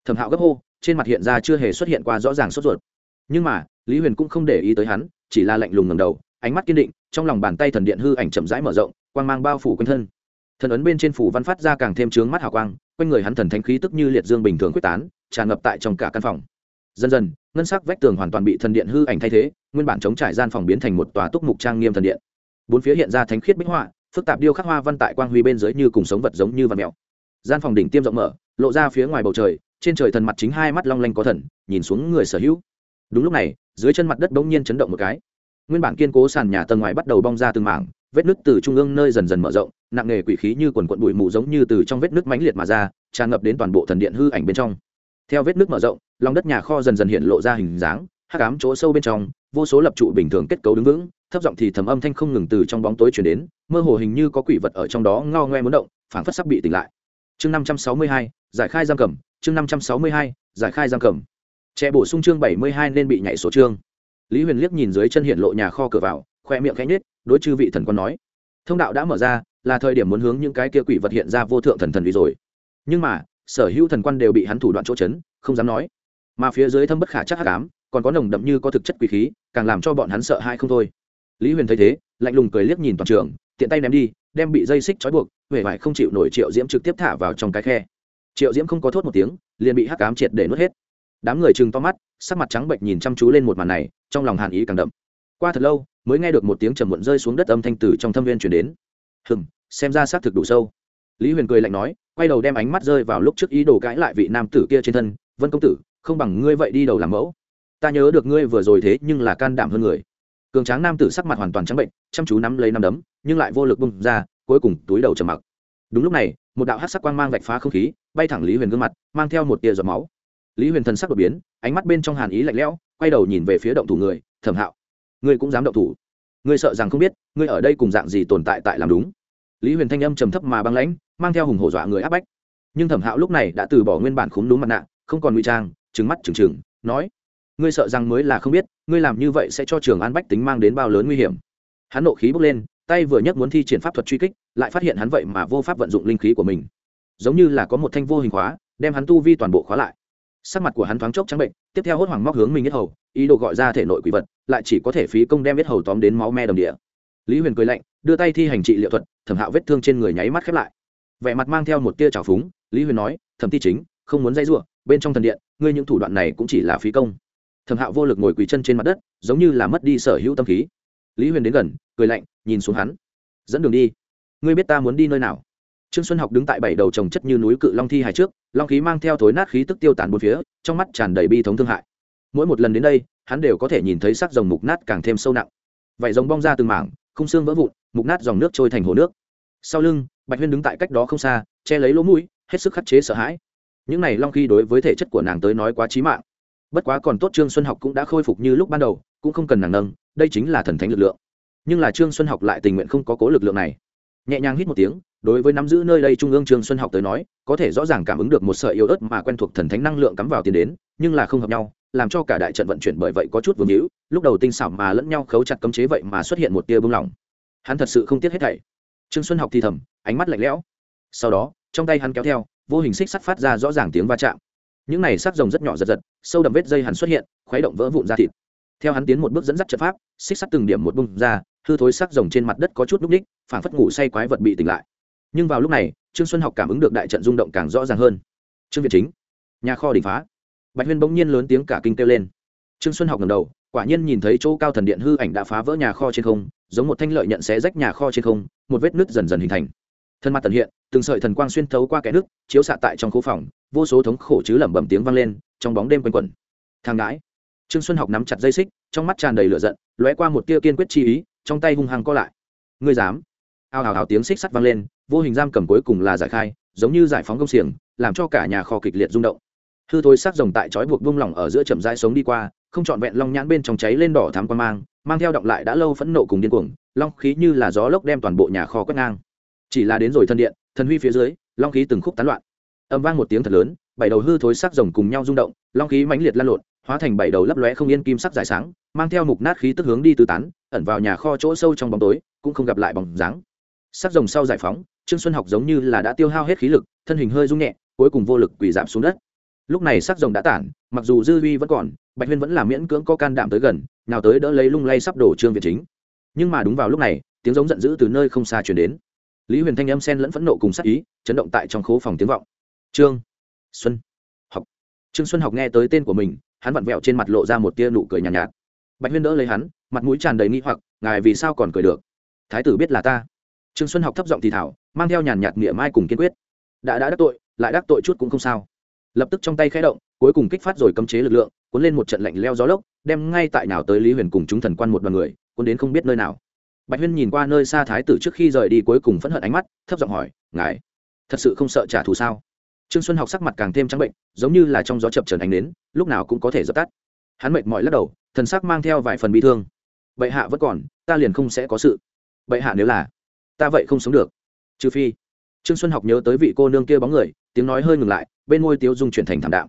Thẩm hạo gấp hô, trên mặt hiện ra chưa hề xuất hiện qua rõ ràng sốt ruột. Nhưng mà, lý huyền cũng không để ý tới hắn, chỉ là lạnh lùng ngầm đầu, ánh mắt kiên định trong lòng bàn tay thần điện hư ảnh chậm rãi mở rộng, quang mang bao phủ quanh thân. Thần ấn bên trên phủ văn phát ra càng thêm trướng mắt hào quang, quanh người hắn thần thánh khí tức như liệt dương bình thường quyết tán, tràn ngập tại trong cả căn phòng. Dần dần, ngân sắc vách tường hoàn toàn bị thần điện hư ảnh thay thế, nguyên bản chống trải gian phòng biến thành một tòa túc mục trang nghiêm thần điện. Bốn phía hiện ra thánh khiết bích họa, phức tạp điêu khắc hoa văn tại quang huy bên dưới như cùng sống vật giống như vật mèo. Gian phòng đỉnh tiêm rộng mở, lộ ra phía ngoài bầu trời, trên trời thần mặt chính hai mắt long lanh có thần, nhìn xuống người sở hữu. Đúng lúc này, dưới chân mặt đất bỗng nhiên chấn động một cái nguyên bản kiên cố sàn nhà tầng ngoài bắt đầu bong ra từng mảng, vết nứt từ trung ương nơi dần dần mở rộng, nặng nề quỷ khí như quần quận bụi mù giống như từ trong vết nứt mãnh liệt mà ra, tràn ngập đến toàn bộ thần điện hư ảnh bên trong. Theo vết nứt mở rộng, lòng đất nhà kho dần dần hiện lộ ra hình dáng, hắc ám chỗ sâu bên trong, vô số lập trụ bình thường kết cấu đứng vững, thấp giọng thì thầm âm thanh không ngừng từ trong bóng tối chuyển đến, mơ hồ hình như có quỷ vật ở trong đó ngao ngoe muốn động, phảng phất sắp bị tỉnh lại. Chương năm trăm sáu mươi hai, giải khai giam cầm, chương năm trăm sáu mươi hai, giải khai giam cầm. Trẻ bổ sung chương bảy mươi hai nên bị nhảy số chương lý huyền liếc nhìn dưới chân hiện lộ nhà kho cửa vào, khoe miệng khẽ nhết đối chư vị thần quân nói. Thông đạo đã mở ra, là thời điểm muốn hướng những cái kia quỷ vật hiện ra vô thượng thần thần vì rồi. Nhưng mà, sở hữu thần quan đều bị hắn thủ đoạn chỗ chấn, không dám nói. Mà phía dưới thâm bất khả chắc hắc ám, còn có nồng đậm như có thực chất quỷ khí, càng làm cho bọn hắn sợ hãi không thôi. Lý huyền thấy thế, lạnh lùng cười liếc nhìn toàn trường, tiện tay ném đi, đem bị dây xích trói buộc huệ vải không chịu nổi triệu diễm trực tiếp thả vào trong cái khe. Triệu diễm không có thốt một tiếng, liền bị hắc ám triệt để nuốt hết. Đám người chừng to mắt, sắc mặt trắng bệnh nhìn chăm chú lên một màn này trong lòng hàn ý càng đậm. Qua thật lâu, mới nghe được một tiếng trầm muộn rơi xuống đất âm thanh từ trong thâm viên chuyển đến. Hừm, xem ra xác thực đủ sâu. Lý huyền cười lạnh nói, quay đầu đem ánh mắt rơi vào lúc trước ý đồ cãi lại vị nam tử kia trên thân, vân công tử, không bằng ngươi vậy đi đầu làm mẫu. Ta nhớ được ngươi vừa rồi thế nhưng là can đảm hơn người. Cường tráng nam tử sắc mặt hoàn toàn trắng bệnh, chăm chú nắm lấy nắm đấm, nhưng lại vô lực bung ra, cuối cùng túi đầu trầm mặc. Đúng lúc này, một đạo hát sắc quang mang vạch phá không khí, bay thẳng lý huyền gương mặt, mang theo một tia giọt máu lý huyền thần sắc đột biến, ánh mắt bên trong hàn ý lạnh lẽo, quay đầu nhìn về phía động thủ người, thẩm hạo. Ngươi cũng dám động thủ. Ngươi sợ rằng không biết, ngươi ở đây cùng dạng gì tồn tại tại làm đúng. Lý huyền thanh âm trầm thấp mà băng lãnh, mang theo hùng hổ dọa người áp bách. Nhưng thẩm hạo lúc này đã từ bỏ nguyên bản khốn đúng mặt nạ, không còn ngụy trang trứng mắt trừng trừng, nói, ngươi sợ rằng mới là không biết, ngươi làm như vậy sẽ cho trường an bách tính mang đến bao lớn nguy hiểm. Hắn nộ khí bốc lên, tay vừa nhấc muốn thi triển pháp thuật truy kích, lại phát hiện hắn vậy mà vô pháp vận dụng linh khí của mình. Giống như là có một thanh vô hình khóa, đem hắn tu vi toàn bộ khóa lại sắc mặt của hắn thoáng chốc trắng bệnh, tiếp theo hốt hoảng móc hướng mình nhất hầu, ý đồ gọi ra thể nội quỷ vật, lại chỉ có thể phí công đem biết hầu tóm đến máu me đầm địa. Lý huyền cười lạnh, đưa tay thi hành trị liệu thuật, thẩm hạo vết thương trên người nháy mắt khép lại. Vẻ mặt mang theo một tia trào phúng, lý huyền nói, thẩm ti chính, không muốn dây r bên trong thần điện, ngươi những thủ đoạn này cũng chỉ là phí công. Thẩm hạo vô lực ngồi quỳ chân trên mặt đất, giống như là mất đi sở hữu tâm khí. Lý huyền đến gần, cười lạnh, nhìn xuống hắn. Dẫn đường đi. Ngươi biết ta muốn đi nơi nào? Trương xuân học đứng tại bảy đầu trồng chất như núi cự long thi hài trước, long khí mang theo thối nát khí tức tiêu tán bốn phía, trong mắt tràn đầy bi thống thương hại. Mỗi một lần đến đây, hắn đều có thể nhìn thấy sắc rồng mục nát càng thêm sâu nặng. Vảy rồng bong ra từng mảng, khung xương vỡ vụn, mục nát dòng nước trôi thành hồ nước. Sau lưng, bạch huyên đứng tại cách đó không xa, che lấy lỗ mũi, hết sức khắc chế sợ hãi. Những này long khí đối với thể chất của nàng tới nói quá trí mạng. Bất quá còn tốt trương xuân học cũng đã khôi phục như lúc ban đầu, cũng không cần nàng nâng, đây chính là thần thánh lực lượng. Nhưng là trương xuân học lại tình nguyện không có cố lực lượng này nhẹ nhàng hít một tiếng, đối với nắm giữ nơi đây trung ương trương xuân học tới nói, có thể rõ ràng cảm ứng được một sợi yếu ớt mà quen thuộc thần thánh năng lượng cắm vào tiền đến, nhưng là không hợp nhau, làm cho cả đại trận vận chuyển bởi vậy có chút vương hữu, lúc đầu tinh xảo mà lẫn nhau khấu chặt cấm chế vậy mà xuất hiện một tia bưng lỏng hắn thật sự không tiếc hết thảy. Trương xuân học thì thầm, ánh mắt lạnh lẽo. Sau đó, trong tay hắn kéo theo, vô hình xích sắt phát ra rõ ràng tiếng va chạm. Những này sắc rồng rất nhỏ giật giật, sâu đậm vết dây hắn xuất hiện, khuấy động vỡ vụn ra thịt. Theo hắn tiến một bước dẫn dắt trận pháp, xích sắt từng điểm một bung ra hư thối sắc rồng trên mặt đất có chút núc ních, phảng phất ngủ say quái vật bị tỉnh lại. Nhưng vào lúc này, trương xuân học cảm ứng được đại trận rung động càng rõ ràng hơn. Trương việt chính, nhà kho đỉnh phá. Bạch huyên bỗng nhiên lớn tiếng cả kinh kêu lên. Trương xuân học ngầm đầu, quả nhiên nhìn thấy chỗ cao thần điện hư ảnh đã phá vỡ nhà kho trên không, giống một thanh lợi nhận xé rách nhà kho trên không, một vết nứt dần dần hình thành. Thân mặt tần hiện, từng sợi thần quang xuyên thấu qua kẽ nước chiếu xạ tại trong khu phòng, vô số thống khổ chứ lẩm bẩm tiếng vang lên, trong bóng đêm quanh quẩn. Thang đãi trương xuân học nắm chặt dây xích, trong mắt tràn đầy lửa giận, lóe qua một tia kiên quyết chi ý trong tay hung hăng co lại. Ngươi dám. Ao hào hào tiếng xích sắt vang lên, vô hình giam cầm cuối cùng là giải khai, giống như giải phóng công xiềng, làm cho cả nhà kho kịch liệt rung động. Hư thối sắc rồng tại trói buộc vung lỏng ở giữa chậm rãi sống đi qua, không trọn vẹn long nhãn bên trong cháy lên đỏ thám quan mang mang theo động lại đã lâu phẫn nộ cùng điên cuồng, long khí như là gió lốc đem toàn bộ nhà kho quét ngang. Chỉ là đến rồi thân điện, thần huy phía dưới, long khí từng khúc tán loạn. Âm vang một tiếng thật lớn bảy đầu hư thối sắc rồng cùng nhau rung động, long khí mãnh liệt lan lộn, hóa thành bảy đầu lấp lóe không yên kim sắc dài sáng, mang theo mục nát khí tức hướng đi tứ tán, ẩn vào nhà kho chỗ sâu trong bóng tối, cũng không gặp lại bóng dáng. Sắc rồng sau giải phóng, trương xuân học giống như là đã tiêu hao hết khí lực, thân hình hơi rung nhẹ, cuối cùng vô lực quỳ giảm xuống đất. Lúc này sắc rồng đã tản, mặc dù dư huy vẫn còn, bạch huyên vẫn là miễn cưỡng có can đảm tới gần, nào tới đỡ lấy lung lay sắp đổ trương việt chính. Nhưng mà đúng vào lúc này, tiếng giống giận dữ từ nơi không xa truyền đến. Lý huyền thanh âm sen lẫn phẫn nộ cùng sắc ý, chấn động tại trong khố phòng tiếng vọng. Trương! Xuân học. Trương xuân học nghe tới tên của mình hắn vặn vẹo trên mặt lộ ra một tia nụ cười nhàn nhạt, nhạt. Bạch huyên đỡ lấy hắn mặt mũi tràn đầy nghi hoặc ngài vì sao còn cười được? Thái tử biết là ta. Trương xuân học thấp giọng thì thảo mang theo nhàn nhạt nghĩa mai cùng kiên quyết. Đã đã đắc tội lại đắc tội chút cũng không sao. Lập tức trong tay khẽ động cuối cùng kích phát rồi cấm chế lực lượng cuốn lên một trận lạnh leo gió lốc đem ngay tại nào tới lý huyền cùng chúng thần quan một đoàn người cuốn đến không biết nơi nào. Bạch huyên nhìn qua nơi xa thái tử trước khi rời đi cuối cùng phẫn hận ánh mắt thấp giọng hỏi ngài thật sự không sợ trả thù sao? Trương xuân học sắc mặt càng thêm trắng bệnh, giống như là trong gió chập trần ánh đến lúc nào cũng có thể dập tắt. Hắn mệt mỏi lắc đầu, thần sắc mang theo vài phần bị thương. Bệ hạ vẫn còn, ta liền không sẽ có sự. Bệ hạ nếu là, ta vậy không sống được. Trừ phi, trương xuân học nhớ tới vị cô nương kia bóng người, tiếng nói hơi ngừng lại, bên môi tiếu dung chuyển thành thảm đạo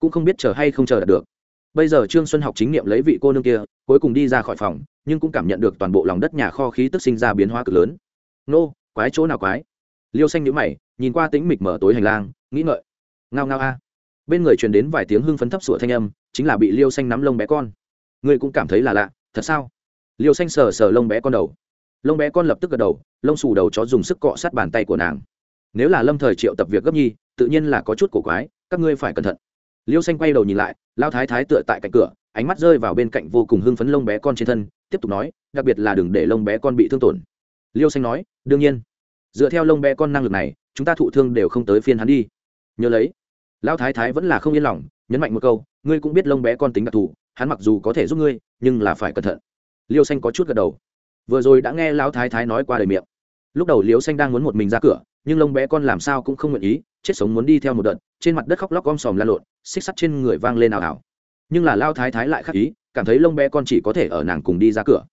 cũng không biết chờ hay không chờ được. Bây giờ trương xuân học chính nghiệm lấy vị cô nương kia, cuối cùng đi ra khỏi phòng, nhưng cũng cảm nhận được toàn bộ lòng đất nhà kho khí tức sinh ra biến hóa cực lớn. Nô, quái chỗ nào quái? Liêu xanh nhữ mày, nhìn qua tĩnh mịch mở tối hành lang nghĩ ngợi. Ngao ngao a. Bên người truyền đến vài tiếng hưng phấn thấp sủa thanh âm, chính là bị liêu xanh nắm lông bé con. Ngươi cũng cảm thấy là lạ, thật sao? Liêu xanh sờ sờ lông bé con đầu. Lông bé con lập tức gật đầu, lông xù đầu chó dùng sức cọ sát bàn tay của nàng. Nếu là lâm thời triệu tập việc gấp nhi, tự nhiên là có chút cổ quái, các ngươi phải cẩn thận. Liêu xanh quay đầu nhìn lại, lao thái thái tựa tại cạnh cửa, ánh mắt rơi vào bên cạnh vô cùng hưng phấn lông bé con trên thân, tiếp tục nói, đặc biệt là đừng để lông bé con bị thương tổn. Liêu xanh nói, đương nhiên. Dựa theo lông bé con năng lực này, chúng ta thụ thương đều không tới phiên hắn đi nhớ lấy. Lão thái thái vẫn là không yên lòng, nhấn mạnh một câu, ngươi cũng biết lông bé con tính đặc thù, hắn mặc dù có thể giúp ngươi, nhưng là phải cẩn thận. Liêu xanh có chút gật đầu. Vừa rồi đã nghe lão thái thái nói qua đời miệng. Lúc đầu liêu xanh đang muốn một mình ra cửa, nhưng lông bé con làm sao cũng không nguyện ý, chết sống muốn đi theo một đợt, trên mặt đất khóc lóc om sòm la lộn, xích sắt trên người vang lên ảo ảo nhưng là lao thái thái lại khắc ý, cảm thấy lông bé con chỉ có thể ở nàng cùng đi ra cửa.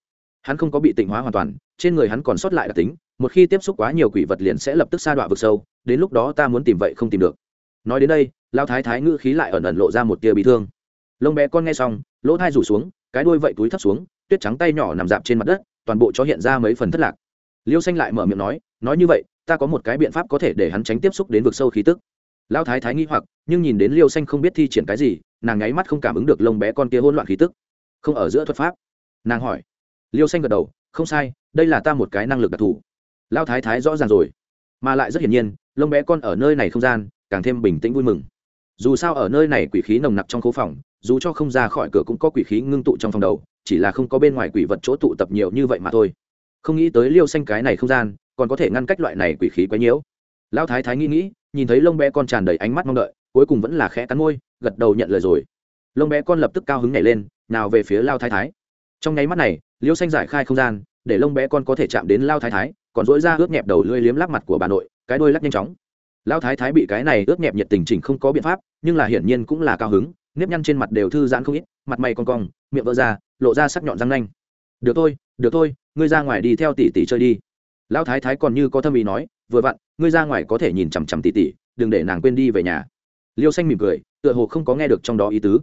Hắn không có bị tịnh hóa hoàn toàn, trên người hắn còn sót lại đặc tính, một khi tiếp xúc quá nhiều quỷ vật liền sẽ lập tức sa đọa vực sâu, đến lúc đó ta muốn tìm vậy không tìm được nói đến đây lao thái thái ngữ khí lại ẩn ẩn lộ ra một tia bị thương. Lông bé con nghe xong, lỗ thai rủ xuống, cái đuôi vậy túi thấp xuống, tuyết trắng tay nhỏ nằm dạp trên mặt đất, toàn bộ chó hiện ra mấy phần thất lạc. Liêu xanh lại mở miệng nói nói như vậy, ta có một cái biện pháp có thể để hắn tránh tiếp xúc đến vực sâu khí tức. Lao thái thái nghi hoặc, nhưng nhìn đến liêu xanh không biết thi triển cái gì, nàng nháy mắt không cảm ứng được lông bé con kia hôn loạn khí tức. Không ở giữa thuật pháp. Nàng hỏi. Liêu xanh gật đầu, không sai, đây là ta một cái năng lực đặc thù. Lao thái thái rõ ràng rồi. Mà lại rất hiển nhiên, lông bé con ở nơi này không gian càng thêm bình tĩnh vui mừng. Dù sao ở nơi này quỷ khí nồng nặc trong khố phòng, dù cho không ra khỏi cửa cũng có quỷ khí ngưng tụ trong phòng đầu, chỉ là không có bên ngoài quỷ vật chỗ tụ tập nhiều như vậy mà thôi. Không nghĩ tới liêu xanh cái này không gian, còn có thể ngăn cách loại này quỷ khí quấy nhiễu lão thái thái nghĩ nghĩ, nhìn thấy lông bé con tràn đầy ánh mắt mong đợi, cuối cùng vẫn là khẽ cắn môi, gật đầu nhận lời rồi. Lông bé con lập tức cao hứng nhảy lên, nào về phía lao thái thái. Trong nháy mắt này, liêu xanh giải khai không gian, để lông bé con có thể chạm đến lao thái thái, còn dỗi ra ướt nhẹp đầu lưỡi liếm lắc mặt của bà nội, cái đôi lắc nhanh chóng lao thái thái bị cái này ướt nhẹp nhiệt tình chỉnh không có biện pháp, nhưng là hiển nhiên cũng là cao hứng, nếp nhăn trên mặt đều thư giãn không ít, mặt mày con cong, miệng vỡ ra, lộ ra sắc nhọn răng nanh. Được thôi được thôi, ngươi ra ngoài đi theo tỷ tỷ chơi đi. Lão thái thái còn như có thâm ý nói, vừa vặn, ngươi ra ngoài có thể nhìn chằm chằm tỷ tỷ, đừng để nàng quên đi về nhà. Liêu xanh mỉm cười, tựa hồ không có nghe được trong đó ý tứ.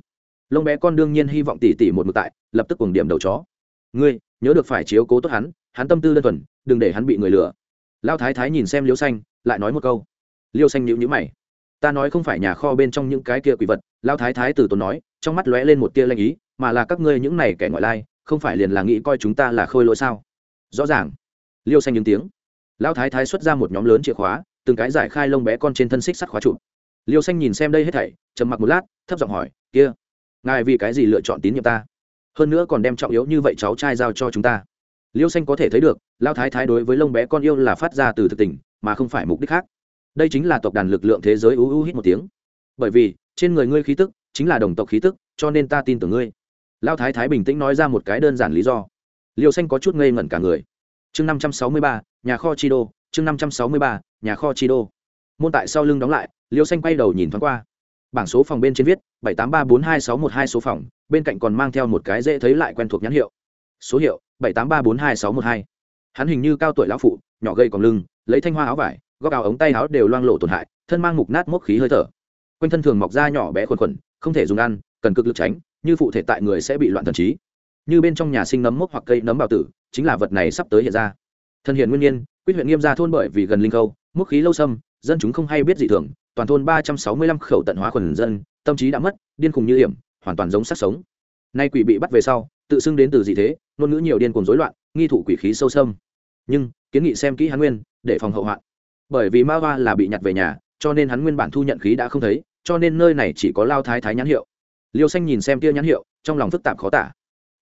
Lông bé con đương nhiên hy vọng tỷ tỷ một mực tại, lập tức cùng điểm đầu chó. Ngươi, nhớ được phải chiếu cố tốt hắn hắn tâm tư đơn thuần, đừng để hắn bị người lừa. Lao thái thái nhìn xem liêu xanh, lại nói một câu liêu xanh nhữ nhữ mày. Ta nói không phải nhà kho bên trong những cái kia quỷ vật lao thái thái từ tốn nói, trong mắt lóe lên một tia lanh ý, mà là các ngươi những này kẻ ngoại lai, không phải liền là nghĩ coi chúng ta là khôi lỗi sao? Rõ ràng. Liêu xanh những tiếng. Lão thái thái xuất ra một nhóm lớn chìa khóa, từng cái giải khai lông bé con trên thân xích sắt khóa trụ. Liêu xanh nhìn xem đây hết thảy, trầm mặc một lát, thấp giọng hỏi, kia, ngài vì cái gì lựa chọn tín nhiệm ta? Hơn nữa còn đem trọng yếu như vậy cháu trai giao cho chúng ta. Liêu xanh có thể thấy được lao thái thái đối với lông bé con yêu là phát ra từ thực tình, mà không phải mục đích khác đây chính là tộc đàn lực lượng thế giới ú u hít một tiếng. Bởi vì, trên người ngươi khí tức chính là đồng tộc khí tức, cho nên ta tin tưởng ngươi. Lao thái thái bình tĩnh nói ra một cái đơn giản lý do. Liêu xanh có chút ngây ngẩn cả người. Chương năm trăm sáu mươi ba, nhà kho chi đô, chương năm trăm sáu mươi ba, nhà kho chi đô. Môn tại sau lưng đóng lại, liêu xanh quay đầu nhìn thoáng qua. Bảng số phòng bên trên viết, bảy tám ba bốn hai sáu một hai số phòng, bên cạnh còn mang theo một cái dễ thấy lại quen thuộc nhãn hiệu. Số hiệu, bảy tám ba bốn hai sáu một hai. Hắn hình như cao tuổi lão phụ, nhỏ gây còn lưng, lấy thanh hoa áo vải góc áo ống tay áo đều loang lộ tổn hại, thân mang mục nát mốc khí hơi thở. Quanh thân thường mọc da nhỏ bé khuẩn khuẩn, không thể dùng ăn, cần cực lực tránh, như phụ thể tại người sẽ bị loạn thần trí. Như bên trong nhà sinh nấm mốc hoặc cây nấm bào tử, chính là vật này sắp tới hiện ra. Thân hiện nguyên nhiên, quyết huyện nghiêm gia thôn bởi vì gần linh khâu, mốc khí lâu xâm dân chúng không hay biết gì thường, toàn thôn ba trăm sáu mươi lăm khẩu tận hóa khuẩn dân, tâm trí đã mất, điên khùng như hiểm, hoàn toàn giống sát sống. Nay quỷ bị bắt về sau, tự xưng đến từ gì thế, ngôn ngữ nhiều điên cuồng rối loạn, nghi thụ quỷ khí sâu xâm nhưng, kiến nghị xem kỹ hắn nguyên, để phòng hậu hoạn bởi vì ma hoa là bị nhặt về nhà, cho nên hắn nguyên bản thu nhận khí đã không thấy, cho nên nơi này chỉ có lao thái thái nhãn hiệu. Liêu xanh nhìn xem tia nhãn hiệu, trong lòng phức tạp khó tả.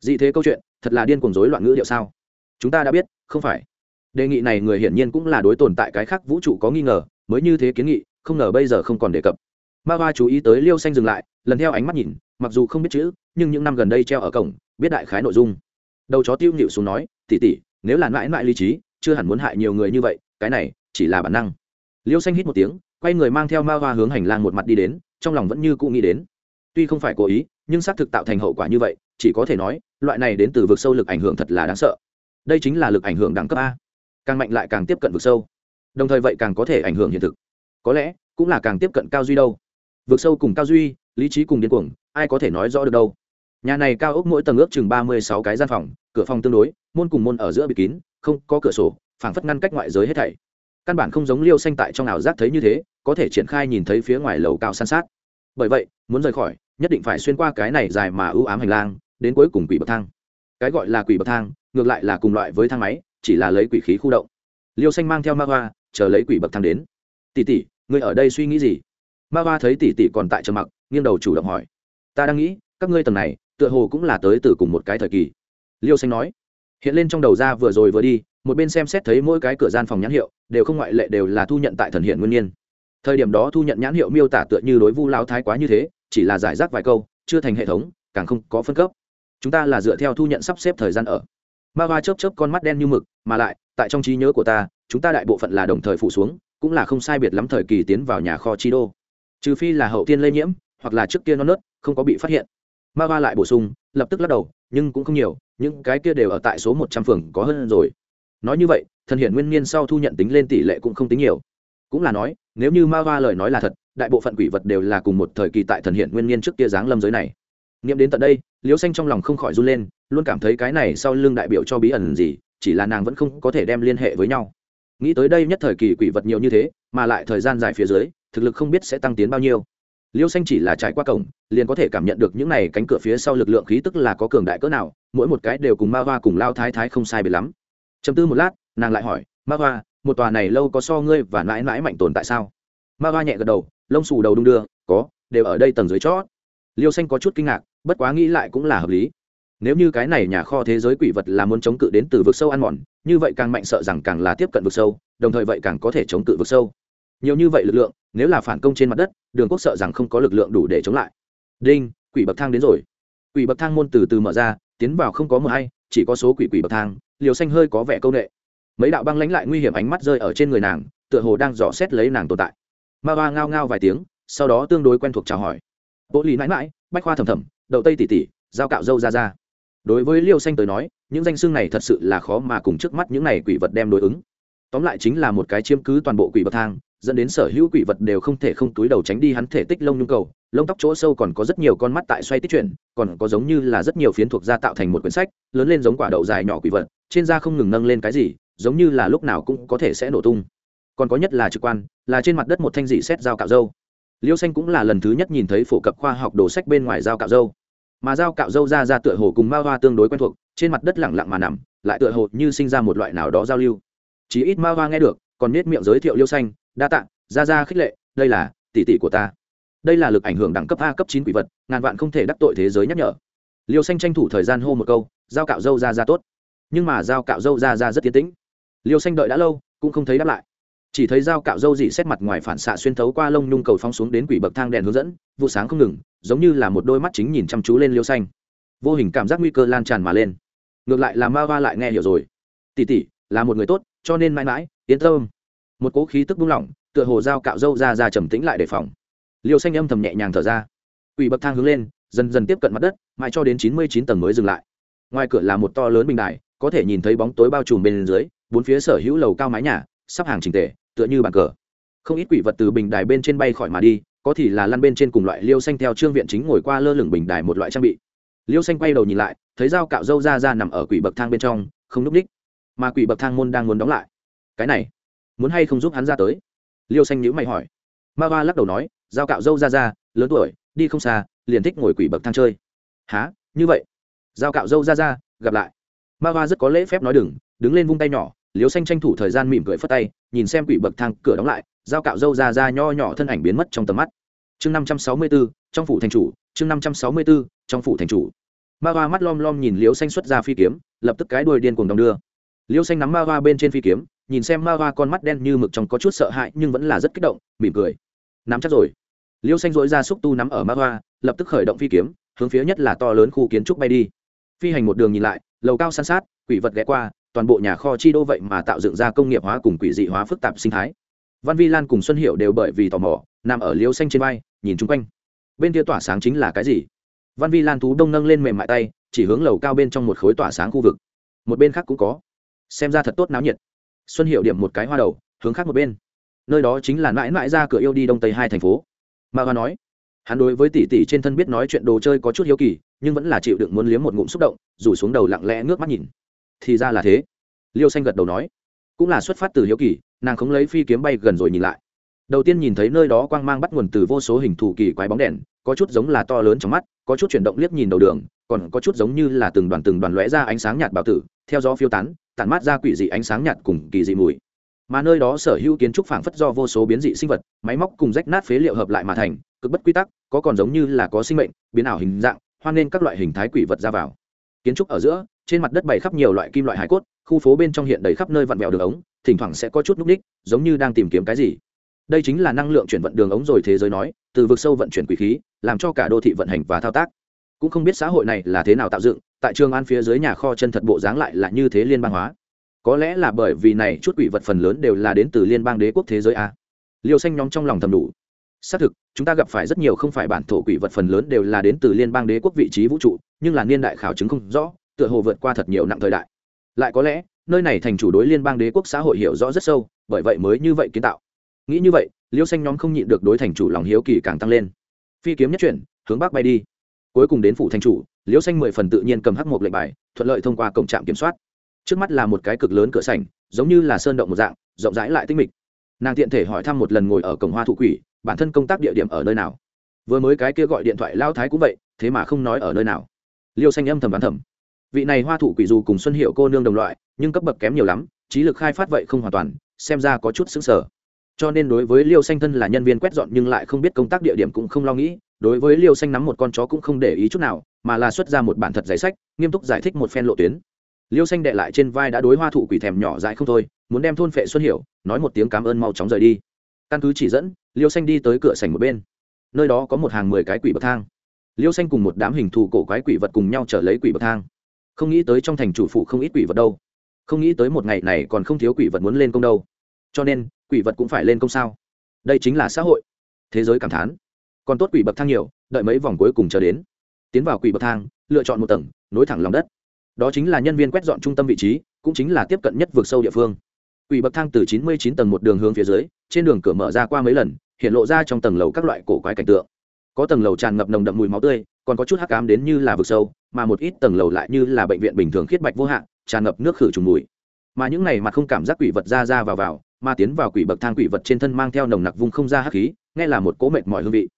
Dị thế câu chuyện, thật là điên cuồng rối loạn ngữ điệu sao? Chúng ta đã biết, không phải. Đề nghị này người hiển nhiên cũng là đối tồn tại cái khác vũ trụ có nghi ngờ, mới như thế kiến nghị, không ngờ bây giờ không còn đề cập. Ma hoa chú ý tới liêu xanh dừng lại, lần theo ánh mắt nhìn, mặc dù không biết chữ, nhưng những năm gần đây treo ở cổng, biết đại khái nội dung. Đầu chó tiêu nhịu xuống nói tỉ tỉ nếu là mãi mãi lý trí, chưa hẳn muốn hại nhiều người như vậy, cái này chỉ là bản năng. Liêu xanh hít một tiếng, quay người mang theo ma hoa hướng hành lang một mặt đi đến, trong lòng vẫn như cụ nghĩ đến. Tuy không phải cố ý, nhưng xác thực tạo thành hậu quả như vậy, chỉ có thể nói, loại này đến từ vực sâu lực ảnh hưởng thật là đáng sợ. Đây chính là lực ảnh hưởng đẳng cấp a. Càng mạnh lại càng tiếp cận vực sâu. Đồng thời vậy càng có thể ảnh hưởng hiện thực. Có lẽ, cũng là càng tiếp cận cao duy đâu. Vực sâu cùng cao duy, lý trí cùng điên cuồng, ai có thể nói rõ được đâu. Nhà này cao ốc mỗi tầng ước chừng ba mươi sáu cái gian phòng, cửa phòng tương đối, môn cùng môn ở giữa bị kín, không có cửa sổ, phảng phất ngăn cách ngoại giới hết thảy căn bản không giống liêu xanh tại trong ảo giác thấy như thế, có thể triển khai nhìn thấy phía ngoài lầu cao san sát. Bởi vậy, muốn rời khỏi, nhất định phải xuyên qua cái này dài mà ưu ám hành lang, đến cuối cùng quỷ bậc thang. Cái gọi là quỷ bậc thang, ngược lại là cùng loại với thang máy, chỉ là lấy quỷ khí khu động. Liêu xanh mang theo ma hoa, chờ lấy quỷ bậc thang đến. Tỷ tỷ, ngươi ở đây suy nghĩ gì? Ma hoa thấy tỷ tỷ còn tại trầm mặc, nghiêng đầu chủ động hỏi. Ta đang nghĩ, các ngươi tầng này, tựa hồ cũng là tới từ cùng một cái thời kỳ. Liêu xanh nói hiện lên trong đầu ra vừa rồi vừa đi, một bên xem xét thấy mỗi cái cửa gian phòng nhãn hiệu, đều không ngoại lệ đều là thu nhận tại thần hiện nguyên nhiên. Thời điểm đó thu nhận nhãn hiệu miêu tả tựa như đối vu lao thái quá như thế, chỉ là giải rác vài câu, chưa thành hệ thống, càng không có phân cấp. Chúng ta là dựa theo thu nhận sắp xếp thời gian ở. Ma hoa chớp chớp con mắt đen như mực, mà lại, tại trong trí nhớ của ta, chúng ta đại bộ phận là đồng thời phụ xuống, cũng là không sai biệt lắm thời kỳ tiến vào nhà kho chi đô. Trừ phi là hậu tiên lây nhiễm, hoặc là trước kia non nớt, không có bị phát hiện. Ma hoa lại bổ sung, lập tức lắc đầu nhưng cũng không nhiều, những cái kia đều ở tại số một trăm phường có hơn rồi. Nói như vậy, thần hiện nguyên niên sau thu nhận tính lên tỷ lệ cũng không tính nhiều. Cũng là nói, nếu như ma va lời nói là thật, đại bộ phận quỷ vật đều là cùng một thời kỳ tại thần hiện nguyên niên trước kia giáng lâm giới này. Nghiệm đến tận đây, liễu xanh trong lòng không khỏi run lên, luôn cảm thấy cái này sau lưng đại biểu cho bí ẩn gì, chỉ là nàng vẫn không có thể đem liên hệ với nhau. Nghĩ tới đây nhất thời kỳ quỷ vật nhiều như thế, mà lại thời gian dài phía dưới, thực lực không biết sẽ tăng tiến bao nhiêu liêu xanh chỉ là trải qua cổng, liền có thể cảm nhận được những này cánh cửa phía sau lực lượng khí tức là có cường đại cỡ nào, mỗi một cái đều cùng ma hoa cùng lao thái thái không sai biệt lắm. Chầm tư một lát, nàng lại hỏi, ma hoa, một tòa này lâu có so ngươi và mãi mãi mạnh tồn tại sao? Ma hoa nhẹ gật đầu, lông xù đầu đung đưa, có, đều ở đây tầng dưới chót. Liêu xanh có chút kinh ngạc, bất quá nghĩ lại cũng là hợp lý. Nếu như cái này nhà kho thế giới quỷ vật là muốn chống cự đến từ vực sâu ăn mòn, như vậy càng mạnh sợ rằng càng là tiếp cận vực sâu, đồng thời vậy càng có thể chống cự vực sâu. Nhiều như vậy lực lượng nếu là phản công trên mặt đất, đường quốc sợ rằng không có lực lượng đủ để chống lại. Đinh, quỷ bậc thang đến rồi. Quỷ bậc thang môn từ từ mở ra, tiến vào không có mờ hay, chỉ có số quỷ quỷ bậc thang, liều xanh hơi có vẻ công nghệ mấy đạo băng lãnh lại nguy hiểm ánh mắt rơi ở trên người nàng, tựa hồ đang dò xét lấy nàng tồn tại. Ma hoa ngao ngao vài tiếng, sau đó tương đối quen thuộc chào hỏi. Bộ lì mãi mãi, bách khoa thầm thầm, đậu tây tỉ tỉ dao cạo dâu ra ra. Đối với liêu xanh tới nói, những danh xương này thật sự là khó mà cùng trước mắt những này quỷ vật đem đối ứng. Tóm lại chính là một cái chiếm cứ toàn bộ quỷ bậc thang dẫn đến sở hữu quỷ vật đều không thể không túi đầu tránh đi hắn thể tích lông nhung cầu. Lông tóc chỗ sâu còn có rất nhiều con mắt tại xoay tích chuyển, còn có giống như là rất nhiều phiến thuộc da tạo thành một quyển sách, lớn lên giống quả đậu dài nhỏ quỷ vật, trên da không ngừng nâng lên cái gì, giống như là lúc nào cũng có thể sẽ nổ tung. Còn có nhất là trực quan, là trên mặt đất một thanh dị xét dao cạo dâu. Liêu xanh cũng là lần thứ nhất nhìn thấy phổ cập khoa học đồ sách bên ngoài dao cạo dâu. Mà dao cạo dâu ra ra tựa hồ cùng ma hoa tương đối quen thuộc, trên mặt đất lẳng lặng mà nằm, lại tựa hồ như sinh ra một loại nào đó giao lưu. Chí ít ma hoa nghe được, còn nết miệng giới thiệu liêu xanh đa tạ ra ra khích lệ, đây là tỷ tỷ của ta. Đây là lực ảnh hưởng đẳng cấp a cấp chín quỷ vật, ngàn vạn không thể đắc tội thế giới nhắc nhở. Liêu xanh tranh thủ thời gian hô một câu, giao cạo dâu ra ra tốt. Nhưng mà giao cạo dâu ra ra rất tiến tĩnh. Liêu xanh đợi đã lâu, cũng không thấy đáp lại. Chỉ thấy dao cạo dâu dị xét mặt ngoài phản xạ xuyên thấu qua lông nhung cầu phong xuống đến quỷ bậc thang đèn hướng dẫn, vụ sáng không ngừng, giống như là một đôi mắt chính nhìn chăm chú lên liêu xanh. Vô hình cảm giác nguy cơ lan tràn mà lên. Ngược lại là ma va lại nghe hiểu rồi. Tỉ tỉ là một người tốt, cho nên mãi mãi, yên tâm một cỗ khí tức buông lỏng, tựa hồ dao cạo râu ra ra trầm tĩnh lại đề phòng. Liêu xanh âm thầm nhẹ nhàng thở ra. Quỷ bậc thang hướng lên, dần dần tiếp cận mặt đất, mãi cho đến chín mươi chín tầng mới dừng lại. Ngoài cửa là một to lớn bình đài, có thể nhìn thấy bóng tối bao trùm bên dưới, bốn phía sở hữu lầu cao mái nhà, sắp hàng trình tề, tựa như bàn cờ. Không ít quỷ vật từ bình đài bên trên bay khỏi mà đi, có thì là lăn bên trên cùng loại liêu xanh theo trương viện chính ngồi qua lơ lửng bình đài một loại trang bị. Liêu xanh quay đầu nhìn lại, thấy dao cạo râu ra ra nằm ở quỷ bậc thang bên trong, không núp ních. Mà quỷ bậc thang môn đang muốn đóng lại. Cái này muốn hay không giúp hắn ra tới? Liêu xanh nhữ mày hỏi. Ma va lắc đầu nói dao cạo dâu ra ra, lớn tuổi, đi không xa, liền thích ngồi quỷ bậc thang chơi. Há như vậy? Dao cạo dâu ra ra, gặp lại. Ma va rất có lễ phép nói đừng, đứng lên vung tay nhỏ, liêu xanh tranh thủ thời gian mỉm cười phất tay, nhìn xem quỷ bậc thang, cửa đóng lại dao cạo dâu ra ra nho nhỏ thân ảnh biến mất trong tầm mắt. Chương năm trăm sáu mươi bốn trong phủ thành chủ, chương năm trăm sáu mươi bốn trong phủ thành chủ. Ma va mắt lom lom nhìn liêu xanh xuất ra phi kiếm, lập tức cái đuôi điên cuồng đong đưa. Liêu xanh nắm ma va bên trên phi kiếm nhìn xem ma hoa con mắt đen như mực trong có chút sợ hãi, nhưng vẫn là rất kích động, mỉm cười. Nắm chắc rồi. Liêu xanh dội ra xúc tu nắm ở ma hoa, lập tức khởi động phi kiếm, hướng phía nhất là to lớn khu kiến trúc bay đi. Phi hành một đường nhìn lại, lầu cao san sát, quỷ vật ghé qua, toàn bộ nhà kho chi đô vậy mà tạo dựng ra công nghiệp hóa cùng quỷ dị hóa phức tạp sinh thái. Văn vi lan cùng xuân hiệu đều bởi vì tò mò, nằm ở liêu xanh trên vai, nhìn chung quanh. Bên kia tỏa sáng chính là cái gì? Văn vi lan thú đông nâng lên mềm mại tay, chỉ hướng lầu cao bên trong một khối tỏa sáng khu vực. Một bên khác cũng có. Xem ra thật tốt náo nhiệt xuân hiệu điểm một cái hoa đầu, hướng khác một bên. Nơi đó chính là mãi mãi ra cửa yêu đi đông tây hai thành phố. Mà hoa nói, hắn đối với tỷ tỷ trên thân biết nói chuyện đồ chơi có chút hiếu kỳ, nhưng vẫn là chịu đựng muốn liếm một ngụm xúc động, rủ xuống đầu lặng lẽ ngước mắt nhìn. Thì ra là thế. Liêu xanh gật đầu nói, cũng là xuất phát từ hiếu kỳ, nàng không lấy phi kiếm bay gần rồi nhìn lại. Đầu tiên nhìn thấy nơi đó quang mang bắt nguồn từ vô số hình thù kỳ quái bóng đèn, có chút giống là to lớn trong mắt, có chút chuyển động liếc nhìn đầu đường, còn có chút giống như là từng đoàn từng đoàn lóe ra ánh sáng nhạt bảo tử, theo gió phiêu tán tản mát ra quỷ dị ánh sáng nhạt cùng kỳ dị mùi. Mà nơi đó sở hữu kiến trúc phảng phất do vô số biến dị sinh vật, máy móc cùng rách nát phế liệu hợp lại mà thành, cực bất quy tắc, có còn giống như là có sinh mệnh, biến ảo hình dạng, hoan nên các loại hình thái quỷ vật ra vào. Kiến trúc ở giữa, trên mặt đất bày khắp nhiều loại kim loại hải cốt, khu phố bên trong hiện đầy khắp nơi vặn vẹo đường ống, thỉnh thoảng sẽ có chút núc ních, giống như đang tìm kiếm cái gì. Đây chính là năng lượng chuyển vận đường ống rồi thế giới nói, từ vực sâu vận chuyển quỷ khí, làm cho cả đô thị vận hành và thao tác. Cũng không biết xã hội này là thế nào tạo dựng tại trường an phía dưới nhà kho chân thật bộ dáng lại là như thế liên bang hóa. Có lẽ là bởi vì này chút quỷ vật phần lớn đều là đến từ liên bang đế quốc thế giới a. Liêu xanh nhóm trong lòng thầm đủ. Xác thực, chúng ta gặp phải rất nhiều không phải bản thổ quỷ vật phần lớn đều là đến từ liên bang đế quốc vị trí vũ trụ, nhưng là niên đại khảo chứng không rõ, tựa hồ vượt qua thật nhiều nặng thời đại. Lại có lẽ, nơi này thành chủ đối liên bang đế quốc xã hội hiểu rõ rất sâu, bởi vậy mới như vậy kiến tạo. Nghĩ như vậy, liêu xanh nhóm không nhịn được đối thành chủ lòng hiếu kỳ càng tăng lên. Phi kiếm nhất chuyển, hướng bắc bay đi cuối cùng đến phủ thành chủ, Liễu xanh mười phần tự nhiên cầm hắc một lệnh bài, thuận lợi thông qua cổng trạm kiểm soát. Trước mắt là một cái cực lớn cửa sảnh, giống như là sơn động một dạng, rộng rãi lại tinh mịch. Nàng tiện thể hỏi thăm một lần ngồi ở cổng hoa thụ quỷ, bản thân công tác địa điểm ở nơi nào? Vừa mới cái kia gọi điện thoại lao thái cũng vậy, thế mà không nói ở nơi nào. Liêu xanh âm thầm bán thầm. Vị này hoa thụ quỷ dù cùng xuân hiệu cô nương đồng loại, nhưng cấp bậc kém nhiều lắm, trí lực khai phát vậy không hoàn toàn, xem ra có chút xứng sở cho nên đối với liêu xanh thân là nhân viên quét dọn nhưng lại không biết công tác địa điểm cũng không lo nghĩ đối với liêu xanh nắm một con chó cũng không để ý chút nào, mà là xuất ra một bản thật giấy sách, nghiêm túc giải thích một phen lộ tuyến. Liêu xanh đệ lại trên vai đã đối hoa thụ quỷ thèm nhỏ dại không thôi, muốn đem thôn phệ xuân hiểu, nói một tiếng cảm ơn mau chóng rời đi. Căn cứ chỉ dẫn, liêu xanh đi tới cửa sảnh một bên. Nơi đó có một hàng mười cái quỷ bậc thang. Liêu xanh cùng một đám hình thù cổ quái quỷ vật cùng nhau trở lấy quỷ bậc thang. Không nghĩ tới trong thành chủ phụ không ít quỷ vật đâu. Không nghĩ tới một ngày này còn không thiếu quỷ vật muốn lên công đâu. Cho nên, quỷ vật cũng phải lên công sao? Đây chính là xã hội. Thế giới cảm thán còn tốt quỷ bậc thang nhiều, đợi mấy vòng cuối cùng chờ đến. Tiến vào quỷ bậc thang, lựa chọn một tầng, nối thẳng lòng đất. Đó chính là nhân viên quét dọn trung tâm vị trí, cũng chính là tiếp cận nhất vượt sâu địa phương. Quỷ bậc thang từ chín mươi chín tầng một đường hướng phía dưới, trên đường cửa mở ra qua mấy lần, hiện lộ ra trong tầng lầu các loại cổ quái cảnh tượng. Có tầng lầu tràn ngập nồng đậm mùi máu tươi, còn có chút hắc ám đến như là vực sâu, mà một ít tầng lầu lại như là bệnh viện bình thường khiết bạch vô hạn, tràn ngập nước khử trùng mùi. Mà những này mặt không cảm giác quỷ vật ra ra vào vào, mà tiến vào quỷ bậc thang quỷ vật trên thân mang theo nồng nặc vùng không ra hắc khí, nghe là một cố mệt mọi hương vị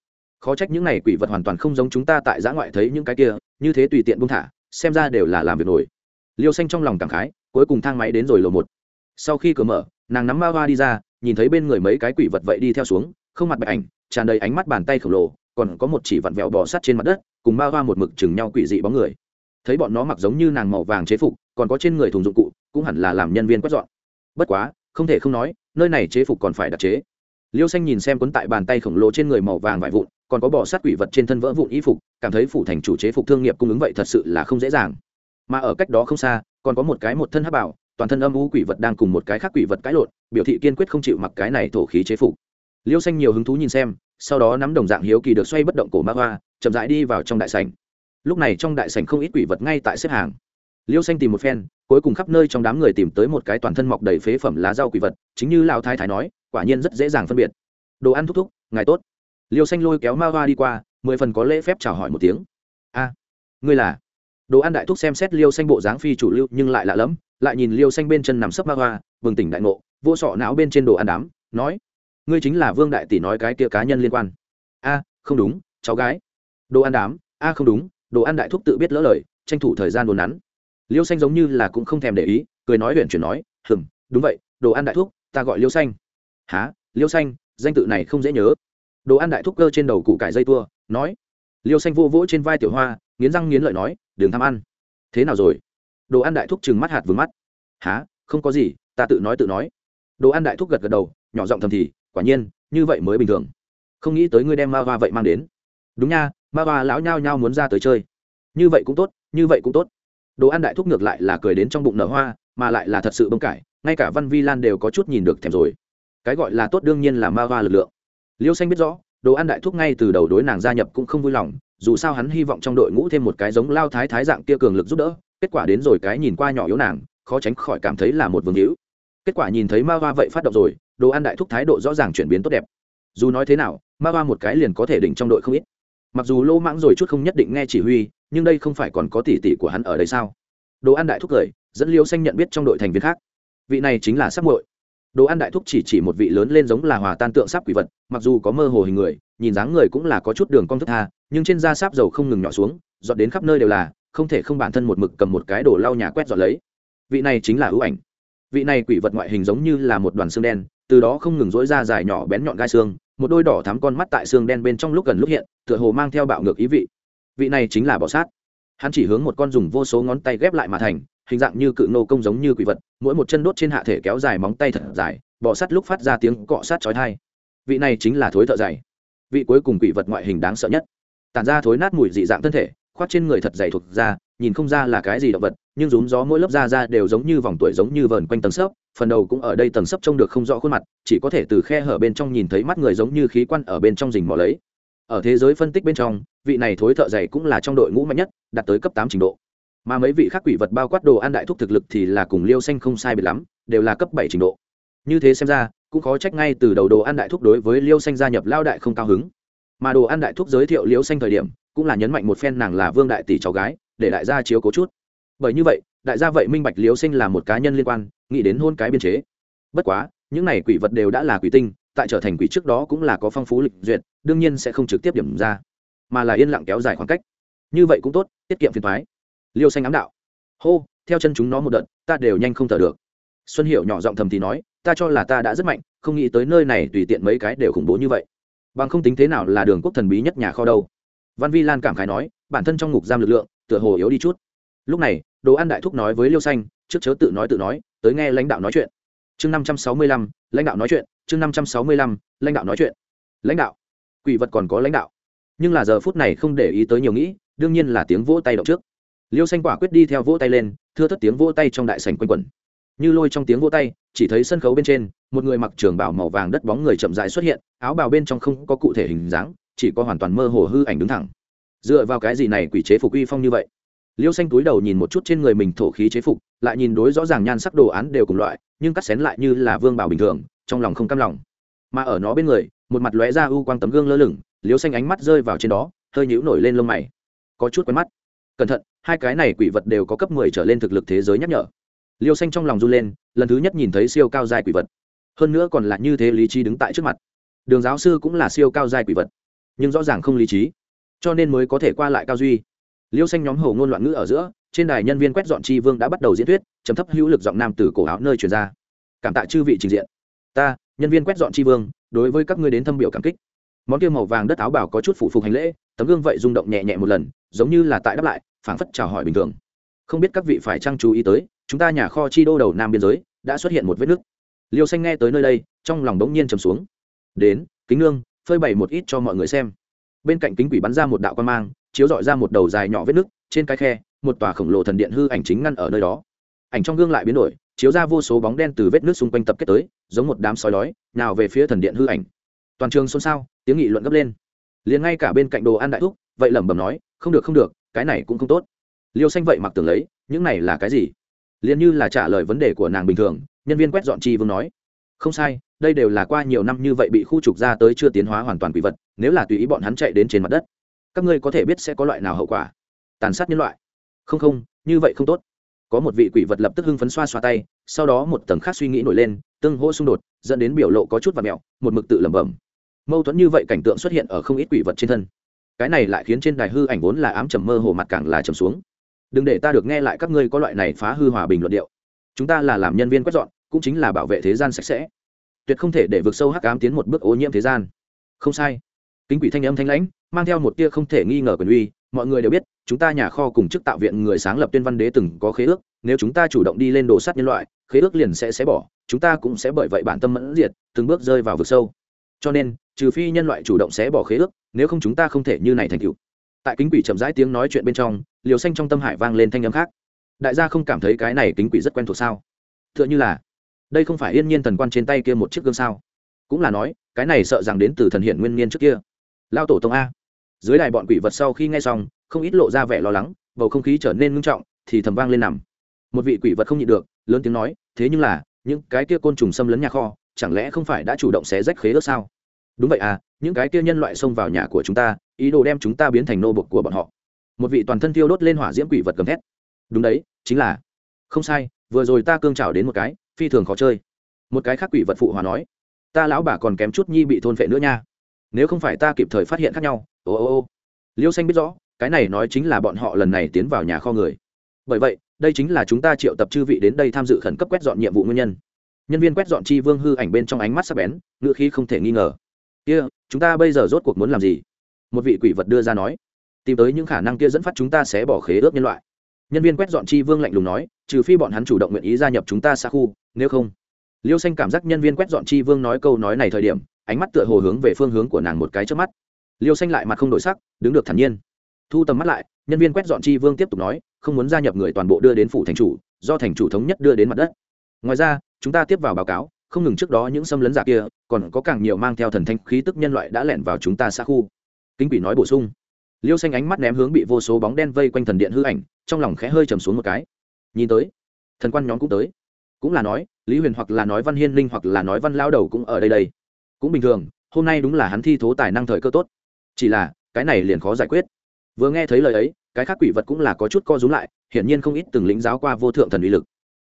khó trách những này quỷ vật hoàn toàn không giống chúng ta tại giã ngoại thấy những cái kia, như thế tùy tiện buông thả, xem ra đều là làm việc nổi. Liêu xanh trong lòng cảm khái, cuối cùng thang máy đến rồi lầu một. Sau khi cửa mở, nàng nắm ba hoa đi ra, nhìn thấy bên người mấy cái quỷ vật vậy đi theo xuống, không mặt bạch ảnh, tràn đầy ánh mắt bàn tay khổng lồ, còn có một chỉ vặn vẹo bò sắt trên mặt đất, cùng ba hoa một mực chừng nhau quỷ dị bóng người. Thấy bọn nó mặc giống như nàng màu vàng chế phục, còn có trên người thùng dụng cụ, cũng hẳn là làm nhân viên quét dọn. Bất quá, không thể không nói, nơi này chế phục còn phải đặc chế liêu xanh nhìn xem cuốn tại bàn tay khổng lồ trên người màu vàng vải vụn, còn có bỏ sát quỷ vật trên thân vỡ vụn y phục, cảm thấy phủ thành chủ chế phục thương nghiệp cung ứng vậy thật sự là không dễ dàng. Mà ở cách đó không xa, còn có một cái một thân hắc bảo, toàn thân âm u quỷ vật đang cùng một cái khác quỷ vật cãi lộn, biểu thị kiên quyết không chịu mặc cái này thổ khí chế phục. Liêu xanh nhiều hứng thú nhìn xem, sau đó nắm đồng dạng hiếu kỳ được xoay bất động cổ ma hoa, chậm rãi đi vào trong đại sảnh. Lúc này trong đại sảnh không ít quỷ vật ngay tại xếp hàng. Liêu xanh tìm một phen, cuối cùng khắp nơi trong đám người tìm tới một cái toàn thân mọc đầy phế phẩm lá rau quỷ vật, chính như lão thái thái nói quả nhiên rất dễ dàng phân biệt. Đồ ăn thúc thúc, ngài tốt. Liêu xanh lôi kéo ma hoa đi qua, mười phần có lễ phép chào hỏi một tiếng. A, ngươi là? Đồ ăn đại thúc xem xét liêu xanh bộ dáng phi chủ lưu nhưng lại lạ lẫm, lại nhìn liêu xanh bên chân nằm sấp ma hoa, bừng tỉnh đại ngộ, vô sọ não bên trên đồ ăn đám, nói, ngươi chính là vương đại tỷ nói cái kia cá nhân liên quan. A, không đúng, cháu gái. Đồ ăn đám, a, không đúng, đồ ăn đại thúc tự biết lỡ lời, tranh thủ thời gian đồn nắn. Liêu xanh giống như là cũng không thèm để ý, cười nói huyện chuyển nói, hừm, đúng vậy, đồ ăn đại thúc, ta gọi liêu xanh há liêu xanh, danh tự này không dễ nhớ. Đồ ăn đại thúc cơ trên đầu củ cải dây tua, nói. Liêu xanh vô vỗ trên vai tiểu hoa, nghiến răng nghiến lợi nói đừng tham ăn. Thế nào rồi? Đồ ăn đại thúc trừng mắt hạt vừng mắt. Há không có gì, ta tự nói tự nói. Đồ ăn đại thúc gật gật đầu, nhỏ giọng thầm thì, quả nhiên, như vậy mới bình thường. Không nghĩ tới ngươi đem ma va vậy mang đến. Đúng nha, ma va lão nhao nhao muốn ra tới chơi. Như vậy cũng tốt, như vậy cũng tốt. Đồ ăn đại thúc ngược lại là cười đến trong bụng nở hoa, mà lại là thật sự bông cải, ngay cả văn vi lan đều có chút nhìn được thèm rồi cái gọi là tốt đương nhiên là ma va lực lượng. Liêu xanh biết rõ, đồ ăn đại thúc ngay từ đầu đối nàng gia nhập cũng không vui lòng, dù sao hắn hy vọng trong đội ngũ thêm một cái giống lao thái thái dạng kia cường lực giúp đỡ, kết quả đến rồi cái nhìn qua nhỏ yếu nàng, khó tránh khỏi cảm thấy là một vương hữu. Kết quả nhìn thấy ma va vậy phát động rồi, đồ ăn đại thúc thái độ rõ ràng chuyển biến tốt đẹp. Dù nói thế nào, ma va một cái liền có thể đỉnh trong đội không ít. Mặc dù lô mãng rồi chút không nhất định nghe chỉ huy, nhưng đây không phải còn có tỷ tỷ của hắn ở đây sao? Đồ ăn đại thúc cười, dẫn liêu xanh nhận biết trong đội thành viên khác. Vị này chính là sắc muội đồ ăn đại thúc chỉ chỉ một vị lớn lên giống là hòa tan tượng sáp quỷ vật, mặc dù có mơ hồ hình người, nhìn dáng người cũng là có chút đường cong thức tha, nhưng trên da sáp dầu không ngừng nhỏ xuống, dọn đến khắp nơi đều là, không thể không bản thân một mực cầm một cái đồ lau nhà quét dọn lấy. Vị này chính là ưu ảnh. Vị này quỷ vật ngoại hình giống như là một đoàn xương đen, từ đó không ngừng dỗi ra dài nhỏ bén nhọn gai xương, một đôi đỏ thắm con mắt tại xương đen bên trong lúc gần lúc hiện, tựa hồ mang theo bạo ngược ý vị. Vị này chính là bọ sát. Hắn chỉ hướng một con dùng vô số ngón tay ghép lại mà thành hình dạng như cự nô công giống như quỷ vật, mỗi một chân đốt trên hạ thể kéo dài móng tay thật dài, bọ sát lúc phát ra tiếng cọ sát chói tai. Vị này chính là thối thợ dày. Vị cuối cùng quỷ vật ngoại hình đáng sợ nhất. Tản ra thối nát mùi dị dạng thân thể, khoác trên người thật dày thuộc da, nhìn không ra là cái gì động vật, nhưng rúm gió mỗi lớp da da đều giống như vòng tuổi giống như vờn quanh tầng sấp, phần đầu cũng ở đây tầng sấp trông được không rõ khuôn mặt, chỉ có thể từ khe hở bên trong nhìn thấy mắt người giống như khí quan ở bên trong rình mò lấy. Ở thế giới phân tích bên trong, vị này thối thợ dày cũng là trong đội ngũ mạnh nhất, đạt tới cấp tám trình độ mà mấy vị khác quỷ vật bao quát đồ ăn đại thúc thực lực thì là cùng liêu xanh không sai biệt lắm, đều là cấp bảy trình độ. Như thế xem ra, cũng khó trách ngay từ đầu đồ ăn đại thúc đối với liêu xanh gia nhập lao đại không cao hứng. Mà đồ ăn đại thúc giới thiệu liêu xanh thời điểm, cũng là nhấn mạnh một phen nàng là vương đại tỷ cháu gái, để đại gia chiếu cố chút. Bởi như vậy, đại gia vậy minh bạch liêu xanh là một cá nhân liên quan, nghĩ đến hôn cái biên chế. Bất quá, những này quỷ vật đều đã là quỷ tinh, tại trở thành quỷ trước đó cũng là có phong phú lịch duyệt, đương nhiên sẽ không trực tiếp điểm ra, mà là yên lặng kéo dài khoảng cách. Như vậy cũng tốt, tiết kiệm phiền thoái liêu xanh ám đạo. Hô, theo chân chúng nó một đợt, ta đều nhanh không thở được. Xuân hiệu nhỏ giọng thầm thì nói, ta cho là ta đã rất mạnh, không nghĩ tới nơi này tùy tiện mấy cái đều khủng bố như vậy. Bằng không tính thế nào là đường quốc thần bí nhất nhà kho đâu. Văn vi lan cảm khái nói, bản thân trong ngục giam lực lượng, tựa hồ yếu đi chút. Lúc này, đồ ăn đại thúc nói với liêu xanh, trước chớ tự nói tự nói, tới nghe lãnh đạo nói chuyện. Chương năm trăm sáu mươi lăm, lãnh đạo nói chuyện, chương năm trăm sáu mươi lăm, lãnh đạo nói chuyện. Lãnh đạo. Quỷ vật còn có lãnh đạo. Nhưng là giờ phút này không để ý tới nhiều nghĩ, đương nhiên là tiếng vỗ tay động trước liêu xanh quả quyết đi theo vỗ tay lên, thưa thất tiếng vỗ tay trong đại sành quanh quẩn. Như lôi trong tiếng vỗ tay, chỉ thấy sân khấu bên trên, một người mặc trường bảo màu vàng đất bóng người chậm dại xuất hiện, áo bào bên trong không có cụ thể hình dáng, chỉ có hoàn toàn mơ hồ hư ảnh đứng thẳng. Dựa vào cái gì này quỷ chế phục uy phong như vậy? Liêu xanh túi đầu nhìn một chút trên người mình thổ khí chế phục, lại nhìn đối rõ ràng nhan sắc đồ án đều cùng loại, nhưng cắt xén lại như là vương bảo bình thường, trong lòng không cam lòng. Mà ở nó bên người, một mặt lóe ra u quang tấm gương lơ lửng, liêu xanh ánh mắt rơi vào trên đó, hơi nhũ nổi lên lông mày. Có chút quen mắt. Cẩn thận hai cái này quỷ vật đều có cấp mười trở lên thực lực thế giới nhắc nhở. Liêu xanh trong lòng run lên, lần thứ nhất nhìn thấy siêu cao dài quỷ vật. Hơn nữa còn là như thế lý trí đứng tại trước mặt. Đường giáo sư cũng là siêu cao dài quỷ vật, nhưng rõ ràng không lý trí, cho nên mới có thể qua lại cao duy. Liêu xanh nhóm hầu ngôn loạn ngữ ở giữa, trên đài nhân viên quét dọn tri vương đã bắt đầu diễn thuyết chấm thấp hữu lực giọng nam từ cổ áo nơi truyền ra. Cảm tạ chư vị trình diện. Ta, nhân viên quét dọn tri vương, đối với các ngươi đến thâm biểu cảm kích. Món kia màu vàng đất áo bảo có chút phụ phục hành lễ, tấm gương vậy rung động nhẹ nhẹ một lần, giống như là tại đáp lại phảng phất chào hỏi bình thường. Không biết các vị phải trang chú ý tới, chúng ta nhà kho chi đô đầu nam biên giới đã xuất hiện một vết nứt. Liêu xanh nghe tới nơi đây, trong lòng đống nhiên trầm xuống. Đến, kính nương, phơi bày một ít cho mọi người xem. Bên cạnh kính quỷ bắn ra một đạo quan mang, chiếu dọi ra một đầu dài nhỏ vết nứt, trên cái khe, một tòa khổng lồ thần điện hư ảnh chính ngăn ở nơi đó. Ảnh trong gương lại biến đổi, chiếu ra vô số bóng đen từ vết nước xung quanh tập kết tới, giống một đám sói đói, nào về phía thần điện hư ảnh. Toàn trường xôn xao, tiếng nghị luận gấp lên. Liền ngay cả bên cạnh đồ ăn đại thúc, vậy lẩm bẩm nói, không được không được cái này cũng không tốt. Liêu xanh vậy mặc tưởng lấy, những này là cái gì? Liền như là trả lời vấn đề của nàng bình thường, nhân viên quét dọn chi vương nói. Không sai, đây đều là qua nhiều năm như vậy bị khu trục ra tới chưa tiến hóa hoàn toàn quỷ vật, nếu là tùy ý bọn hắn chạy đến trên mặt đất, các ngươi có thể biết sẽ có loại nào hậu quả. Tàn sát nhân loại. Không không, như vậy không tốt. Có một vị quỷ vật lập tức hưng phấn xoa xoa tay, sau đó một tầng khác suy nghĩ nổi lên, tương hỗ xung đột, dẫn đến biểu lộ có chút và mẹo, một mực tự lẩm bẩm. Mâu thuẫn như vậy cảnh tượng xuất hiện ở không ít quỷ vật trên thân cái này lại khiến trên đài hư ảnh vốn là ám trầm mơ hồ mặt càng là trầm xuống. Đừng để ta được nghe lại các ngươi có loại này phá hư hòa bình luận điệu. Chúng ta là làm nhân viên quét dọn, cũng chính là bảo vệ thế gian sạch sẽ. Tuyệt không thể để vượt sâu hắc ám tiến một bước ô nhiễm thế gian. Không sai. Kính quỷ thanh âm thanh lãnh, mang theo một tia không thể nghi ngờ quyền uy, mọi người đều biết, chúng ta nhà kho cùng chức tạo viện người sáng lập tuyên văn đế từng có khế ước, nếu chúng ta chủ động đi lên đồ sắt nhân loại, khế ước liền sẽ xé bỏ, chúng ta cũng sẽ bởi vậy bản tâm mẫn diệt, từng bước rơi vào vực sâu cho nên, trừ phi nhân loại chủ động sẽ bỏ khế ước, nếu không chúng ta không thể như này thành cựu tại kính quỷ chậm rãi tiếng nói chuyện bên trong, liều xanh trong tâm hải vang lên thanh âm khác. Đại gia không cảm thấy cái này kính quỷ rất quen thuộc sao? T h ư ợ n h ư là, đây không phải yên nhiên thần quan trên tay kia một chiếc gương sao? Cũng là nói, cái này sợ rằng đến từ thần hiện nguyên niên trước kia. Lao tổ tông a. Dưới đài bọn quỷ vật sau khi nghe xong, không ít lộ ra vẻ lo lắng, bầu không khí trở nên ngưng trọng, thì thầm vang lên nằm. Một vị quỷ vật không nhịn được, lớn tiếng nói, thế nhưng là, những cái kia côn trùng xâm lấn nhà kho chẳng lẽ không phải đã chủ động xé rách khế ước sao? Đúng vậy à những cái kia nhân loại xông vào nhà của chúng ta, ý đồ đem chúng ta biến thành nô bộc của bọn họ. Một vị toàn thân thiêu đốt lên hỏa diễm quỷ vật cầm thét. Đúng đấy, chính là. Không sai, vừa rồi ta cương trào đến một cái, phi thường khó chơi. Một cái khác quỷ vật phụ hòa nói. Ta lão bà còn kém chút nhi bị thôn phệ nữa nha. Nếu không phải ta kịp thời phát hiện khác nhau, ô ô ô. Liêu xanh biết rõ, cái này nói chính là bọn họ lần này tiến vào nhà kho người. Bởi vậy, đây chính là chúng ta triệu tập chư vị đến đây tham dự khẩn cấp quét dọn nhiệm vụ nguyên nhân nhân viên quét dọn chi vương hư ảnh bên trong ánh mắt sắc bén ngựa khí không thể nghi ngờ. Kia、yeah, chúng ta bây giờ rốt cuộc muốn làm gì? Một vị quỷ vật đưa ra nói. Tìm tới những khả năng kia dẫn phát chúng ta sẽ bỏ khế ước nhân loại. Nhân viên quét dọn chi vương lạnh lùng nói trừ phi bọn hắn chủ động nguyện ý gia nhập chúng ta xa khu nếu không. Liêu xanh cảm giác nhân viên quét dọn chi vương nói câu nói này thời điểm ánh mắt tựa hồ hướng về phương hướng của nàng một cái trước mắt. Liêu xanh lại mặt không đổi sắc đứng được thản nhiên. Thu tầm mắt lại nhân viên quét dọn chi vương tiếp tục nói không muốn gia nhập người toàn bộ đưa đến phủ thành chủ do thành chủ thống nhất đưa đến mặt đất. Ngoài ra chúng ta tiếp vào báo cáo, không ngừng trước đó những xâm lấn giả kia, còn có càng nhiều mang theo thần thanh khí tức nhân loại đã lẻn vào chúng ta xa khu. Kinh quỷ nói bổ sung. Liêu xanh ánh mắt ném hướng bị vô số bóng đen vây quanh thần điện hư ảnh, trong lòng khẽ hơi trầm xuống một cái. Nhìn tới, thần quan nhóm cũng tới. Cũng là nói, lý huyền hoặc là nói văn hiên linh hoặc là nói văn lao đầu cũng ở đây đây. Cũng bình thường, hôm nay đúng là hắn thi thố tài năng thời cơ tốt. Chỉ là, cái này liền khó giải quyết. Vừa nghe thấy lời ấy, cái khác quỷ vật cũng là có chút co rúm lại, hiển nhiên không ít từng lĩnh giáo qua vô thượng thần uy lực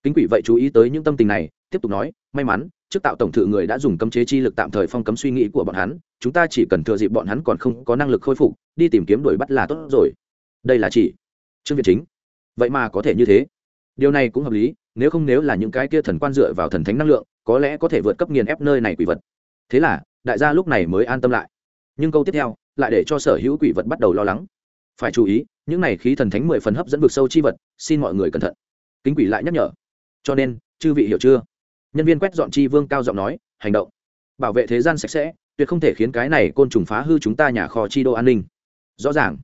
kính quỷ vậy chú ý tới những tâm tình này, tiếp tục nói, may mắn, trước tạo tổng thự người đã dùng cấm chế chi lực tạm thời phong cấm suy nghĩ của bọn hắn, chúng ta chỉ cần thừa dịp bọn hắn còn không có năng lực khôi phục, đi tìm kiếm đuổi bắt là tốt rồi. Đây là chỉ trương việt chính. Vậy mà có thể như thế. Điều này cũng hợp lý, nếu không nếu là những cái kia thần quan dựa vào thần thánh năng lượng, có lẽ có thể vượt cấp nghiền ép nơi này quỷ vật. Thế là, đại gia lúc này mới an tâm lại. Nhưng câu tiếp theo, lại để cho sở hữu quỷ vật bắt đầu lo lắng. Phải chú ý, những này khí thần thánh mười phần hấp dẫn vực sâu chi vật, xin mọi người cẩn thận. Kính quỷ lại nhắc nhở cho nên, chư vị hiểu chưa? Nhân viên quét dọn chi vương cao giọng nói, hành động. Bảo vệ thế gian sạch sẽ, tuyệt không thể khiến cái này côn trùng phá hư chúng ta nhà kho chi đô an ninh. Rõ ràng.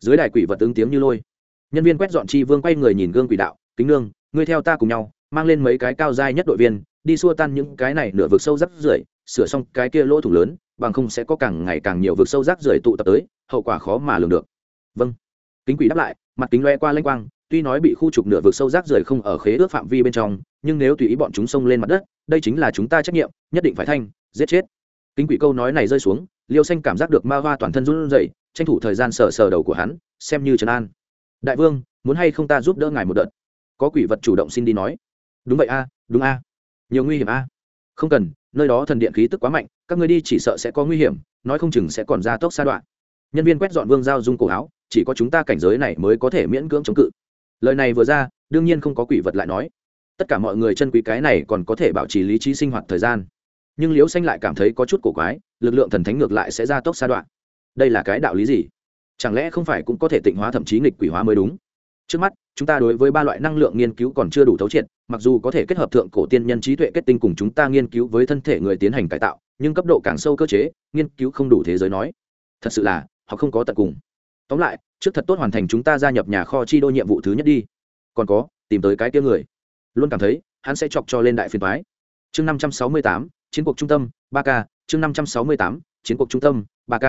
Dưới đài quỷ vật ứng tiếng như lôi. Nhân viên quét dọn chi vương quay người nhìn gương quỷ đạo, kính nương, ngươi theo ta cùng nhau, mang lên mấy cái cao dai nhất đội viên, đi xua tan những cái này nửa vực sâu rắc rưởi, sửa xong cái kia lỗ thủ lớn, bằng không sẽ có càng ngày càng nhiều vực sâu rác rưởi tụ tập tới, hậu quả khó mà lường được. Vâng. Kính quỷ đáp lại, mặt kính loe qua lanh quang tuy nói bị khu trục nửa vực sâu rác rưởi không ở khế ước phạm vi bên trong, nhưng nếu tùy ý bọn chúng xông lên mặt đất, đây chính là chúng ta trách nhiệm, nhất định phải thanh, giết chết. Kính quỷ câu nói này rơi xuống, liêu xanh cảm giác được ma hoa toàn thân run rẩy, tranh thủ thời gian sờ sờ đầu của hắn, xem như trấn an. Đại vương, muốn hay không ta giúp đỡ ngài một đợt? Có quỷ vật chủ động xin đi nói. Đúng vậy a, đúng a. Nhiều nguy hiểm a. Không cần, nơi đó thần điện khí tức quá mạnh, các ngươi đi chỉ sợ sẽ có nguy hiểm, nói không chừng sẽ còn ra tốc xa đoạn. Nhân viên quét dọn vương giao dung cổ áo, chỉ có chúng ta cảnh giới này mới có thể miễn cưỡng chống cự lời này vừa ra, đương nhiên không có quỷ vật lại nói. Tất cả mọi người chân quý cái này còn có thể bảo trì lý trí sinh hoạt thời gian. Nhưng liễu xanh lại cảm thấy có chút cổ quái, lực lượng thần thánh ngược lại sẽ ra tốc xa đoạn. Đây là cái đạo lý gì? Chẳng lẽ không phải cũng có thể tịnh hóa thậm chí nghịch quỷ hóa mới đúng? Trước mắt, chúng ta đối với ba loại năng lượng nghiên cứu còn chưa đủ thấu triệt, mặc dù có thể kết hợp thượng cổ tiên nhân trí tuệ kết tinh cùng chúng ta nghiên cứu với thân thể người tiến hành cải tạo, nhưng cấp độ càng sâu cơ chế, nghiên cứu không đủ thế giới nói. Thật sự là, họ không có tận cùng tóm lại, trước thật tốt hoàn thành chúng ta gia nhập nhà kho chi đô nhiệm vụ thứ nhất đi. Còn có, tìm tới cái kia người. Luôn cảm thấy, hắn sẽ chọc cho lên đại phiền thoái chương năm trăm sáu mươi tám, chiến cuộc trung tâm, ba k. Chương năm trăm sáu mươi tám, chiến cuộc trung tâm, ba k.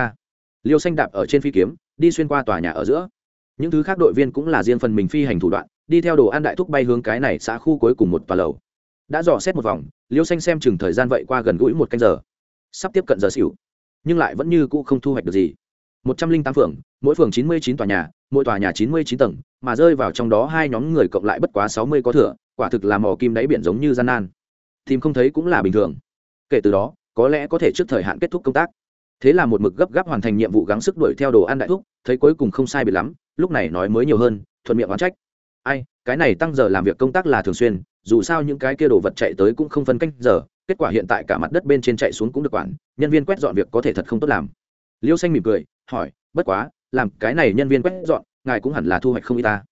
Liêu xanh đạp ở trên phi kiếm, đi xuyên qua tòa nhà ở giữa. Những thứ khác đội viên cũng là riêng phần mình phi hành thủ đoạn, đi theo đồ ăn đại thúc bay hướng cái này xã khu cuối cùng một tòa lầu. Đã dò xét một vòng, liêu xanh xem chừng thời gian vậy qua gần gũi một canh giờ. Sắp tiếp cận giờ xỉu, nhưng lại vẫn như cũ không thu hoạch được gì một trăm linh tám phường, mỗi phường chín mươi chín tòa nhà, mỗi tòa nhà chín mươi chín tầng, mà rơi vào trong đó hai nhóm người cộng lại bất quá sáu mươi có thừa, quả thực là mò kim đáy biển giống như gian nan. Tìm không thấy cũng là bình thường. Kể từ đó, có lẽ có thể trước thời hạn kết thúc công tác. Thế là một mực gấp gáp hoàn thành nhiệm vụ gắng sức đuổi theo đồ ăn đại thúc, thấy cuối cùng không sai biệt lắm, lúc này nói mới nhiều hơn, thuận miệng oán trách. Ai, cái này tăng giờ làm việc công tác là thường xuyên, dù sao những cái kia đồ vật chạy tới cũng không phân canh giờ, kết quả hiện tại cả mặt đất bên trên chạy xuống cũng được quản, nhân viên quét dọn việc có thể thật không tốt làm. Liêu xanh mỉm cười hỏi, bất quá, làm cái này nhân viên quét dọn, ngài cũng hẳn là thu hoạch không y ta.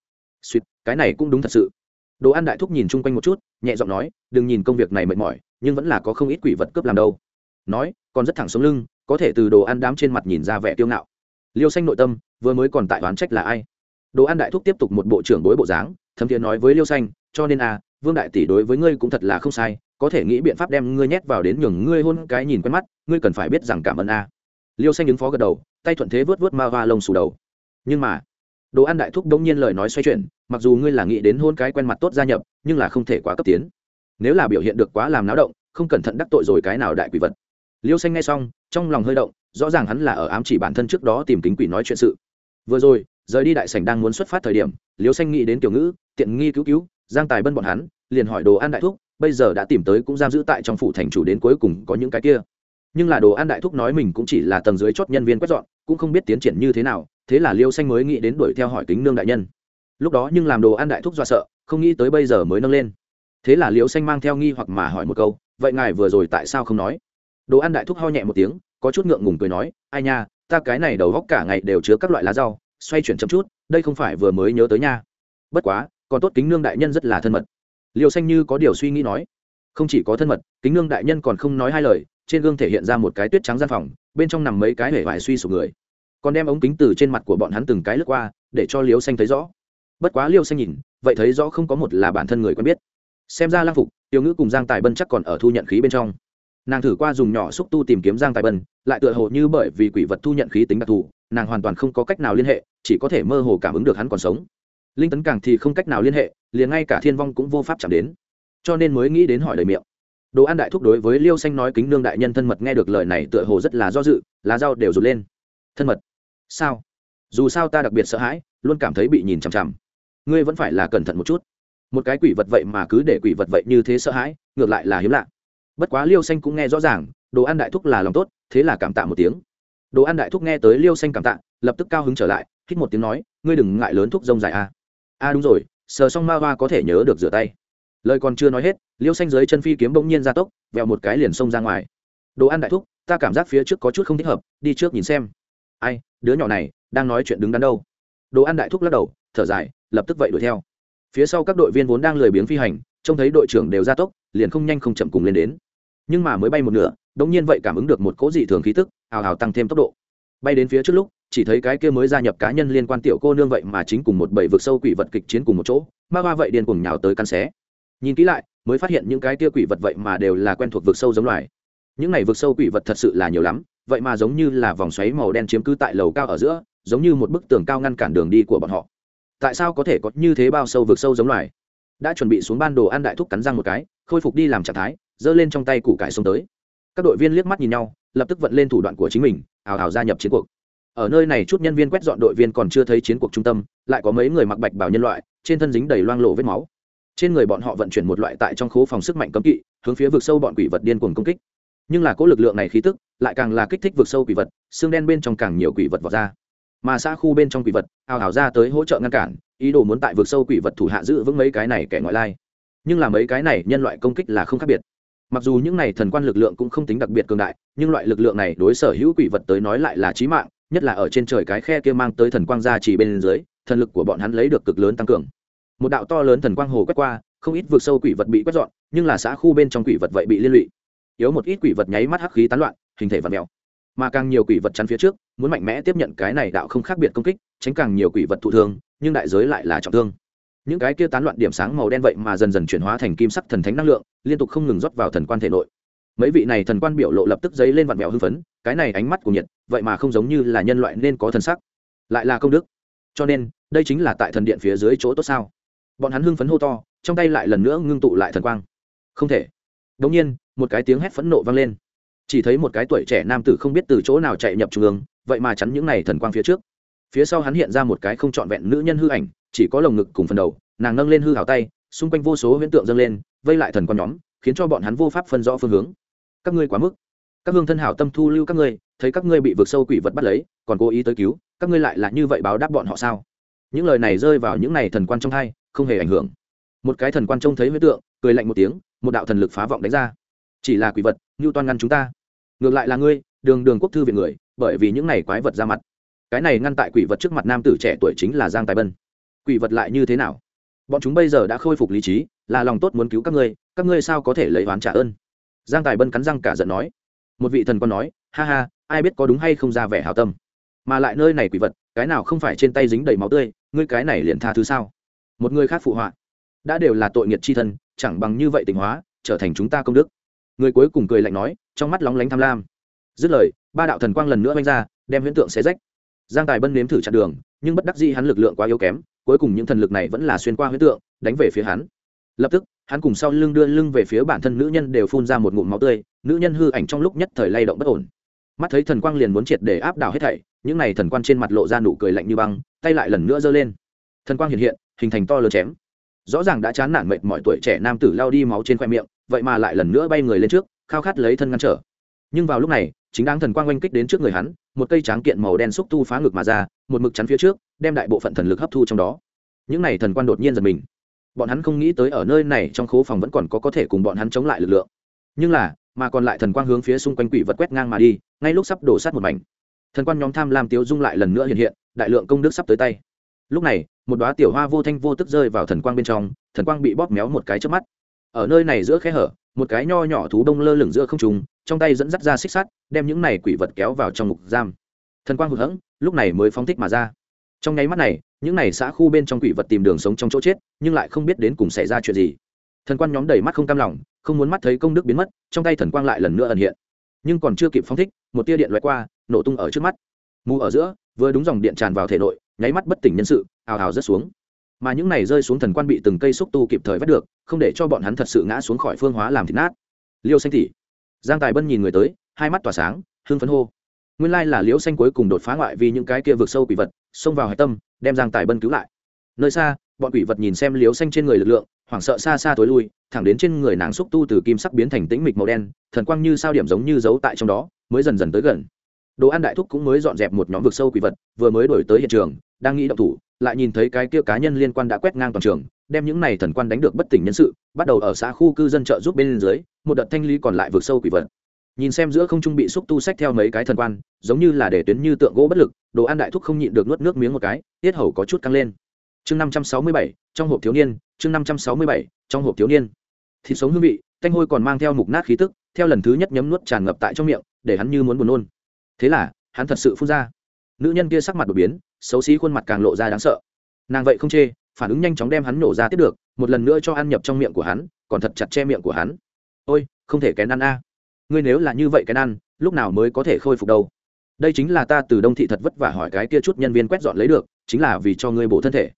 Suýt, cái này cũng đúng thật sự. Đồ ăn đại thúc nhìn chung quanh một chút, nhẹ giọng nói, đừng nhìn công việc này mệt mỏi, nhưng vẫn là có không ít quỷ vật cướp làm đâu. Nói, còn rất thẳng sống lưng, có thể từ đồ ăn đám trên mặt nhìn ra vẻ tiêu ngạo. Liêu xanh nội tâm, vừa mới còn tại oán trách là ai? Đồ ăn đại thúc tiếp tục một bộ trưởng bối bộ dáng, thấm thiện nói với liêu xanh, cho nên à vương đại tỷ đối với ngươi cũng thật là không sai, có thể nghĩ biện pháp đem ngươi nhét vào đến nhường ngươi hôn cái nhìn quen mắt, ngươi cần phải biết rằng cảm ơn a liêu xanh ứng phó gật đầu, tay thuận thế vớt vớt ma va lông xù đầu. Nhưng mà, đồ ăn đại thúc đông nhiên lời nói xoay chuyển, mặc dù ngươi là nghĩ đến hôn cái quen mặt tốt gia nhập, nhưng là không thể quá cấp tiến. Nếu là biểu hiện được quá làm náo động, không cẩn thận đắc tội rồi cái nào đại quỷ vật. Liêu xanh nghe xong, trong lòng hơi động, rõ ràng hắn là ở ám chỉ bản thân trước đó tìm kính quỷ nói chuyện sự. Vừa rồi, rời đi đại sảnh đang muốn xuất phát thời điểm, liêu xanh nghĩ đến kiểu ngữ, tiện nghi cứu cứu, giang tài bân bọn hắn, liền hỏi đồ ăn đại thúc, bây giờ đã tìm tới cũng giam giữ tại trong phủ thành chủ đến cuối cùng có những cái kia nhưng là đồ ăn đại thúc nói mình cũng chỉ là tầng dưới chót nhân viên quét dọn, cũng không biết tiến triển như thế nào, thế là liêu xanh mới nghĩ đến đuổi theo hỏi kính nương đại nhân. Lúc đó nhưng làm đồ ăn đại thúc do sợ, không nghĩ tới bây giờ mới nâng lên. Thế là liêu xanh mang theo nghi hoặc mà hỏi một câu, vậy ngài vừa rồi tại sao không nói? Đồ ăn đại thúc ho nhẹ một tiếng, có chút ngượng ngùng cười nói, ai nha, ta cái này đầu góc cả ngày đều chứa các loại lá rau, xoay chuyển chậm chút, đây không phải vừa mới nhớ tới nha. Bất quá, còn tốt kính nương đại nhân rất là thân mật. Liêu xanh như có điều suy nghĩ nói, không chỉ có thân mật, kính nương đại nhân còn không nói hai lời trên gương thể hiện ra một cái tuyết trắng gian phòng, bên trong nằm mấy cái hể vải suy sụp người. Còn đem ống kính từ trên mặt của bọn hắn từng cái lướt qua, để cho liêu xanh thấy rõ. Bất quá liêu xanh nhìn, vậy thấy rõ không có một là bản thân người quen biết. Xem ra lang phục tiêu ngữ cùng giang tài bân chắc còn ở thu nhận khí bên trong. Nàng thử qua dùng nhỏ xúc tu tìm kiếm giang tài bân, lại tựa hồ như bởi vì quỷ vật thu nhận khí tính đặc thù, nàng hoàn toàn không có cách nào liên hệ, chỉ có thể mơ hồ cảm ứng được hắn còn sống. Linh tấn càng thì không cách nào liên hệ, liền ngay cả thiên vong cũng vô pháp chạm đến. Cho nên mới nghĩ đến hỏi lời miệng đồ ăn đại thúc đối với liêu xanh nói kính nương đại nhân thân mật nghe được lời này tựa hồ rất là do dự, lá rau đều rụt lên. Thân mật? Sao? Dù sao ta đặc biệt sợ hãi, luôn cảm thấy bị nhìn chằm chằm. Ngươi vẫn phải là cẩn thận một chút. Một cái quỷ vật vậy mà cứ để quỷ vật vậy như thế sợ hãi, ngược lại là hiếm lạ. Bất quá liêu xanh cũng nghe rõ ràng, đồ ăn đại thúc là lòng tốt, thế là cảm tạ một tiếng. Đồ ăn đại thúc nghe tới liêu xanh cảm tạ, lập tức cao hứng trở lại, hít một tiếng nói, ngươi đừng ngại lớn thuốc rông dài a a đúng rồi, sờ xong ma hoa có thể nhớ được rửa tay lời còn chưa nói hết, liêu xanh dưới chân phi kiếm bỗng nhiên ra tốc vẹo một cái liền xông ra ngoài. Đồ ăn đại thúc, ta cảm giác phía trước có chút không thích hợp, đi trước nhìn xem. Ai, đứa nhỏ này, đang nói chuyện đứng đắn đâu? Đồ ăn đại thúc lắc đầu, thở dài, lập tức vậy đuổi theo. Phía sau các đội viên vốn đang lười biếng phi hành, trông thấy đội trưởng đều ra tốc, liền không nhanh không chậm cùng lên đến. Nhưng mà mới bay một nửa, đống nhiên vậy cảm ứng được một cỗ dị thường khí tức hào hào tăng thêm tốc độ. Bay đến phía trước lúc, chỉ thấy cái kia mới gia nhập cá nhân liên quan tiểu cô nương vậy mà chính cùng một bầy vực sâu quỷ vật kịch chiến cùng một chỗ, ma hoa vậy điên cùng nhào tới căn xé nhìn kỹ lại, mới phát hiện những cái tia quỷ vật vậy mà đều là quen thuộc vực sâu giống loài. Những này vực sâu quỷ vật thật sự là nhiều lắm, vậy mà giống như là vòng xoáy màu đen chiếm cứ tại lầu cao ở giữa, giống như một bức tường cao ngăn cản đường đi của bọn họ. Tại sao có thể có như thế bao sâu vực sâu giống loài? Đã chuẩn bị xuống ban đồ ăn đại thúc cắn răng một cái, khôi phục đi làm trạng thái, giơ lên trong tay củ cải xông tới. Các đội viên liếc mắt nhìn nhau, lập tức vận lên thủ đoạn của chính mình hào hào gia nhập chiến cuộc. Ở nơi này chút nhân viên quét dọn đội viên còn chưa thấy chiến cuộc trung tâm, lại có mấy người mặc bạch bảo nhân loại, trên thân dính đầy loang lộ vết máu trên người bọn họ vận chuyển một loại tại trong khố phòng sức mạnh cấm kỵ, hướng phía vực sâu bọn quỷ vật điên cuồng công kích. Nhưng là cỗ lực lượng này khí tức, lại càng là kích thích vực sâu quỷ vật, xương đen bên trong càng nhiều quỷ vật vào ra. Mà xa khu bên trong quỷ vật, ào ào ra tới hỗ trợ ngăn cản, ý đồ muốn tại vực sâu quỷ vật thủ hạ giữ vững mấy cái này kẻ ngoại lai. Nhưng là mấy cái này nhân loại công kích là không khác biệt. Mặc dù những này thần quan lực lượng cũng không tính đặc biệt cường đại, nhưng loại lực lượng này đối sở hữu quỷ vật tới nói lại là trí mạng, nhất là ở trên trời cái khe kia mang tới thần quang ra chỉ bên dưới, thần lực của bọn hắn lấy được cực lớn tăng cường một đạo to lớn thần quang hồ quét qua, không ít vượt sâu quỷ vật bị quét dọn, nhưng là xã khu bên trong quỷ vật vậy bị liên lụy. Yếu một ít quỷ vật nháy mắt hắc khí tán loạn, hình thể vật mèo. Mà càng nhiều quỷ vật chắn phía trước, muốn mạnh mẽ tiếp nhận cái này đạo không khác biệt công kích, tránh càng nhiều quỷ vật thụ thương, nhưng đại giới lại là trọng thương. Những cái kia tán loạn điểm sáng màu đen vậy mà dần dần chuyển hóa thành kim sắc thần thánh năng lượng, liên tục không ngừng rót vào thần quan thể nội. Mấy vị này thần quan biểu lộ lập tức dấy lên vặn vẹo hưng phấn, cái này ánh mắt của nhiệt, vậy mà không giống như là nhân loại nên có thần sắc, lại là công đức. Cho nên, đây chính là tại thần điện phía dưới chỗ tốt sao? Bọn hắn hưng phấn hô to, trong tay lại lần nữa ngưng tụ lại thần quang. Không thể. Đống nhiên, một cái tiếng hét phẫn nộ vang lên. Chỉ thấy một cái tuổi trẻ nam tử không biết từ chỗ nào chạy nhập trung ương, vậy mà chắn những này thần quang phía trước. Phía sau hắn hiện ra một cái không trọn vẹn nữ nhân hư ảnh, chỉ có lồng ngực cùng phần đầu, nàng nâng lên hư hào tay, xung quanh vô số huyễn tượng dâng lên, vây lại thần quan nhóm, khiến cho bọn hắn vô pháp phân rõ phương hướng. Các ngươi quá mức. Các hương thân hảo tâm thu lưu các ngươi, thấy các ngươi bị vượt sâu quỷ vật bắt lấy, còn cố ý tới cứu, các ngươi lại là như vậy báo đáp bọn họ sao? Những lời này rơi vào những này thần quan trong hai không hề ảnh hưởng. Một cái thần quan trông thấy huyết tượng, cười lạnh một tiếng, một đạo thần lực phá vọng đánh ra. Chỉ là quỷ vật như toan ngăn chúng ta. Ngược lại là ngươi, đường đường quốc thư viện người, bởi vì những này quái vật ra mặt. Cái này ngăn tại quỷ vật trước mặt nam tử trẻ tuổi chính là giang tài bân. Quỷ vật lại như thế nào? Bọn chúng bây giờ đã khôi phục lý trí, là lòng tốt muốn cứu các ngươi các ngươi sao có thể lấy oán trả ơn? Giang tài bân cắn răng cả giận nói. Một vị thần quan nói, ha ha, ai biết có đúng hay không ra vẻ hào tâm. Mà lại nơi này quỷ vật, cái nào không phải trên tay dính đầy máu tươi, ngươi cái này liền tha thứ sao? Một người khác phụ họa. Đã đều là tội nghiệt c h i thân, chẳng bằng như vậy tình hóa, trở thành chúng ta công đức. Người cuối cùng cười lạnh nói, trong mắt lóng lánh tham lam. Dứt lời, ba đạo thần quang lần nữa oanh ra, đem huyễn tượng xé rách. Giang tài bân nếm thử chặn đường, nhưng bất đắc dĩ hắn lực lượng quá yếu kém, cuối cùng những thần lực này vẫn là xuyên qua huyễn tượng, đánh về phía hắn. Lập tức, hắn cùng sau lưng đưa lưng về phía bản thân nữ nhân đều phun ra một ngụm máu tươi, nữ nhân hư ảnh trong lúc nhất thời lay động bất ổn. Mắt thấy thần quang liền muốn triệt để áp đảo hết thảy, những n à y thần quang trên mặt lộ ra nụ cười lạnh như băng, tay lại lần nữa giơ lên. Thần quang hiện hiện hình thành to lớn chém. Rõ ràng đã chán nản mệt mọi tuổi trẻ nam tử lao đi máu trên khoe miệng, vậy mà lại lần nữa bay người lên trước, khao khát lấy thân ngăn trở. Nhưng vào lúc này, chính đáng thần quang oanh kích đến trước người hắn, một cây tráng kiện màu đen xúc tu phá ngực mà ra, một mực chắn phía trước, đem đại bộ phận thần lực hấp thu trong đó. Những n à y thần quan đột nhiên giật mình. Bọn hắn không nghĩ tới ở nơi này trong khố phòng vẫn còn có có thể cùng bọn hắn chống lại lực lượng. Nhưng là, mà còn lại thần quang hướng phía xung quanh quỷ vật quét ngang mà đi, ngay lúc sắp đổ sát một mảnh. Thần quan nhóm tham lam tiếu dung lại lần nữa hiện hiện, đại lượng công đức sắp tới tay. Lúc này một đoá tiểu hoa vô thanh vô tức rơi vào thần quang bên trong, thần quang bị bóp méo một cái trước mắt. Ở nơi này giữa khe hở, một cái nho nhỏ thú đông lơ lửng giữa không trùng trong tay dẫn dắt ra xích sắt, đem những này quỷ vật kéo vào trong ngục giam. Thần quang hụt hẫng, lúc này mới phóng thích mà ra. Trong nháy mắt này, những này xã khu bên trong quỷ vật tìm đường sống trong chỗ chết, nhưng lại không biết đến cùng xảy ra chuyện gì. Thần quan nhóm đầy mắt không cam lòng, không muốn mắt thấy công đức biến mất, trong tay thần quang lại lần nữa ẩn hiện. Nhưng còn chưa kịp phóng thích, một tia điện loại qua, nổ tung ở trước mắt. Mù ở giữa, vừa đúng dòng điện tràn vào thể nội nháy mắt bất tỉnh nhân sự, ào ào rớt xuống. Mà những này rơi xuống thần quan bị từng cây xúc tu kịp thời vắt được, không để cho bọn hắn thật sự ngã xuống khỏi phương hóa làm thịt nát. Liêu xanh tỉ giang tài bân nhìn người tới, hai mắt tỏa sáng hương phấn hô. Nguyên lai là liễu xanh cuối cùng đột phá ngoại vì những cái kia vượt sâu quỷ vật, xông vào hạch tâm, đem giang tài bân cứu lại. Nơi xa, bọn quỷ vật nhìn xem liễu xanh trên người lực lượng, hoảng sợ xa xa tối lui, thẳng đến trên người nàng xúc tu từ kim sắc biến thành tĩnh mịch màu đen, thần quang như sao điểm giống như giấu tại trong đó, mới dần dần tới gần đồ ăn đại thúc cũng mới dọn dẹp một nhóm vực sâu quỷ vật, vừa mới đổi tới hiện trường, đang nghĩ động thủ, lại nhìn thấy cái kia cá nhân liên quan đã quét ngang toàn trường, đem những này thần quan đánh được bất tỉnh nhân sự, bắt đầu ở xã khu cư dân trợ giúp bên dưới, một đợt thanh lý còn lại vượt sâu quỷ vật. Nhìn xem giữa không trung bị xúc tu sách theo mấy cái thần quan, giống như là để tuyến như tượng gỗ bất lực, đồ ăn đại thúc không nhịn được nuốt nước miếng một cái, tiết hầu có chút căng lên. Chương năm trăm sáu mươi bảy, trong hộp thiếu niên, chương năm trăm sáu mươi bảy, trong hộp thiếu niên. Thịt sống hương vị, thanh hôi còn mang theo mục nát khí tức, theo lần thứ nhất nhấm nuốt tràn ngập tại trong miệng, để hắn như muốn buồn nôn thế là, hắn thật sự phun ra. Nữ nhân kia sắc mặt đột biến, xấu xí khuôn mặt càng lộ ra đáng sợ. Nàng vậy không chê, phản ứng nhanh chóng đem hắn nổ ra tiếp được, một lần nữa cho ăn nhập trong miệng của hắn, còn thật chặt che miệng của hắn. Ôi, không thể kén ăn a. Ngươi nếu là như vậy kén ăn, lúc nào mới có thể khôi phục đâu? Đây chính là ta từ đông thị thật vất vả hỏi cái kia chút nhân viên quét dọn lấy được, chính là vì cho ngươi bổ thân thể.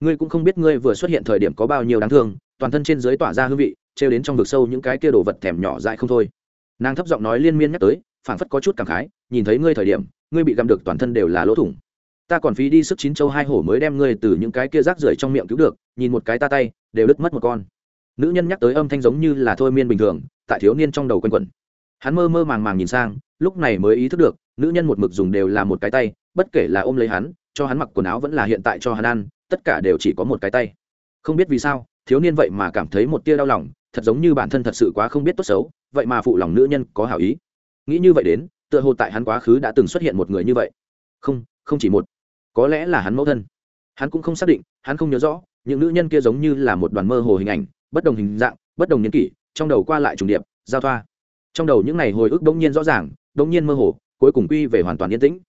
Ngươi cũng không biết ngươi vừa xuất hiện thời điểm có bao nhiêu đáng thương, toàn thân trên dưới tỏa ra hương vị, trêu đến trong vực sâu những cái kia đồ vật thèm nhỏ dại không thôi. Nàng thấp giọng nói liên miên nhắc tới phảng phất có chút cảm khái, nhìn thấy ngươi thời điểm, ngươi bị gặm được toàn thân đều là lỗ thủng. Ta còn phí đi sức chín châu hai hổ mới đem ngươi từ những cái kia rác rưởi trong miệng cứu được, nhìn một cái ta tay, đều đứt mất một con. Nữ nhân nhắc tới âm thanh giống như là thôi miên bình thường, tại thiếu niên trong đầu quanh quẩn. Hắn mơ mơ màng màng nhìn sang, lúc này mới ý thức được, nữ nhân một mực dùng đều là một cái tay, bất kể là ôm lấy hắn, cho hắn mặc quần áo vẫn là hiện tại cho hắn ăn, tất cả đều chỉ có một cái tay. Không biết vì sao, thiếu niên vậy mà cảm thấy một tia đau lòng, thật giống như bản thân thật sự quá không biết tốt xấu, vậy mà phụ lòng nữ nhân có hảo ý nghĩ như vậy đến, tựa hồ tại hắn quá khứ đã từng xuất hiện một người như vậy. Không không chỉ một. Có lẽ là hắn mẫu thân. Hắn cũng không xác định, hắn không nhớ rõ, những nữ nhân kia giống như là một đoàn mơ hồ hình ảnh, bất đồng hình dạng, bất đồng nhân kỷ, trong đầu qua lại trùng điệp, giao thoa. Trong đầu những ngày hồi ức đống nhiên rõ ràng đống nhiên mơ hồ, cuối cùng quy về hoàn toàn yên tĩnh.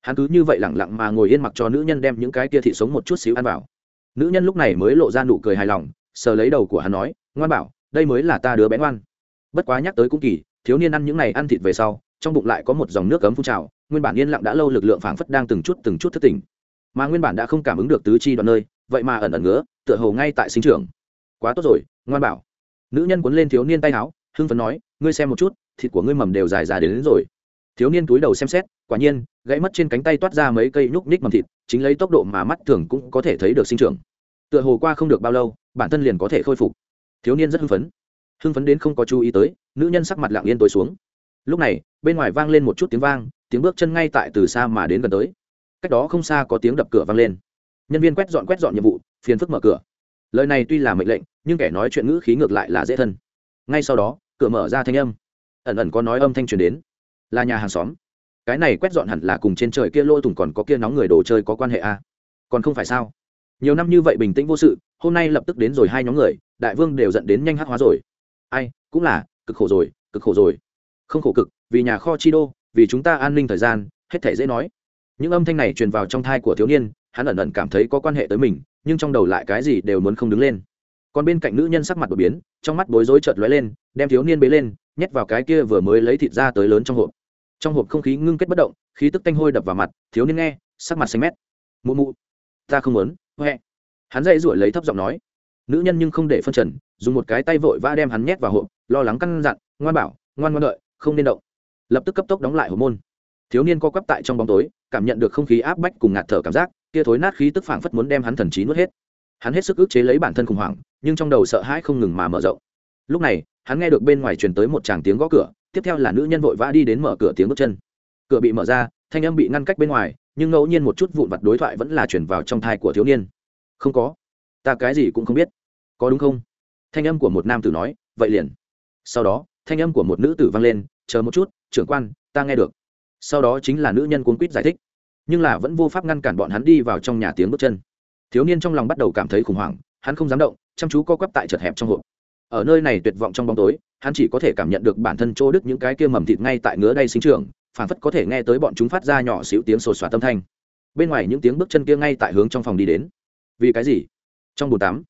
Hắn cứ như vậy lẳng lặng mà ngồi yên mặc cho nữ nhân đem những cái kia thị sống một chút xíu ăn vào. Nữ nhân lúc này mới lộ ra nụ cười hài lòng, sờ lấy đầu của hắn nói, ngoan bảo, đây mới là ta đứa bé ngoan. Bất quá nhắc tới cũng kỳ thiếu niên ăn những này ăn thịt về sau trong bụng lại có một dòng nước cấm phun trào nguyên bản yên lặng đã lâu lực lượng phảng phất đang từng chút từng chút thất tỉnh. Mà nguyên bản đã không cảm ứng được tứ chi đoạn nơi vậy mà ẩn ẩn ngứa tựa hồ ngay tại sinh trường quá tốt rồi ngoan bảo. Nữ nhân cuốn lên thiếu niên tay áo hưng phấn nói ngươi xem một chút thịt của ngươi mầm đều dài dài đến, đến rồi. Thiếu niên túi đầu xem xét quả nhiên gãy mất trên cánh tay toát ra mấy cây nhúc ních mầm thịt chính lấy tốc độ mà mắt thường cũng có thể thấy được sinh trưởng. Tựa hồ qua không được bao lâu bản thân liền có thể khôi phục. Thiếu niên rất hưng phấn hưng phấn đến không có chú ý tới nữ nhân sắc mặt lặng yên tối xuống lúc này bên ngoài vang lên một chút tiếng vang tiếng bước chân ngay tại từ xa mà đến gần tới cách đó không xa có tiếng đập cửa vang lên nhân viên quét dọn quét dọn nhiệm vụ phiền phức mở cửa lời này tuy là mệnh lệnh nhưng kẻ nói chuyện ngữ khí ngược lại là dễ thân ngay sau đó cửa mở ra thanh âm ẩn ẩn có nói âm thanh truyền đến là nhà hàng xóm cái này quét dọn hẳn là cùng trên trời kia lôi thủng còn có kia nóng người đồ chơi có quan hệ à? còn không phải sao nhiều năm như vậy bình tĩnh vô sự, hôm nay lập tức đến rồi hai nhóm người, đại vương đều dẫn đến nhanh hát hóa rồi ai, cũng là, cực khổ rồi, cực khổ rồi. Không khổ cực, vì nhà kho chi đô, vì chúng ta an ninh thời gian, hết thể dễ nói. Những âm thanh này truyền vào trong thai của thiếu niên, hắn ẩn ẩn cảm thấy có quan hệ tới mình, nhưng trong đầu lại cái gì đều muốn không đứng lên. Còn bên cạnh nữ nhân sắc mặt đột biến, trong mắt bối rối chợt lóe lên, đem thiếu niên bế lên, nhét vào cái kia vừa mới lấy thịt ra tới lớn trong hộp. Trong hộp không khí ngưng kết bất động, khí tức tanh hôi đập vào mặt, thiếu niên nghe, sắc mặt xanh mét. Mụ mụ, ta không muốn huệ hắn dậy ruổi lấy thấp giọng nói nữ nhân nhưng không để phân trần, dùng một cái tay vội vã đem hắn nhét vào hộp, lo lắng căn dặn, ngoan bảo, ngoan ngoan đợi, không nên động. Lập tức cấp tốc đóng lại hộp môn. Thiếu niên co quắp tại trong bóng tối, cảm nhận được không khí áp bách cùng ngạt thở cảm giác, kia thối nát khí tức phảng phất muốn đem hắn thần trí nuốt hết. Hắn hết sức ức chế lấy bản thân khủng hoảng, nhưng trong đầu sợ hãi không ngừng mà mở rộng. Lúc này, hắn nghe được bên ngoài truyền tới một tràng tiếng gõ cửa, tiếp theo là nữ nhân vội vã đi đến mở cửa tiếng bước chân. Cửa bị mở ra, thanh âm bị ngăn cách bên ngoài, nhưng ngẫu nhiên một chút vụn vặt đối thoại vẫn là chuyển vào trong thai của thiếu niên. Không có ta cái gì cũng không biết. Có đúng không? Thanh âm của một nam tử nói, vậy liền. Sau đó, thanh âm của một nữ tử vang lên, chờ một chút, trưởng quan, ta nghe được. Sau đó chính là nữ nhân cuốn quýt giải thích. Nhưng là vẫn vô pháp ngăn cản bọn hắn đi vào trong nhà tiếng bước chân. Thiếu niên trong lòng bắt đầu cảm thấy khủng hoảng, hắn không dám động, chăm chú co quắp tại chật hẹp trong hộp. Ở nơi này tuyệt vọng trong bóng tối, hắn chỉ có thể cảm nhận được bản thân trô đứt những cái kia mầm thịt ngay tại ngứa đay sinh trường phản phất có thể nghe tới bọn chúng phát ra nhỏ xíu tiếng sột soạt tâm thanh. Bên ngoài những tiếng bước chân kia ngay tại hướng trong phòng đi đến. Vì cái gì? Trong bồn tắm.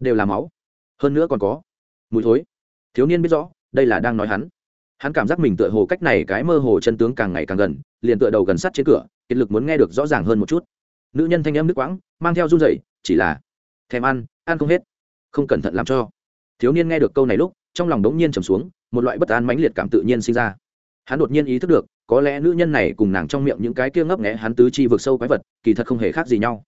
Đều là máu. Hơn nữa còn có mùi thối. Thiếu niên biết rõ, đây là đang nói hắn. Hắn cảm giác mình tựa hồ cách này cái mơ hồ chân tướng càng ngày càng gần, liền tựa đầu gần sát trên cửa, kiệt lực muốn nghe được rõ ràng hơn một chút. Nữ nhân thanh em nước quãng, mang theo run dậy chỉ là, thèm ăn ăn không hết. Không cẩn thận làm cho. Thiếu niên nghe được câu này lúc, trong lòng đống nhiên trầm xuống, một loại bất an mãnh liệt cảm tự nhiên sinh ra. Hắn đột nhiên ý thức được, có lẽ nữ nhân này cùng nàng trong miệng những cái kia ngấp nghẽ hắn tứ chi vượt sâu quái vật, kỳ thật không hề khác gì nhau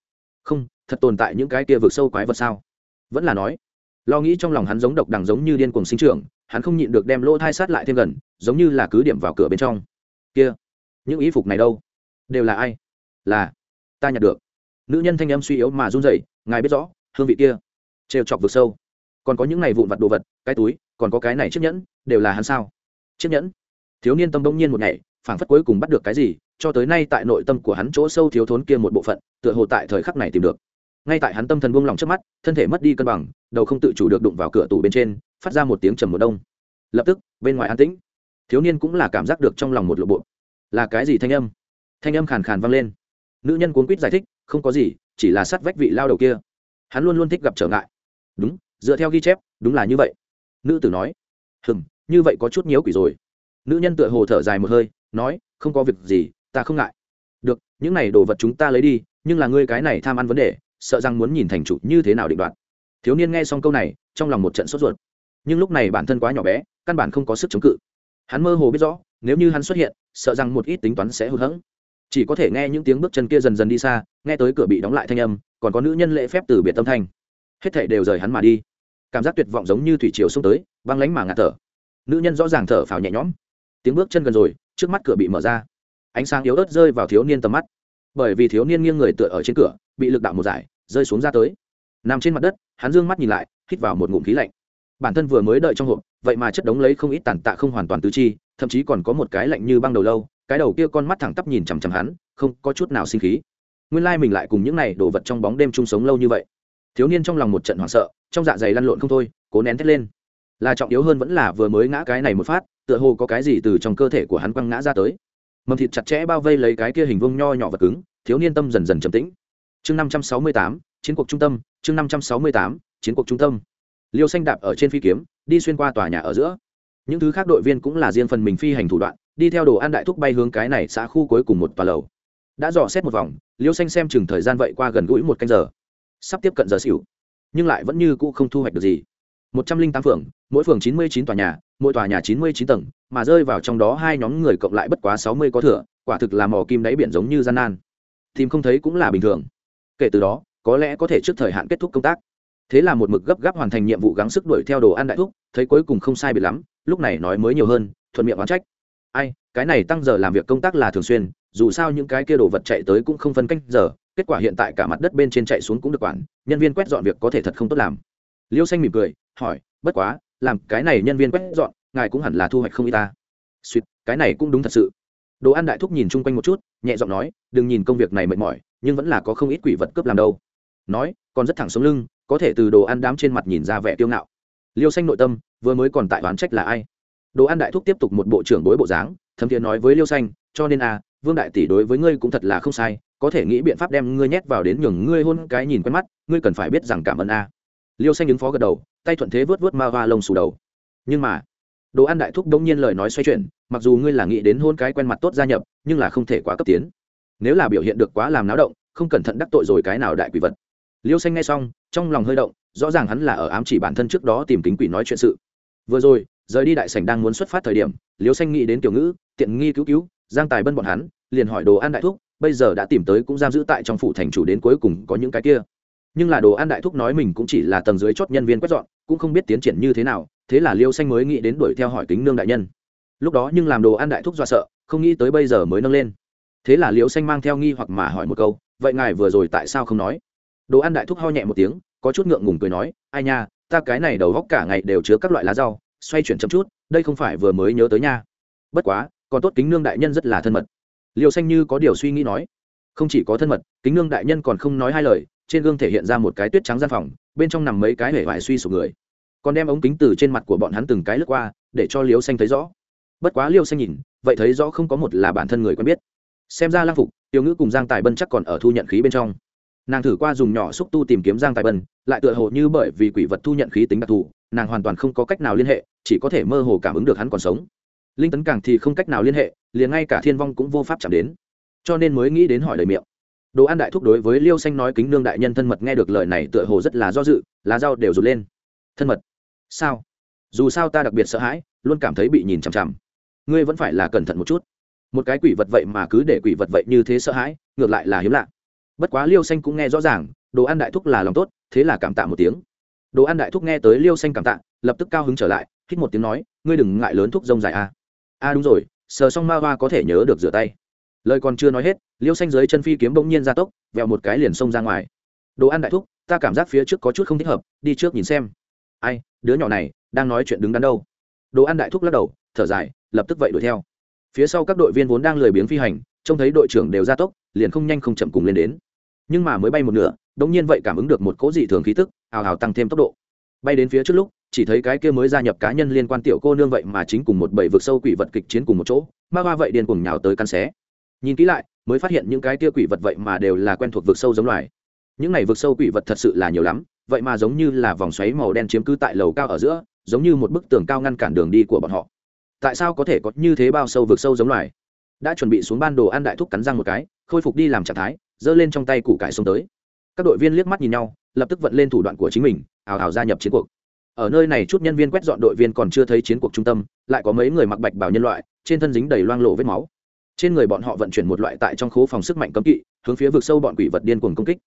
không, thật tồn tại những cái kia vực sâu quái vật sao? Vẫn là nói, lo nghĩ trong lòng hắn giống độc đằng giống như điên cuồng sinh trưởng, hắn không nhịn được đem lỗ thai sát lại thêm gần, giống như là cứ điểm vào cửa bên trong. Kia, những ý phục này đâu? Đều là ai? Là, ta nhặt được. Nữ nhân thanh âm suy yếu mà run rẩy, ngài biết rõ, hương vị kia, trêu chọc vực sâu. Còn có những này vụn vặt đồ vật, cái túi, còn có cái này chiếc nhẫn, đều là hắn sao? Chiếc nhẫn? Thiếu niên tâm đông nhiên một ngày phảng phất cuối cùng bắt được cái gì, cho tới nay tại nội tâm của hắn chỗ sâu thiếu thốn kia một bộ phận, tựa hồ tại thời khắc này tìm được. Ngay tại hắn tâm thần buông lỏng trước mắt, thân thể mất đi cân bằng, đầu không tự chủ được đụng vào cửa tủ bên trên, phát ra một tiếng trầm một đông. Lập tức, bên ngoài an tĩnh. Thiếu niên cũng là cảm giác được trong lòng một lộ bộ. Là cái gì thanh âm? Thanh âm khàn khàn vang lên. Nữ nhân cuốn quýt giải thích, không có gì, chỉ là sát vách vị lao đầu kia. Hắn luôn luôn thích gặp trở ngại. Đúng, dựa theo ghi chép, đúng là như vậy. Nữ tử nói. Hừng như vậy có chút nhiễu quỷ rồi. Nữ nhân tựa hồ thở dài một hơi nói, không có việc gì, ta không ngại. Được, những này đồ vật chúng ta lấy đi, nhưng là ngươi cái này tham ăn vấn đề, sợ rằng muốn nhìn thành chủ như thế nào định đoạt. Thiếu niên nghe xong câu này, trong lòng một trận sốt ruột. Nhưng lúc này bản thân quá nhỏ bé, căn bản không có sức chống cự. Hắn mơ hồ biết rõ, nếu như hắn xuất hiện, sợ rằng một ít tính toán sẽ hụt hẫng. Chỉ có thể nghe những tiếng bước chân kia dần dần đi xa, nghe tới cửa bị đóng lại thanh âm, còn có nữ nhân lễ phép từ biệt tâm thanh. Hết thảy đều rời hắn mà đi. Cảm giác tuyệt vọng giống như thủy triều xông tới, băng lánh mà ngạt thở. Nữ nhân rõ ràng thở phào nhẹ nhõm. Tiếng bước chân gần rồi trước mắt cửa bị mở ra. Ánh sáng yếu ớt rơi vào thiếu niên tầm mắt. Bởi vì thiếu niên nghiêng người tựa ở trên cửa, bị lực đạo một giải, rơi xuống ra tới. Nằm trên mặt đất, hắn dương mắt nhìn lại, hít vào một ngụm khí lạnh. Bản thân vừa mới đợi trong hộp, vậy mà chất đống lấy không ít tàn tạ không hoàn toàn tứ chi, thậm chí còn có một cái lạnh như băng đầu lâu, cái đầu kia con mắt thẳng tắp nhìn chằm chằm hắn, không có chút nào sinh khí. Nguyên lai mình lại cùng những này đổ vật trong bóng đêm chung sống lâu như vậy. Thiếu niên trong lòng một trận hoảng sợ, trong dạ dày lăn lộn không thôi, cố nén thét lên. Là trọng yếu hơn vẫn là vừa mới ngã cái này một phát tựa hồ có cái gì từ trong cơ thể của hắn quăng ngã ra tới. Mầm thịt chặt chẽ bao vây lấy cái kia hình vông nho nhỏ vật cứng, thiếu niên tâm dần dần trầm tĩnh. Chương năm trăm sáu mươi tám, chiến cuộc trung tâm, chương năm trăm sáu mươi tám, chiến cuộc trung tâm. Liêu xanh đạp ở trên phi kiếm, đi xuyên qua tòa nhà ở giữa. Những thứ khác đội viên cũng là riêng phần mình phi hành thủ đoạn, đi theo đồ ăn đại thúc bay hướng cái này xã khu cuối cùng một tòa lầu. Đã dò xét một vòng, liêu xanh xem chừng thời gian vậy qua gần gũi một canh giờ. Sắp tiếp cận giờ xỉu, nhưng lại vẫn như cũ không thu hoạch được gì. Một trăm linh tám phường, mỗi phường chín mươi chín tòa nhà mỗi tòa nhà chín mươi chín tầng, mà rơi vào trong đó hai nhóm người cộng lại bất quá sáu mươi có thừa, quả thực là mò kim đáy biển giống như gian nan. Tìm không thấy cũng là bình thường. Kể từ đó, có lẽ có thể trước thời hạn kết thúc công tác. Thế là một mực gấp gáp hoàn thành nhiệm vụ gắng sức đuổi theo đồ ăn đại thúc, thấy cuối cùng không sai biệt lắm, lúc này nói mới nhiều hơn, thuận miệng oán trách. Ai, cái này tăng giờ làm việc công tác là thường xuyên, dù sao những cái kia đồ vật chạy tới cũng không phân cách giờ, kết quả hiện tại cả mặt đất bên trên chạy xuống cũng được quản, nhân viên quét dọn việc có thể thật không tốt làm. Liêu xanh mỉm cười, hỏi, bất quá làm cái này nhân viên quét dọn, ngài cũng hẳn là thu hoạch không y ta. Suýt cái này cũng đúng thật sự. Đồ ăn đại thúc nhìn chung quanh một chút, nhẹ giọng nói, đừng nhìn công việc này mệt mỏi, nhưng vẫn là có không ít quỷ vật cướp làm đâu. Nói, còn rất thẳng sống lưng, có thể từ đồ ăn đám trên mặt nhìn ra vẻ tiêu ngạo. Liêu xanh nội tâm, vừa mới còn tại oán trách là ai? Đồ ăn đại thúc tiếp tục một bộ trưởng bối bộ dáng, thấm thiế nói với liêu xanh, cho nên à vương đại tỷ đối với ngươi cũng thật là không sai, có thể nghĩ biện pháp đem ngươi nhét vào đến nhường ngươi hôn cái nhìn quen mắt, ngươi cần phải biết rằng cảm ơn a. à liêu xanh ứng phó gật đầu, tay thuận thế vớt vớt ma hoa lông xù đầu. Nhưng mà, đồ ăn đại thúc đông nhiên lời nói xoay chuyển, mặc dù ngươi là nghĩ đến hôn cái quen mặt tốt gia nhập, nhưng là không thể quá cấp tiến. Nếu là biểu hiện được quá làm náo động, không cẩn thận đắc tội rồi cái nào đại quỷ vật. Liêu xanh nghe xong, trong lòng hơi động, rõ ràng hắn là ở ám chỉ bản thân trước đó tìm kính quỷ nói chuyện sự. Vừa rồi, rời đi đại sảnh đang muốn xuất phát thời điểm, liêu xanh nghĩ đến tiểu ngữ, tiện nghi cứu cứu, giang tài bân bọn hắn, liền hỏi đồ ăn đại thúc, bây giờ đã tìm tới cũng giam giữ tại trong phủ thành chủ đến cuối cùng có những cái kia nhưng là đồ ăn đại thúc nói mình cũng chỉ là tầng dưới chót nhân viên quét dọn, cũng không biết tiến triển như thế nào, thế là liêu xanh mới nghĩ đến đuổi theo hỏi kính nương đại nhân. Lúc đó nhưng làm đồ ăn đại thúc do sợ, không nghĩ tới bây giờ mới nâng lên. Thế là liêu xanh mang theo nghi hoặc mà hỏi một câu, vậy ngài vừa rồi tại sao không nói? Đồ ăn đại thúc ho nhẹ một tiếng, có chút ngượng ngùng cười nói, ai nha, ta cái này đầu góc cả ngày đều chứa các loại lá rau, xoay chuyển chậm chút, đây không phải vừa mới nhớ tới nha. Bất quá, còn tốt kính nương đại nhân rất là thân mật. Liêu xanh như có điều suy nghĩ nói không chỉ có thân mật, kính nương đại nhân còn không nói hai lời, trên gương thể hiện ra một cái tuyết trắng gian phòng, bên trong nằm mấy cái hể vải suy sụp người. Còn đem ống kính từ trên mặt của bọn hắn từng cái lướt qua, để cho liêu xanh thấy rõ. Bất quá liêu xanh nhìn, vậy thấy rõ không có một là bản thân người quen biết. Xem ra lang phục tiêu ngữ cùng giang tài bân chắc còn ở thu nhận khí bên trong. Nàng thử qua dùng nhỏ xúc tu tìm kiếm giang tài bân, lại tựa hồ như bởi vì quỷ vật thu nhận khí tính đặc thù, nàng hoàn toàn không có cách nào liên hệ, chỉ có thể mơ hồ cảm ứng được hắn còn sống. Linh tấn càng thì không cách nào liên hệ, liền ngay cả thiên vong cũng vô pháp chạm đến cho nên mới nghĩ đến hỏi lời miệng. Đồ ăn đại thúc đối với liêu xanh nói kính nương đại nhân thân mật nghe được lời này tựa hồ rất là do dự, lá rau đều rụt lên. Thân mật? Sao? Dù sao ta đặc biệt sợ hãi, luôn cảm thấy bị nhìn chằm chằm. Ngươi vẫn phải là cẩn thận một chút. Một cái quỷ vật vậy mà cứ để quỷ vật vậy như thế sợ hãi, ngược lại là hiếm lạ. Bất quá liêu xanh cũng nghe rõ ràng, đồ ăn đại thúc là lòng tốt, thế là cảm tạ một tiếng. Đồ ăn đại thúc nghe tới liêu xanh cảm tạ, lập tức cao hứng trở lại, hít một tiếng nói, ngươi đừng ngại lớn thuốc rông dài a a đúng rồi, sờ xong ma hoa có thể nhớ được rửa tay lời còn chưa nói hết, liêu xanh dưới chân phi kiếm bỗng nhiên ra tốc vẹo một cái liền xông ra ngoài. Đồ ăn đại thúc, ta cảm giác phía trước có chút không thích hợp, đi trước nhìn xem. Ai, đứa nhỏ này, đang nói chuyện đứng đắn đâu? Đồ ăn đại thúc lắc đầu, thở dài, lập tức vậy đuổi theo. Phía sau các đội viên vốn đang lười biếng phi hành, trông thấy đội trưởng đều ra tốc, liền không nhanh không chậm cùng lên đến. Nhưng mà mới bay một nửa đống nhiên vậy cảm ứng được một cỗ dị thường khí tức hào hào tăng thêm tốc độ. Bay đến phía trước lúc, chỉ thấy cái kia mới gia nhập cá nhân liên quan tiểu cô nương vậy mà chính cùng một bầy vực sâu quỷ vật kịch chiến cùng một chỗ, ma hoa vậy điên cùng nhào tới căn xé nhìn kỹ lại, mới phát hiện những cái tia quỷ vật vậy mà đều là quen thuộc vực sâu giống loài. Những này vực sâu quỷ vật thật sự là nhiều lắm, vậy mà giống như là vòng xoáy màu đen chiếm cứ tại lầu cao ở giữa, giống như một bức tường cao ngăn cản đường đi của bọn họ. Tại sao có thể có như thế bao sâu vực sâu giống loài? Đã chuẩn bị xuống ban đồ ăn đại thúc cắn răng một cái, khôi phục đi làm trạng thái, giơ lên trong tay củ cải xông tới. Các đội viên liếc mắt nhìn nhau, lập tức vận lên thủ đoạn của chính mình, ào ào gia nhập chiến cuộc. Ở nơi này chút nhân viên quét dọn đội viên còn chưa thấy chiến cuộc trung tâm, lại có mấy người mặc bạch bảo nhân loại, trên thân dính đầy loang lộ vết máu trên người bọn họ vận chuyển một loại tại trong khố phòng sức mạnh cấm kỵ, hướng phía vực sâu bọn quỷ vật điên cuồng công kích.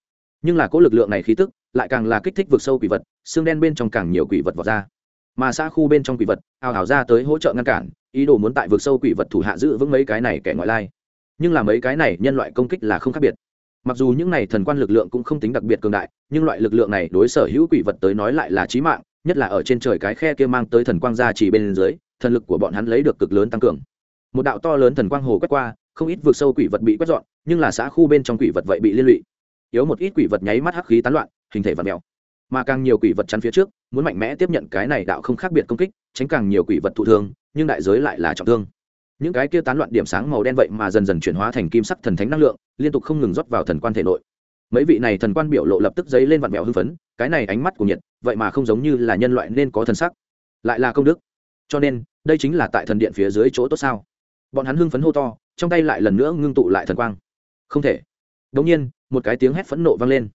Nhưng là cỗ lực lượng này khí tức, lại càng là kích thích vực sâu quỷ vật, xương đen bên trong càng nhiều quỷ vật vào ra. Mà xa khu bên trong quỷ vật, ào ào ra tới hỗ trợ ngăn cản, ý đồ muốn tại vực sâu quỷ vật thủ hạ giữ vững mấy cái này kẻ ngoại lai. Nhưng là mấy cái này nhân loại công kích là không khác biệt. Mặc dù những này thần quan lực lượng cũng không tính đặc biệt cường đại, nhưng loại lực lượng này đối sở hữu quỷ vật tới nói lại là trí mạng, nhất là ở trên trời cái khe kia mang tới thần quang ra chỉ bên dưới, thần lực của bọn hắn lấy được cực lớn tăng cường một đạo to lớn thần quang hồ quét qua, không ít vượt sâu quỷ vật bị quét dọn, nhưng là xã khu bên trong quỷ vật vậy bị liên lụy. Yếu một ít quỷ vật nháy mắt hắc khí tán loạn, hình thể vật mèo. Mà càng nhiều quỷ vật chắn phía trước, muốn mạnh mẽ tiếp nhận cái này đạo không khác biệt công kích, tránh càng nhiều quỷ vật thụ thương, nhưng đại giới lại là trọng thương. Những cái kia tán loạn điểm sáng màu đen vậy mà dần dần chuyển hóa thành kim sắc thần thánh năng lượng, liên tục không ngừng rót vào thần quan thể nội. Mấy vị này thần quan biểu lộ lập tức dấy lên vặn vẹo hưng phấn, cái này ánh mắt của nhiệt, vậy mà không giống như là nhân loại nên có thần sắc, lại là công đức. Cho nên, đây chính là tại thần điện phía dưới chỗ tốt sao? Bọn hắn hưng phấn hô to, trong tay lại lần nữa ngưng tụ lại thần quang. Không thể. Đống nhiên, một cái tiếng hét phẫn nộ vang lên.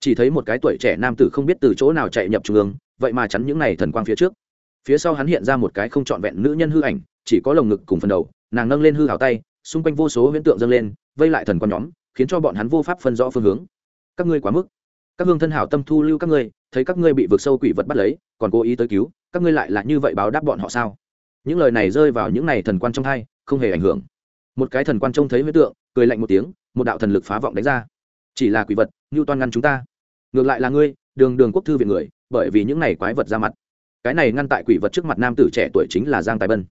Chỉ thấy một cái tuổi trẻ nam tử không biết từ chỗ nào chạy nhập trung ương, vậy mà chắn những này thần quang phía trước. Phía sau hắn hiện ra một cái không trọn vẹn nữ nhân hư ảnh, chỉ có lồng ngực cùng phần đầu, nàng nâng lên hư hào tay, xung quanh vô số huyễn tượng dâng lên, vây lại thần quang nhóm, khiến cho bọn hắn vô pháp phân rõ phương hướng. Các ngươi quá mức. Các hương thân hảo tâm thu lưu các ngươi, thấy các ngươi bị vượt sâu quỷ vật bắt lấy, còn cố ý tới cứu, các ngươi lại là như vậy báo đáp bọn họ sao? Những lời này rơi vào những này thần quan trong thai không hề ảnh hưởng. Một cái thần quan trông thấy huyết tượng, cười lạnh một tiếng, một đạo thần lực phá vọng đánh ra. Chỉ là quỷ vật như toan ngăn chúng ta. Ngược lại là ngươi, đường đường quốc thư viện người, bởi vì những này quái vật ra mặt. Cái này ngăn tại quỷ vật trước mặt nam tử trẻ tuổi chính là giang tài bân.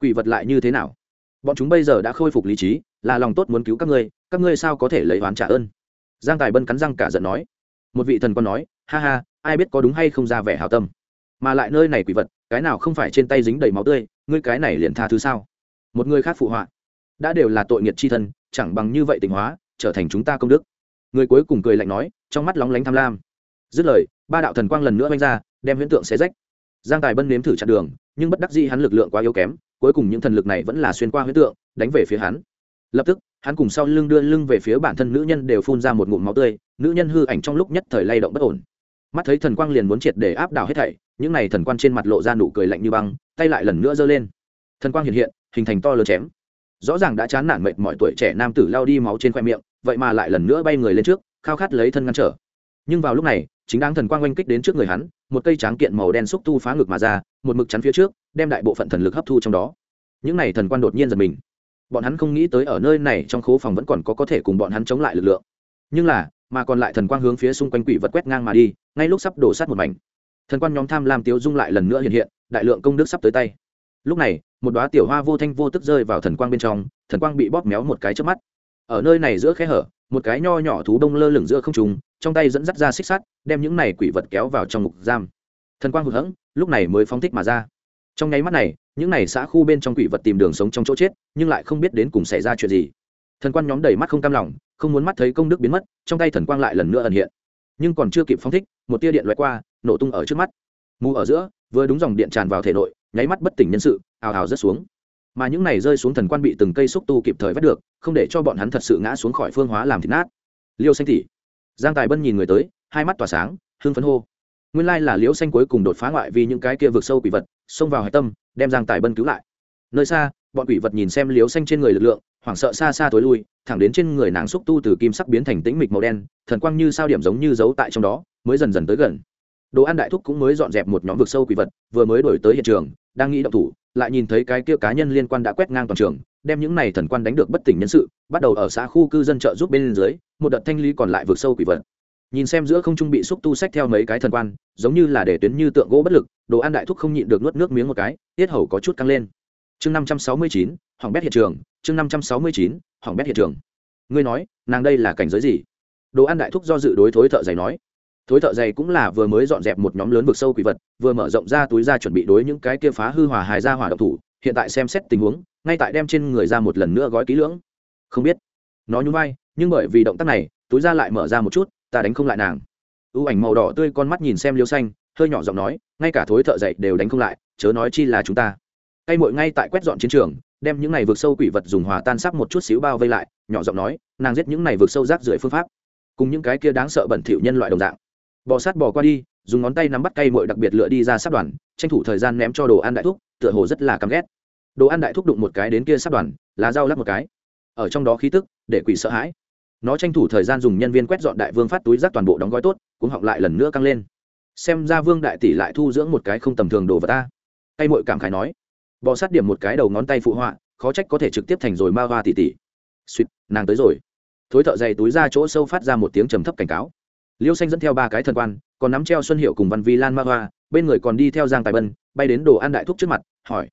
Quỷ vật lại như thế nào? Bọn chúng bây giờ đã khôi phục lý trí, là lòng tốt muốn cứu các ngươi các ngươi sao có thể lấy oán trả ơn? Giang tài bân cắn răng cả giận nói. Một vị thần quan nói, ha ha, ai biết có đúng hay không ra vẻ hào tâm. Mà lại nơi này quỷ vật, cái nào không phải trên tay dính đầy máu tươi, ngươi cái này liền tha thứ sao? Một người khác phụ họa. Đã đều là tội nghiệt c h i thân, chẳng bằng như vậy tình hóa, trở thành chúng ta công đức. Người cuối cùng cười lạnh nói, trong mắt lóng lánh tham lam. Dứt lời, ba đạo thần quang lần nữa oanh ra, đem huyễn tượng xé rách. Giang tài bân nếm thử chặn đường, nhưng bất đắc dĩ hắn lực lượng quá yếu kém, cuối cùng những thần lực này vẫn là xuyên qua huyễn tượng, đánh về phía hắn. Lập tức, hắn cùng sau lưng đưa lưng về phía bản thân nữ nhân đều phun ra một ngụm máu tươi, nữ nhân hư ảnh trong lúc nhất thời lay động bất ổn. Mắt thấy thần quang liền muốn triệt để áp đảo hết thảy, những n à y thần quang trên mặt lộ ra nụ cười lạnh như băng, tay lại lần nữa giơ lên. Thần quang hiện hiện hình thành to lớn chém. Rõ ràng đã chán nản mệt mọi tuổi trẻ nam tử lao đi máu trên khoe miệng, vậy mà lại lần nữa bay người lên trước, khao khát lấy thân ngăn trở. Nhưng vào lúc này, chính đáng thần quang oanh kích đến trước người hắn, một cây tráng kiện màu đen xúc tu phá ngực mà ra, một mực chắn phía trước, đem đại bộ phận thần lực hấp thu trong đó. Những n à y thần quan đột nhiên giật mình. Bọn hắn không nghĩ tới ở nơi này trong khố phòng vẫn còn có có thể cùng bọn hắn chống lại lực lượng. Nhưng là, mà còn lại thần quang hướng phía xung quanh quỷ vật quét ngang mà đi, ngay lúc sắp đổ sát một mảnh. Thần quan nhóm tham lam tiếu dung lại lần nữa hiện hiện, đại lượng công đức sắp tới tay. Lúc này một đoá tiểu hoa vô thanh vô tức rơi vào thần quang bên trong, thần quang bị bóp méo một cái trước mắt. Ở nơi này giữa khe hở, một cái nho nhỏ thú đông lơ lửng giữa không trùng trong tay dẫn dắt ra xích sắt, đem những này quỷ vật kéo vào trong ngục giam. Thần quang hụt hẫng, lúc này mới phóng thích mà ra. Trong nháy mắt này, những này xã khu bên trong quỷ vật tìm đường sống trong chỗ chết, nhưng lại không biết đến cùng xảy ra chuyện gì. Thần quan nhóm đầy mắt không cam lòng, không muốn mắt thấy công đức biến mất, trong tay thần quang lại lần nữa ẩn hiện. Nhưng còn chưa kịp phóng thích, một tia điện loại qua, nổ tung ở trước mắt. Mù ở giữa, vừa đúng dòng điện tràn vào thể nội nháy mắt bất tỉnh nhân sự, ào ào rớt xuống. Mà những này rơi xuống thần quan bị từng cây xúc tu kịp thời vắt được, không để cho bọn hắn thật sự ngã xuống khỏi phương hóa làm thịt nát. Liêu xanh tỉ giang tài bân nhìn người tới, hai mắt tỏa sáng hương phấn hô. Nguyên lai là liễu xanh cuối cùng đột phá ngoại vì những cái kia vượt sâu quỷ vật, xông vào hạch tâm, đem giang tài bân cứu lại. Nơi xa, bọn quỷ vật nhìn xem liễu xanh trên người lực lượng, hoảng sợ xa xa tối lui, thẳng đến trên người nàng xúc tu từ kim sắc biến thành tĩnh mịch màu đen, thần quang như sao điểm giống như giấu tại trong đó, mới dần dần tới gần. Đồ ăn đại thúc cũng mới dọn dẹp một nhóm vực sâu quỷ vật, vừa mới đổi tới hiện trường đang nghĩ động thủ, lại nhìn thấy cái kia cá nhân liên quan đã quét ngang toàn trường, đem những này thần quan đánh được bất tỉnh nhân sự, bắt đầu ở xã khu cư dân trợ giúp bên dưới, một đợt thanh lý còn lại vượt sâu quỷ vật. Nhìn xem giữa không trung bị xúc tu sách theo mấy cái thần quan, giống như là để tuyến như tượng gỗ bất lực, đồ ăn đại thúc không nhịn được nuốt nước miếng một cái, tiết hầu có chút căng lên. Chương năm trăm sáu mươi chín, hỏng bét hiện trường, chương năm trăm sáu mươi chín, hỏng bét hiện trường. Ngươi nói, nàng đây là cảnh giới gì? Đồ ăn đại thúc do dự đối thối thợ giày nói thối thợ dày cũng là vừa mới dọn dẹp một nhóm lớn vực sâu quỷ vật, vừa mở rộng ra túi ra chuẩn bị đối những cái kia phá hư hòa hài ra hỏa độc thủ, hiện tại xem xét tình huống, ngay tại đem trên người ra một lần nữa gói kỹ lưỡng. Không biết. Nó nhún vai, nhưng bởi vì động tác này, túi ra lại mở ra một chút, ta đánh không lại nàng. Ưu ảnh màu đỏ tươi con mắt nhìn xem liêu xanh, hơi nhỏ giọng nói, ngay cả thối thợ dậy đều đánh không lại, chớ nói chi là chúng ta. Cây mội ngay tại quét dọn chiến trường, đem những này vượt sâu quỷ vật dùng hòa tan sắc một chút xíu bao vây lại, nhỏ giọng nói, nàng giết những này vượt sâu rác rưởi phương pháp. Cùng những cái kia đáng sợ bẩn thỉu nhân loại đồng dạng bò sát bò qua đi, dùng ngón tay nắm bắt cây mội đặc biệt lựa đi ra sát đoàn, tranh thủ thời gian ném cho đồ ăn đại thúc, tựa hồ rất là căm ghét. Đồ ăn đại thúc đụng một cái đến kia sát đoàn, lá dao lắc một cái. Ở trong đó khí tức, để quỷ sợ hãi. Nó tranh thủ thời gian dùng nhân viên quét dọn đại vương phát túi rác toàn bộ đóng gói tốt cũng họng lại lần nữa căng lên. Xem ra vương đại tỷ lại thu dưỡng một cái không tầm thường đồ vật ta. Cây mội cảm khái nói. Bò sát điểm một cái đầu ngón tay phụ họa, khó trách có thể trực tiếp thành rồi ma hoa tỷ tỷ. Suýt, nàng tới rồi. Thối thợ dày túi ra chỗ sâu phát ra một tiếng trầm thấp cảnh cáo liêu xanh dẫn theo ba cái thần quan, còn nắm treo xuân hiệu cùng văn vi lan ma hoa, bên người còn đi theo giang tài bân, bay đến đồ ăn đại thúc trước mặt, hỏi,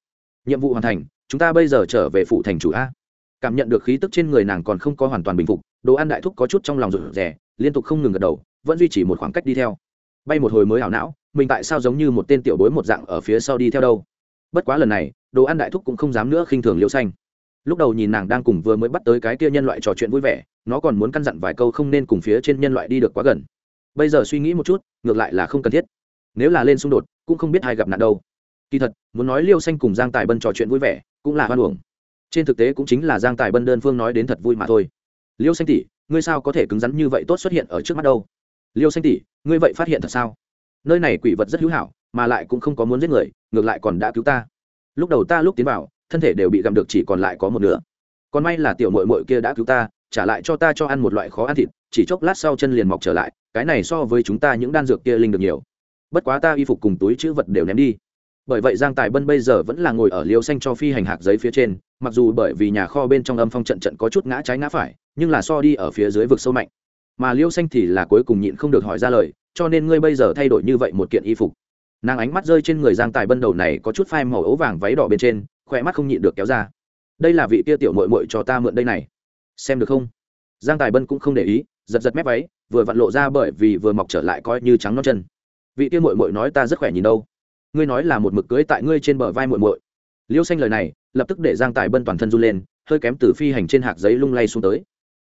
nhiệm vụ hoàn thành, chúng ta bây giờ trở về phủ thành chủ a? Cảm nhận được khí tức trên người nàng còn không có hoàn toàn bình phục, đồ ăn đại thúc có chút trong lòng rụt rè, liên tục không ngừng gật đầu, vẫn duy trì một khoảng cách đi theo. Bay một hồi mới ảo não, mình tại sao giống như một tên tiểu bối một dạng ở phía sau đi theo đâu? Bất quá lần này, đồ ăn đại thúc cũng không dám nữa khinh thường liêu xanh. Lúc đầu nhìn nàng đang cùng vừa mới bắt tới cái kia nhân loại trò chuyện vui vẻ, nó còn muốn căn dặn vài câu không nên cùng phía trên nhân loại đi được quá gần bây giờ suy nghĩ một chút, ngược lại là không cần thiết. Nếu là lên xung đột, cũng không biết ai gặp nạn đâu. Kỳ thật, muốn nói liêu xanh cùng giang tài bân trò chuyện vui vẻ, cũng là hoan hưởng trên thực tế cũng chính là giang tài bân đơn phương nói đến thật vui mà thôi. Liêu xanh tỷ, ngươi sao có thể cứng rắn như vậy tốt xuất hiện ở trước mắt đâu? Liêu xanh tỷ, ngươi vậy phát hiện thật sao? Nơi này quỷ vật rất hữu hảo, mà lại cũng không có muốn giết người, ngược lại còn đã cứu ta. Lúc đầu ta lúc tiến vào, thân thể đều bị gặm được chỉ còn lại có một nửa. Còn may là tiểu mội mội kia đã cứu ta, trả lại cho ta cho ăn một loại khó ăn thịt, chỉ chốc lát sau chân liền mọc trở lại cái này so với chúng ta những đan dược kia linh được nhiều. Bất quá ta y phục cùng túi chữ vật đều ném đi. Bởi vậy giang tài bân bây giờ vẫn là ngồi ở liêu xanh cho phi hành hạc giấy phía trên, mặc dù bởi vì nhà kho bên trong âm phong trận trận có chút ngã trái ngã phải, nhưng là so đi ở phía dưới vực sâu mạnh. Mà liêu xanh thì là cuối cùng nhịn không được hỏi ra lời, cho nên ngươi bây giờ thay đổi như vậy một kiện y phục. Nàng ánh mắt rơi trên người giang tài bân đầu này có chút phai màu ấu vàng váy đỏ bên trên khỏe mắt không nhịn được kéo ra. Đây là vị tia tiểu mội mội cho ta mượn đây này. Xem được không? Giang tài bân cũng không để ý giật giật mép váy, vừa vặn lộ ra bởi vì vừa mọc trở lại coi như trắng non chân. Vị tiên mội mội nói ta rất khỏe nhìn đâu. Ngươi nói là một mực cưới tại ngươi trên bờ vai mội mội liêu xanh lời này, lập tức để giang tài bân toàn thân run lên, hơi kém từ phi hành trên hạc giấy lung lay xuống tới.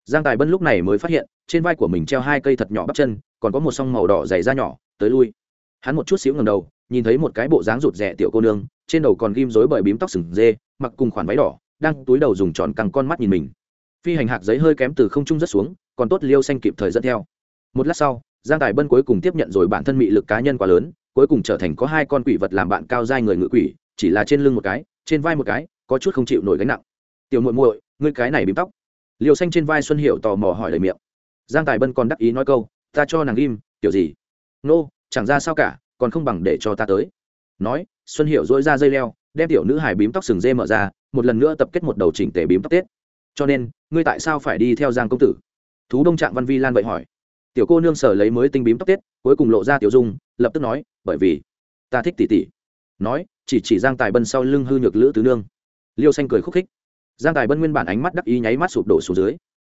Giang tài bân lúc này mới phát hiện, trên vai của mình treo hai cây thật nhỏ bắp chân, còn có một song màu đỏ dày da nhỏ, tới lui. Hắn một chút xíu ngầm đầu, nhìn thấy một cái bộ dáng rụt rẻ tiểu cô nương, trên đầu còn ghim rối bởi bím tóc sừng dê, mặc cùng khoản váy đỏ, đang túi đầu dùng tròn căng con mắt nhìn mình. Phi hành hạc giấy hơi kém từ không trung rất xuống còn tốt liêu xanh kịp thời dẫn theo. Một lát sau, giang tài bân cuối cùng tiếp nhận rồi bản thân mị lực cá nhân quá lớn, cuối cùng trở thành có hai con quỷ vật làm bạn cao dai người ngự quỷ, chỉ là trên lưng một cái, trên vai một cái, có chút không chịu nổi gánh nặng. Tiểu muội muội, ngươi cái này bím tóc. Liều xanh trên vai xuân hiệu tò mò hỏi lời miệng. Giang tài bân còn đắc ý nói câu, ta cho nàng ghim kiểu gì? Nô, chẳng ra sao cả, còn không bằng để cho ta tới. Nói, xuân hiệu dỗi ra dây leo, đem tiểu nữ hải bím tóc sừng dê mở ra, một lần nữa tập kết một đầu chỉnh tề bím tóc tết. Cho nên, ngươi tại sao phải đi theo giang công tử? Thú đông trạng văn vi lan vậy hỏi. Tiểu cô nương sở lấy mới tinh bím tóc tết cuối cùng lộ ra tiểu dung, lập tức nói, bởi vì ta thích tỷ tỷ. Nói, chỉ chỉ giang tài bân sau lưng hư nhược lữ tứ nương. Liêu xanh cười khúc khích. Giang tài bân nguyên bản ánh mắt đắc ý nháy mắt sụp đổ xuống dưới.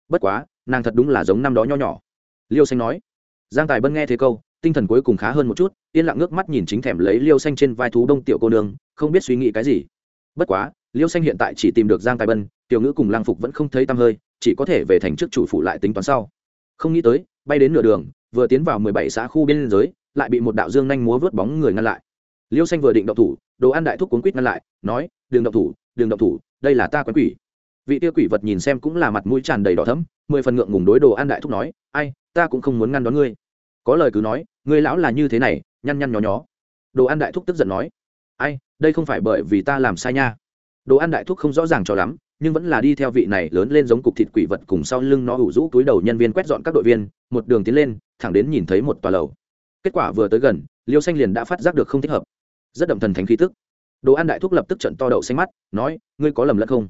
Bất quá, nàng thật đúng là giống năm đó nho nhỏ. Liêu xanh nói. Giang tài bân nghe thế câu, tinh thần cuối cùng khá hơn một chút, yên lặng ngước mắt nhìn chính thèm lấy liêu xanh trên vai thú đông tiểu cô nương, không biết suy nghĩ cái gì. Bất quá, liêu xanh hiện tại chỉ tìm được giang tài bân, tiểu ngữ cùng lang phục vẫn không thấy tăm hơi chỉ có thể về thành trước chủ phụ lại tính toán sau. Không nghĩ tới, bay đến nửa đường, vừa tiến vào mười bảy xã khu biên giới, lại bị một đạo dương nhanh múa vớt bóng người ngăn lại. Liêu xanh vừa định động thủ, đồ ăn đại thúc cuốn quýt ngăn lại, nói đường động thủ đường động thủ, đây là ta quán quỷ. Vị tiêu quỷ vật nhìn xem cũng là mặt mũi tràn đầy đỏ thấm mười phần ngượng ngùng đối đồ ăn đại thúc nói, ai, ta cũng không muốn ngăn đón ngươi. Có lời cứ nói, ngươi lão là như thế này, nhăn nhăn nhó nhó. Đồ ăn đại thúc tức giận nói, ai, đây không phải bởi vì ta làm sai nha. Đồ ăn đại thúc không rõ ràng cho lắm nhưng vẫn là đi theo vị này lớn lên giống cục thịt quỷ vật cùng sau lưng nó ủ rũ túi đầu nhân viên quét dọn các đội viên, một đường tiến lên, thẳng đến nhìn thấy một tòa lầu. Kết quả vừa tới gần, liêu xanh liền đã phát giác được không thích hợp. Rất đậm thần thánh khí tức. Đồ ăn đại thúc lập tức trận to đậu xanh mắt, nói, ngươi có lầm lẫn không?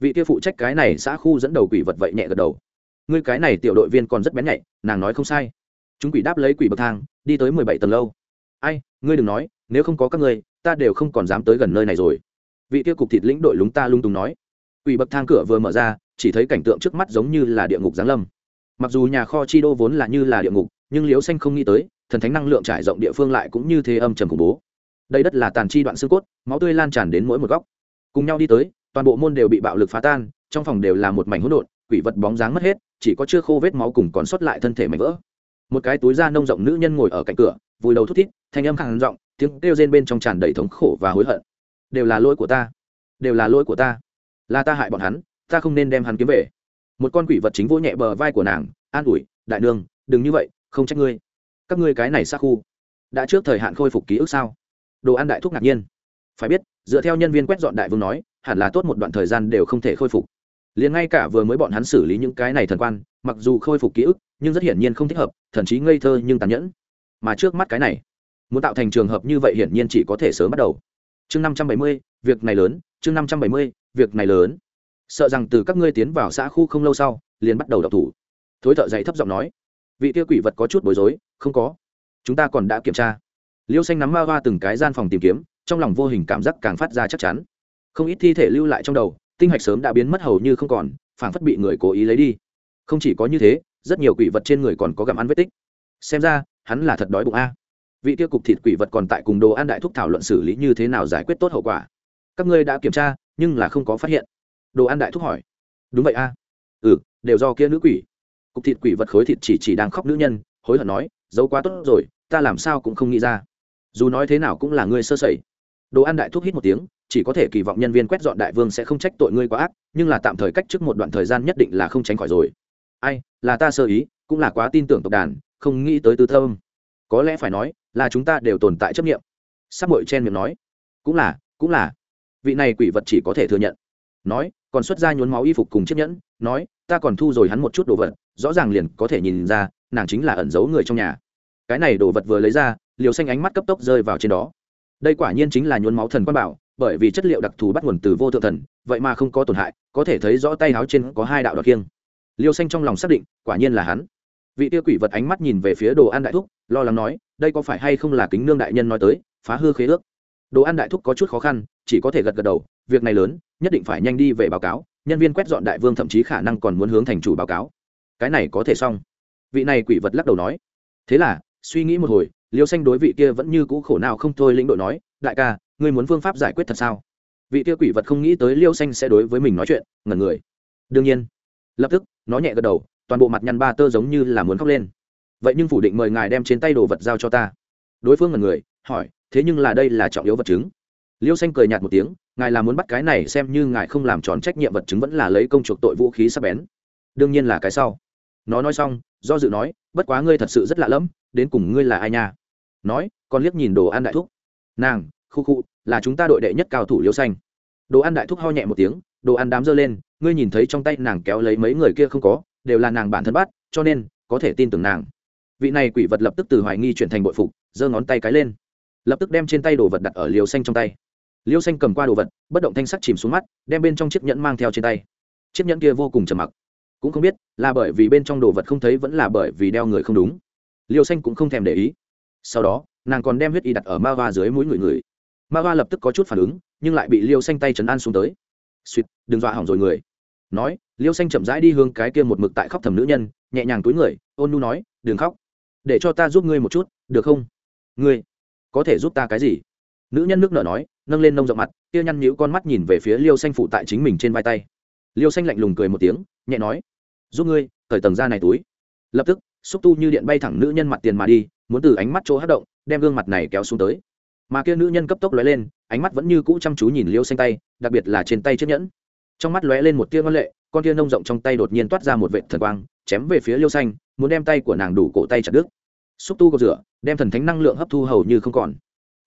Vị kia phụ trách cái này xã khu dẫn đầu quỷ vật vậy nhẹ gật đầu. Ngươi cái này tiểu đội viên còn rất bén nhạy, nàng nói không sai. Chúng quỷ đáp lấy quỷ bậc thang, đi tới mười bảy tầng lâu. Ai, ngươi đừng nói, nếu không có các ngươi, ta đều không còn dám tới gần nơi này rồi. Vị kia cục thịt lĩnh đội lúng ta lung tùng nói quỷ bậc thang cửa vừa mở ra, chỉ thấy cảnh tượng trước mắt giống như là địa ngục giáng lâm. Mặc dù nhà kho chi đô vốn là như là địa ngục, nhưng liếu xanh không nghĩ tới, thần thánh năng lượng trải rộng địa phương lại cũng như thế âm trầm khủng bố. Đây đất là tàn chi đoạn xương cốt, máu tươi lan tràn đến mỗi một góc. Cùng nhau đi tới, toàn bộ môn đều bị bạo lực phá tan, trong phòng đều là một mảnh hỗn độn, quỷ vật bóng dáng mất hết, chỉ có chưa khô vết máu cùng còn sót lại thân thể mảnh vỡ. Một cái túi da nông rộng nữ nhân ngồi ở cạnh cửa, vùi đầu thút thít, thanh âm khàn giọng, tiếng kêu rên bên trong tràn đầy thống khổ và hối hận. Đều là lỗi của ta, đều là lỗi của ta là ta hại bọn hắn, ta không nên đem hắn kiếm về. Một con quỷ vật chính vỗ nhẹ bờ vai của nàng, an ủi, đại nương, đừng như vậy, không trách ngươi. Các ngươi cái này xa khu, đã trước thời hạn khôi phục ký ức sao? Đồ ăn đại thúc ngạc nhiên. Phải biết, dựa theo nhân viên quét dọn đại vương nói, hẳn là tốt một đoạn thời gian đều không thể khôi phục. Liền ngay cả vừa mới bọn hắn xử lý những cái này thần quan, mặc dù khôi phục ký ức, nhưng rất hiển nhiên không thích hợp, thậm chí ngây thơ nhưng tàn nhẫn. Mà trước mắt cái này, muốn tạo thành trường hợp như vậy hiển nhiên chỉ có thể sớm bắt đầu. Chương năm trăm bảy mươi, việc này lớn, chương năm trăm bảy mươi việc này lớn. Sợ rằng từ các ngươi tiến vào xã khu không lâu sau, liền bắt đầu đọc thủ. Thối thợ dạy thấp giọng nói. Vị tiêu quỷ vật có chút bối rối, không có. Chúng ta còn đã kiểm tra. Liêu xanh nắm ma hoa từng cái gian phòng tìm kiếm, trong lòng vô hình cảm giác càng phát ra chắc chắn. Không ít thi thể lưu lại trong đầu, tinh hạch sớm đã biến mất hầu như không còn, phảng phất bị người cố ý lấy đi. Không chỉ có như thế, rất nhiều quỷ vật trên người còn có gặm ăn vết tích. Xem ra, hắn là thật đói bụng a. Vị tiêu cục thịt quỷ vật còn tại cùng đồ ăn đại thúc thảo luận xử lý như thế nào giải quyết tốt hậu quả. Các ngươi đã kiểm tra nhưng là không có phát hiện. Đồ ăn đại thúc hỏi. Đúng vậy a. Ừ đều do kia nữ quỷ. Cục thịt quỷ vật khối thịt chỉ chỉ đang khóc nữ nhân, hối hận nói dấu quá tốt rồi, ta làm sao cũng không nghĩ ra. Dù nói thế nào cũng là ngươi sơ sẩy. Đồ ăn đại thúc hít một tiếng, chỉ có thể kỳ vọng nhân viên quét dọn đại vương sẽ không trách tội ngươi quá ác, nhưng là tạm thời cách trước một đoạn thời gian nhất định là không tránh khỏi rồi. Ai, là ta sơ ý, cũng là quá tin tưởng tộc đàn, không nghĩ tới tư thơm. Có lẽ phải nói, là chúng ta đều tồn tại chấp nghiệm sắp mội chen miệng nói. Cũng là cũng là vị này quỷ vật chỉ có thể thừa nhận. Nói, còn xuất ra nhốn máu y phục cùng chiếc nhẫn, nói, ta còn thu rồi hắn một chút đồ vật, rõ ràng liền có thể nhìn ra, nàng chính là ẩn giấu người trong nhà. Cái này đồ vật vừa lấy ra, liều xanh ánh mắt cấp tốc rơi vào trên đó. Đây quả nhiên chính là nhốn máu thần quan bảo, bởi vì chất liệu đặc thù bắt nguồn từ vô thượng thần, vậy mà không có tổn hại, có thể thấy rõ tay áo trên có hai đạo đặc kiêng. Liêu xanh trong lòng xác định, quả nhiên là hắn. Vị tiêu quỷ vật ánh mắt nhìn về phía đồ ăn đại thúc, lo lắng nói, đây có phải hay không là kính nương đại nhân nói tới, phá hư khế ước. Đồ ăn đại thúc có chút khó khăn chỉ có thể gật gật đầu, việc này lớn, nhất định phải nhanh đi về báo cáo. Nhân viên quét dọn đại vương thậm chí khả năng còn muốn hướng thành chủ báo cáo. Cái này có thể xong. Vị này quỷ vật lắc đầu nói. Thế là, suy nghĩ một hồi, liêu xanh đối vị kia vẫn như cũ khổ nào không thôi lĩnh đội nói, đại ca, ngươi muốn phương pháp giải quyết thật sao? Vị kia quỷ vật không nghĩ tới liêu xanh sẽ đối với mình nói chuyện, ngẩn người. Đương nhiên. Lập tức, nó nhẹ gật đầu, toàn bộ mặt nhăn ba tơ giống như là muốn khóc lên. Vậy nhưng phủ định mời ngài đem trên tay đồ vật giao cho ta. Đối phương ngẩn người, hỏi, thế nhưng là đây là trọng yếu vật chứng liêu xanh cười nhạt một tiếng, ngài là muốn bắt cái này xem như ngài không làm tròn trách nhiệm vật chứng vẫn là lấy công chuộc tội vũ khí sắp bén. Đương nhiên là cái sau. Nó nói xong, do dự nói, bất quá ngươi thật sự rất lạ lẫm, đến cùng ngươi là ai nha? Nói, còn liếc nhìn đồ ăn đại thúc. Nàng, khu khu, là chúng ta đội đệ nhất cao thủ liêu xanh. Đồ ăn đại thúc ho nhẹ một tiếng, đồ ăn đám dơ lên, ngươi nhìn thấy trong tay nàng kéo lấy mấy người kia không có, đều là nàng bản thân bắt, cho nên, có thể tin tưởng nàng. Vị này quỷ vật lập tức từ hoài nghi chuyển thành bội phục, giơ ngón tay cái lên. Lập tức đem trên tay đồ vật đặt ở liều xanh trong tay liêu xanh cầm qua đồ vật, bất động thanh sắc chìm xuống mắt, đem bên trong chiếc nhẫn mang theo trên tay. Chiếc nhẫn kia vô cùng trầm mặc. Cũng không biết là bởi vì bên trong đồ vật không thấy vẫn là bởi vì đeo người không đúng. Liêu xanh cũng không thèm để ý. Sau đó, nàng còn đem huyết y đặt ở ma va dưới mũi người người. Ma va lập tức có chút phản ứng, nhưng lại bị liêu xanh tay chấn an xuống tới. Suýt đừng dọa hỏng rồi người. Nói, liêu xanh chậm rãi đi hướng cái kia một mực tại khóc thầm nữ nhân, nhẹ nhàng túi người, ôn nu nói, đừng khóc. Để cho ta giúp ngươi một chút, được không? Ngươi có thể giúp ta cái gì? Nữ nhân nước nở nói, nâng lên nông rộng mặt, kia nhăn nhữ con mắt nhìn về phía liêu xanh phụ tại chính mình trên vai tay. Liêu xanh lạnh lùng cười một tiếng, nhẹ nói, giúp ngươi, cởi tầng da này túi. Lập tức, xúc tu như điện bay thẳng nữ nhân mặt tiền mà đi, muốn từ ánh mắt chỗ hát động, đem gương mặt này kéo xuống tới. Mà kia nữ nhân cấp tốc lóe lên, ánh mắt vẫn như cũ chăm chú nhìn liêu xanh tay, đặc biệt là trên tay chiếc nhẫn. Trong mắt lóe lên một tia ngân lệ, con tia nông rộng trong tay đột nhiên toát ra một vệ thần quang, chém về phía liêu xanh, muốn đem tay của nàng đủ cổ tay chặt đứt. Xúc tu cột rửa, đem thần thánh năng lượng hấp thu hầu như không còn.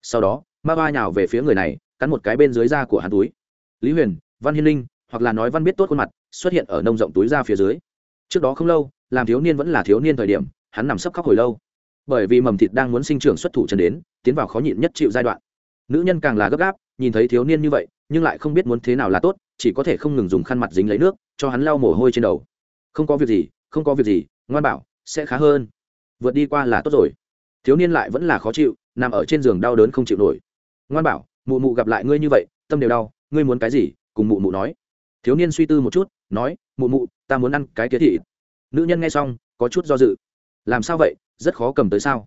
Sau đó ma ba nhào về phía người này, cắn một cái bên dưới da của hắn túi. Lý huyền, văn hiên linh hoặc là nói văn biết tốt khuôn mặt, xuất hiện ở nông rộng túi da phía dưới. Trước đó không lâu, làm thiếu niên vẫn là thiếu niên thời điểm, hắn nằm sấp khóc hồi lâu. Bởi vì mầm thịt đang muốn sinh trưởng xuất thủ chân đến, tiến vào khó nhịn nhất chịu giai đoạn. Nữ nhân càng là gấp gáp, nhìn thấy thiếu niên như vậy, nhưng lại không biết muốn thế nào là tốt, chỉ có thể không ngừng dùng khăn mặt dính lấy nước, cho hắn lau mồ hôi trên đầu. Không có việc gì, không có việc gì, ngoan bảo, sẽ khá hơn. Vượt đi qua là tốt rồi. Thiếu niên lại vẫn là khó chịu, nằm ở trên giường đau đớn không chịu nổi ngoan bảo, mụ mụ gặp lại ngươi như vậy, tâm đều đau, ngươi muốn cái gì, cùng mụ mụ nói. Thiếu niên suy tư một chút, nói, mụ mụ, ta muốn ăn cái kia thị nữ nhân nghe xong, có chút do dự. Làm sao vậy, rất khó cầm tới sao?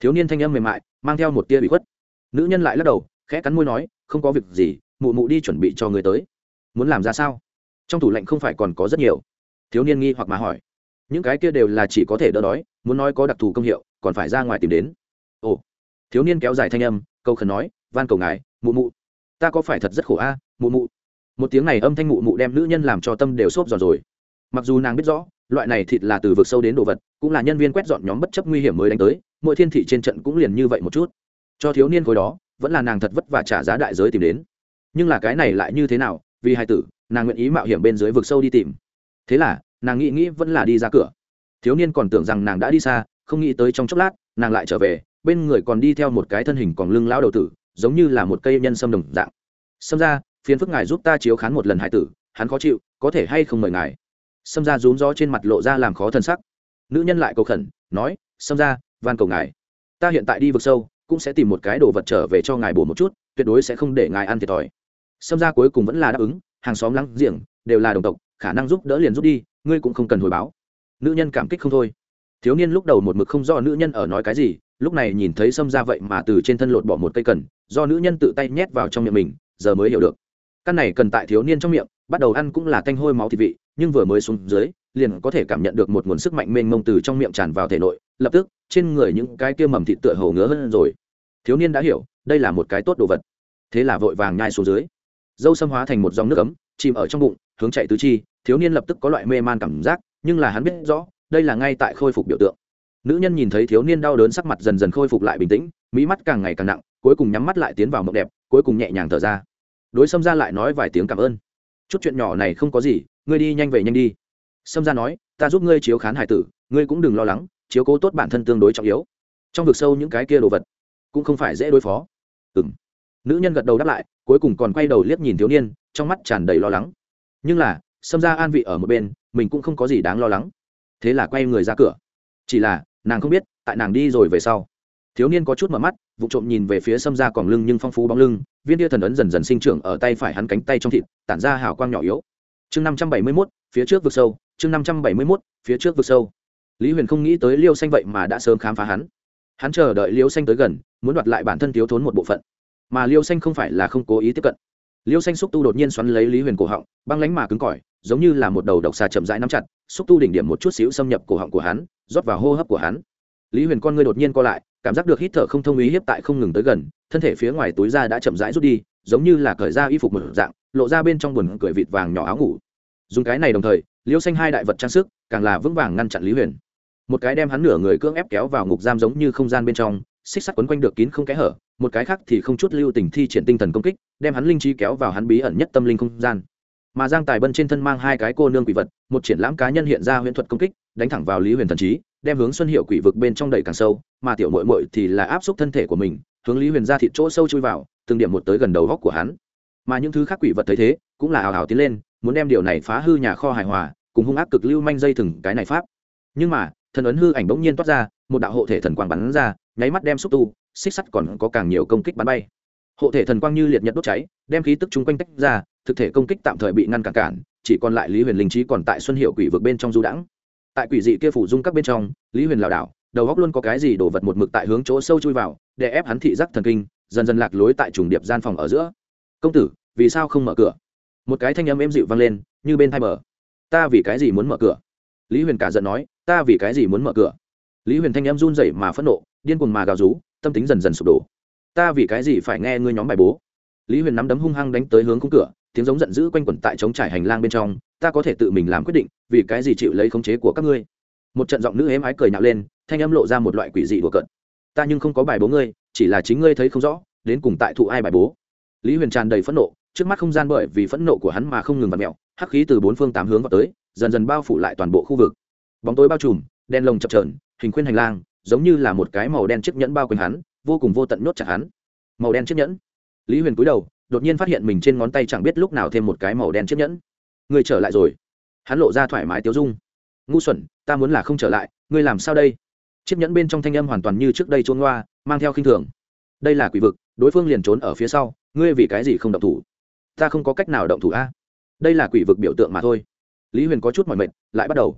Thiếu niên thanh âm mềm mại, mang theo một tia bị khuất. Nữ nhân lại lắc đầu, khẽ cắn môi nói, không có việc gì, mụ mụ đi chuẩn bị cho người tới. Muốn làm ra sao? Trong tủ lạnh không phải còn có rất nhiều. Thiếu niên nghi hoặc mà hỏi. Những cái kia đều là chỉ có thể đỡ đói, muốn nói có đặc thù công hiệu, còn phải ra ngoài tìm đến. Ồ. Thiếu niên kéo dài thanh âm, câu khẩn nói van cầu ngài, mụ mụ. Ta có phải thật rất khổ a, mụ mụ? Một tiếng này âm thanh mụ mụ đem nữ nhân làm cho tâm đều xốp giòn rồi. Mặc dù nàng biết rõ, loại này thịt là từ vực sâu đến đồ vật, cũng là nhân viên quét dọn nhóm bất chấp nguy hiểm mới đánh tới, mỗi thiên thị trên trận cũng liền như vậy một chút. Cho thiếu niên khối đó, vẫn là nàng thật vất vả trả giá đại giới tìm đến. Nhưng là cái này lại như thế nào, vì hai tử, nàng nguyện ý mạo hiểm bên dưới vực sâu đi tìm. Thế là, nàng nghĩ nghĩ vẫn là đi ra cửa. Thiếu niên còn tưởng rằng nàng đã đi xa, không nghĩ tới trong chốc lát, nàng lại trở về, bên người còn đi theo một cái thân hình còn lưng lao đầu tử giống như là một cây nhân sâm đồng dạng. Xâm ra, phiền phức ngài giúp ta chiếu khán một lần hải tử, hắn khó chịu, có thể hay không mời ngài? Xâm ra rún gió trên mặt lộ ra làm khó thân sắc. Nữ nhân lại cầu khẩn, nói xâm ra, van cầu ngài. Ta hiện tại đi vực sâu, cũng sẽ tìm một cái đồ vật trở về cho ngài bổ một chút, tuyệt đối sẽ không để ngài ăn thiệt thòi. Xâm ra cuối cùng vẫn là đáp ứng, hàng xóm lắng giềng đều là đồng tộc, khả năng giúp đỡ liền giúp đi, ngươi cũng không cần hồi báo. Nữ nhân cảm kích không thôi. Thiếu niên lúc đầu một mực không do nữ nhân ở nói cái gì lúc này nhìn thấy xâm ra vậy mà từ trên thân lột bỏ một cây cần, do nữ nhân tự tay nhét vào trong miệng mình, giờ mới hiểu được. Căn này cần tại thiếu niên trong miệng, bắt đầu ăn cũng là canh hôi máu thịt vị, nhưng vừa mới xuống dưới, liền có thể cảm nhận được một nguồn sức mạnh mênh mông từ trong miệng tràn vào thể nội, lập tức, trên người những cái kia mầm thịt tựa hầu ngứa hơn rồi. Thiếu niên đã hiểu, đây là một cái tốt đồ vật. Thế là vội vàng nhai xuống dưới. Dâu xâm hóa thành một dòng nước ấm, chìm ở trong bụng, hướng chạy tứ chi, thiếu niên lập tức có loại mê man cảm giác, nhưng là hắn biết rõ, đây là ngay tại khôi phục biểu tượng nữ nhân nhìn thấy thiếu niên đau đớn sắc mặt dần dần khôi phục lại bình tĩnh, mỹ mắt càng ngày càng nặng, cuối cùng nhắm mắt lại tiến vào mộng đẹp, cuối cùng nhẹ nhàng thở ra. Đối xâm ra lại nói vài tiếng cảm ơn. Chút chuyện nhỏ này không có gì, ngươi đi nhanh về nhanh đi. Xâm ra nói, ta giúp ngươi chiếu khán hải tử, ngươi cũng đừng lo lắng, chiếu cố tốt bản thân tương đối trọng yếu. Trong vực sâu những cái kia đồ vật, cũng không phải dễ đối phó. Ừ m nữ nhân gật đầu đáp lại, cuối cùng còn quay đầu liếc nhìn thiếu niên, trong mắt tràn đầy lo lắng. Nhưng là xâm ra an vị ở một bên, mình cũng không có gì đáng lo lắng. Thế là quay người ra cửa. Chỉ là nàng không biết, tại nàng đi rồi về sau, thiếu niên có chút mở mắt, vụ trộm nhìn về phía xâm ra còn lưng nhưng phong phú bóng lưng, viên tia thần ấn dần dần sinh trưởng ở tay phải hắn cánh tay trong thịt, tản ra hào quang nhỏ yếu. Chương năm trăm bảy mươi mốt, phía trước vực sâu, chương năm trăm bảy mươi mốt, phía trước vực sâu. Lý huyền không nghĩ tới liêu xanh vậy mà đã sớm khám phá hắn. Hắn chờ đợi liêu xanh tới gần, muốn đoạt lại bản thân thiếu thốn một bộ phận. Mà liêu xanh không phải là không cố ý tiếp cận. Liêu xanh xúc tu đột nhiên xoắn lấy lý huyền cổ họng, băng lánh mà cứng cỏi giống như là một đầu độc xà chậm rãi nắm chặt, xúc tu đỉnh điểm một chút xíu xâm nhập cổ họng của hắn, rót vào hô hấp của hắn. Lý huyền con ngươi đột nhiên co lại, cảm giác được hít thở không thông ý hiếp tại không ngừng tới gần, thân thể phía ngoài túi da đã chậm rãi rút đi, giống như là cởi ra y phục một dạng, lộ ra bên trong buồn cười vịt vàng nhỏ áo ngủ. Dùng cái này đồng thời, liêu xanh hai đại vật trang sức, càng là vững vàng ngăn chặn lý huyền. Một cái đem hắn nửa người cưỡng ép kéo vào ngục giam giống như không gian bên trong, xích sắt quấn quanh được kín không kẽ hở, một cái khác thì không chút lưu tình thi triển tinh thần công kích, đem hắn linh trí kéo vào hắn bí ẩn nhất tâm linh không gian mà giang tài bân trên thân mang hai cái cô nương quỷ vật, một triển lãm cá nhân hiện ra huyễn thuật công kích, đánh thẳng vào lý huyền thần trí, đem hướng xuân hiệu quỷ vực bên trong đầy càng sâu, mà tiểu mội mội thì là áp xúc thân thể của mình, hướng lý huyền ra thịt chỗ sâu chui vào, từng điểm một tới gần đầu góc của hắn. Mà những thứ khác quỷ vật thấy thế, cũng là hào hào tiến lên, muốn đem điều này phá hư nhà kho hài hòa, cùng hung ác cực lưu manh dây thừng cái này pháp. Nhưng mà, thần ấn hư ảnh bỗng nhiên toát ra, một đạo hộ thể thần quang bắn ra, nháy mắt đem xúc tu, xích sắt còn có càng nhiều công kích bắn bay. Hộ thể thần quang như liệt nhật đốt cháy, đem khí tức chung quanh tách ra thực thể công kích tạm thời bị ngăn cản cản, chỉ còn lại lý huyền linh trí còn tại xuân hiệu quỷ vực bên trong du đãng. Tại quỷ dị kia phủ dung các bên trong, lý huyền lảo đảo, đầu góc luôn có cái gì đổ vật một mực tại hướng chỗ sâu chui vào, để ép hắn thị giác thần kinh, dần dần lạc lối tại trùng điệp gian phòng ở giữa. Công tử, vì sao không mở cửa? Một cái thanh âm êm dịu vang lên, như bên thai mở. Ta vì cái gì muốn mở cửa? Lý huyền cả giận nói, ta vì cái gì muốn mở cửa? Lý huyền thanh âm run rẩy mà phẫn nộ, điên cuồng mà gào rú, tâm tính dần dần sụp đổ. Ta vì cái gì phải nghe ngươi nhóm bài bố? Lý huyền nắm đấm hung hăng đánh tới hướng khung cửa tiếng giống giận dữ quanh quẩn tại chống trải hành lang bên trong, ta có thể tự mình làm quyết định, vì cái gì chịu lấy khống chế của các ngươi? Một trận giọng nữ êm ái cười nhạo lên, thanh âm lộ ra một loại quỷ dị đùa cận ta nhưng không có bài bố ngươi, chỉ là chính ngươi thấy không rõ, đến cùng tại thụ ai bài bố? Lý huyền tràn đầy phẫn nộ, trước mắt không gian bởi vì phẫn nộ của hắn mà không ngừng vặt mẹo hắc khí từ bốn phương tám hướng vào tới, dần dần bao phủ lại toàn bộ khu vực. Bóng tối bao trùm đen lồng chập trờn hình khuyên hành lang, giống như là một cái màu đen chiếc nhẫn bao quanh hắn, vô cùng vô tận nhốt chặt hắn. Màu đen chiếc nhẫn. Lý huyền cúi đầu đột nhiên phát hiện mình trên ngón tay chẳng biết lúc nào thêm một cái màu đen chiếc nhẫn. Người trở lại rồi. Hắn lộ ra thoải mái tiêu dung. Ngu xuẩn, ta muốn là không trở lại, ngươi làm sao đây? Chiếc nhẫn bên trong thanh âm hoàn toàn như trước đây trốn hoa mang theo khinh thường. Đây là quỷ vực, đối phương liền trốn ở phía sau, ngươi vì cái gì không động thủ? Ta không có cách nào động thủ a. Đây là quỷ vực biểu tượng mà thôi. Lý huyền có chút mỏi mệt, lại bắt đầu.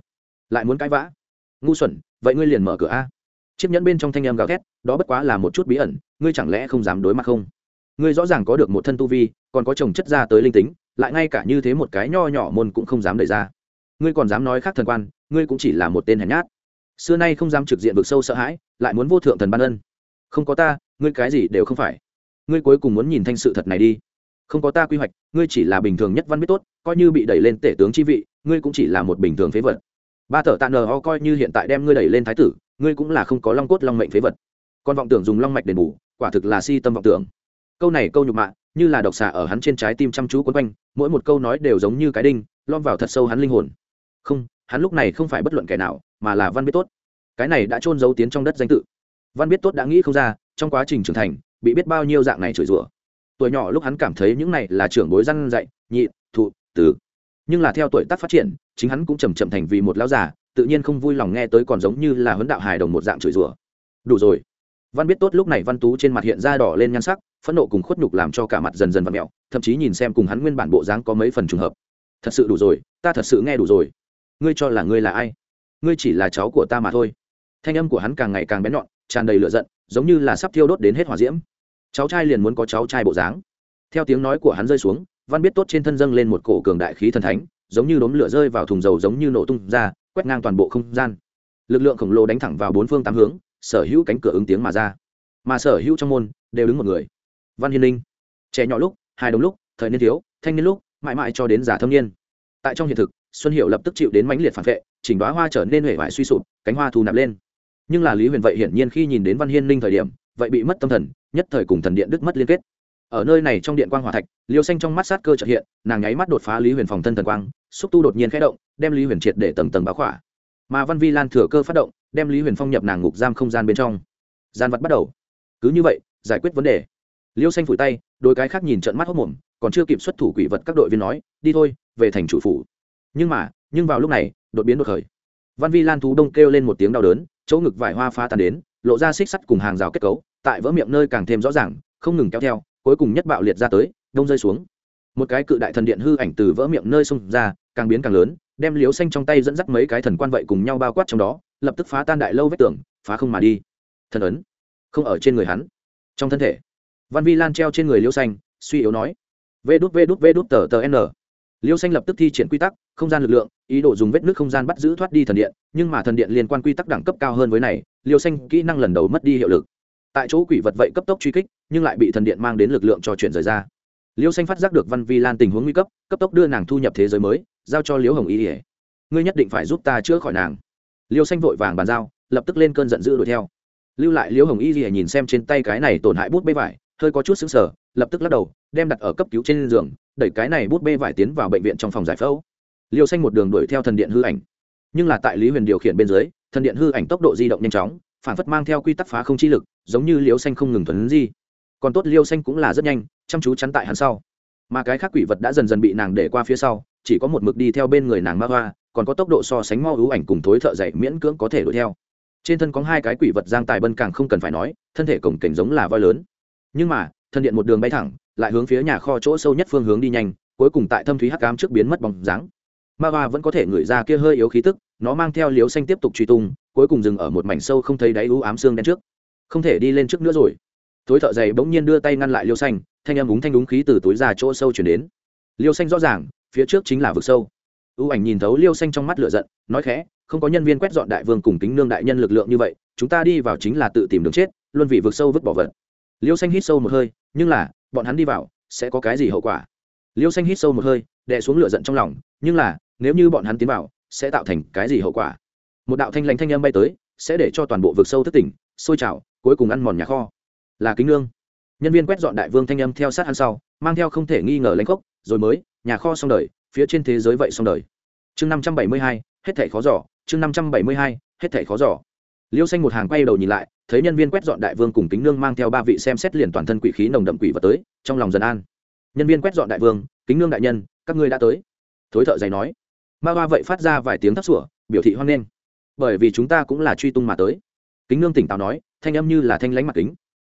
Lại muốn cãi vã. Ngu xuẩn, vậy ngươi liền mở cửa a. Chiếc nhẫn bên trong thanh âm gào thét, đó bất quá là một chút bí ẩn, ngươi chẳng lẽ không dám đối mặt không? Ngươi rõ ràng có được một thân tu vi, còn có chồng chất ra tới linh tính, lại ngay cả như thế một cái nho nhỏ môn cũng không dám đẩy ra. Ngươi còn dám nói khác thần quan, ngươi cũng chỉ là một tên hèn nhát. Xưa nay không dám trực diện vực sâu sợ hãi, lại muốn vô thượng thần ban ân. Không có ta, ngươi cái gì đều không phải. Ngươi cuối cùng muốn nhìn thanh sự thật này đi. Không có ta quy hoạch, ngươi chỉ là bình thường nhất văn biết tốt, coi như bị đẩy lên tể tướng chi vị, ngươi cũng chỉ là một bình thường phế vật. Ba thợ tạ nờ ho coi như hiện tại đem ngươi đẩy lên thái tử, ngươi cũng là không có long cốt long mệnh phế vật. Còn vọng tưởng dùng long mạch đền bù, quả thực là si tâm vọng tưởng câu này câu nhục mạ, như là độc xà ở hắn trên trái tim chăm chú quấn quanh, mỗi một câu nói đều giống như cái đinh lom vào thật sâu hắn linh hồn. Không, hắn lúc này không phải bất luận kẻ nào, mà là văn biết tốt. Cái này đã trôn giấu tiến trong đất danh tự. Văn biết tốt đã nghĩ không ra, trong quá trình trưởng thành, bị biết bao nhiêu dạng này chửi rủa. Tuổi nhỏ lúc hắn cảm thấy những này là trưởng bối răn dạy, nhị, thụ, tử. Nhưng là theo tuổi tác phát triển, chính hắn cũng chầm chậm thành vì một lão già, tự nhiên không vui lòng nghe tới còn giống như là huấn đạo hài đồng một dạng chửi rủa. Đủ rồi văn biết tốt lúc này văn tú trên mặt hiện ra đỏ lên nhan sắc, phẫn nộ cùng khuất nhục làm cho cả mặt dần dần v ặ mẹo, thậm chí nhìn xem cùng hắn nguyên bản bộ dáng có mấy phần trùng hợp. Thật sự đủ rồi, ta thật sự nghe đủ rồi. Ngươi cho là ngươi là ai? Ngươi chỉ là cháu của ta mà thôi. Thanh âm của hắn càng ngày càng bén nhọn, tràn đầy lửa giận, giống như là sắp thiêu đốt đến hết hỏa diễm. Cháu trai liền muốn có cháu trai bộ dáng. Theo tiếng nói của hắn rơi xuống, văn biết tốt trên thân dâng lên một cổ cường đại khí thần thánh, giống như đốm lửa rơi vào thùng dầu giống như nổ tung ra, quét ngang toàn bộ không gian. Lực lượng khổng lồ đánh thẳng vào bốn phương tám hướng sở hữu cánh cửa ứng tiếng mà ra. Mà sở hữu trong môn đều đứng một người. Văn hiên linh trẻ nhỏ lúc hai đồng lúc, thời niên thiếu, thanh niên lúc, mãi mãi cho đến già thâm niên. Tại trong hiện thực, xuân hiệu lập tức chịu đến mãnh liệt phản vệ, chỉnh đoá hoa trở nên huệ vải suy sụp, cánh hoa thu nạp lên. Nhưng là lý huyền vậy hiển nhiên khi nhìn đến văn hiên linh thời điểm, vậy bị mất tâm thần, nhất thời cùng thần điện đứt mất liên kết. Ở nơi này trong điện quang hòa thạch, liêu xanh trong mắt sát cơ trợ hiện, nàng nháy mắt đột phá lý huyền phòng thân thần quang, xúc tu đột nhiên khẽ động, đem lý huyền triệt để tầng tầng báo khỏa. Mà văn vi lan thừa cơ phát động đem lý huyền phong nhập nàng ngục giam không gian bên trong gian vật bắt đầu cứ như vậy giải quyết vấn đề liêu xanh phủi tay đôi cái khác nhìn trận mắt hốc mồm còn chưa kịp xuất thủ quỷ vật các đội viên nói đi thôi về thành chủ phủ nhưng mà nhưng vào lúc này đột biến đột khởi văn vi lan thú đông kêu lên một tiếng đau đớn chỗ ngực vải hoa phá tan đến lộ ra xích sắt cùng hàng rào kết cấu tại vỡ miệng nơi càng thêm rõ ràng không ngừng kéo theo cuối cùng nhất bạo liệt ra tới đông rơi xuống một cái cự đại thần điện hư ảnh từ vỡ miệng nơi xông ra càng biến càng lớn đem liếu xanh trong tay dẫn dắt mấy cái thần quan vậy cùng nhau bao quát trong đó lập tức phá tan đại lâu vết tường, phá không mà đi. Thần ấn. Không ở trên người hắn. Trong thân thể. Văn vi lan treo trên người liêu xanh, suy yếu nói. Vê đút vê đút vê đút tờ tờ n. Liêu xanh lập tức thi triển quy tắc, không gian lực lượng, ý đồ dùng vết nước không gian bắt giữ thoát đi thần điện, nhưng mà thần điện liên quan quy tắc đẳng cấp cao hơn với này liêu xanh kỹ năng lần đầu mất đi hiệu lực. Tại chỗ quỷ vật vậy cấp tốc truy kích, nhưng lại bị thần điện mang đến lực lượng cho chuyển rời ra. Liêu xanh phát giác được văn vi lan tình huống nguy cấp cấp tốc đưa nàng thu nhập thế giới mới, giao cho liễu hồng ý ỉa ngươi nhất định phải giúp ta chữa khỏi nàng liêu xanh vội vàng bàn giao, lập tức lên cơn giận dữ đuổi theo. Lưu lại Liêu hồng y gì nhìn xem trên tay cái này tổn hại bút bê vải, hơi có chút xứng sở lập tức lắc đầu, đem đặt ở cấp cứu trên giường, đẩy cái này bút bê vải tiến vào bệnh viện trong phòng giải phẫu. Liêu xanh một đường đuổi theo thần điện hư ảnh. Nhưng là tại lý huyền điều khiển bên dưới, thần điện hư ảnh tốc độ di động nhanh chóng, phản phất mang theo quy tắc phá không chi lực, giống như liêu xanh không ngừng thuấn di. Còn tốt liêu xanh cũng là rất nhanh, chăm chú chắn tại hắn sau. Mà cái khác quỷ vật đã dần dần bị nàng để qua phía sau, chỉ có một mực đi theo bên người nàng ma hoa còn có tốc độ so sánh mau ưu ảnh cùng thối thợ dậy miễn cưỡng có thể đuổi theo. Trên thân có hai cái quỷ vật giang tài bân càng không cần phải nói, thân thể cổng cảnh giống là voi lớn. Nhưng mà, thân điện một đường bay thẳng, lại hướng phía nhà kho chỗ sâu nhất phương hướng đi nhanh, cuối cùng tại thâm thúy hắc cám trước biến mất bóng dáng. Ma hoa vẫn có thể ngửi ra kia hơi yếu khí tức, nó mang theo liếu xanh tiếp tục truy tung, cuối cùng dừng ở một mảnh sâu không thấy đáy ưu ám xương đen trước. Không thể đi lên trước nữa rồi. Thối thợ dày bỗng nhiên đưa tay ngăn lại liêu xanh, thanh âm úng thanh đúng khí từ túi ra chỗ sâu chuyển đến. Liêu xanh rõ ràng, phía trước chính là vực sâu ưu ảnh nhìn thấu liêu xanh trong mắt lửa giận, nói khẽ, không có nhân viên quét dọn đại vương cùng kính nương đại nhân lực lượng như vậy, chúng ta đi vào chính là tự tìm đường chết luôn vì vực sâu vứt bỏ vật. Liêu xanh hít sâu một hơi, nhưng là, bọn hắn đi vào, sẽ có cái gì hậu quả? Liêu xanh hít sâu một hơi, đè xuống lửa giận trong lòng, nhưng là, nếu như bọn hắn tiến vào, sẽ tạo thành cái gì hậu quả? Một đạo thanh lãnh thanh âm bay tới, sẽ để cho toàn bộ vực sâu thất tỉnh, sôi trào, cuối cùng ăn mòn nhà kho. Là kính nương. Nhân viên quét dọn đại vương thanh âm theo sát hắn sau, mang theo không thể nghi ngờ lãnh khốc, rồi mới, nhà kho xong đời phía trên thế giới vậy xong đời. Chương năm trăm bảy mươi hai, hết thẻ khó giỏ chương năm trăm bảy mươi hai, hết thẻ khó giỏ liêu xanh một hàng quay đầu nhìn lại, thấy nhân viên quét dọn đại vương cùng kính nương mang theo ba vị xem xét liền toàn thân quỷ khí nồng đậm quỷ vật tới, trong lòng dần an. Nhân viên quét dọn đại vương, kính nương đại nhân, các ngươi đã tới. Thối thợ giày nói. Ma hoa vậy phát ra vài tiếng thấp sủa, biểu thị hoan nghênh. Bởi vì chúng ta cũng là truy tung mà tới. Kính nương tỉnh táo nói, thanh âm như là thanh lánh mặt kính.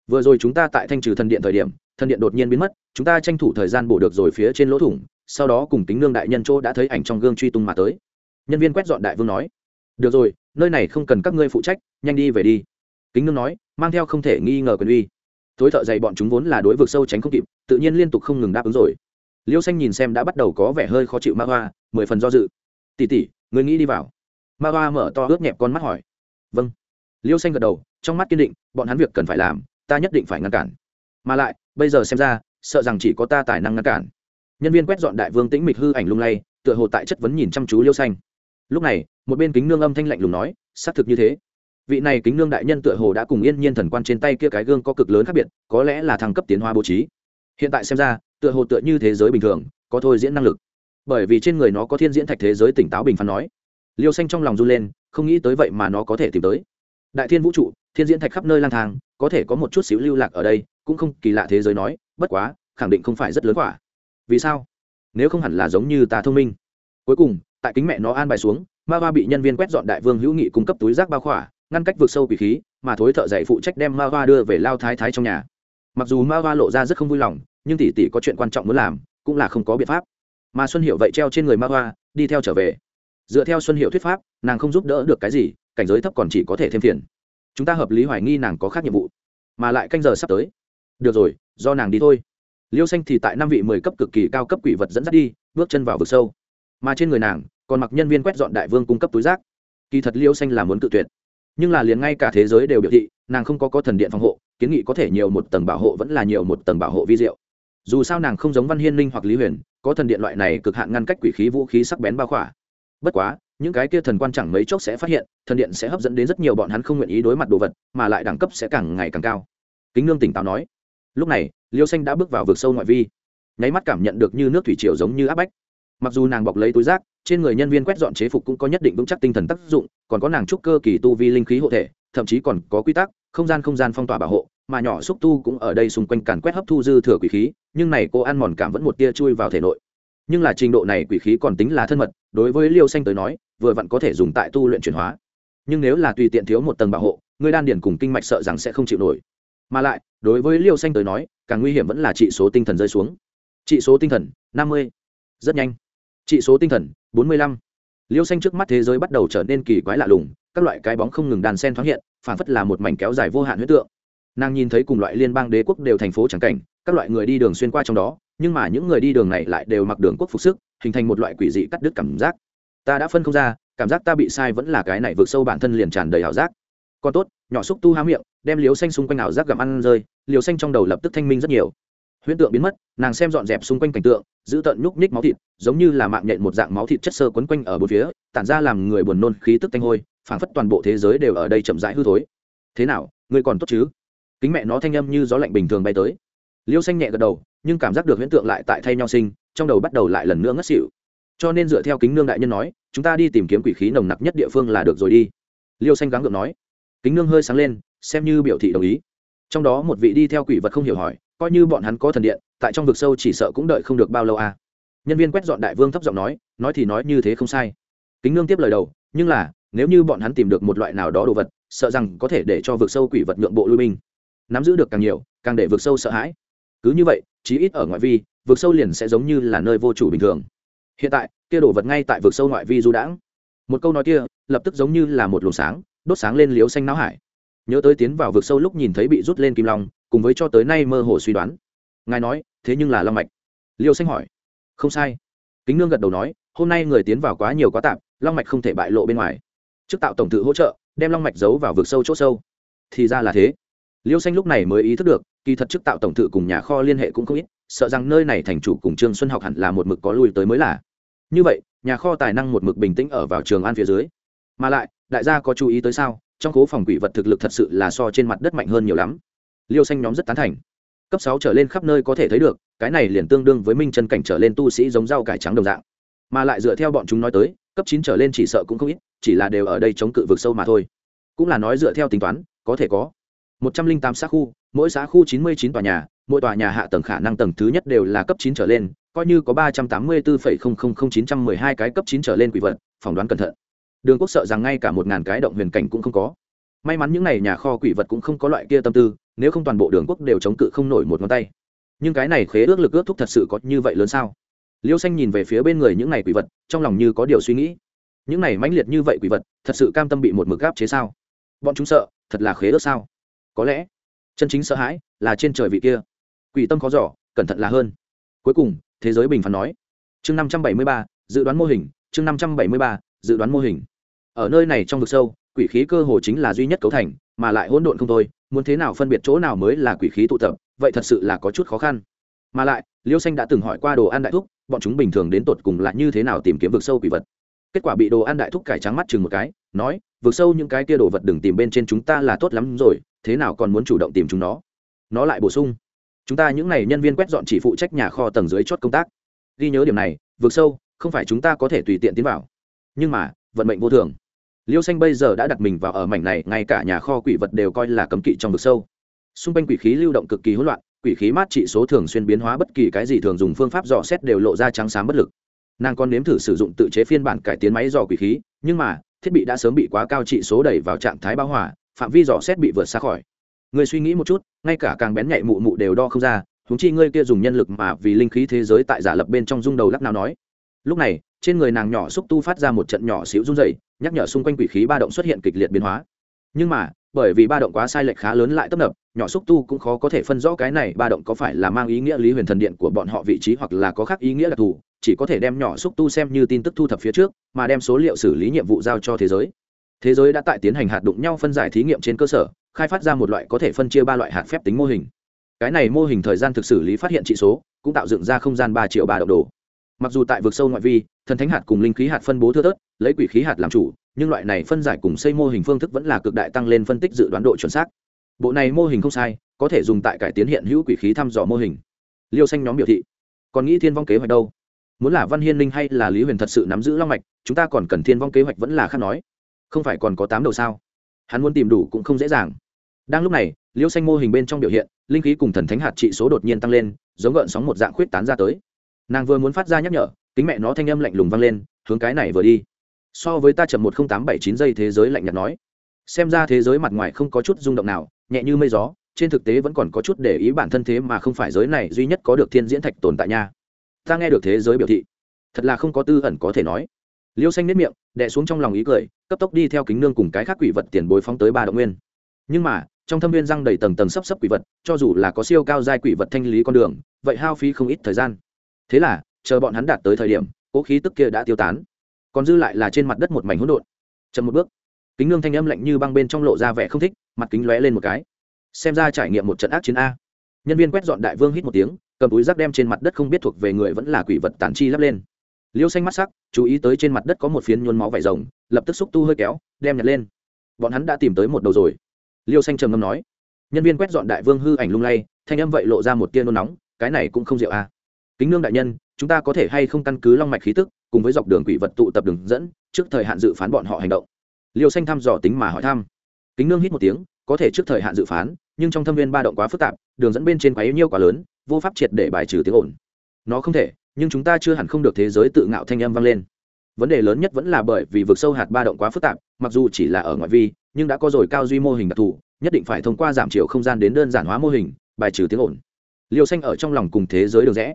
Vừa rồi chúng ta tại thanh trừ thần điện thời điểm, thần điện đột nhiên biến mất, chúng ta tranh thủ thời gian bổ được rồi phía trên lỗ thủng sau đó cùng kính nương đại nhân chỗ đã thấy ảnh trong gương truy tung mà tới. Nhân viên quét dọn đại vương nói, được rồi, nơi này không cần các ngươi phụ trách, nhanh đi về đi. Kính nương nói, mang theo không thể nghi ngờ quyền uy. Thối thợ dày bọn chúng vốn là đối vực sâu tránh không kịp, tự nhiên liên tục không ngừng đáp ứng rồi. Liêu xanh nhìn xem đã bắt đầu có vẻ hơi khó chịu ma hoa, mười phần do dự. Tỉ tỉ người nghĩ đi vào. Ma hoa mở to ướt nhẹp con mắt hỏi. Vâng. Liêu xanh gật đầu, trong mắt kiên định, bọn hắn việc cần phải làm, ta nhất định phải ngăn cản. Mà lại, bây giờ xem ra, sợ rằng chỉ có ta tài năng ngăn cản nhân viên quét dọn đại vương tĩnh mịch hư ảnh lung lay, tựa hồ tại chất vấn nhìn chăm chú liêu xanh. Lúc này, một bên kính nương âm thanh lạnh lùng nói, xác thực như thế. Vị này kính nương đại nhân tựa hồ đã cùng yên nhiên thần quan trên tay kia cái gương có cực lớn khác biệt, có lẽ là thăng cấp tiến hóa bố trí. Hiện tại xem ra, tựa hồ tựa như thế giới bình thường, có thôi diễn năng lực. Bởi vì trên người nó có thiên diễn thạch thế giới tỉnh táo bình phán nói. Liêu xanh trong lòng run lên, không nghĩ tới vậy mà nó có thể tìm tới. Đại thiên vũ trụ, thiên diễn thạch khắp nơi lang thang, có thể có một chút xíu lưu lạc ở đây, cũng không kỳ lạ thế giới nói, bất quá, khẳng định không phải rất lớn quả vì sao? Nếu không hẳn là giống như ta thông minh. Cuối cùng, tại kính mẹ nó an bài xuống, ma va bị nhân viên quét dọn đại vương hữu nghị cung cấp túi rác bao khỏa, ngăn cách vượt sâu quỷ khí, mà thối thợ dạy phụ trách đem ma va đưa về lao thái thái trong nhà. Mặc dù ma va lộ ra rất không vui lòng, nhưng tỷ tỷ có chuyện quan trọng muốn làm, cũng là không có biện pháp. Mà xuân hiệu vậy treo trên người ma va đi theo trở về. Dựa theo xuân hiệu thuyết pháp, nàng không giúp đỡ được cái gì, cảnh giới thấp còn chỉ có thể thêm phiền. Chúng ta hợp lý hoài nghi nàng có khác nhiệm vụ, mà lại canh giờ sắp tới. Được rồi, do nàng đi thôi liêu xanh thì tại năm vị mười cấp cực kỳ cao cấp quỷ vật dẫn dắt đi, bước chân vào vực sâu. Mà trên người nàng, còn mặc nhân viên quét dọn đại vương cung cấp túi rác. Kỳ thật liêu xanh là muốn cự tuyệt. Nhưng là liền ngay cả thế giới đều biểu thị, nàng không có có thần điện phòng hộ, kiến nghị có thể nhiều một tầng bảo hộ vẫn là nhiều một tầng bảo hộ vi diệu. Dù sao nàng không giống văn hiên linh hoặc lý huyền, có thần điện loại này cực hạn ngăn cách quỷ khí vũ khí sắc bén bao khỏa. Bất quá, những cái kia thần quan chẳng mấy chốc sẽ phát hiện, thần điện sẽ hấp dẫn đến rất nhiều bọn hắn không nguyện ý đối mặt đồ vật, mà lại đẳng cấp sẽ càng ngày càng cao. Kính nương tỉnh táo nói. Lúc này liêu xanh đã bước vào vực sâu ngoại vi, nháy mắt cảm nhận được như nước thủy triều giống như áp bách. Mặc dù nàng bọc lấy túi rác, trên người nhân viên quét dọn chế phục cũng có nhất định vững chắc tinh thần tác dụng, còn có nàng trúc cơ kỳ tu vi linh khí hộ thể, thậm chí còn có quy tắc, không gian không gian phong tỏa bảo hộ, mà nhỏ xúc tu cũng ở đây xung quanh càn quét hấp thu dư thừa quỷ khí, nhưng này cô ăn mòn cảm vẫn một tia chui vào thể nội. Nhưng là trình độ này quỷ khí còn tính là thân mật, đối với liêu xanh tới nói, vừa vặn có thể dùng tại tu luyện chuyển hóa. Nhưng nếu là tùy tiện thiếu một tầng bảo hộ, người đan điển cùng kinh mạch sợ rằng sẽ không chịu nổi. Mà lại, đối với liêu xanh tới nói càng nguy hiểm vẫn là trị số tinh thần rơi xuống. Trị số tinh thần, năm mươi. Rất nhanh. Trị số tinh thần, bốn mươi lăm. Liêu xanh trước mắt thế giới bắt đầu trở nên kỳ quái lạ lùng, các loại cái bóng không ngừng đàn sen thoáng hiện, phản phất là một mảnh kéo dài vô hạn huyết tượng. Nàng nhìn thấy cùng loại liên bang đế quốc đều thành phố trắng cảnh, các loại người đi đường xuyên qua trong đó, nhưng mà những người đi đường này lại đều mặc đường quốc phục sức, hình thành một loại quỷ dị cắt đứt cảm giác. Ta đã phân không ra, cảm giác ta bị sai vẫn là cái này vượt sâu bản thân liền tràn đầy ảo giác. Còn tốt, nhỏ xúc tu há miệng đem liều xanh xung quanh ảo giác gặm ăn rơi, liều xanh trong đầu lập tức thanh minh rất nhiều. Huyễn tượng biến mất, nàng xem dọn dẹp xung quanh cảnh tượng, giữ tận nhúc nhích máu thịt, giống như là mạng nhện một dạng máu thịt chất sơ quấn quanh ở bốn phía, tản ra làm người buồn nôn khí tức tanh hôi, phảng phất toàn bộ thế giới đều ở đây chậm rãi hư thối. Thế nào, ngươi còn tốt chứ? Kính mẹ nó thanh âm như gió lạnh bình thường bay tới. Liêu xanh nhẹ gật đầu, nhưng cảm giác được huyễn tượng lại tại thay nhau sinh, trong đầu bắt đầu lại lần nữa ngất xỉu. Cho nên dựa theo kính nương đại nhân nói, chúng ta đi tìm kiếm quỷ khí nồng nặc nhất địa phương là được rồi đi. Liêu xanh gắng gượng nói. Kính nương hơi sáng lên xem như biểu thị đồng ý. Trong đó một vị đi theo quỷ vật không hiểu hỏi, coi như bọn hắn có thần điện, tại trong vực sâu chỉ sợ cũng đợi không được bao lâu à? Nhân viên quét dọn đại vương thấp giọng nói nói thì nói như thế không sai. Kính nương tiếp lời đầu, nhưng là, nếu như bọn hắn tìm được một loại nào đó đồ vật, sợ rằng có thể để cho vực sâu quỷ vật nhượng bộ lui binh. Nắm giữ được càng nhiều, càng để vực sâu sợ hãi. Cứ như vậy, chí ít ở ngoại vi, vực sâu liền sẽ giống như là nơi vô chủ bình thường. Hiện tại, kia đồ vật ngay tại vực sâu ngoại vi du đãng. Một câu nói kia, lập tức giống như là một luồng sáng, đốt sáng lên liếu xanh não hải nhớ tới tiến vào vực sâu lúc nhìn thấy bị rút lên kim long, cùng với cho tới nay mơ hồ suy đoán. Ngài nói, thế nhưng là long mạch. Liêu xanh hỏi. Không sai. Kính nương gật đầu nói, hôm nay người tiến vào quá nhiều quá tạp long mạch không thể bại lộ bên ngoài. Trước tạo tổng tự hỗ trợ, đem long mạch giấu vào vực sâu c h ỗ sâu. Thì ra là thế. Liêu xanh lúc này mới ý thức được, kỳ thật chức tạo tổng thự cùng nhà kho liên hệ cũng không ít, sợ rằng nơi này thành chủ cùng trương xuân học hẳn là một mực có lui tới mới là. Như vậy, nhà kho tài năng một mực bình tĩnh ở vào trường an phía dưới. Mà lại, đại gia có chú ý tới sao? Trong cố phòng quỷ vật thực lực thật sự là so trên mặt đất mạnh hơn nhiều lắm. Liêu xanh nhóm rất tán thành. Cấp sáu trở lên khắp nơi có thể thấy được, cái này liền tương đương với minh chân cảnh trở lên tu sĩ giống rau cải trắng đồng dạng. Mà lại dựa theo bọn chúng nói tới, cấp chín trở lên chỉ sợ cũng không ít, chỉ là đều ở đây chống cự vực sâu mà thôi. Cũng là nói dựa theo tính toán, có thể có một trăm linh tám xã khu, mỗi xã khu chín mươi chín tòa nhà, mỗi tòa nhà hạ tầng khả năng tầng thứ nhất đều là cấp chín trở lên, coi như có ba trăm tám mươi bốn chín trăm mười hai cái cấp chín trở lên quỷ vật, phỏng đoán cẩn thận đường quốc sợ rằng ngay cả một ngàn cái động huyền cảnh cũng không có. May mắn những n à y nhà kho quỷ vật cũng không có loại kia tâm tư, nếu không toàn bộ đường quốc đều chống cự không nổi một ngón tay. Nhưng cái này khế ước lực ước thúc thật sự có như vậy lớn sao? Liêu xanh nhìn về phía bên người những n à y quỷ vật, trong lòng như có điều suy nghĩ. Những này mãnh liệt như vậy quỷ vật, thật sự cam tâm bị một mực gáp chế sao? Bọn chúng sợ, thật là khế ước sao? Có lẽ, chân chính sợ hãi là trên trời vị kia. Quỷ tâm khó giỏ cẩn thận là hơn. Cuối cùng, thế giới bình phán nói. Chương năm trăm bảy mươi ba, dự đoán mô hình, chương năm trăm bảy mươi ba, dự đoán mô hình ở nơi này trong vực sâu, quỷ khí cơ hồ chính là duy nhất cấu thành, mà lại hỗn độn không thôi, muốn thế nào phân biệt chỗ nào mới là quỷ khí tụ tập, vậy thật sự là có chút khó khăn. Mà lại, liêu xanh đã từng hỏi qua đồ ăn đại thúc, bọn chúng bình thường đến tột cùng là như thế nào tìm kiếm vực sâu quỷ vật. Kết quả bị đồ ăn đại thúc cải trắng mắt chừng một cái, nói, vực sâu những cái kia đồ vật đừng tìm bên trên chúng ta là tốt lắm rồi, thế nào còn muốn chủ động tìm chúng nó? Nó lại bổ sung, chúng ta những n à y nhân viên quét dọn chỉ phụ trách nhà kho tầng dưới chốt công tác. Ghi nhớ điểm này vượt sâu, không phải chúng ta có thể tùy tiện tiến vào, nhưng mà, vận mệnh vô thường liêu xanh bây giờ đã đặt mình vào ở mảnh này, ngay cả nhà kho quỷ vật đều coi là cấm kỵ trong vực sâu. Xung quanh quỷ khí lưu động cực kỳ hỗn loạn, quỷ khí mát trị số thường xuyên biến hóa bất kỳ cái gì thường dùng phương pháp dò xét đều lộ ra trắng sáng bất lực. Nàng còn nếm thử sử dụng tự chế phiên bản cải tiến máy dò quỷ khí, nhưng mà, thiết bị đã sớm bị quá cao trị số đẩy vào trạng thái bão hỏa phạm vi dò xét bị vượt xa khỏi. Người suy nghĩ một chút, ngay cả càng bén nhạy mụ mụ đều đo không ra húng chi ngươi kia dùng nhân lực mà vì linh khí thế giới tại giả lập bên trong rung đầu lắc nào nói lúc này, trên người nàng nhỏ xúc tu phát ra một trận nhỏ xíu run dày nhắc nhở xung quanh quỷ khí ba động xuất hiện kịch liệt biến hóa. Nhưng mà, bởi vì ba động quá sai lệch khá lớn lại tấp nập, nhỏ xúc tu cũng khó có thể phân rõ cái này ba động có phải là mang ý nghĩa lý huyền thần điện của bọn họ vị trí hoặc là có khác ý nghĩa đặc thù, chỉ có thể đem nhỏ xúc tu xem như tin tức thu thập phía trước, mà đem số liệu xử lý nhiệm vụ giao cho thế giới. Thế giới đã tại tiến hành hạt đụng nhau phân giải thí nghiệm trên cơ sở, khai phát ra một loại có thể phân chia ba loại hạt phép tính mô hình. Cái này mô hình thời gian thực xử lý phát hiện trị số, cũng tạo dựng ra không gian ba triệu ba động đồ mặc dù tại vực sâu ngoại vi, thần thánh hạt cùng linh khí hạt phân bố thưa thớt, lấy quỷ khí hạt làm chủ, nhưng loại này phân giải cùng xây mô hình phương thức vẫn là cực đại tăng lên phân tích dự đoán độ chuẩn xác. Bộ này mô hình không sai, có thể dùng tại cải tiến hiện hữu quỷ khí thăm dò mô hình. Liêu xanh nhóm biểu thị, còn nghĩ thiên vong kế hoạch đâu? Muốn là văn hiên linh hay là lý huyền thật sự nắm giữ long mạch, chúng ta còn cần thiên vong kế hoạch vẫn là khác nói. Không phải còn có tám đầu sao? Hắn muốn tìm đủ cũng không dễ dàng. Đang lúc này, liêu xanh mô hình bên trong biểu hiện, linh khí cùng thần thánh hạt trị số đột nhiên tăng lên, giống gợn sóng một dạng khuyết tán ra tới nàng vừa muốn phát ra nhắc nhở tính mẹ nó thanh âm lạnh lùng vang lên, hướng cái này vừa đi. So với ta chậm một nghìn tám bảy chín giây thế giới lạnh nhạt nói. Xem ra thế giới mặt ngoài không có chút rung động nào, nhẹ như mây gió, trên thực tế vẫn còn có chút để ý bản thân thế mà không phải giới này duy nhất có được thiên diễn thạch tồn tại nha. Ta nghe được thế giới biểu thị, thật là không có tư ẩn có thể nói. Liêu xanh nếp miệng đẻ xuống trong lòng ý cười, cấp tốc đi theo kính nương cùng cái khác quỷ vật tiền bối phóng tới ba động nguyên. Nhưng mà, trong thâm viên răng đầy tầng tầng sấp sấp quỷ vật, cho dù là có siêu cao giai quỷ vật thanh lý con đường, vậy hao phí không ít thời gian thế là, chờ bọn hắn đạt tới thời điểm, cố khí tức kia đã tiêu tán. Còn dư lại là trên mặt đất một mảnh hỗn độn. Chậm một bước, kính nương thanh âm lạnh như băng bên trong lộ ra vẻ không thích, mặt kính lóe lên một cái. Xem ra trải nghiệm một trận ác chiến a. Nhân viên quét dọn đại vương hít một tiếng, cầm túi rác đem trên mặt đất không biết thuộc về người vẫn là quỷ vật tản chi lắp lên. Liêu xanh mắt sắc, chú ý tới trên mặt đất có một phiến nhuôn máu vải rồng, lập tức xúc tu hơi kéo, đem nhặt lên. Bọn hắn đã tìm tới một đầu rồi. Liêu xanh trầm ngâm nói. Nhân viên quét dọn đại vương hư ảnh lung lay, thanh âm vậy lộ ra một tia nôn nóng, cái này cũng không rượu a kính nương đại nhân, chúng ta có thể hay không căn cứ long mạch khí tức, cùng với dọc đường quỷ vật tụ tập đường dẫn, trước thời hạn dự phán bọn họ hành động. Liêu xanh thăm dò tính mà hỏi thăm. Kính nương hít một tiếng, có thể trước thời hạn dự phán, nhưng trong thâm viên ba động quá phức tạp, đường dẫn bên trên quá yếu nhiêu quá lớn, vô pháp triệt để bài trừ tiếng ồn. Nó không thể, nhưng chúng ta chưa hẳn không được thế giới tự ngạo thanh âm vang lên. Vấn đề lớn nhất vẫn là bởi vì vực sâu hạt ba động quá phức tạp, mặc dù chỉ là ở ngoại vi, nhưng đã có rồi cao duy mô hình đặc thù, nhất định phải thông qua giảm chiều không gian đến đơn giản hóa mô hình, bài trừ tiếng ồn. Liêu xanh ở trong lòng cùng thế giới được rẽ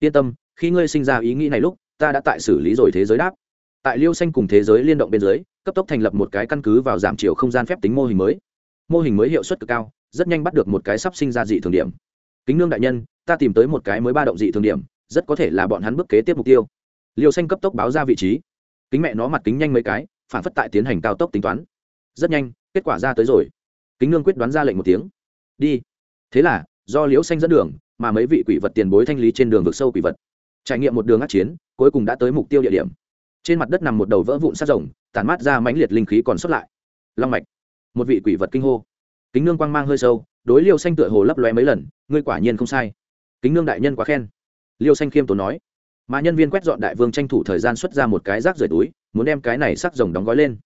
yên tâm, khi ngươi sinh ra ý nghĩ này lúc, ta đã tại xử lý rồi thế giới đáp. Tại liêu xanh cùng thế giới liên động bên dưới, cấp tốc thành lập một cái căn cứ vào giảm chiều không gian phép tính mô hình mới. Mô hình mới hiệu suất cực cao, rất nhanh bắt được một cái sắp sinh ra dị thường điểm. Kính nương đại nhân, ta tìm tới một cái mới ba động dị thường điểm, rất có thể là bọn hắn bước kế tiếp mục tiêu. Liêu xanh cấp tốc báo ra vị trí. Kính mẹ nó mặt kính nhanh mấy cái, phản phất tại tiến hành cao tốc tính toán. Rất nhanh, kết quả ra tới rồi. Kính nương quyết đoán ra lệnh một tiếng. Đi. Thế là, do liễu xanh dẫn đường mà mấy vị quỷ vật tiền bối thanh lý trên đường vực sâu quỷ vật. Trải nghiệm một đường át chiến, cuối cùng đã tới mục tiêu địa điểm. Trên mặt đất nằm một đầu vỡ vụn sát rồng, tản mát ra mãnh liệt linh khí còn xuất lại. Long mạch. Một vị quỷ vật kinh hô. Kính nương quang mang hơi sâu, đối liêu xanh tựa hồ lấp lóe mấy lần, ngươi quả nhiên không sai. Kính nương đại nhân quá khen. Liêu xanh khiêm tốn nói. Mà nhân viên quét dọn đại vương tranh thủ thời gian xuất ra một cái rác rời túi, muốn đem cái này sắc rồng đóng gói lên.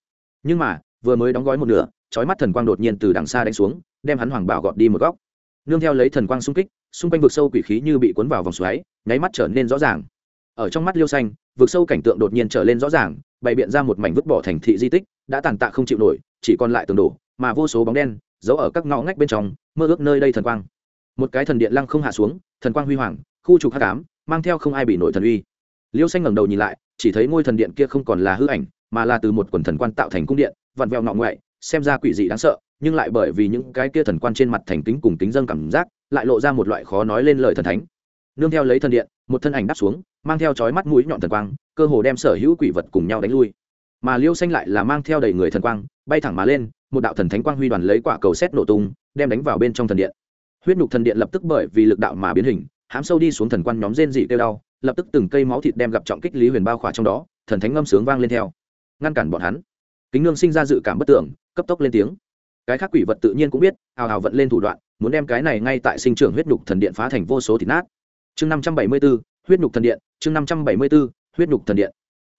Nhưng mà, vừa mới đóng gói một nửa trói mắt thần quang đột nhiên từ đằng xa đánh xuống, đem hắn hoàng bảo gọt đi một góc. Nương theo lấy thần quang xung kích xung quanh vực sâu quỷ khí như bị cuốn vào vòng xoáy, nháy mắt trở nên rõ ràng. Ở trong mắt liêu xanh, vực sâu cảnh tượng đột nhiên trở lên rõ ràng, bày biện ra một mảnh vứt bỏ thành thị di tích, đã tàn tạ không chịu nổi, chỉ còn lại tường đổ, mà vô số bóng đen, giấu ở các ngõ ngách bên trong, mơ ước nơi đây thần quang. Một cái thần điện lăng không hạ xuống, thần quang huy hoàng, khu trục hắc ám, mang theo không ai bị nổi thần uy. Liêu xanh ngẩng đầu nhìn lại, chỉ thấy ngôi thần điện kia không còn là hư ảnh, mà là từ một quần thần quan tạo thành cung điện, vặn vẹo ngọ ngoại, xem ra quỷ dị đáng sợ nhưng lại bởi vì những cái kia thần quan trên mặt thành kính cùng kính dâng cảm giác, lại lộ ra một loại khó nói lên lời thần thánh. Nương theo lấy thần điện, một thân ảnh đáp xuống, mang theo chói mắt mũi nhọn thần quang, cơ hồ đem sở hữu quỷ vật cùng nhau đánh lui. Mà liêu xanh lại là mang theo đầy người thần quang, bay thẳng mà lên, một đạo thần thánh quang huy đoàn lấy quả cầu xét nổ tung, đem đánh vào bên trong thần điện. Huyết nhục thần điện lập tức bởi vì lực đạo mà biến hình, hám sâu đi xuống thần quan nhóm rên dị kêu đau, lập tức từng cây máu thịt đem gặp trọng kích lý huyền bao khỏa trong đó, thần thánh ngâm sướng vang lên theo. Ngăn cản bọn hắn. Kính nương sinh ra dự cảm bất tưởng, cấp tốc lên tiếng cái khác quỷ vật tự nhiên cũng biết, hào hào vận lên thủ đoạn, muốn đem cái này ngay tại sinh trưởng huyết nhục thần điện phá thành vô số thịt nát. Chương năm trăm bảy mươi b ố huyết nhục thần điện, chương năm trăm bảy mươi b ố huyết nhục thần điện.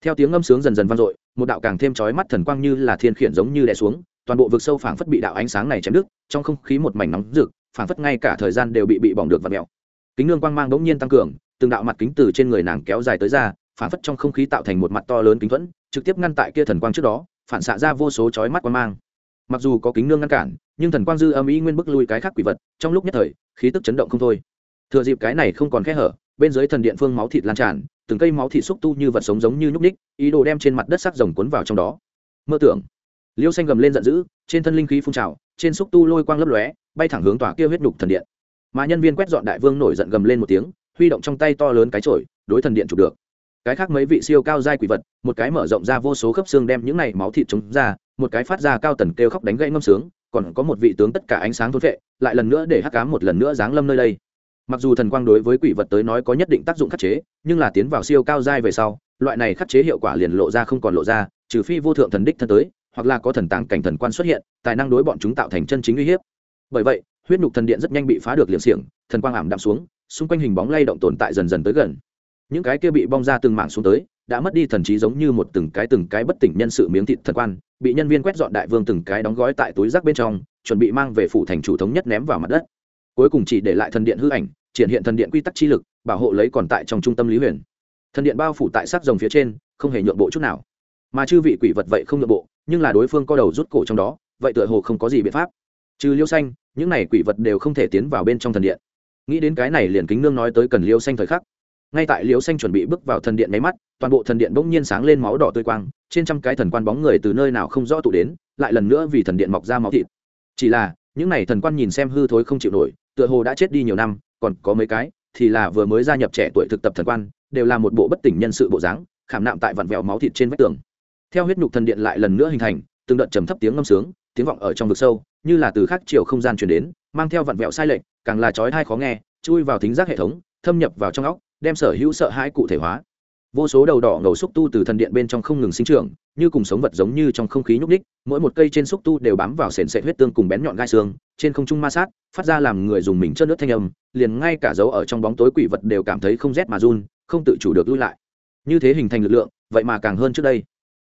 Theo tiếng ngâm sướng dần dần vang dội, một đạo càng thêm chói mắt thần quang như là thiên khiển giống như đè xuống, toàn bộ vực sâu phảng phất bị đạo ánh sáng này chém đứt, trong không khí một mảnh nóng rực, phảng phất ngay cả thời gian đều bị bị bỏng được và mèo. Kính nương quang mang bỗng nhiên tăng cường, từng đạo mặt kính từ trên người nàng kéo dài tới ra, phảng phất trong không khí tạo thành một mặt to lớn kính thuẫn, trực tiếp ngăn tại kia thần quang trước đó, phản xạ ra vô số chói mắt quang mang mặc dù có kính nương ngăn cản, nhưng thần quang dư âm ý nguyên bức lui cái khác quỷ vật, trong lúc nhất thời, khí tức chấn động không thôi. Thừa dịp cái này không còn khe hở, bên dưới thần điện phương máu thịt lan tràn, từng cây máu thịt xúc tu như vật sống giống như nhúc ních ý đồ đem trên mặt đất sắc rồng cuốn vào trong đó. Mơ tưởng, liêu xanh gầm lên giận dữ, trên thân linh khí phun trào, trên xúc tu lôi quang lấp lóe, bay thẳng hướng tòa kia huyết nhục thần điện. Mà nhân viên quét dọn đại vương nổi giận gầm lên một tiếng, huy động trong tay to lớn cái chổi, đối thần điện chụp được. Cái khác mấy vị siêu cao giai quỷ vật, một cái mở rộng ra vô số khớp xương đem những này máu thịt chống ra một cái phát ra cao tần kêu khóc đánh gãy ngâm sướng, còn có một vị tướng tất cả ánh sáng thôn vệ lại lần nữa để hắc cám một lần nữa giáng lâm nơi đây. Mặc dù thần quang đối với quỷ vật tới nói có nhất định tác dụng khắc chế, nhưng là tiến vào siêu cao giai về sau, loại này khắc chế hiệu quả liền lộ ra không còn lộ ra, trừ phi vô thượng thần đích thân tới, hoặc là có thần tàng cảnh thần quan xuất hiện, tài năng đối bọn chúng tạo thành chân chính uy hiếp. Bởi vậy, huyết nhục thần điện rất nhanh bị phá được liệm xiềng, thần quang ảm đạm xuống, xung quanh hình bóng lay động tồn tại dần dần tới gần. Những cái kia bị bong ra từng mảng xuống tới đã mất đi thần trí giống như một từng cái từng cái bất tỉnh nhân sự miếng thịt thần quan, bị nhân viên quét dọn đại vương từng cái đóng gói tại túi rác bên trong, chuẩn bị mang về phủ thành chủ thống nhất ném vào mặt đất. Cuối cùng chỉ để lại thần điện hư ảnh, triển hiện thần điện quy tắc chi lực, bảo hộ lấy còn tại trong trung tâm lý huyền. Thần điện bao phủ tại sắc rồng phía trên, không hề nhượng bộ chút nào. Mà chư vị quỷ vật vậy không nhượng bộ, nhưng là đối phương co đầu rút cổ trong đó, vậy tựa hồ không có gì biện pháp. Trừ liêu xanh, những này quỷ vật đều không thể tiến vào bên trong thần điện. Nghĩ đến cái này liền kính nương nói tới cần liêu xanh thời khắc ngay tại Liễu xanh chuẩn bị bước vào thần điện máy mắt, toàn bộ thần điện bỗng nhiên sáng lên máu đỏ tươi quang, trên trăm cái thần quan bóng người từ nơi nào không rõ tụ đến, lại lần nữa vì thần điện mọc ra máu thịt. Chỉ là, những này thần quan nhìn xem hư thối không chịu nổi, tựa hồ đã chết đi nhiều năm, còn có mấy cái, thì là vừa mới gia nhập trẻ tuổi thực tập thần quan, đều là một bộ bất tỉnh nhân sự bộ dáng, khảm nạm tại vặn vẹo máu thịt trên vách tường. Theo huyết nhục thần điện lại lần nữa hình thành, từng đợt trầm thấp tiếng ngâm sướng, tiếng vọng ở trong vực sâu, như là từ khác chiều không gian truyền đến, mang theo vặn vẹo sai lệch, càng là chói tai khó nghe, chui vào thính giác hệ thống, thâm nhập vào trong óc đem sở hữu sợ hãi cụ thể hóa. Vô số đầu đỏ ngầu xúc tu từ thần điện bên trong không ngừng sinh trưởng, như cùng sống vật giống như trong không khí nhúc ních mỗi một cây trên xúc tu đều bám vào sền sệt huyết tương cùng bén nhọn gai xương, trên không trung ma sát, phát ra làm người dùng mình chớt nước thanh âm, liền ngay cả dấu ở trong bóng tối quỷ vật đều cảm thấy không rét mà run, không tự chủ được lui lại. Như thế hình thành lực lượng, vậy mà càng hơn trước đây.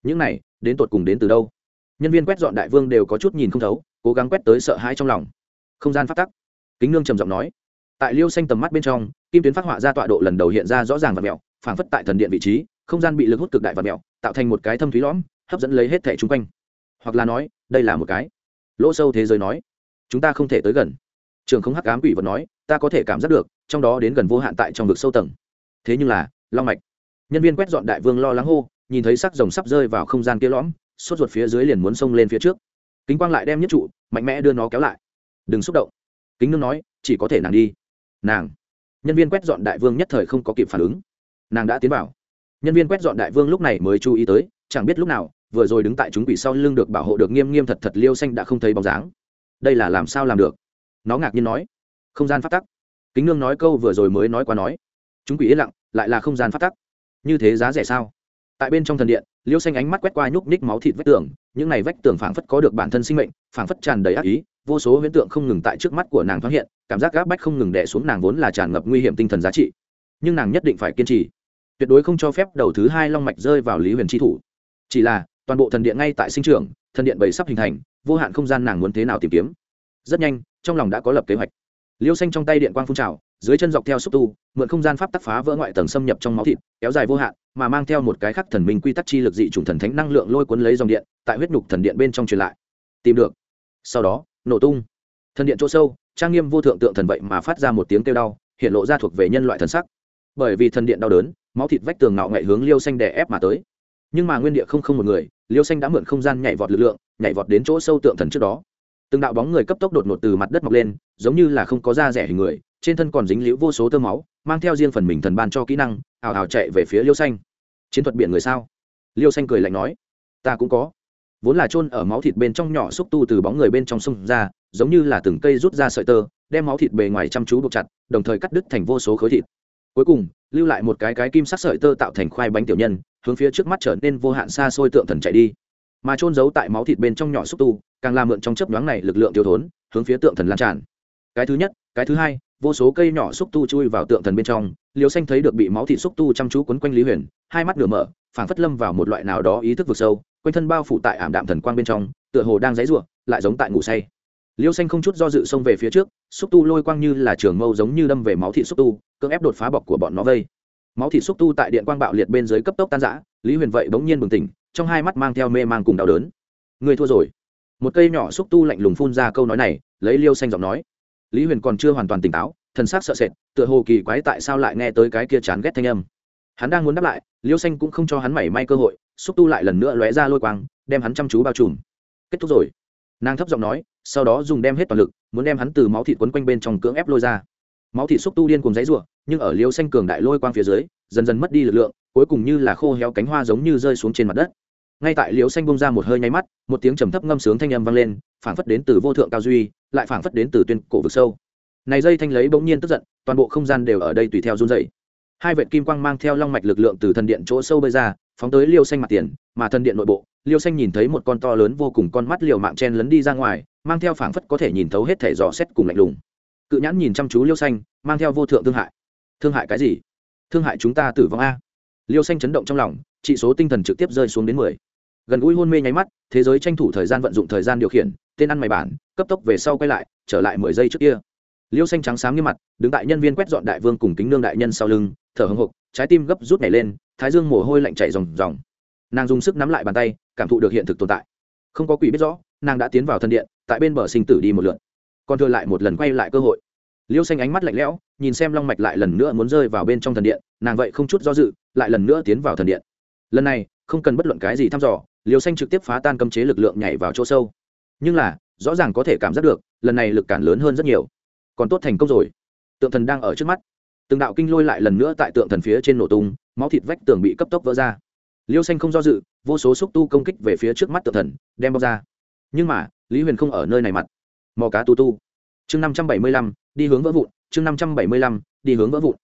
Những này, đến tột cùng đến từ đâu? Nhân viên quét dọn đại vương đều có chút nhìn không thấu, cố gắng quét tới sợ hãi trong lòng. Không gian phát tắc. Kính nương trầm giọng nói. Tại liêu xanh tầm mắt bên trong kim tuyến phát họa ra tọa độ lần đầu hiện ra rõ ràng và mẹo, phảng phất tại thần điện vị trí, không gian bị lực hút cực đại và mẹo, tạo thành một cái thâm thúy lõm, hấp dẫn lấy hết thẻ chung quanh. Hoặc là nói, đây là một cái. Lỗ sâu thế giới nói, chúng ta không thể tới gần. Trường không hắc ám quỷ vật nói, ta có thể cảm giác được, trong đó đến gần vô hạn tại trong vực sâu tầng. Thế nhưng là, long mạch. Nhân viên quét dọn đại vương lo lắng hô, nhìn thấy sắc rồng sắp rơi vào không gian kia lõm, sốt ruột phía dưới liền muốn xông lên phía trước. Kính quang lại đem nhất trụ, mạnh mẽ đưa nó kéo lại. Đừng xúc động. Kính nương nói, chỉ có thể nàng đi. Nàng nhân viên quét dọn đại vương nhất thời không có kịp phản ứng. Nàng đã tiến vào. Nhân viên quét dọn đại vương lúc này mới chú ý tới, chẳng biết lúc nào, vừa rồi đứng tại chúng quỷ sau lưng được bảo hộ được nghiêm nghiêm thật thật liêu xanh đã không thấy bóng dáng. Đây là làm sao làm được? Nó ngạc nhiên nói. Không gian phát tắc. Kính nương nói câu vừa rồi mới nói qua nói. Chúng quỷ yên lặng, lại là không gian phát tắc. Như thế giá rẻ sao? Tại bên trong thần điện, liêu xanh ánh mắt quét qua nhúc ních máu thịt vách tường, những này vách tường phảng phất có được bản thân sinh mệnh, phảng phất tràn đầy ác ý, vô số huyễn tượng không ngừng tại trước mắt của nàng thoáng hiện, cảm giác gác bách không ngừng đè xuống nàng vốn là tràn ngập nguy hiểm tinh thần giá trị. Nhưng nàng nhất định phải kiên trì. Tuyệt đối không cho phép đầu thứ hai long mạch rơi vào lý huyền tri thủ. Chỉ là, toàn bộ thần điện ngay tại sinh trường thần điện bảy sắp hình thành, vô hạn không gian nàng muốn thế nào tìm kiếm. Rất nhanh, trong lòng đã có lập kế hoạch liêu xanh trong tay điện quang phun trào, dưới chân dọc theo xúc tu, mượn không gian pháp tắc phá vỡ ngoại tầng xâm nhập trong máu thịt, kéo dài vô hạn, mà mang theo một cái khắc thần minh quy tắc chi lực dị chủng thần thánh năng lượng lôi cuốn lấy dòng điện, tại huyết nhục thần điện bên trong truyền lại. Tìm được. Sau đó, nổ tung. Thần điện chỗ sâu, trang nghiêm vô thượng tượng thần vậy mà phát ra một tiếng kêu đau, hiện lộ ra thuộc về nhân loại thần sắc. Bởi vì thần điện đau đớn, máu thịt vách tường ngạo ngậy hướng liêu xanh đè ép mà tới. Nhưng mà nguyên địa không không một người, liêu xanh đã mượn không gian nhảy vọt lực lượng, nhảy vọt đến chỗ sâu tượng thần trước đó từng đạo bóng người cấp tốc đột ngột từ mặt đất mọc lên, giống như là không có da rẻ hình người, trên thân còn dính liễu vô số tơ máu, mang theo riêng phần mình thần ban cho kỹ năng ảo ảo chạy về phía liêu xanh. Chiến thuật biển người sao? Liêu xanh cười lạnh nói. Ta cũng có. Vốn là chôn ở máu thịt bên trong nhỏ xúc tu từ bóng người bên trong sông ra, giống như là từng cây rút ra sợi tơ, đem máu thịt bề ngoài chăm chú buộc chặt, đồng thời cắt đứt thành vô số khối thịt. Cuối cùng, lưu lại một cái cái kim sắc sợi tơ tạo thành khoai bánh tiểu nhân, hướng phía trước mắt trở nên vô hạn xa xôi tượng thần chạy đi mà trôn giấu tại máu thịt bên trong nhỏ xúc tu, càng làm mượn trong chấp nhoáng này lực lượng tiêu thốn, hướng phía tượng thần lan tràn. Cái thứ nhất, cái thứ hai, vô số cây nhỏ xúc tu chui vào tượng thần bên trong liều xanh thấy được bị máu thịt xúc tu chăm chú quấn quanh lý huyền, hai mắt nửa mở, phảng phất lâm vào một loại nào đó ý thức vực sâu, quanh thân bao phủ tại ảm đạm thần quang bên trong, tựa hồ đang dãy ruộng lại giống tại ngủ say. Liêu xanh không chút do dự xông về phía trước, xúc tu lôi quang như là trường mâu giống như đâm về máu thịt xúc tu, cưỡng ép đột phá bọc của bọn nó vây. Máu thịt xúc tu tại điện quang bạo liệt bên dưới cấp tốc tan giã lý huyền vậy bỗng nhiên bừng tỉnh trong hai mắt mang theo mê mang cùng đau đớn. Người thua rồi. Một cây nhỏ xúc tu lạnh lùng phun ra câu nói này, lấy liêu xanh giọng nói. Lý huyền còn chưa hoàn toàn tỉnh táo, thần sắc sợ sệt, tựa hồ kỳ quái tại sao lại nghe tới cái kia chán ghét thanh âm. Hắn đang muốn đáp lại, liêu xanh cũng không cho hắn mảy may cơ hội, xúc tu lại lần nữa lóe ra lôi quang, đem hắn chăm chú bao trùm. Kết thúc rồi. Nàng thấp giọng nói, sau đó dùng đem hết toàn lực, muốn đem hắn từ máu thịt quấn quanh bên trong cưỡng ép lôi ra. Máu thịt xúc tu điên cùng dãy ruộng nhưng ở liêu xanh cường đại lôi quang phía dưới, dần dần mất đi lực lượng, cuối cùng như là khô héo cánh hoa giống như rơi xuống trên mặt đất ngay tại liêu xanh bông ra một hơi nháy mắt, một tiếng trầm thấp ngâm sướng thanh âm vang lên, phảng phất đến từ vô thượng cao duy, lại phảng phất đến từ tuyên cổ vực sâu. Này dây thanh lấy bỗng nhiên tức giận, toàn bộ không gian đều ở đây tùy theo run dày hai vệt kim quang mang theo long mạch lực lượng từ thần điện chỗ sâu bơi ra, phóng tới liêu xanh mặt tiền, mà thần điện nội bộ liêu xanh nhìn thấy một con to lớn vô cùng con mắt liều mạng chen lấn đi ra ngoài, mang theo phảng phất có thể nhìn thấu hết thể dò xét cùng lạnh lùng. Cự nhãn nhìn chăm chú liêu xanh, mang theo vô thượng thương hại. Thương hại cái gì? Thương hại chúng ta tử vong a. Liêu xanh chấn động trong lòng trị số tinh thần trực tiếp rơi xuống đến mười gần gũi hôn mê nháy mắt, thế giới tranh thủ thời gian vận dụng thời gian điều khiển, tên ăn mày bản, cấp tốc về sau quay lại, trở lại mười giây trước kia. Liêu xanh trắng sáng như mặt, đứng tại nhân viên quét dọn đại vương cùng kính nương đại nhân sau lưng, thở hồng hộc, trái tim gấp rút nhảy lên, thái dương mồ hôi lạnh chảy ròng ròng. Nàng dùng sức nắm lại bàn tay, cảm thụ được hiện thực tồn tại. Không có quỷ biết rõ, nàng đã tiến vào thân điện, tại bên bờ sinh tử đi một lượt còn thừa lại một lần quay lại cơ hội. Liêu xanh ánh mắt lạnh lẽo, nhìn xem long mạch lại lần nữa muốn rơi vào bên trong thần điện, nàng vậy không chút do dự, lại lần nữa tiến vào thần điện. Lần này, không cần bất luận cái gì thăm dò liêu xanh trực tiếp phá tan cấm chế lực lượng nhảy vào chỗ sâu. Nhưng là, rõ ràng có thể cảm giác được, lần này lực cản lớn hơn rất nhiều. Còn tốt thành công rồi. Tượng thần đang ở trước mắt. Từng đạo kinh lôi lại lần nữa tại tượng thần phía trên nổ tung, máu thịt vách tường bị cấp tốc vỡ ra. Liêu xanh không do dự, vô số xúc tu công kích về phía trước mắt tượng thần, đem bóc ra. Nhưng mà, lý huyền không ở nơi này mặt. Mò cá tu tu. Chương năm trăm bảy mươi lăm, đi hướng vỡ vụn, chương năm trăm bảy mươi lăm, đi hướng vỡ vụn.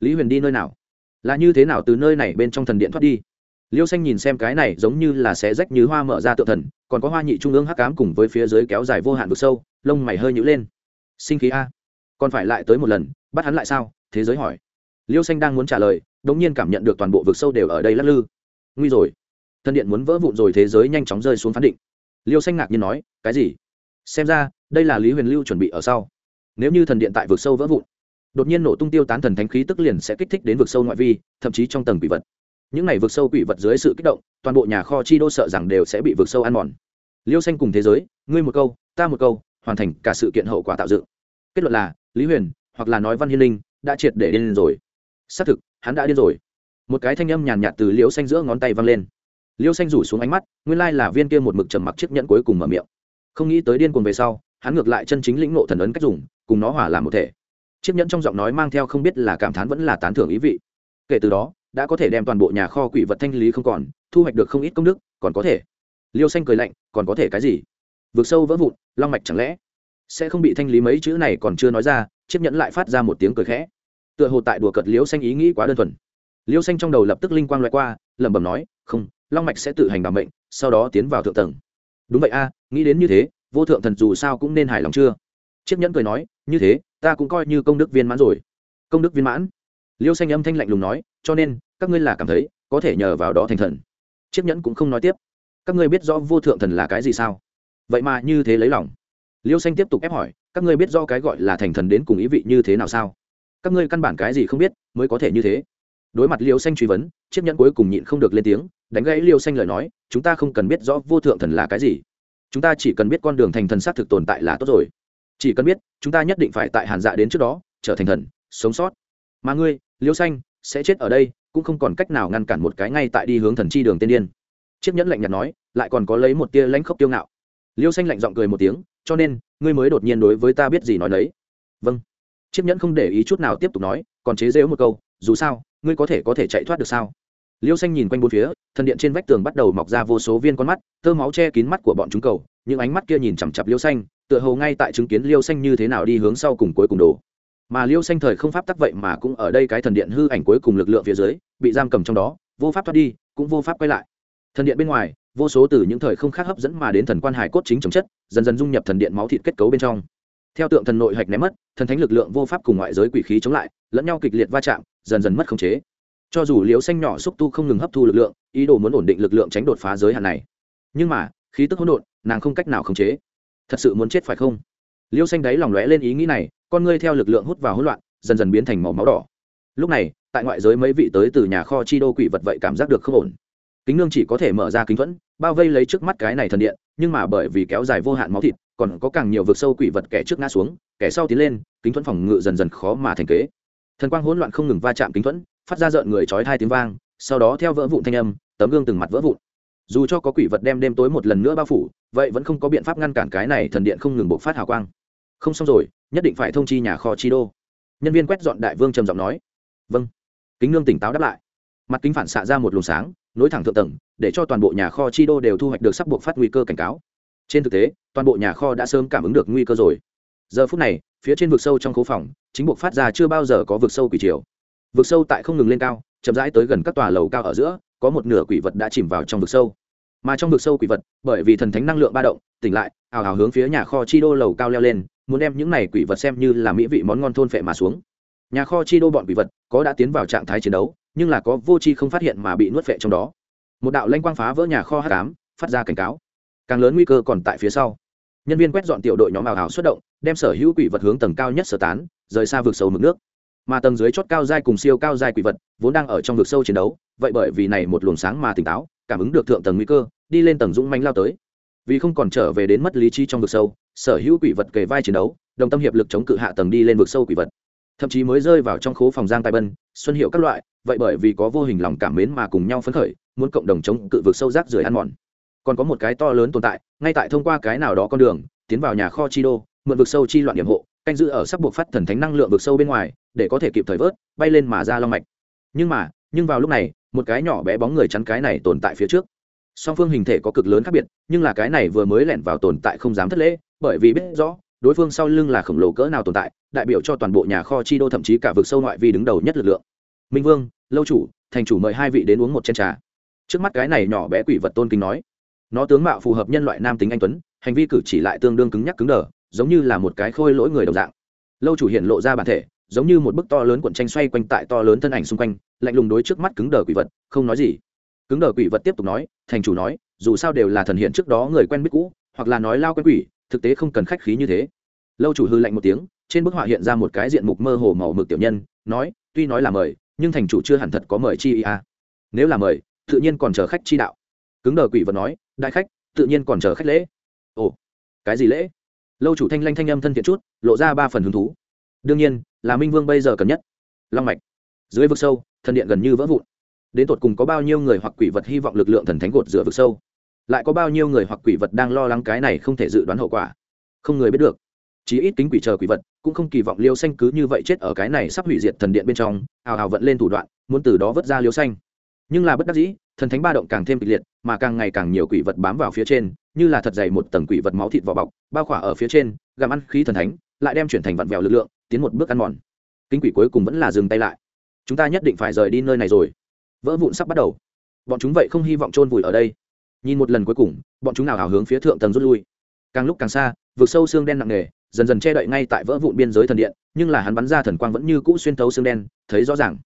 Lý huyền đi nơi nào? Là như thế nào từ nơi này bên trong thần điện thoát đi? Liêu xanh nhìn xem cái này giống như là xé rách như hoa mở ra tượng thần, còn có hoa nhị trung ương hắc cám cùng với phía dưới kéo dài vô hạn vực sâu, lông mày hơi nhữ lên. Sinh khí a. Còn phải lại tới một lần, bắt hắn lại sao? Thế giới hỏi. Liêu xanh đang muốn trả lời đ ỗ n g nhiên cảm nhận được toàn bộ vực sâu đều ở đây lắc lư. Nguy rồi. Thân điện muốn vỡ vụn rồi, thế giới nhanh chóng rơi xuống phán định. Liêu xanh ngạc nhiên nói, cái gì? Xem ra, đây là lý huyền lưu chuẩn bị ở sau. Nếu như thần điện tại vực sâu vỡ vụn, đột nhiên nổ tung tiêu tán thần thánh khí tức liền sẽ kích thích đến vực sâu ngoại vi, thậm chí trong tầng quỷ vật những này vượt sâu quỷ vật dưới sự kích động, toàn bộ nhà kho chi đô sợ rằng đều sẽ bị vượt sâu ăn mòn. Liêu xanh cùng thế giới, ngươi một câu, ta một câu, hoàn thành cả sự kiện hậu quả tạo dựng. Kết luận là, lý huyền, hoặc là nói văn hiên linh, đã triệt để điên rồi. Xác thực, hắn đã điên rồi. Một cái thanh âm nhàn nhạt từ Liêu xanh giữa ngón tay văng lên. Liêu xanh rủ xuống ánh mắt, nguyên lai là viên kia một mực trầm mặc chiếc nhẫn cuối cùng mở miệng. Không nghĩ tới điên cuồng về sau, hắn ngược lại chân chính lĩnh ngộ thần ấn cách dùng, cùng nó hỏa làm một thể. Chiếc nhẫn trong giọng nói mang theo không biết là cảm thán vẫn là tán thưởng ý vị. Kể từ đó đã có thể đem toàn bộ nhà kho quỷ vật thanh lý không còn, thu hoạch được không ít công đức, còn có thể. Liêu xanh cười lạnh, còn có thể cái gì? Vượt sâu vỡ vụn, long mạch chẳng lẽ sẽ không bị thanh lý mấy chữ này còn chưa nói ra, chiếc nhẫn lại phát ra một tiếng cười khẽ. Tựa hồ tại đùa cợt Liêu xanh ý nghĩ quá đơn thuần. Liêu xanh trong đầu lập tức linh quang loại qua, lẩm bẩm nói, không, long mạch sẽ tự hành đảm bệnh sau đó tiến vào thượng tầng. Đúng vậy a, nghĩ đến như thế, vô thượng thần dù sao cũng nên hài lòng chưa? Chiếc nhẫn cười nói, như thế, ta cũng coi như công đức viên mãn rồi. Công đức viên mãn? Liêu xanh âm thanh lạnh lùng nói, cho nên các ngươi là cảm thấy có thể nhờ vào đó thành thần. Chiếc nhẫn cũng không nói tiếp. Các ngươi biết rõ vô thượng thần là cái gì sao? Vậy mà như thế lấy lòng. Liêu xanh tiếp tục ép hỏi, các ngươi biết do cái gọi là thành thần đến cùng ý vị như thế nào sao? Các ngươi căn bản cái gì không biết mới có thể như thế. Đối mặt liêu xanh truy vấn, chiếc nhẫn cuối cùng nhịn không được lên tiếng, đánh gãy liêu xanh lời nói, chúng ta không cần biết rõ vô thượng thần là cái gì. Chúng ta chỉ cần biết con đường thành thần xác thực tồn tại là tốt rồi. Chỉ cần biết, chúng ta nhất định phải tại hàn dạ đến trước đó, trở thành thần, sống sót. Mà ngươi, liêu xanh, sẽ chết ở đây cũng không còn cách nào ngăn cản một cái ngay tại đi hướng thần chi đường tiên điên. Chiếc nhẫn lạnh nhạt nói, lại còn có lấy một tia lãnh khốc tiêu ngạo. Liêu xanh lạnh giọng cười một tiếng, cho nên, ngươi mới đột nhiên đối với ta biết gì nói đấy vâng. Chiếc nhẫn không để ý chút nào tiếp tục nói, còn chế rêu một câu, dù sao, ngươi có thể có thể chạy thoát được sao? Liêu xanh nhìn quanh bốn phía, thần điện trên vách tường bắt đầu mọc ra vô số viên con mắt, tơ máu che kín mắt của bọn chúng cầu, những ánh mắt kia nhìn chằm chặp liêu xanh, tựa hồ ngay tại chứng kiến liêu xanh như thế nào đi hướng sau cùng cuối cùng đồ mà liêu xanh thời không pháp tắc vậy mà cũng ở đây cái thần điện hư ảnh cuối cùng lực lượng phía dưới, bị giam cầm trong đó, vô pháp thoát đi, cũng vô pháp quay lại. Thần điện bên ngoài, vô số từ những thời không khác hấp dẫn mà đến thần quan hải cốt chính chống chất, dần dần dung nhập thần điện máu thịt kết cấu bên trong. Theo tượng thần nội hạch ném mất, thần thánh lực lượng vô pháp cùng ngoại giới quỷ khí chống lại, lẫn nhau kịch liệt va chạm, dần dần mất khống chế. Cho dù liêu xanh nhỏ xúc tu không ngừng hấp thu lực lượng, ý đồ muốn ổn định lực lượng tránh đột phá giới hạn này. Nhưng mà, khí tức hỗn độn, nàng không cách nào khống chế. Thật sự muốn chết phải không? Liêu xanh đáy lòng lóe lên ý nghĩ này con ngươi theo lực lượng hút vào hỗn loạn, dần dần biến thành màu máu đỏ. Lúc này, tại ngoại giới mấy vị tới từ nhà kho chi đô quỷ vật vậy cảm giác được không ổn. Kính nương chỉ có thể mở ra kính thuẫn, bao vây lấy trước mắt cái này thần điện, nhưng mà bởi vì kéo dài vô hạn máu thịt, còn có càng nhiều vực sâu quỷ vật kẻ trước ngã xuống, kẻ sau tiến lên, kính thuẫn phòng ngự dần dần khó mà thành kế. Thần quang hỗn loạn không ngừng va chạm kính thuẫn, phát ra rợn người chói hai tiếng vang, sau đó theo vỡ vụn thanh âm, tấm gương từng mặt vỡ vụn. Dù cho có quỷ vật đem đêm tối một lần nữa bao phủ, vậy vẫn không có biện pháp ngăn cản cái này thần điện không ngừng bộc phát hào quang. Không xong rồi nhất định phải thông chi nhà kho chi đô. Nhân viên quét dọn đại vương trầm giọng nói. Vâng. Kính nương tỉnh táo đáp lại. Mặt kính phản xạ ra một luồng sáng, nối thẳng thượng tầng, để cho toàn bộ nhà kho chi đô đều thu hoạch được sắp buộc phát nguy cơ cảnh cáo. Trên thực tế, toàn bộ nhà kho đã sớm cảm ứng được nguy cơ rồi. Giờ phút này, phía trên vực sâu trong khố phòng, chính buộc phát ra chưa bao giờ có vực sâu quỷ chiều vực sâu tại không ngừng lên cao, chậm rãi tới gần các tòa lầu cao ở giữa, có một nửa quỷ vật đã chìm vào trong vực sâu. Mà trong vực sâu quỷ vật, bởi vì thần thánh năng lượng ba động, tỉnh lại, ào ào hướng phía nhà kho chi đô lầu cao leo lên muốn đem những này quỷ vật xem như là mỹ vị món ngon thôn phệ mà xuống. Nhà kho chi đô bọn quỷ vật có đã tiến vào trạng thái chiến đấu, nhưng là có vô chi không phát hiện mà bị nuốt phệ trong đó. Một đạo lanh quang phá vỡ nhà kho h tám phát ra cảnh cáo. Càng lớn nguy cơ còn tại phía sau. Nhân viên quét dọn tiểu đội nhóm ảo hảo xuất động, đem sở hữu quỷ vật hướng tầng cao nhất sơ tán, rời xa vực sâu mực nước. Mà tầng dưới chót cao dai cùng siêu cao dai quỷ vật, vốn đang ở trong vực sâu chiến đấu, vậy bởi vì này một luồng sáng mà tỉnh táo, cảm ứng được thượng tầng nguy cơ, đi lên tầng dũng manh lao tới. Vì không còn trở về đến mất lý trí trong vực sâu sở hữu quỷ vật kề vai chiến đấu, đồng tâm hiệp lực chống cự hạ tầng đi lên vực sâu quỷ vật. Thậm chí mới rơi vào trong khố phòng giang tài bân, xuân hiệu các loại, vậy bởi vì có vô hình lòng cảm mến mà cùng nhau phấn khởi, muốn cộng đồng chống cự vực sâu rác rưởi ăn mòn. Còn có một cái to lớn tồn tại, ngay tại thông qua cái nào đó con đường, tiến vào nhà kho chi đô, mượn vực sâu chi loạn điểm hộ, canh giữ ở sắp buộc phát thần thánh năng lượng vực sâu bên ngoài, để có thể kịp thời vớt, bay lên mà ra long mạch. Nhưng mà, nhưng vào lúc này, một cái nhỏ bé bóng người chắn cái này tồn tại phía trước song phương hình thể có cực lớn khác biệt, nhưng là cái này vừa mới lẻn vào tồn tại không dám thất lễ, bởi vì biết rõ, đối phương sau lưng là khổng lồ cỡ nào tồn tại, đại biểu cho toàn bộ nhà kho chi đô thậm chí cả vực sâu ngoại vi đứng đầu nhất lực lượng. Minh vương, lâu chủ, thành chủ mời hai vị đến uống một chén trà. Trước mắt cái này nhỏ bé quỷ vật tôn kính nói, nó tướng mạo phù hợp nhân loại nam tính anh tuấn, hành vi cử chỉ lại tương đương cứng nhắc cứng đờ, giống như là một cái khôi lỗi người đồng dạng. Lâu chủ hiện lộ ra bản thể, giống như một bức to lớn cuộn tranh xoay quanh tại to lớn thân ảnh xung quanh, lạnh lùng đối trước mắt cứng đờ quỷ vật, không nói gì cứng đờ quỷ vật tiếp tục nói, thành chủ nói, dù sao đều là thần hiện trước đó người quen biết cũ, hoặc là nói lao quen quỷ, thực tế không cần khách khí như thế. Lâu chủ hư lạnh một tiếng, trên bức họa hiện ra một cái diện mục mơ hồ màu mực tiểu nhân, nói, tuy nói là mời, nhưng thành chủ chưa hẳn thật có mời chi ý à. nếu là mời, tự nhiên còn chờ khách chi đạo. Cứng đờ quỷ vật nói, đại khách, tự nhiên còn chờ khách lễ. Ồ, cái gì lễ? Lâu chủ thanh lanh thanh âm thân thiện chút, lộ ra ba phần hứng thú. Đương nhiên, là minh vương bây giờ cần nhất. Long mạch. Dưới vực sâu, thần điện gần như vỡ vụn đến tột cùng có bao nhiêu người hoặc quỷ vật hy vọng lực lượng thần thánh gột rửa vực sâu? Lại có bao nhiêu người hoặc quỷ vật đang lo lắng cái này không thể dự đoán hậu quả? Không người biết được. Chí ít kính quỷ chờ quỷ vật, cũng không kỳ vọng liêu xanh cứ như vậy chết ở cái này sắp hủy diệt thần điện bên trong, hào hào vận lên thủ đoạn, muốn từ đó vớt ra liêu xanh. Nhưng là bất đắc dĩ, thần thánh ba động càng thêm kịch liệt, mà càng ngày càng nhiều quỷ vật bám vào phía trên, như là thật dày một tầng quỷ vật máu thịt vỏ bọc, bao khỏa ở phía trên, gặm ăn khí thần thánh, lại đem chuyển thành vặn vẹo lực lượng, tiến một bước ăn mòn. Kinh quỷ cuối cùng vẫn là dừng tay lại. Chúng ta nhất định phải rời đi nơi này rồi vỡ vụn sắp bắt đầu. Bọn chúng vậy không hy vọng chôn vùi ở đây. Nhìn một lần cuối cùng, bọn chúng nào hào hướng phía thượng tầng rút lui. Càng lúc càng xa vượt sâu xương đen nặng nề, dần dần che đậy ngay tại vỡ vụn biên giới thần điện, nhưng là hắn bắn ra thần quang vẫn như cũ xuyên thấu xương đen, thấy rõ ràng.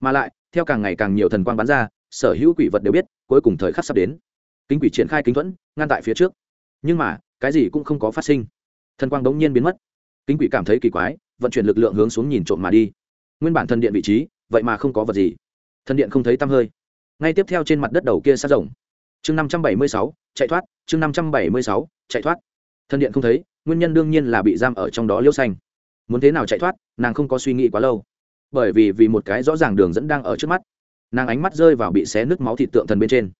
Mà lại, theo càng ngày càng nhiều thần quang bắn ra, sở hữu quỷ vật đều biết, cuối cùng thời khắc sắp đến. Kính quỷ triển khai kính thuẫn, ngăn tại phía trước. Nhưng mà, cái gì cũng không có phát sinh. Thần quang đống nhiên biến mất. Kính quỷ cảm thấy kỳ quái, vận chuyển lực lượng hướng xuống nhìn trộm mà đi. Nguyên bản thần điện vị trí, vậy mà không có vật gì thần điện không thấy tăm hơi. Ngay tiếp theo trên mặt đất đầu kia sát rồng. Chương năm trăm bảy mươi sáu, chạy thoát, chương năm trăm bảy mươi sáu, chạy thoát. Thần điện không thấy, nguyên nhân đương nhiên là bị giam ở trong đó liêu xanh. Muốn thế nào chạy thoát, nàng không có suy nghĩ quá lâu. Bởi vì vì một cái rõ ràng đường dẫn đang ở trước mắt. Nàng ánh mắt rơi vào bị xé nước máu thịt tượng thần bên trên.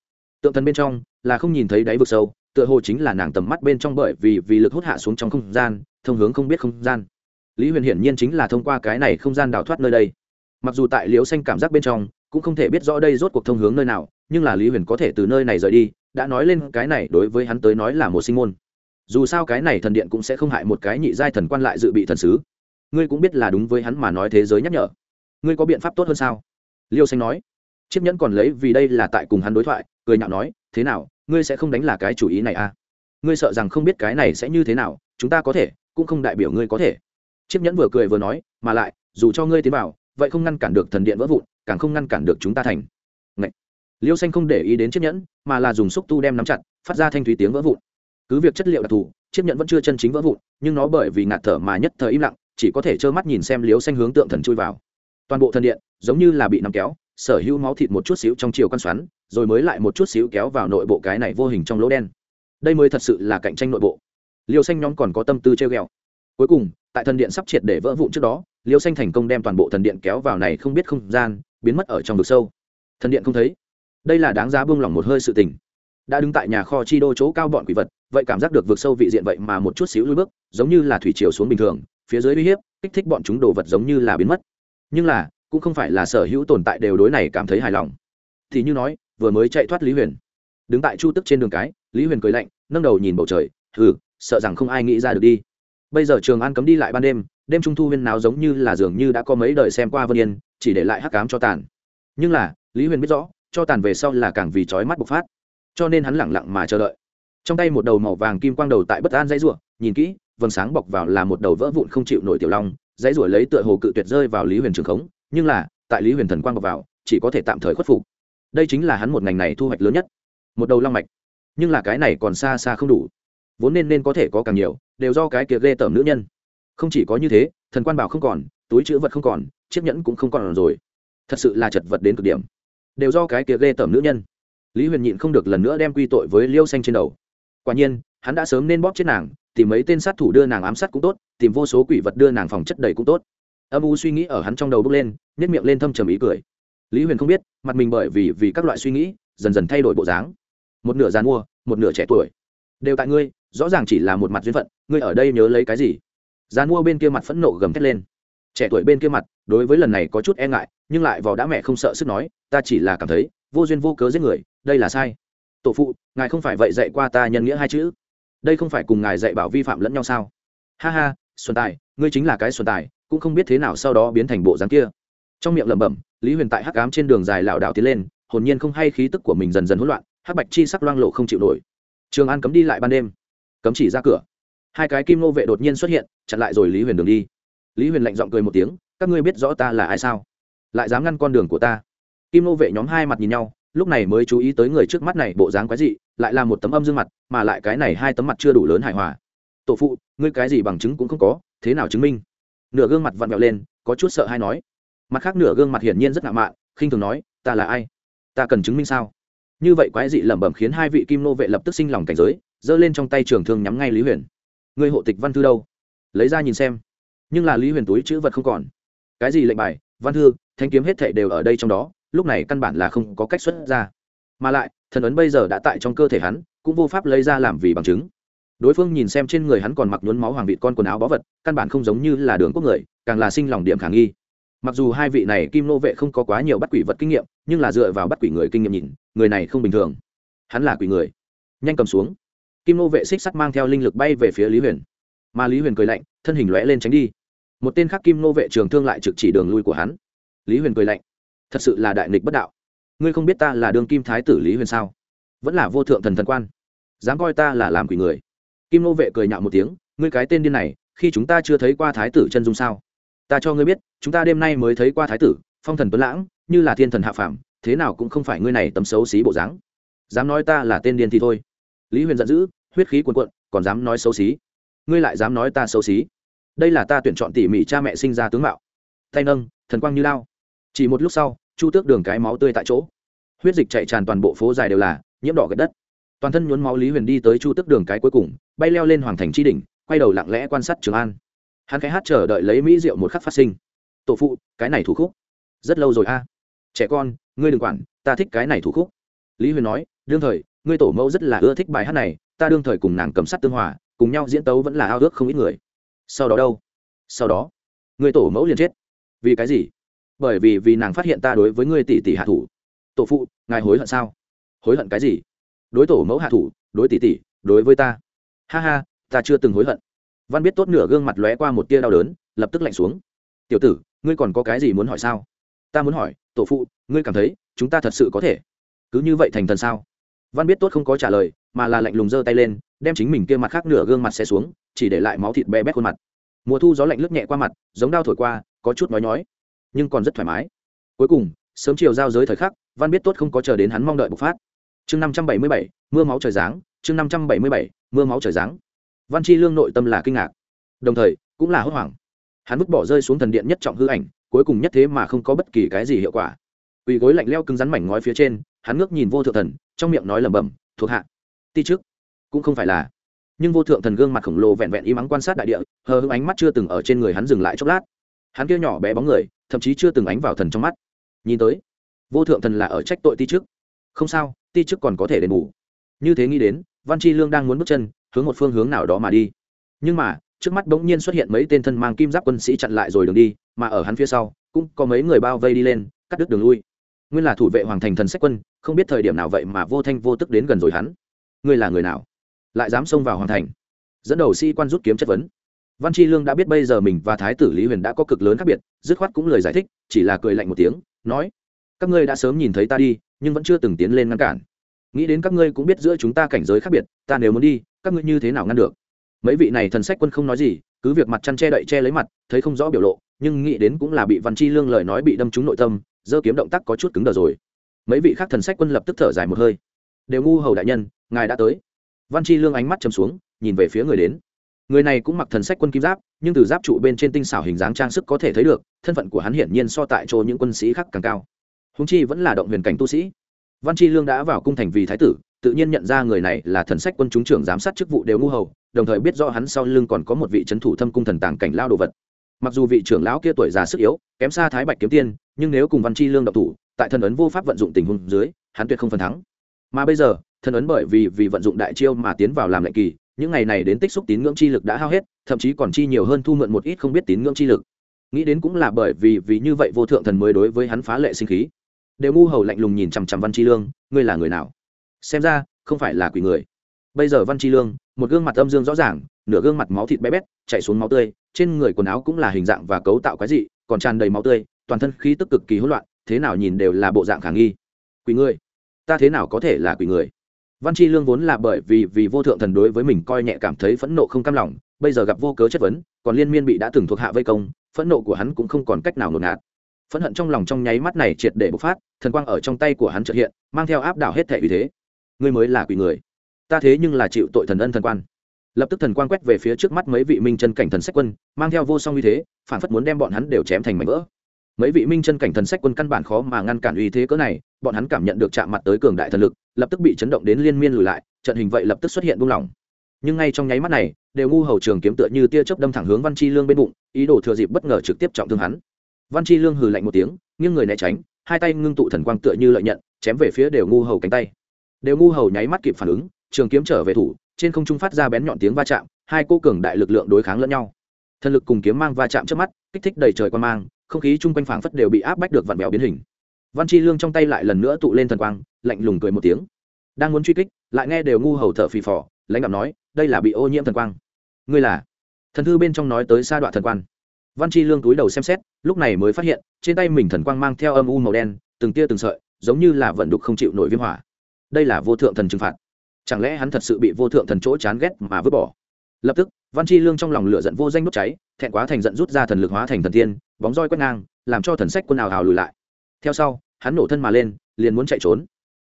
Tượng thần bên trong là không nhìn thấy đáy vực sâu, tựa hồ chính là nàng tầm mắt bên trong bởi vì vì lực hút hạ xuống trong không gian, thông hướng không biết không gian. Lý huyền hiển nhiên chính là thông qua cái này không gian đào thoát nơi đây mặc dù tại liếu xanh cảm giác bên trong, cũng không thể biết rõ đây rốt cuộc thông hướng nơi nào, nhưng là lý huyền có thể từ nơi này rời đi, đã nói lên cái này đối với hắn tới nói là một sinh môn. Dù sao cái này thần điện cũng sẽ không hại một cái nhị giai thần quan lại dự bị thần sứ. Ngươi cũng biết là đúng với hắn mà nói thế giới nhắc nhở. Ngươi có biện pháp tốt hơn sao? Liêu xanh nói. Chiếc nhẫn còn lấy vì đây là tại cùng hắn đối thoại, cười nhạo nói, thế nào, ngươi sẽ không đánh là cái chủ ý này à? Ngươi sợ rằng không biết cái này sẽ như thế nào, chúng ta có thể, cũng không đại biểu ngươi có thể. Chiếc nhẫn vừa cười vừa nói, mà lại, dù cho ngươi tiến vào vậy không ngăn cản được thần điện vỡ vụn, càng không ngăn cản được chúng ta thành. Ngậy. liêu xanh không để ý đến chiếc nhẫn, mà là dùng xúc tu đem nắm chặt, phát ra thanh thúy tiếng vỡ vụn. Cứ việc chất liệu đặc thù, chiếc nhẫn vẫn chưa chân chính vỡ vụn, nhưng nó bởi vì ngạt thở mà nhất thời im lặng, chỉ có thể trơ mắt nhìn xem liêu xanh hướng tượng thần chui vào. Toàn bộ thần điện giống như là bị nắm kéo, sở hữu máu thịt một chút xíu trong chiều căn xoắn, rồi mới lại một chút xíu kéo vào nội bộ cái này vô hình trong lỗ đen. Đây mới thật sự là cạnh tranh nội bộ. Liêu xanh nhóm còn có tâm tư treo ghẹo. Cuối cùng, tại thần điện sắp triệt để vỡ vụn trước đó liêu xanh thành công đem toàn bộ thần điện kéo vào này không biết không gian, biến mất ở trong vực sâu. Thần điện không thấy. Đây là đáng giá buông lỏng một hơi sự tình. Đã đứng tại nhà kho chi đô chỗ cao bọn quỷ vật, vậy cảm giác được vượt sâu vị diện vậy mà một chút xíu lui bước, giống như là thủy chiều xuống bình thường, phía dưới uy hiếp, kích thích bọn chúng đồ vật giống như là biến mất. Nhưng là, cũng không phải là sở hữu tồn tại đều đối này cảm thấy hài lòng. Thì như nói, vừa mới chạy thoát lý huyền. Đứng tại chu tức trên đường cái, lý huyền cười lạnh, nâng đầu nhìn bầu trời, hừ, sợ rằng không ai nghĩ ra được đi. Bây giờ trường an cấm đi lại ban đêm đêm trung thu huyên nào giống như là dường như đã có mấy đời xem qua vân yên, chỉ để lại hắc cám cho tàn. Nhưng là, lý huyền biết rõ, cho tàn về sau là càng vì trói mắt bộc phát. Cho nên hắn lẳng lặng mà chờ đợi. Trong tay một đầu màu vàng kim quang đầu tại bất an dãy rủa, nhìn kỹ, vầng sáng bọc vào là một đầu vỡ vụn không chịu nổi tiểu long, dãy rủa lấy tựa hồ cự tuyệt rơi vào lý huyền trường khống, nhưng là, tại lý huyền thần quang bọc vào, chỉ có thể tạm thời khuất phục. Đây chính là hắn một ngành này thu hoạch lớn nhất. Một đầu long mạch. Nhưng là cái này còn xa xa không đủ. Vốn nên nên có thể có càng nhiều, đều do cái kia ghê tởm nữ nhân không chỉ có như thế, thần quan bảo không còn, túi chữ vật không còn, chiếc nhẫn cũng không còn rồi. Thật sự là chật vật đến cực điểm. Đều do cái kia ghê tởm nữ nhân. Lý huyền nhịn không được lần nữa đem quy tội với liêu xanh trên đầu. Quả nhiên, hắn đã sớm nên bóp chết nàng, tìm mấy tên sát thủ đưa nàng ám sát cũng tốt, tìm vô số quỷ vật đưa nàng phòng chất đầy cũng tốt. Âm u suy nghĩ ở hắn trong đầu bốc lên nhét miệng lên thâm trầm ý cười. Lý huyền không biết, mặt mình bởi vì vì các loại suy nghĩ, dần dần thay đổi bộ dáng. Một nửa g mua một nửa trẻ tuổi. Đều tại ngươi, rõ ràng chỉ là một mặt duyên phận, ngươi ở đây nhớ lấy cái gì? G mua bên kia mặt phẫn nộ gầm thét lên. Trẻ tuổi bên kia mặt, đối với lần này có chút e ngại, nhưng lại vào đã mẹ không sợ sức nói, ta chỉ là cảm thấy, vô duyên vô cớ giết người, đây là sai. Tổ phụ, ngài không phải vậy dạy qua ta nhân nghĩa hai chữ. Đây không phải cùng ngài dạy bảo vi phạm lẫn nhau sao? Ha ha, xuân tài, ngươi chính là cái xuân tài, cũng không biết thế nào sau đó biến thành bộ dáng kia. Trong miệng lẩm bẩm, lý huyền tại hắc ám trên đường dài lảo đảo tiến lên, hồn nhiên không hay khí tức của mình dần dần hỗn loạn, hắc bạch chi sắc loang lộ không chịu nổi. Trường an cấm đi lại ban đêm. Cấm chỉ ra cửa hai cái kim nô vệ đột nhiên xuất hiện, chặn lại rồi lý huyền đường đi. Lý huyền lạnh giọng cười một tiếng, các ngươi biết rõ ta là ai sao? Lại dám ngăn con đường của ta. Kim nô vệ nhóm hai mặt nhìn nhau, lúc này mới chú ý tới người trước mắt này, bộ dáng quái dị, lại là một tấm âm dương mặt, mà lại cái này hai tấm mặt chưa đủ lớn hài hòa. Tổ phụ, ngươi cái gì bằng chứng cũng không có, thế nào chứng minh? Nửa gương mặt vặn vẹo lên, có chút sợ hay nói. Mặt khác nửa gương mặt hiển nhiên rất ngạo mạn, khinh thường nói, ta là ai? Ta cần chứng minh sao? Như vậy quái dị lẩm bẩm khiến hai vị kim nô vệ lập tức sinh lòng cảnh giới, giơ lên trong tay trường thương nhắm ngay lý huyền ngươi hộ tịch văn thư đâu? Lấy ra nhìn xem. Nhưng là lý huyền túi chữ vật không còn. Cái gì lệnh bài, văn thư, thanh kiếm hết thệ đều ở đây trong đó, lúc này căn bản là không có cách xuất ra. Mà lại, thần ấn bây giờ đã tại trong cơ thể hắn, cũng vô pháp lấy ra làm vì bằng chứng. Đối phương nhìn xem trên người hắn còn mặc nhuốm máu hoàng vịt con quần áo bó vật, căn bản không giống như là đường quốc người, càng là sinh lòng điểm khả nghi. Mặc dù hai vị này kim nô vệ không có quá nhiều bắt quỷ vật kinh nghiệm, nhưng là dựa vào bắt quỷ người kinh nghiệm nhìn, người này không bình thường. Hắn là quỷ người. Nhanh cầm xuống kim nô vệ xích sắt mang theo linh lực bay về phía lý huyền. Mà lý huyền cười lạnh, thân hình lóe lên tránh đi. Một tên khác kim nô vệ trường thương lại trực chỉ đường lui của hắn. Lý huyền cười lạnh, thật sự là đại nghịch bất đạo. Ngươi không biết ta là đường kim thái tử lý huyền sao? Vẫn là vô thượng thần thần quan. Dám coi ta là làm quỷ người. Kim nô vệ cười nhạo một tiếng, ngươi cái tên điên này, khi chúng ta chưa thấy qua thái tử chân dung sao? Ta cho ngươi biết, chúng ta đêm nay mới thấy qua thái tử, phong thần tuấn lãng, như là thiên thần hạ phàm, thế nào cũng không phải ngươi này tấm xấu xí bộ dáng. Dám nói ta là tên điên thì thôi. Lý huyền giận dữ huyết khí cuồn cuộn, còn dám nói xấu xí. Ngươi lại dám nói ta xấu xí. Đây là ta tuyển chọn tỉ mỉ cha mẹ sinh ra tướng mạo. Tay nâng, thần quang như lao. Chỉ một lúc sau, chu tước đường cái máu tươi tại chỗ. Huyết dịch chạy tràn toàn bộ phố dài đều là, nhiễm đỏ gật đất. Toàn thân nhuốm máu lý huyền đi tới chu tước đường cái cuối cùng, bay leo lên hoàng thành tri đỉnh, quay đầu lặng lẽ quan sát trường an. Hắn cái hát chờ đợi lấy mỹ rượu một khắc phát sinh. Tổ phụ, cái này thủ khúc. Rất lâu rồi a. Trẻ con, ngươi đừng quản, ta thích cái này thủ khúc. Lý huyền nói, đương thời, ngươi tổ mẫu rất là ưa thích bài hát này ta đương thời cùng nàng cầm sắt tương hòa, cùng nhau diễn tấu vẫn là ao ước không ít người. Sau đó đâu? Sau đó ngươi tổ mẫu liền chết. Vì cái gì? Bởi vì vì nàng phát hiện ta đối với ngươi tỷ tỷ hạ thủ. Tổ phụ, ngài hối hận sao? Hối hận cái gì? Đối tổ mẫu hạ thủ, đối tỷ tỷ, đối với ta. Ha ha, ta chưa từng hối hận. Văn biết tốt nửa gương mặt lóe qua một tia đau đớn, lập tức lạnh xuống. Tiểu tử, ngươi còn có cái gì muốn hỏi sao? Ta muốn hỏi, tổ phụ, ngươi cảm thấy, chúng ta thật sự có thể? Cứ như vậy thành thần sao? Văn biết tốt không có trả lời mà là lạnh lùng giơ tay lên, đem chính mình kia mặt khác nửa gương mặt xe xuống, chỉ để lại máu thịt bé bét khuôn mặt. Mùa thu gió lạnh lướt nhẹ qua mặt, giống đau thổi qua, có chút nói nhói, nhưng còn rất thoải mái. Cuối cùng, sớm chiều giao giới thời khắc, văn biết tốt không có chờ đến hắn mong đợi bộc phát. Chương năm trăm bảy mươi bảy, mưa máu trời giáng, chương năm trăm bảy mươi bảy, mưa máu trời giáng. Văn chi lương nội tâm là kinh ngạc, đồng thời cũng là hốt hoảng. Hắn vứt bỏ rơi xuống thần điện nhất trọng hư ảnh, cuối cùng nhất thế mà không có bất kỳ cái gì hiệu quả. Ủy gối lạnh leo cứng rắn mảnh ngói phía trên, hắn ngước nhìn vô thượng thần, trong miệng nói lẩm bẩm, thuộc hạ ti trước cũng không phải là. Nhưng vô thượng thần gương mặt khổng lồ vẹn vẹn im ắng quan sát đại địa, hờ hững ánh mắt chưa từng ở trên người hắn dừng lại chốc lát. Hắn kia nhỏ bé bóng người, thậm chí chưa từng ánh vào thần trong mắt. Nhìn tới, vô thượng thần là ở trách tội ti trước không sao, ti trước còn có thể đền bù. Như thế nghĩ đến, văn chi lương đang muốn bước chân, hướng một phương hướng nào đó mà đi. Nhưng mà, trước mắt bỗng nhiên xuất hiện mấy tên thân mang kim giáp quân sĩ chặn lại rồi đường đi, mà ở hắn phía sau, cũng có mấy người bao vây đi lên, cắt đứt đường lui. Nguyên là thủ vệ hoàng thành thần sách quân, không biết thời điểm nào vậy mà vô thanh vô tức đến gần rồi hắn ngươi là người nào? Lại dám xông vào hoàng thành? Dẫn đầu sĩ quan rút kiếm chất vấn. Văn Tri lương đã biết bây giờ mình và thái tử lý huyền đã có cực lớn khác biệt, dứt khoát cũng lời giải thích, chỉ là cười lạnh một tiếng, nói, các ngươi đã sớm nhìn thấy ta đi, nhưng vẫn chưa từng tiến lên ngăn cản. Nghĩ đến các ngươi cũng biết giữa chúng ta cảnh giới khác biệt, ta nếu muốn đi, các ngươi như thế nào ngăn được? Mấy vị này thần sách quân không nói gì, cứ việc mặt chăn che đậy che lấy mặt, thấy không rõ biểu lộ, nhưng nghĩ đến cũng là bị văn chi lương lời nói bị đâm trúng nội tâm, giơ kiếm động tác có chút cứng đờ rồi. Mấy vị khác thần sách quân lập tức thở dài một hơi. Đều ngu hầu đại nhân ngài đã tới. Văn chi lương ánh mắt chầm xuống, nhìn về phía người đến. Người này cũng mặc thần sách quân kim giáp, nhưng từ giáp trụ bên trên tinh xảo hình dáng trang sức có thể thấy được, thân phận của hắn hiển nhiên so tại chỗ những quân sĩ khác càng cao. Húng chi vẫn là động huyền cảnh tu sĩ. Văn chi lương đã vào cung thành vì thái tử, tự nhiên nhận ra người này là thần sách quân chúng trưởng giám sát chức vụ đều ngu hầu, đồng thời biết rõ hắn sau lưng còn có một vị trấn thủ thâm cung thần tàng cảnh lao đồ vật. Mặc dù vị trưởng lão kia tuổi già sức yếu, kém xa thái bạch kiếm tiên, nhưng nếu cùng văn chi lương độc thủ, tại thần ấn vô pháp vận dụng tình huống dưới, hắn tuyệt không phần thắng. Mà bây giờ thần ấn bởi vì vì vận dụng đại chiêu mà tiến vào làm lệnh kỳ, những ngày này đến tích xúc tín ngưỡng chi lực đã hao hết, thậm chí còn chi nhiều hơn thu mượn một ít không biết tín ngưỡng chi lực. Nghĩ đến cũng là bởi vì vì như vậy vô thượng thần mới đối với hắn phá lệ sinh khí. Đều ngu hầu lạnh lùng nhìn chằm chằm văn chi lương, ngươi là người nào? Xem ra, không phải là quỷ người. Bây giờ văn chi lương, một gương mặt âm dương rõ ràng, nửa gương mặt máu thịt bé bét chạy xuống máu tươi, trên người quần áo cũng là hình dạng và cấu tạo quái dị, còn tràn đầy máu tươi, toàn thân khí tức cực kỳ hỗn loạn, thế nào nhìn đều là bộ dạng khả nghi. Quỷ người? Ta thế nào có thể là quỷ người? Văn chi lương vốn là bởi vì vì vô thượng thần đối với mình coi nhẹ cảm thấy phẫn nộ không cam lòng, bây giờ gặp vô cớ chất vấn, còn liên miên bị đã từng thuộc hạ vây công, phẫn nộ của hắn cũng không còn cách nào nột ngạt phẫn hận trong lòng trong nháy mắt này triệt để bộc phát, thần quang ở trong tay của hắn trợ hiện, mang theo áp đảo hết thảy vì thế. Ngươi mới là quỷ người. Ta thế nhưng là chịu tội thần ân thần quan. Lập tức thần quang quét về phía trước mắt mấy vị minh chân cảnh thần sách quân, mang theo vô song uy thế, phản phất muốn đem bọn hắn đều chém thành mảnh vỡ mấy vị minh chân cảnh thần sách quân căn bản khó mà ngăn cản uy thế cỡ này, bọn hắn cảm nhận được chạm mặt tới cường đại thần lực, lập tức bị chấn động đến liên miên lùi lại, trận hình vậy lập tức xuất hiện buông lỏng. Nhưng ngay trong nháy mắt này, đều ngu hầu trường kiếm tựa như tia chớp đâm thẳng hướng văn chi lương bên bụng, ý đồ thừa dịp bất ngờ trực tiếp trọng thương hắn. Văn chi lương hừ lạnh một tiếng, nghiêng người né tránh, hai tay ngưng tụ thần quang tựa như lợi nhận, chém về phía đều ngu hầu cánh tay. Đều ngu hầu nháy mắt kịp phản ứng, trường kiếm trở về thủ, trên không trung phát ra bén nhọn tiếng va chạm, hai cô cường đại lực lượng đối kháng lẫn nhau. Thần lực cùng kiếm mang va chạm trước mắt, kích thích đầy trời quan mang không khí chung quanh phảng phất đều bị áp bách được vặn vẹo biến hình. Văn chi lương trong tay lại lần nữa tụ lên thần quang, lạnh lùng cười một tiếng. Đang muốn truy kích, lại nghe đều ngu hầu thở phì phò, lãnh đạo nói, đây là bị ô nhiễm thần quang. Ngươi là? Thần thư bên trong nói tới sa đoạn thần quan văn chi lương túi đầu xem xét, lúc này mới phát hiện, trên tay mình thần quang mang theo âm u màu đen, từng tia từng sợi, giống như là vận đục không chịu nổi viêm hỏa. Đây là vô thượng thần trừng phạt. Chẳng lẽ hắn thật sự bị vô thượng thần chỗ chán ghét mà vứt bỏ? Lập tức văn chi lương trong lòng lửa giận vô danh đốt cháy, thẹn quá thành giận rút ra thần lực hóa thành thần tiên, bóng roi quét ngang, làm cho thần sách quân ảo hào lùi lại. Theo sau, hắn nổ thân mà lên, liền muốn chạy trốn.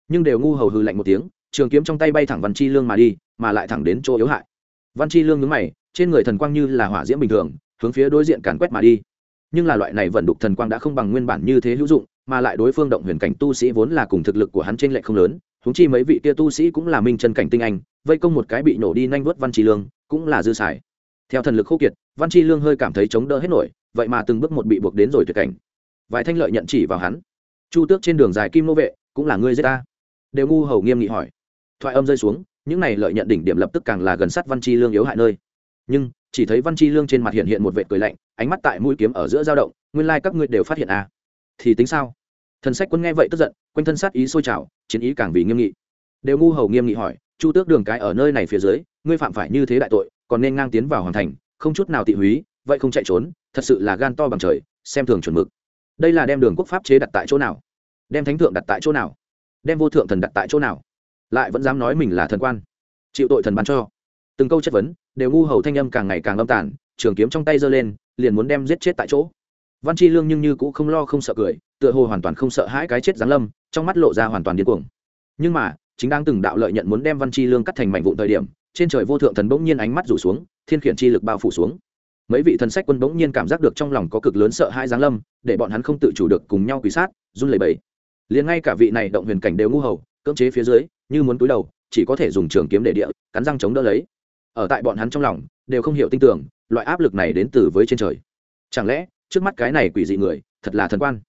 Nhưng đều ngu hầu hừ lạnh một tiếng, trường kiếm trong tay bay thẳng văn chi lương mà đi, mà lại thẳng đến chỗ yếu hại. Văn chi lương nhướng mày, trên người thần quang như là hỏa diễm bình thường, hướng phía đối diện càn quét mà đi. Nhưng là loại này vận đục thần quang đã không bằng nguyên bản như thế hữu dụng, mà lại đối phương động huyền cảnh tu sĩ vốn là cùng thực lực của hắn trên lệ không lớn huống chi mấy vị kia tu sĩ cũng là minh chân cảnh tinh anh, vây công một cái bị nổ đi nhanh vớt văn chi lương, cũng là dư xài. Theo thần lực khô kiệt, văn chi lương hơi cảm thấy chống đỡ hết nổi, vậy mà từng bước một bị buộc đến rồi tuyệt cảnh. Vài thanh lợi nhận chỉ vào hắn. Chu tước trên đường dài kim nô vệ, cũng là ngươi giết ta. Đều ngu hầu nghiêm nghị hỏi. Thoại âm rơi xuống, những này lợi nhận đỉnh điểm lập tức càng là gần sát văn chi lương yếu hại nơi. Nhưng, chỉ thấy văn chi lương trên mặt hiện hiện một vệ cười lạnh, ánh mắt tại mũi kiếm ở giữa dao động, nguyên lai các ngươi đều phát hiện à. thì tính sao? Thần sách quân nghe vậy tức giận, quanh thân sát ý sôi trào, chiến ý càng vì nghiêm nghị. Đều ngu hầu nghiêm nghị hỏi, chu tước đường cái ở nơi này phía dưới, ngươi phạm phải như thế đại tội, còn nên ngang tiến vào hoàn thành, không chút nào tị húy, vậy không chạy trốn, thật sự là gan to bằng trời, xem thường chuẩn mực. Đây là đem đường quốc pháp chế đặt tại chỗ nào? Đem thánh thượng đặt tại chỗ nào? Đem vô thượng thần đặt tại chỗ nào? Lại vẫn dám nói mình là thần quan, chịu tội thần ban cho. Từng câu chất vấn, đều ngu hầu thanh âm càng ngày càng âm tàn, trường kiếm trong tay giơ lên, liền muốn đem giết chết tại chỗ văn chi lương nhưng như cũng không lo không sợ cười, tựa hồ hoàn toàn không sợ hãi cái chết giáng lâm, trong mắt lộ ra hoàn toàn điên cuồng. Nhưng mà, chính đang từng đạo lợi nhận muốn đem văn chi lương cắt thành mảnh vụn thời điểm, trên trời vô thượng thần bỗng nhiên ánh mắt rủ xuống, thiên khiển chi lực bao phủ xuống. Mấy vị thần sách quân bỗng nhiên cảm giác được trong lòng có cực lớn sợ hãi giáng lâm, để bọn hắn không tự chủ được cùng nhau quỳ sát, run lẩy bẩy. Liền ngay cả vị này động huyền cảnh đều ngu hầu, cưỡng chế phía dưới, như muốn túi đầu, chỉ có thể dùng trường kiếm để địa, cắn răng chống đỡ lấy. Ở tại bọn hắn trong lòng, đều không hiểu tin tưởng, loại áp lực này đến từ với trên trời. Chẳng lẽ trước mắt cái này quỷ dị người, thật là thần quan.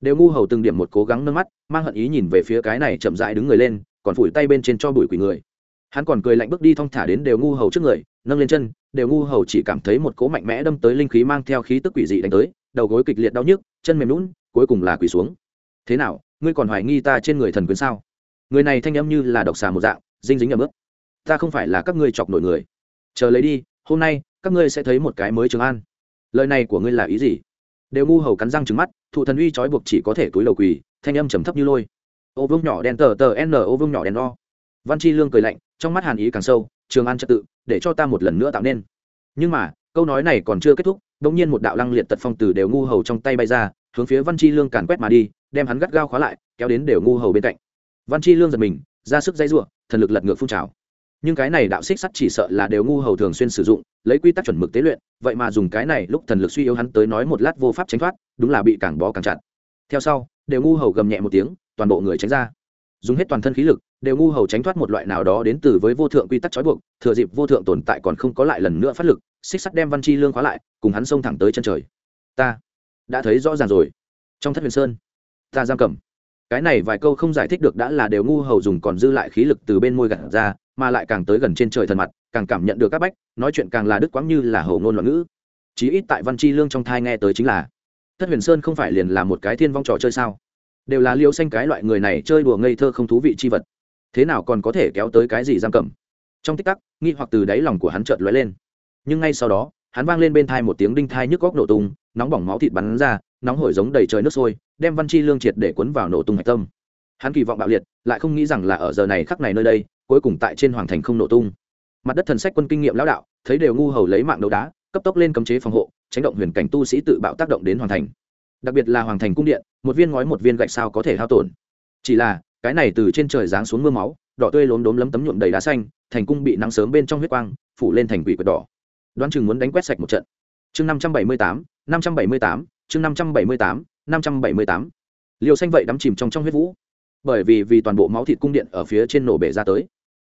Đều ngu hầu từng điểm một cố gắng nâng mắt, mang hận ý nhìn về phía cái này chậm rãi đứng người lên, còn phủi tay bên trên cho bụi quỷ người. Hắn còn cười lạnh bước đi thong thả đến đều ngu hầu trước người, nâng lên chân, đều ngu hầu chỉ cảm thấy một cố mạnh mẽ đâm tới linh khí mang theo khí tức quỷ dị đánh tới, đầu gối kịch liệt đau nhức, chân mềm lún, cuối cùng là quỳ xuống. Thế nào, ngươi còn hoài nghi ta trên người thần quyến sao? Người này thanh âm như là độc xà một dạng, dinh dính ở mức ta không phải là các ngươi chọc nổi người. Chờ lấy đi, hôm nay, các ngươi sẽ thấy một cái mới trường an. Lời này của ngươi là ý gì? Đều ngu hầu cắn răng trứng mắt, thụ thần uy trói buộc chỉ có thể túi lầu quỳ, thanh âm trầm thấp như lôi. Ô vương nhỏ đen tờ tờ n, ô vương nhỏ đen o. Văn chi lương cười lạnh, trong mắt hàn ý càng sâu, trường an trật tự, để cho ta một lần nữa tạo nên. Nhưng mà, câu nói này còn chưa kết thúc đ ỗ n g nhiên một đạo lăng liệt tật phong từ đều ngu hầu trong tay bay ra, hướng phía văn chi lương càn quét mà đi, đem hắn gắt gao khóa lại, kéo đến đều ngu hầu bên cạnh. Văn chi lương giật mình, ra sức dây r u ộ thần lực lật ngược phun trào nhưng cái này đạo xích sắt chỉ sợ là đều ngu hầu thường xuyên sử dụng, lấy quy tắc chuẩn mực tế luyện, vậy mà dùng cái này lúc thần lực suy yếu hắn tới nói một lát vô pháp tránh thoát, đúng là bị càng bó càng chặt. Theo sau, đều ngu hầu gầm nhẹ một tiếng, toàn bộ người tránh ra. Dùng hết toàn thân khí lực, đều ngu hầu tránh thoát một loại nào đó đến từ với vô thượng quy tắc trói buộc, thừa dịp vô thượng tồn tại còn không có lại lần nữa phát lực, xích sắt đem văn chi lương khóa lại, cùng hắn xông thẳng tới chân trời. Ta đã thấy rõ ràng rồi. Trong thất huyền sơn, ta giam cầm. Cái này vài câu không giải thích được đã là đều ngu hầu dùng còn dư lại khí lực từ bên môi gặt ra mà lại càng tới gần trên trời thần mặt, càng cảm nhận được các bách, nói chuyện càng là đức quãng như là hầu ngôn loạn ngữ. Chí ít tại văn chi lương trong thai nghe tới chính là, thất huyền sơn không phải liền là một cái thiên vong trò chơi sao? Đều là liêu xanh cái loại người này chơi đùa ngây thơ không thú vị chi vật. Thế nào còn có thể kéo tới cái gì giam cầm? Trong tích tắc, nghi hoặc từ đáy lòng của hắn chợt lóe lên. Nhưng ngay sau đó, hắn vang lên bên thai một tiếng đinh thai nhức góc nổ tung, nóng bỏng máu thịt bắn ra, nóng hổi giống đầy trời nước sôi, đem văn chi lương triệt để cuốn vào nổ tung hạch tâm. Hắn kỳ vọng bạo liệt, lại không nghĩ rằng là ở giờ này khắc này nơi đây cuối cùng tại trên hoàng thành không nổ tung. Mặt đất thần sách quân kinh nghiệm lão đạo, thấy đều ngu hầu lấy mạng đấu đá, cấp tốc lên cấm chế phòng hộ, tránh động huyền cảnh tu sĩ tự bạo tác động đến hoàng thành. Đặc biệt là hoàng thành cung điện, một viên ngói một viên gạch sao có thể hao tổn. Chỉ là, cái này từ trên trời giáng xuống mưa máu, đỏ tươi lốm đốm lấm tấm nhuộm đầy đá xanh, thành cung bị nắng sớm bên trong huyết quang, phủ lên thành quỷ quật đỏ. Đoán chừng muốn đánh quét sạch một trận. Chương năm trăm bảy mươi tám, năm trăm bảy mươi tám, chương năm trăm bảy mươi tám, năm trăm bảy mươi tám. Liều xanh vậy đắm chìm trong trong huyết vũ. Bởi vì vì toàn bộ máu thịt cung điện ở phía trên nổ bể ra tới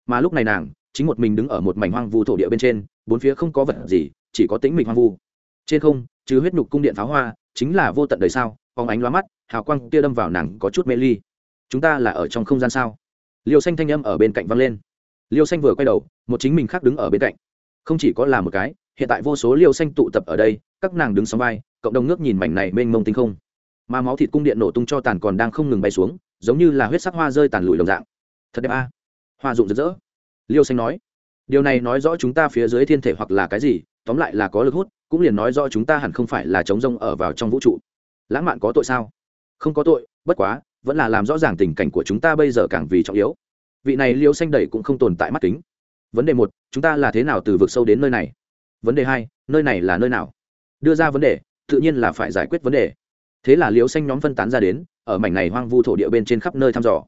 mà lúc này nàng chính một mình đứng ở một mảnh hoang vu thổ địa bên trên, bốn phía không có vật gì, chỉ có tĩnh mịch hoang vu. Trên không chứ huyết nhục cung điện pháo hoa, chính là vô tận đời sao, phóng ánh loa mắt, hào quang kia đâm vào nàng có chút mê ly. Chúng ta là ở trong không gian sao? Liêu xanh thanh âm ở bên cạnh văng lên. Liêu xanh vừa quay đầu, một chính mình khác đứng ở bên cạnh. Không chỉ có là một cái, hiện tại vô số liêu xanh tụ tập ở đây, các nàng đứng sóng vai, cộng đồng nước nhìn mảnh này mênh mông tinh không. Mà máu thịt cung điện nổ tung cho tàn còn đang không ngừng bay xuống, giống như là huyết sắc hoa rơi tàn lụi đồng dạng. Thật đẹp a hoa rụng rực rỡ. Liêu xanh nói, điều này nói rõ chúng ta phía dưới thiên thể hoặc là cái gì, tóm lại là có lực hút, cũng liền nói rõ chúng ta hẳn không phải là chống rông ở vào trong vũ trụ. Lãng mạn có tội sao? Không có tội, bất quá, vẫn là làm rõ ràng tình cảnh của chúng ta bây giờ càng vì trọng yếu. Vị này liêu xanh đầy cũng không tồn tại mắt kính. Vấn đề một, chúng ta là thế nào từ vực sâu đến nơi này? Vấn đề hai, nơi này là nơi nào? Đưa ra vấn đề, tự nhiên là phải giải quyết vấn đề. Thế là liêu xanh nhóm phân tán ra đến, ở mảnh này hoang vu thổ địa bên trên khắp nơi thăm dò.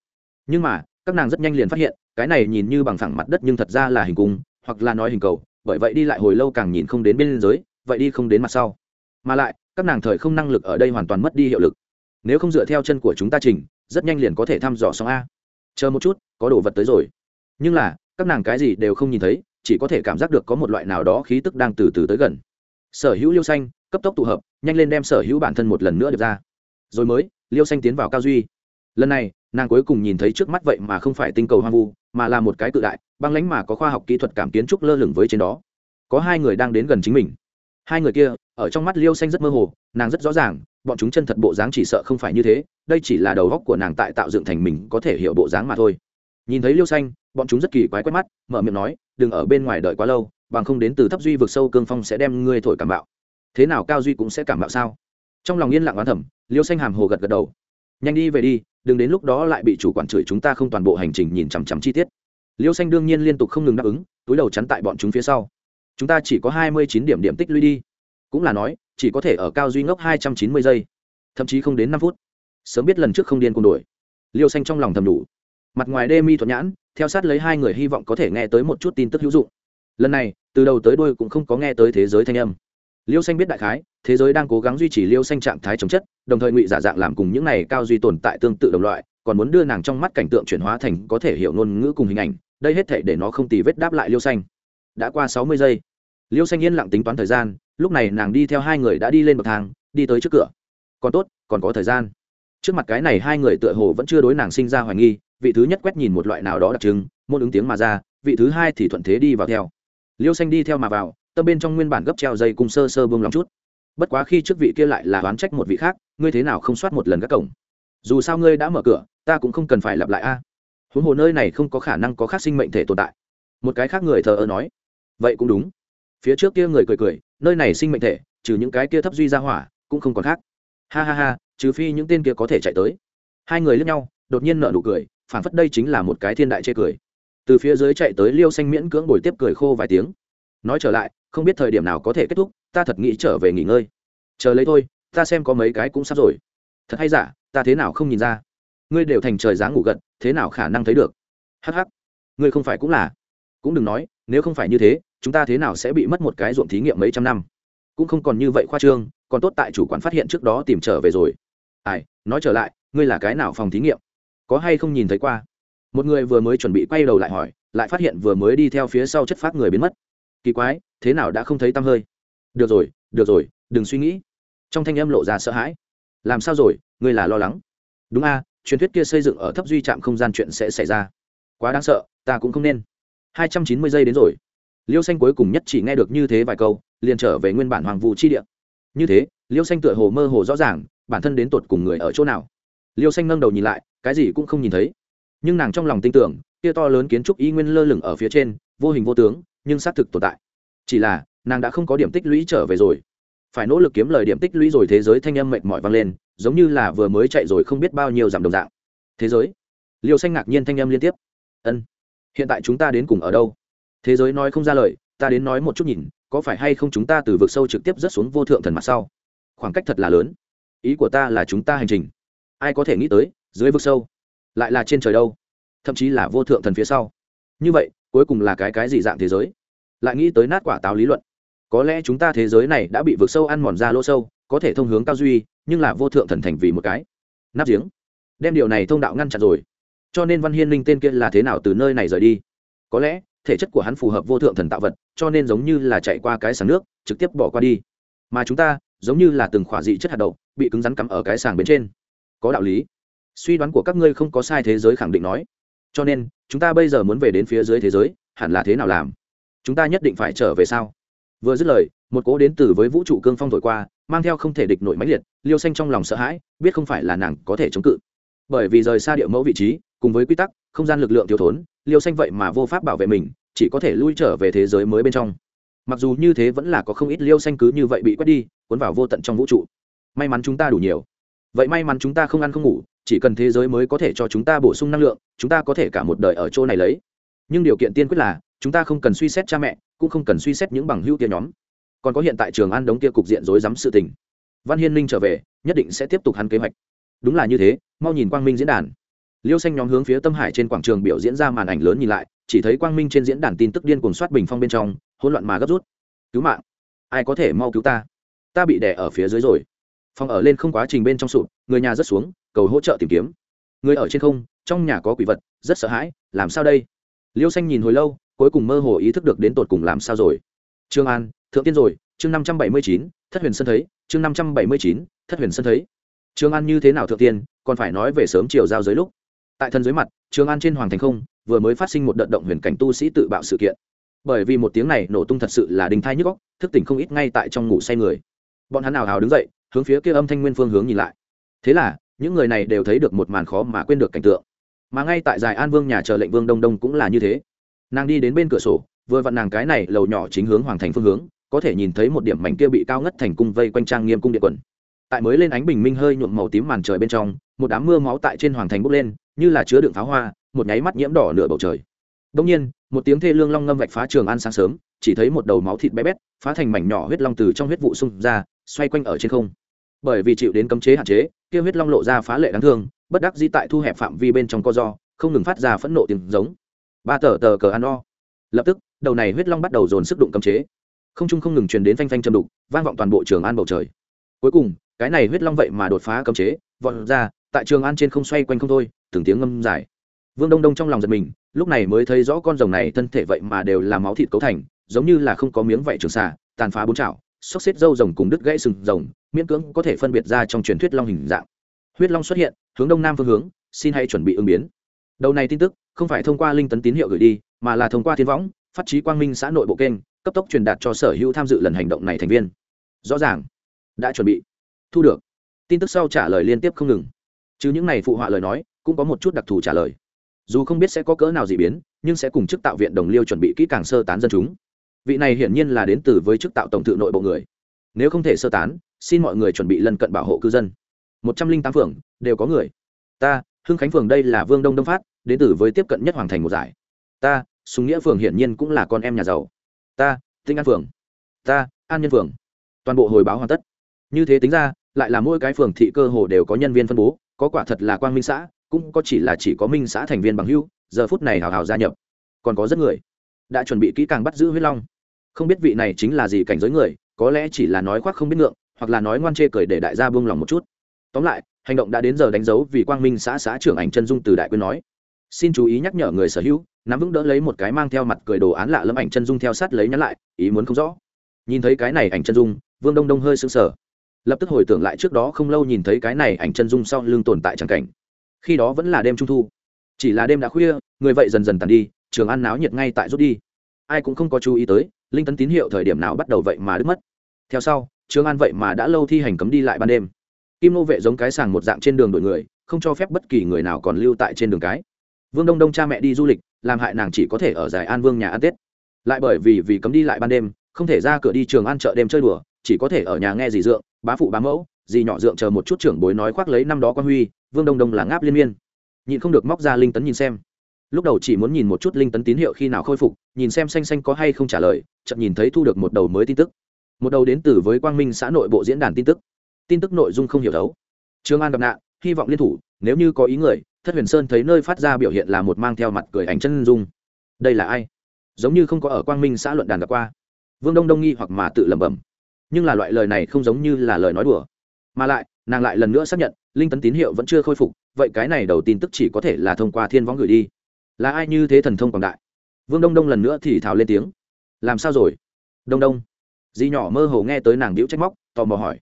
Nhưng mà các nàng rất nhanh liền phát hiện, cái này nhìn như bằng phẳng mặt đất nhưng thật ra là hình cung, hoặc là nói hình cầu, bởi vậy đi lại hồi lâu càng nhìn không đến bên giới vậy đi không đến mặt sau. Mà lại, các nàng thời không năng lực ở đây hoàn toàn mất đi hiệu lực. Nếu không dựa theo chân của chúng ta trình rất nhanh liền có thể thăm dò xong a. Chờ một chút, có đồ vật tới rồi. Nhưng là, các nàng cái gì đều không nhìn thấy, chỉ có thể cảm giác được có một loại nào đó khí tức đang từ từ tới gần. Sở hữu liêu xanh, cấp tốc tụ hợp, nhanh lên đem sở hữu bản thân một lần nữa được ra. Rồi mới, liêu xanh tiến vào cao duy. Lần này nàng cuối cùng nhìn thấy trước mắt vậy mà không phải tinh cầu hoang vu, mà là một cái cự đại, băng lánh mà có khoa học kỹ thuật cảm kiến trúc lơ lửng với trên đó. Có hai người đang đến gần chính mình. Hai người kia, ở trong mắt liêu xanh rất mơ hồ, nàng rất rõ ràng, bọn chúng chân thật bộ dáng chỉ sợ không phải như thế, đây chỉ là đầu góc của nàng tại tạo dựng thành mình có thể hiểu bộ dáng mà thôi. Nhìn thấy liêu xanh, bọn chúng rất kỳ quái quét mắt, mở miệng nói, đừng ở bên ngoài đợi quá lâu, bằng không đến từ thấp duy vực sâu cương phong sẽ đem ngươi thổi cảm bạo. Thế nào cao duy cũng sẽ cảm bạo sao? Trong lòng yên lặng oán thẩm liêu xanh hàm hồ gật gật đầu. Nhanh đi về đi đừng đến lúc đó lại bị chủ quản chửi chúng ta không toàn bộ hành trình nhìn chằm chằm chi tiết. Liêu xanh đương nhiên liên tục không ngừng đáp ứng, túi đầu chắn tại bọn chúng phía sau. Chúng ta chỉ có hai mươi chín điểm điểm tích lũy đi. Cũng là nói, chỉ có thể ở cao duy ngốc hai trăm chín mươi giây, thậm chí không đến năm phút. Sớm biết lần trước không điên cùng đổi liêu xanh trong lòng thầm đủ. Mặt ngoài đê mi thuận nhãn, theo sát lấy hai người hy vọng có thể nghe tới một chút tin tức hữu dụng. Lần này, từ đầu tới đuôi cũng không có nghe tới thế giới thanh âm liêu xanh biết đại khái, thế giới đang cố gắng duy trì liêu xanh trạng thái chống chất, đồng thời ngụy giả dạng làm cùng những này cao duy tồn tại tương tự đồng loại, còn muốn đưa nàng trong mắt cảnh tượng chuyển hóa thành có thể hiểu ngôn ngữ cùng hình ảnh, đây hết thể để nó không tì vết đáp lại liêu xanh. Đã qua sáu mươi giây, liêu xanh yên lặng tính toán thời gian, lúc này nàng đi theo hai người đã đi lên bậc thang, đi tới trước cửa. Còn tốt, còn có thời gian. Trước mặt cái này hai người tựa hồ vẫn chưa đối nàng sinh ra hoài nghi, vị thứ nhất quét nhìn một loại nào đó đặc trưng, môn ứng tiếng mà ra, vị thứ hai thì thuận thế đi vào theo. Liêu xanh đi theo mà vào tâm bên trong nguyên bản gấp treo dây cùng sơ sơ buông lòng chút. Bất quá khi trước vị kia lại là oán trách một vị khác, ngươi thế nào không soát một lần các cổng? Dù sao ngươi đã mở cửa, ta cũng không cần phải lặp lại a. Huống hồ nơi này không có khả năng có khác sinh mệnh thể tồn tại. Một cái khác người thờ ơ nói, vậy cũng đúng. Phía trước kia người cười cười, nơi này sinh mệnh thể, trừ những cái kia thấp duy ra hỏa, cũng không còn khác. Ha ha ha, trừ phi những tên kia có thể chạy tới. Hai người lướt nhau, đột nhiên nở nụ cười phản phất đây chính là một cái thiên đại chê cười. Từ phía dưới chạy tới liêu xanh miễn cưỡng bồi tiếp cười khô vài tiếng. Nói trở lại không biết thời điểm nào có thể kết thúc, ta thật nghĩ trở về nghỉ ngơi. Chờ lấy thôi, ta xem có mấy cái cũng sắp rồi. Thật hay giả, ta thế nào không nhìn ra? Ngươi đều thành trời dáng ngủ gật, thế nào khả năng thấy được? Hh ngươi không phải cũng là. Cũng đừng nói, nếu không phải như thế, chúng ta thế nào sẽ bị mất một cái ruộng thí nghiệm mấy trăm năm? Cũng không còn như vậy khoa trương, còn tốt tại chủ quán phát hiện trước đó tìm trở về rồi. Ai, nói trở lại, ngươi là cái nào phòng thí nghiệm? Có hay không nhìn thấy qua? Một người vừa mới chuẩn bị quay đầu lại hỏi, lại phát hiện vừa mới đi theo phía sau chất phát người biến mất kỳ quái, thế nào đã không thấy tăm hơi? Được rồi được rồi, đừng suy nghĩ. Trong thanh âm lộ ra sợ hãi. Làm sao rồi, ngươi là lo lắng. Đúng a, truyền thuyết kia xây dựng ở thấp duy trạm không gian chuyện sẽ xảy ra. Quá đáng sợ, ta cũng không nên. Hai trăm chín mươi giây đến rồi. Liêu xanh cuối cùng nhất chỉ nghe được như thế vài câu, liền trở về nguyên bản hoàng vụ chi địa. Như thế, liêu xanh tựa hồ mơ hồ rõ ràng, bản thân đến tột cùng người ở chỗ nào. Liêu xanh nâng đầu nhìn lại, cái gì cũng không nhìn thấy. Nhưng nàng trong lòng tin tưởng kia to lớn kiến trúc y nguyên lơ lửng ở phía trên, vô hình vô tướng nhưng xác thực tồn tại. Chỉ là, nàng đã không có điểm tích lũy trở về rồi. Phải nỗ lực kiếm lời điểm tích lũy rồi thế giới thanh âm mệt mỏi vang lên, giống như là vừa mới chạy rồi không biết bao nhiêu dặm đồng dạng. Thế giới? Liêu xanh ngạc nhiên thanh âm liên tiếp. Ân, hiện tại chúng ta đến cùng ở đâu? Thế giới nói không ra lời, ta đến nói một chút nhìn, có phải hay không chúng ta từ vực sâu trực tiếp rớt xuống vô thượng thần mặt sau? Khoảng cách thật là lớn. Ý của ta là chúng ta hành trình. Ai có thể nghĩ tới, dưới vực sâu, lại là trên trời đâu? Thậm chí là vô thượng thần phía sau. Như vậy cuối cùng là cái cái gì dạng thế giới? Lại nghĩ tới nát quả táo lý luận. Có lẽ chúng ta thế giới này đã bị vực sâu ăn mòn ra lỗ sâu, có thể thông hướng cao duy, nhưng là vô thượng thần thành vì một cái. Nắp giếng. Đem điều này thông đạo ngăn chặn rồi. Cho nên văn hiên linh tên kia là thế nào từ nơi này rời đi? Có lẽ, thể chất của hắn phù hợp vô thượng thần tạo vật, cho nên giống như là chạy qua cái sàng nước, trực tiếp bỏ qua đi. Mà chúng ta, giống như là từng khỏa dị chất hạt đậu, bị cứng rắn cắm ở cái sàng bên trên. Có đạo lý. Suy đoán của các ngươi không có sai thế giới khẳng định nói cho nên, chúng ta bây giờ muốn về đến phía dưới thế giới, hẳn là thế nào làm? Chúng ta nhất định phải trở về sao? Vừa dứt lời, một cố đến từ với vũ trụ cương phong thổi qua, mang theo không thể địch nổi máy liệt, liêu xanh trong lòng sợ hãi, biết không phải là nàng có thể chống cự. Bởi vì rời xa địa mẫu vị trí, cùng với quy tắc, không gian lực lượng thiếu thốn, liêu xanh vậy mà vô pháp bảo vệ mình, chỉ có thể lui trở về thế giới mới bên trong. Mặc dù như thế vẫn là có không ít liêu xanh cứ như vậy bị quét đi, cuốn vào vô tận trong vũ trụ. May mắn chúng ta đủ nhiều. Vậy may mắn chúng ta không ăn không ngủ chỉ cần thế giới mới có thể cho chúng ta bổ sung năng lượng, chúng ta có thể cả một đời ở chỗ này lấy. Nhưng điều kiện tiên quyết là, chúng ta không cần suy xét cha mẹ, cũng không cần suy xét những bằng hữu kia nhóm. Còn có hiện tại trường an đống kia cục diện rối rắm sự tình. Văn hiên ninh trở về, nhất định sẽ tiếp tục hắn kế hoạch. Đúng là như thế, mau nhìn quang minh diễn đàn. Liêu xanh nhóm hướng phía tâm hải trên quảng trường biểu diễn ra màn ảnh lớn nhìn lại, chỉ thấy quang minh trên diễn đàn tin tức điên cuồng soát bình phong bên trong, hỗn loạn mà gấp rút. Cứu mạng! Ai có thể mau cứu ta? Ta bị đè ở phía dưới rồi. Phòng ở lên không quá trình bên trong sụp, người nhà rất xuống cầu hỗ trợ tìm kiếm. Người ở trên không, trong nhà có quỷ vật, rất sợ hãi, làm sao đây? Liêu xanh nhìn hồi lâu, cuối cùng mơ hồ ý thức được đến tột cùng làm sao rồi. Trương an, thượng tiên rồi, chương năm trăm bảy mươi chín, thất huyền sân thấy, chương năm trăm bảy mươi chín, thất huyền sân thấy. Trương an như thế nào thượng tiên, còn phải nói về sớm chiều giao giới lúc. Tại thân dưới mặt, trương an trên hoàng thành không, vừa mới phát sinh một đợt động huyền cảnh tu sĩ tự bạo sự kiện. Bởi vì một tiếng này nổ tung thật sự là đình thai nhức góc thức tỉnh không ít ngay tại trong ngủ say người. Bọn hắn nào hào đứng dậy, hướng phía kia âm thanh nguyên phương hướng nhìn lại. Thế là những người này đều thấy được một màn khó mà quên được cảnh tượng. Mà ngay tại dài an vương nhà chờ lệnh vương đông đông cũng là như thế. Nàng đi đến bên cửa sổ, vừa vặn nàng cái này lầu nhỏ chính hướng hoàng thành phương hướng, có thể nhìn thấy một điểm mảnh kia bị cao ngất thành cung vây quanh trang nghiêm cung điện quần. Tại mới lên ánh bình minh hơi nhuộm màu tím màn trời bên trong, một đám mưa máu tại trên hoàng thành bốc lên, như là chứa đựng pháo hoa, một nháy mắt nhiễm đỏ nửa bầu trời. Đông nhiên, một tiếng thê lương long ngâm vạch phá trường ăn sáng sớm, chỉ thấy một đầu máu thịt bé bét, phá thành mảnh nhỏ huyết long từ trong huyết vụ xung ra, xoay quanh ở trên không. Bởi vì chịu đến cấm chế hạn chế kia huyết long lộ ra phá lệ đáng thương, bất đắc dĩ tại thu hẹp phạm vi bên trong co do, không ngừng phát ra phẫn nộ tiếng giống. Ba tờ tờ cờ ăn o. Lập tức, đầu này huyết long bắt đầu dồn sức đụng cấm chế. Không trung không ngừng truyền đến phanh phanh châm đục, vang vọng toàn bộ trường an bầu trời. Cuối cùng, cái này huyết long vậy mà đột phá cấm chế, vọt ra, tại trường an trên không xoay quanh không thôi, từng tiếng ngâm dài. Vương đông đông trong lòng giật mình, lúc này mới thấy rõ con rồng này thân thể vậy mà đều là máu thịt cấu thành, giống như là không có miếng vậy trường xà, tàn phá bốn chảo, xốc xếp dâu rồng cùng đứt gãy sừng rồng miễn cưỡng có thể phân biệt ra trong truyền thuyết long hình dạng. Huyết long xuất hiện, hướng đông nam phương hướng, xin hãy chuẩn bị ứng biến. Đầu này tin tức, không phải thông qua linh tấn tín hiệu gửi đi, mà là thông qua thiên võng, phát trí quang minh xã nội bộ kênh, cấp tốc truyền đạt cho sở hữu tham dự lần hành động này thành viên. Rõ ràng. Đã chuẩn bị. Thu được. Tin tức sau trả lời liên tiếp không ngừng. Chứ những này phụ họa lời nói, cũng có một chút đặc thù trả lời. Dù không biết sẽ có cỡ nào dị biến, nhưng sẽ cùng chức tạo viện đồng liêu chuẩn bị kỹ càng sơ tán dân chúng. Vị này hiển nhiên là đến từ với chức tạo tổng thự nội bộ người. Nếu không thể sơ tán xin mọi người chuẩn bị lân cận bảo hộ cư dân. Một trăm linh tám phường, đều có người. Ta, hưng khánh phường đây là vương đông đông phát, đến từ với tiếp cận nhất hoàng thành một giải. Ta súng nghĩa phường hiển nhiên cũng là con em nhà giàu. Ta, tinh an phường. Ta, an nhân phường. Toàn bộ hồi báo hoàn tất. Như thế tính ra, lại là mỗi cái phường thị cơ hồ đều có nhân viên phân bố, có quả thật là quang minh xã, cũng có chỉ là chỉ có minh xã thành viên bằng hưu giờ phút này hào hào gia nhập. Còn có rất người. Đã chuẩn bị kỹ càng bắt giữ huyết long. Không biết vị này chính là gì cảnh giới người, có lẽ chỉ là nói khoác không biết ngượng hoặc là nói ngoan chê cười để đại gia buông lòng một chút. Tóm lại, hành động đã đến giờ đánh dấu vì quang minh xã xã trưởng ảnh chân dung từ đại quyên nói. Xin chú ý nhắc nhở người sở hữu, nắm vững đỡ lấy một cái mang theo mặt cười đồ án lạ lâm ảnh chân dung theo sát lấy nhắn lại, ý muốn không rõ. Nhìn thấy cái này ảnh chân dung, vương đông đông hơi sững sờ. Lập tức hồi tưởng lại trước đó không lâu nhìn thấy cái này ảnh chân dung sau lưng tồn tại tràng cảnh. Khi đó vẫn là đêm trung thu. Chỉ là đêm đã khuya, người vậy dần dần tàn đi, trường ăn náo nhiệt ngay tại rút đi. Ai cũng không có chú ý tới, linh tấn tín hiệu thời điểm nào bắt đầu vậy mà đứt mất. Theo sau Trương an vậy mà đã lâu thi hành cấm đi lại ban đêm. Kim nô vệ giống cái sàng một dạng trên đường đổi người, không cho phép bất kỳ người nào còn lưu tại trên đường cái. Vương đông đông cha mẹ đi du lịch, làm hại nàng chỉ có thể ở giải an vương nhà ăn tết. Lại bởi vì vì cấm đi lại ban đêm, không thể ra cửa đi trường ăn chợ đêm chơi đùa, chỉ có thể ở nhà nghe dì dượng, bá phụ bá mẫu, dì nhỏ dượng chờ một chút trưởng bối nói khoác lấy năm đó quan huy, vương đông đông là ngáp liên miên. Nhịn không được móc ra linh tấn nhìn xem. Lúc đầu chỉ muốn nhìn một chút linh tấn tín hiệu khi nào khôi phục, nhìn xem xanh xanh có hay không trả lời chậm nhìn thấy thu được một đầu mới tin tức một đầu đến từ với quang minh xã nội bộ diễn đàn tin tức. Tin tức nội dung không hiểu đấu trương an gặp nạn, hy vọng liên thủ, nếu như có ý người, thất huyền sơn thấy nơi phát ra biểu hiện là một mang theo mặt cười ảnh chân dung. Đây là ai? Giống như không có ở quang minh xã luận đàn gặp qua. Vương đông đông nghi hoặc mà tự lẩm bẩm. Nhưng là loại lời này không giống như là lời nói đùa. Mà lại, nàng lại lần nữa xác nhận, linh tấn tín hiệu vẫn chưa khôi phục, vậy cái này đầu tin tức chỉ có thể là thông qua thiên võng gửi đi. Là ai như thế thần thông quảng đại? Vương đông đông lần nữa thì thào lên tiếng. Làm sao rồi? Đông đông di nhỏ mơ hồ nghe tới nàng đĩu trách móc, tò mò hỏi.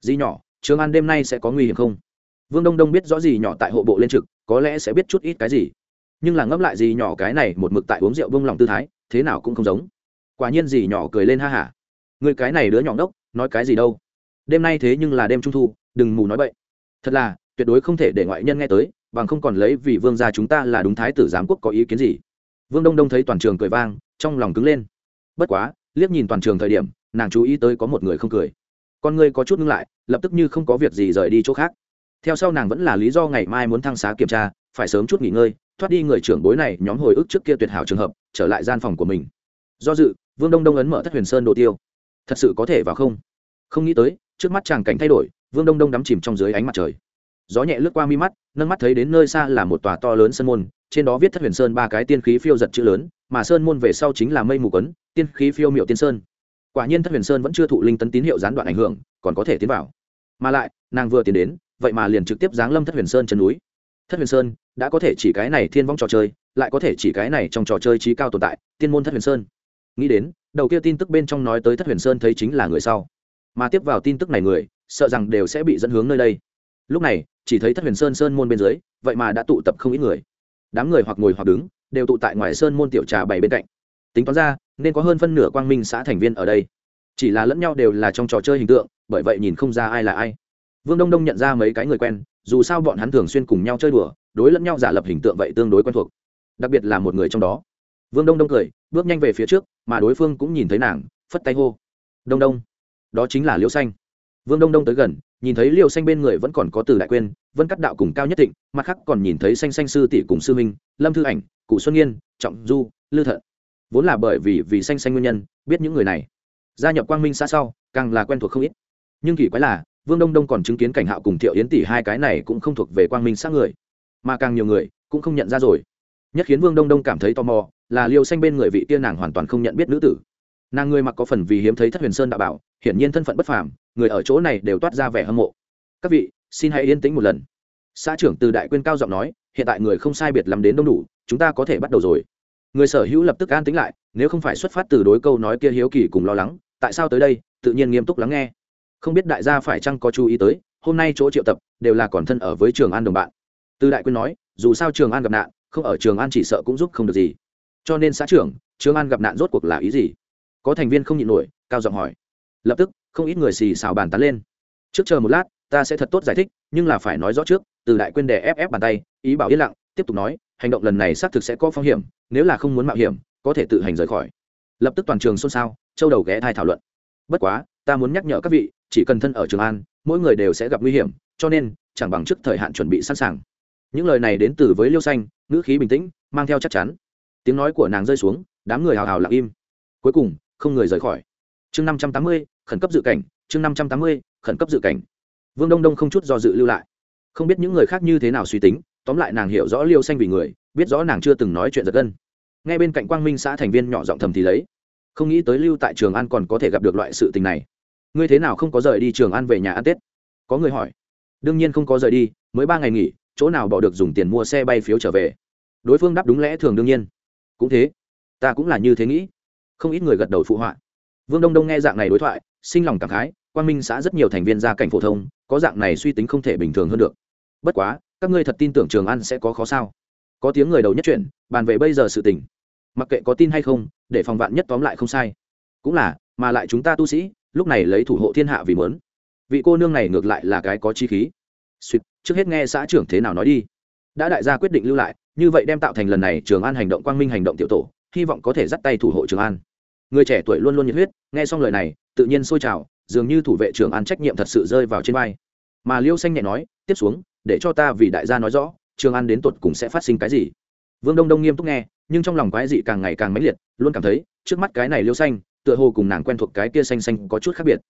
Di nhỏ trường an đêm nay sẽ có nguy hiểm không? Vương đông đông biết rõ gì nhỏ tại hộ bộ lên trực, có lẽ sẽ biết chút ít cái gì. Nhưng là ngẫm lại gì nhỏ cái này một mực tại uống rượu bông lòng tư thái, thế nào cũng không giống. Quả nhiên gì nhỏ cười lên ha hả. Người cái này đứa nhỏ đốc nói cái gì đâu. Đêm nay thế nhưng là đêm trung thu, đừng mù nói bậy. Thật là, tuyệt đối không thể để ngoại nhân nghe tới, bằng không còn lấy vì vương gia chúng ta là đúng thái tử giám quốc có ý kiến gì. Vương đông đông thấy toàn trường cười vang, trong lòng cứng lên. Bất quá, liếc nhìn toàn trường thời điểm nàng chú ý tới có một người không cười. Con người có chút ngưng lại, lập tức như không có việc gì rời đi chỗ khác. Theo sau nàng vẫn là lý do ngày mai muốn thăng xá kiểm tra, phải sớm chút nghỉ ngơi, thoát đi người trưởng bối này nhóm hồi ức trước kia tuyệt hảo trường hợp, trở lại gian phòng của mình. Do dự, vương đông đông ấn mở thất huyền sơn đồ tiêu. Thật sự có thể vào không? Không nghĩ tới, trước mắt chàng cảnh thay đổi, vương đông đông đắm chìm trong dưới ánh mặt trời. Gió nhẹ lướt qua mi mắt, nâng mắt thấy đến nơi xa là một tòa to lớn sân môn, trên đó viết thất huyền sơn ba cái tiên khí phiêu giật chữ lớn, mà sơn môn về sau chính là mây mù quấn, tiên khí phiêu miệu tiên sơn quả nhiên thất huyền sơn vẫn chưa thụ linh tấn tín hiệu gián đoạn ảnh hưởng, còn có thể tiến vào. Mà lại, nàng vừa tiến đến, vậy mà liền trực tiếp giáng lâm thất huyền sơn chân núi. Thất huyền sơn đã có thể chỉ cái này thiên vong trò chơi, lại có thể chỉ cái này trong trò chơi trí cao tồn tại, tiên môn thất huyền sơn. Nghĩ đến, đầu kia tin tức bên trong nói tới thất huyền sơn thấy chính là người sau. Mà tiếp vào tin tức này người, sợ rằng đều sẽ bị dẫn hướng nơi đây. Lúc này, chỉ thấy thất huyền sơn sơn môn bên dưới, vậy mà đã tụ tập không ít người. Đám người hoặc ngồi hoặc đứng, đều tụ tại ngoài sơn môn tiểu trà bảy bên cạnh tính toán ra, nên có hơn phân nửa quang minh xã thành viên ở đây. Chỉ là lẫn nhau đều là trong trò chơi hình tượng, bởi vậy nhìn không ra ai là ai. Vương đông đông nhận ra mấy cái người quen, dù sao bọn hắn thường xuyên cùng nhau chơi đùa, đối lẫn nhau giả lập hình tượng vậy tương đối quen thuộc. Đặc biệt là một người trong đó. Vương đông đông cười, bước nhanh về phía trước, mà đối phương cũng nhìn thấy nàng, phất tay hô. Đông đông, đó chính là liễu xanh. Vương đông đông tới gần, nhìn thấy liễu xanh bên người vẫn còn có từ đại quyên, vân cắt đạo cùng cao nhất thịnh, mặt khác còn nhìn thấy xanh xanh sư tỷ cùng sư minh, lâm thư ảnh, cụ xuân nghiên trọng du, lư thận vốn là bởi vì vì xanh xanh nguyên nhân, biết những người này. Gia nhập quang minh xã sau, càng là quen thuộc không ít. Nhưng kỳ quái là, vương đông đông còn chứng kiến cảnh hạo cùng thiệu yến tỷ hai cái này cũng không thuộc về quang minh xã người. Mà càng nhiều người, cũng không nhận ra rồi. Nhất khiến vương đông đông cảm thấy tò mò, là liêu xanh bên người vị tiên nàng hoàn toàn không nhận biết nữ tử. Nàng người mặc có phần vì hiếm thấy thất huyền sơn đạo bảo, hiển nhiên thân phận bất phàm, người ở chỗ này đều toát ra vẻ hâm mộ. Các vị, xin hãy yên tĩnh một lần. Xã trưởng từ đại quyên cao giọng nói, hiện tại người không sai biệt lắm đến đông đủ, chúng ta có thể bắt đầu rồi người sở hữu lập tức an tính lại, nếu không phải xuất phát từ đối câu nói kia hiếu kỳ cùng lo lắng, tại sao tới đây, tự nhiên nghiêm túc lắng nghe. Không biết đại gia phải chăng có chú ý tới, hôm nay chỗ triệu tập, đều là còn thân ở với trường an đồng bạn. Từ đại quyên nói, dù sao trường an gặp nạn, không ở trường an chỉ sợ cũng giúp không được gì. Cho nên xã trưởng, Trường an gặp nạn rốt cuộc là ý gì? Có thành viên không nhịn nổi, cao giọng hỏi. Lập tức, không ít người xì xào bàn tán lên. Trước chờ một lát, ta sẽ thật tốt giải thích, nhưng là phải nói rõ trước, từ đại Quyên đè ép ép bàn tay, ý bảo yên lặng, tiếp tục nói hành động lần này xác thực sẽ có phong hiểm, nếu là không muốn mạo hiểm, có thể tự hành rời khỏi. Lập tức toàn trường xôn xao, châu đầu ghé thai thảo luận. Bất quá, ta muốn nhắc nhở các vị, chỉ cần thân ở trường an, mỗi người đều sẽ gặp nguy hiểm, cho nên, chẳng bằng trước thời hạn chuẩn bị sẵn sàng. Những lời này đến từ với liêu xanh, ngữ khí bình tĩnh, mang theo chắc chắn. Tiếng nói của nàng rơi xuống, đám người hào hào lặng im. Cuối cùng, không người rời khỏi. Chương năm trăm tám mươi, khẩn cấp dự cảnh, chương năm trăm tám mươi, khẩn cấp dự cảnh. Vương đông đông không chút do dự lưu lại. Không biết những người khác như thế nào suy tính tóm lại nàng hiểu rõ liêu xanh vì người, biết rõ nàng chưa từng nói chuyện giật gân. Ngay bên cạnh quang minh xã thành viên nhỏ giọng thầm thì lấy, không nghĩ tới lưu tại trường an còn có thể gặp được loại sự tình này. Ngươi thế nào không có rời đi trường an về nhà ăn tết? Có người hỏi. Đương nhiên không có rời đi, mới ba ngày nghỉ, chỗ nào bỏ được dùng tiền mua xe bay phiếu trở về. Đối phương đáp đúng lẽ thường đương nhiên. Cũng thế, ta cũng là như thế nghĩ. Không ít người gật đầu phụ họa. Vương đông đông nghe dạng này đối thoại, sinh lòng cảm khái quan minh xã rất nhiều thành viên gia cảnh phổ thông, có dạng này suy tính không thể bình thường hơn được bất quá, các ngươi thật tin tưởng trường ăn sẽ có khó sao? Có tiếng người đầu nhất chuyện bàn về bây giờ sự tình. Mặc kệ có tin hay không, để phòng vạn nhất tóm lại không sai. Cũng là, mà lại chúng ta tu sĩ, lúc này lấy thủ hộ thiên hạ vì mớn vị cô nương này ngược lại là cái có chi khí. Suýt trước hết nghe xã trưởng thế nào nói đi. Đã đại gia quyết định lưu lại, như vậy đem tạo thành lần này trường an hành động quang minh hành động tiểu tổ, hy vọng có thể dắt tay thủ hộ trường an. Người trẻ tuổi luôn luôn nhiệt huyết, nghe xong lời này, tự nhiên sôi trào, dường như thủ vệ trường an trách nhiệm thật sự rơi vào trên vai. Mà liêu xanh nhẹ nói, tiếp xuống để cho ta vì đại gia nói rõ, trường an đến tột cùng sẽ phát sinh cái gì. Vương đông đông nghiêm túc nghe, nhưng trong lòng quái dị càng ngày càng mãnh liệt, luôn cảm thấy, trước mắt cái này liêu xanh, tựa hồ cùng nàng quen thuộc cái kia xanh xanh có chút khác biệt.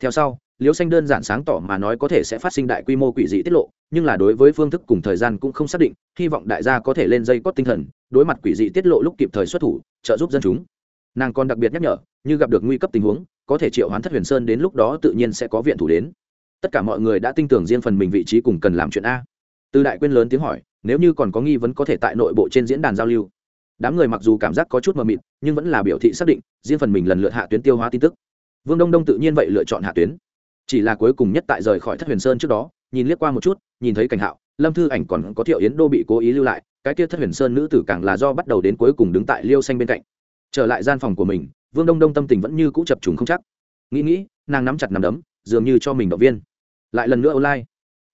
Theo sau, liêu xanh đơn giản sáng tỏ mà nói có thể sẽ phát sinh đại quy mô quỷ dị tiết lộ, nhưng là đối với phương thức cùng thời gian cũng không xác định, hy vọng đại gia có thể lên dây cót tinh thần, đối mặt quỷ dị tiết lộ lúc kịp thời xuất thủ, trợ giúp dân chúng. Nàng còn đặc biệt nhắc nhở, như gặp được nguy cấp tình huống, có thể triệu hoán thất huyền sơn đến lúc đó tự nhiên sẽ có viện thủ đến tất cả mọi người đã tin tưởng riêng phần mình vị trí cùng cần làm chuyện a. Từ đại quyên lớn tiếng hỏi, nếu như còn có nghi vấn có thể tại nội bộ trên diễn đàn giao lưu. Đám người mặc dù cảm giác có chút mờ mịt, nhưng vẫn là biểu thị xác định, riêng phần mình lần lượt hạ tuyến tiêu hóa tin tức. Vương đông đông tự nhiên vậy lựa chọn hạ tuyến. Chỉ là cuối cùng nhất tại rời khỏi thất huyền sơn trước đó, nhìn liếc qua một chút, nhìn thấy cảnh hạo, lâm thư ảnh còn có thiệu yến đô bị cố ý lưu lại, cái kia thất huyền sơn nữ tử càng là do bắt đầu đến cuối cùng đứng tại liêu xanh bên cạnh. Trở lại gian phòng của mình, vương đông đông tâm tình vẫn như cũ chập trùng không chắc. Nghĩ nghĩ, nàng nắm chặt nằm đấm, dường như cho mình động viên lại lần nữa online.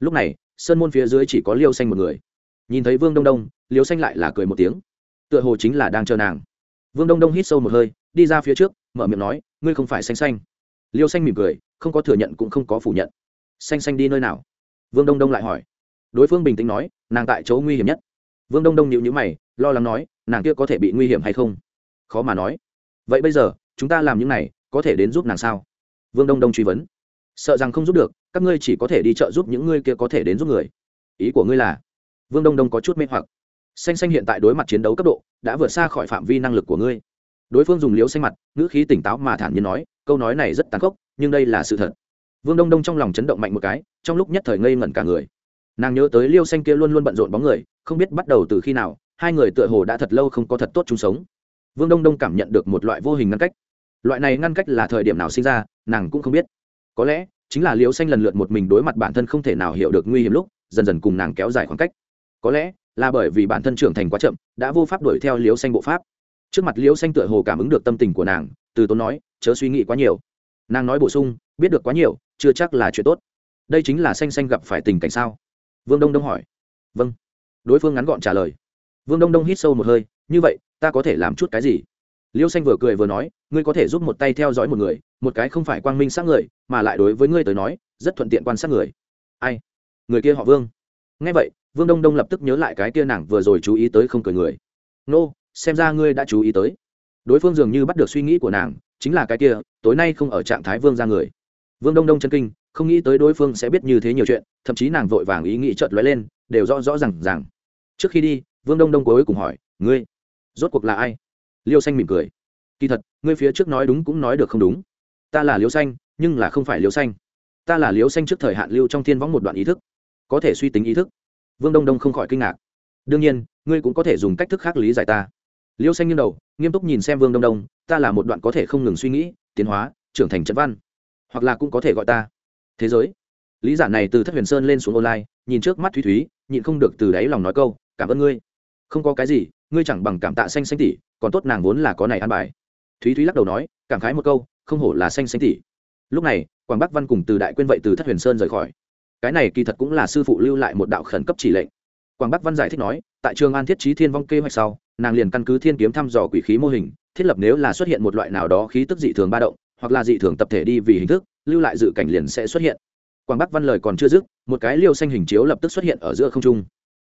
Lúc này, sơn môn phía dưới chỉ có liêu xanh một người. Nhìn thấy vương đông đông, liêu xanh lại là cười một tiếng. Tựa hồ chính là đang chờ nàng. Vương đông đông hít sâu một hơi, đi ra phía trước, mở miệng nói, ngươi không phải xanh xanh. Liêu xanh mỉm cười, không có thừa nhận cũng không có phủ nhận. Xanh xanh đi nơi nào? Vương đông đông lại hỏi. Đối phương bình tĩnh nói, nàng tại chỗ nguy hiểm nhất. Vương đông đông nhịu nhữ mày, lo lắng nói, nàng kia có thể bị nguy hiểm hay không? Khó mà nói. Vậy bây giờ, chúng ta làm những này, có thể đến giúp nàng sao? Vương đông đông truy vấn. Sợ rằng không giúp được các ngươi chỉ có thể đi chợ giúp những ngươi kia có thể đến giúp người. Ý của ngươi là, vương đông đông có chút mê hoặc. Xanh xanh hiện tại đối mặt chiến đấu cấp độ, đã vượt xa khỏi phạm vi năng lực của ngươi. Đối phương dùng liếu xanh mặt, ngữ khí tỉnh táo mà thản nhiên nói, câu nói này rất tàn khốc, nhưng đây là sự thật. Vương đông đông trong lòng chấn động mạnh một cái, trong lúc nhất thời ngây ngẩn cả người. Nàng nhớ tới liêu xanh kia luôn luôn bận rộn bóng người, không biết bắt đầu từ khi nào, hai người tựa hồ đã thật lâu không có thật tốt chung sống. Vương đông đông cảm nhận được một loại vô hình ngăn cách. Loại này ngăn cách là thời điểm nào sinh ra, nàng cũng không biết. Có lẽ chính là liêu xanh lần lượt một mình đối mặt bản thân không thể nào hiểu được nguy hiểm lúc, dần dần cùng nàng kéo dài khoảng cách. Có lẽ là bởi vì bản thân trưởng thành quá chậm, đã vô pháp đuổi theo liêu xanh bộ pháp. Trước mặt liêu xanh tựa hồ cảm ứng được tâm tình của nàng, từ tốn nói, chớ suy nghĩ quá nhiều. Nàng nói bổ sung, biết được quá nhiều, chưa chắc là chuyện tốt. Đây chính là xanh xanh gặp phải tình cảnh sao? Vương đông đông hỏi. Vâng. Đối phương ngắn gọn trả lời. Vương đông đông hít sâu một hơi, như vậy, ta có thể làm chút cái gì? Liêu xanh vừa cười vừa nói ngươi có thể giúp một tay theo dõi một người một cái không phải quang minh sát người mà lại đối với ngươi tới nói rất thuận tiện quan sát người. Ai? Người kia họ vương. Nghe vậy vương đông đông lập tức nhớ lại cái kia nàng vừa rồi chú ý tới không cười người. Nô、no, xem ra ngươi đã chú ý tới. Đối phương dường như bắt được suy nghĩ của nàng chính là cái kia tối nay không ở trạng thái vương ra người. Vương đông đông chân kinh không nghĩ tới đối phương sẽ biết như thế nhiều chuyện thậm chí nàng vội vàng ý nghĩ trợt lóe lên đều rõ rõ r à n g rằng trước khi đi vương đông đông cuối cùng hỏi ngươi rốt cuộc là ai? Liêu xanh mỉm cười. Kỳ thật, ngươi phía trước nói đúng cũng nói được không đúng. Ta là liêu xanh, nhưng là không phải liêu xanh. Ta là liêu xanh trước thời hạn lưu trong thiên võng một đoạn ý thức. Có thể suy tính ý thức. Vương đông đông không khỏi kinh ngạc. Đương nhiên, ngươi cũng có thể dùng cách thức khác lý giải ta. Liêu xanh nghiêng đầu, nghiêm túc nhìn xem vương đông đông, ta là một đoạn có thể không ngừng suy nghĩ, tiến hóa, trưởng thành trận văn. Hoặc là cũng có thể gọi ta thế giới. Lý giả này từ thất huyền sơn lên xuống online, nhìn trước mắt thúy thúy, nhịn không được từ đáy lòng nói câu, cảm ơn ngươi. Không có cái gì ngươi chẳng bằng cảm tạ xanh xanh tỷ, còn tốt nàng vốn là có này ăn bài. Thúy thúy lắc đầu nói cảm khái một câu không hổ là xanh xanh tỷ lúc này quảng bắc văn cùng từ đại quyên vậy từ thất huyền sơn rời khỏi. Cái này kỳ thật cũng là sư phụ lưu lại một đạo khẩn cấp chỉ lệnh. Quảng bắc văn giải thích nói tại trường an thiết trí thiên vong kế hoạch sau nàng liền căn cứ thiên kiếm thăm dò quỷ khí mô hình thiết lập nếu là xuất hiện một loại nào đó khí tức dị thường ba động hoặc là dị thường tập thể đi vì hình thức lưu lại dự cảnh liền sẽ xuất hiện. Quảng bắc văn lời còn chưa dứt một cái liêu xanh hình chiếu lập tức xuất hiện ở giữa không trung.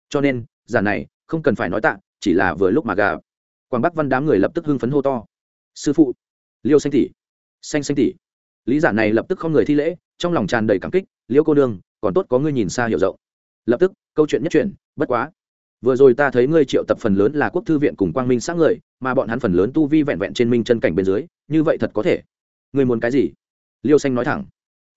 Cho nên giả này không cần phải nói tạ chỉ là vừa lúc mà gà quảng bắc văn đám người lập tức hưng phấn hô to. Sư phụ, liêu xanh tỷ, xanh xanh tỷ. Lý giản này lập tức không người thi lễ, trong lòng tràn đầy cảm kích, liêu cô đương còn tốt có ngươi nhìn xa hiểu rộng. Lập tức, câu chuyện nhất chuyển, bất quá, vừa rồi ta thấy ngươi triệu tập phần lớn là quốc thư viện cùng quang minh xã người, mà bọn hắn phần lớn tu vi vẹn vẹn trên minh chân cảnh bên dưới, như vậy thật có thể. Ngươi muốn cái gì? Liêu xanh nói thẳng.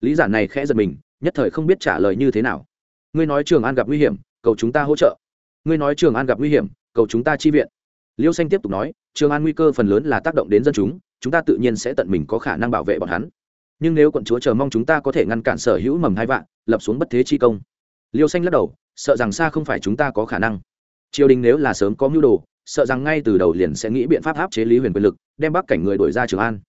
Lý giản này khẽ giật mình, nhất thời không biết trả lời như thế nào. Ngươi nói trường an gặp nguy hiểm, cầu chúng ta hỗ trợ. Ngươi nói trường an gặp nguy hiểm cầu chúng ta chi viện. Liêu xanh tiếp tục nói, trường an nguy cơ phần lớn là tác động đến dân chúng chúng ta tự nhiên sẽ tận mình có khả năng bảo vệ bọn hắn. Nhưng nếu quận chúa chờ mong chúng ta có thể ngăn cản sở hữu mầm hai vạn, lập xuống bất thế chi công. Liêu xanh lắc đầu, sợ rằng xa không phải chúng ta có khả năng. Triều đình nếu là sớm có mưu đồ, sợ rằng ngay từ đầu liền sẽ nghĩ biện pháp áp chế lý huyền quyền lực, đem bắc cảnh người đổi ra trường an.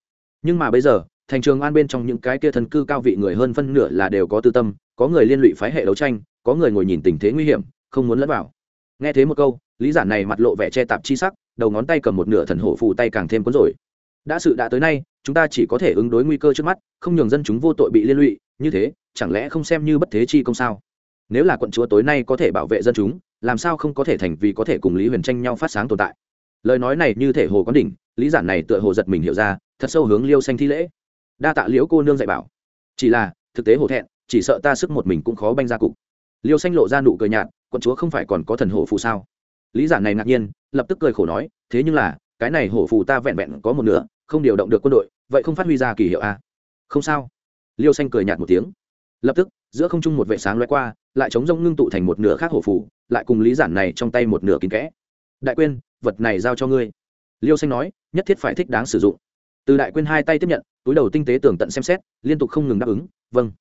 Nhưng mà bây giờ, thành trường an bên trong những cái kia thân cư cao vị người hơn phân nửa là đều có tư tâm, có người liên lụy phái hệ đấu tranh, có người ngồi nhìn tình thế nguy hiểm, không muốn lẫn vào. Nghe thế một câu lý giản này mặt lộ vẻ che tạp chi sắc, đầu ngón tay cầm một nửa thần hổ phù tay càng thêm cuốn rồi. Đã sự đã tới nay, chúng ta chỉ có thể ứng đối nguy cơ trước mắt, không nhường dân chúng vô tội bị liên lụy, như thế, chẳng lẽ không xem như bất thế chi công sao? Nếu là quận chúa tối nay có thể bảo vệ dân chúng, làm sao không có thể thành vì có thể cùng lý huyền tranh nhau phát sáng tồn tại? Lời nói này như thể hồ quán đỉnh, lý giản này tựa hồ giật mình hiểu ra, thật sâu hướng liêu xanh thi lễ. Đa tạ liễu cô nương dạy bảo. Chỉ là, thực tế hổ thẹn, chỉ sợ ta sức một mình cũng khó banh ra cục. Liêu xanh lộ ra nụ cười nhạt, quận chúa không phải còn có thần hổ phù sao? Lý giản này ngạc nhiên, lập tức cười khổ nói, thế nhưng là, cái này hổ phù ta vẹn vẹn có một nửa, không điều động được quân đội, vậy không phát huy ra kỳ hiệu a không sao. Liêu xanh cười nhạt một tiếng. Lập tức, giữa không trung một vệ sáng loay qua, lại chống rông ngưng tụ thành một nửa khác hổ phù, lại cùng lý giản này trong tay một nửa kín kẽ. Đại quyên, vật này giao cho ngươi. Liêu xanh nói, nhất thiết phải thích đáng sử dụng. Từ đại quyên hai tay tiếp nhận, túi đầu tinh tế tường tận xem xét, liên tục không ngừng đáp ứng vâng.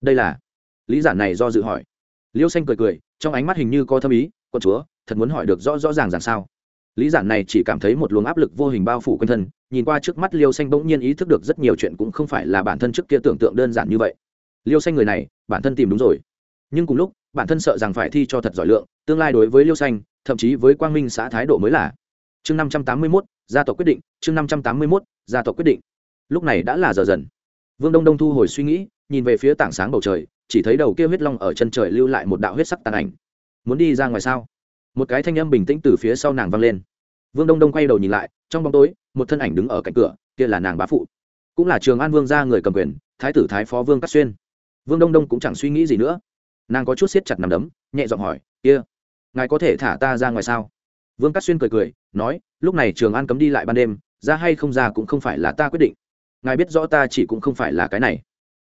Đây là, lý giản này do dự hỏi. Liêu xanh cười cười trong ánh mắt hình như có thâm ý con chúa, thật muốn hỏi được rõ rõ ràng ràng sao? Lý giản này chỉ cảm thấy một luồng áp lực vô hình bao phủ quanh thân, nhìn qua trước mắt liêu xanh bỗng nhiên ý thức được rất nhiều chuyện cũng không phải là bản thân trước kia tưởng tượng đơn giản như vậy. Liêu xanh người này, bản thân tìm đúng rồi. Nhưng cùng lúc, bản thân sợ rằng phải thi cho thật giỏi lượng, tương lai đối với liêu xanh, thậm chí với quang minh xã thái độ mới là. Chương năm trăm tám mươi mốt, gia tộc quyết định, chương năm trăm tám mươi mốt, gia tộc quyết định. Lúc này đã là giờ dần. Vương đông đông thu hồi suy nghĩ, nhìn về phía tảng sáng bầu trời chỉ thấy đầu kia huyết long ở chân trời lưu lại một đạo huyết sắc tàn ảnh. Muốn đi ra ngoài sao? Một cái thanh âm bình tĩnh từ phía sau nàng vang lên. Vương đông đông quay đầu nhìn lại, trong bóng tối, một thân ảnh đứng ở cạnh cửa, kia là nàng bá phụ. Cũng là trường an vương gia người cầm quyền, thái tử thái phó vương cát xuyên. Vương đông đông cũng chẳng suy nghĩ gì nữa. Nàng có chút siết chặt nằm đấm, nhẹ giọng hỏi, kia, ngài có thể thả ta ra ngoài sao? Vương cát xuyên cười cười, nói, lúc này trường an cấm đi lại ban đêm, ra hay không ra cũng không phải là ta quyết định. Ngài biết rõ ta chỉ cũng không phải là cái này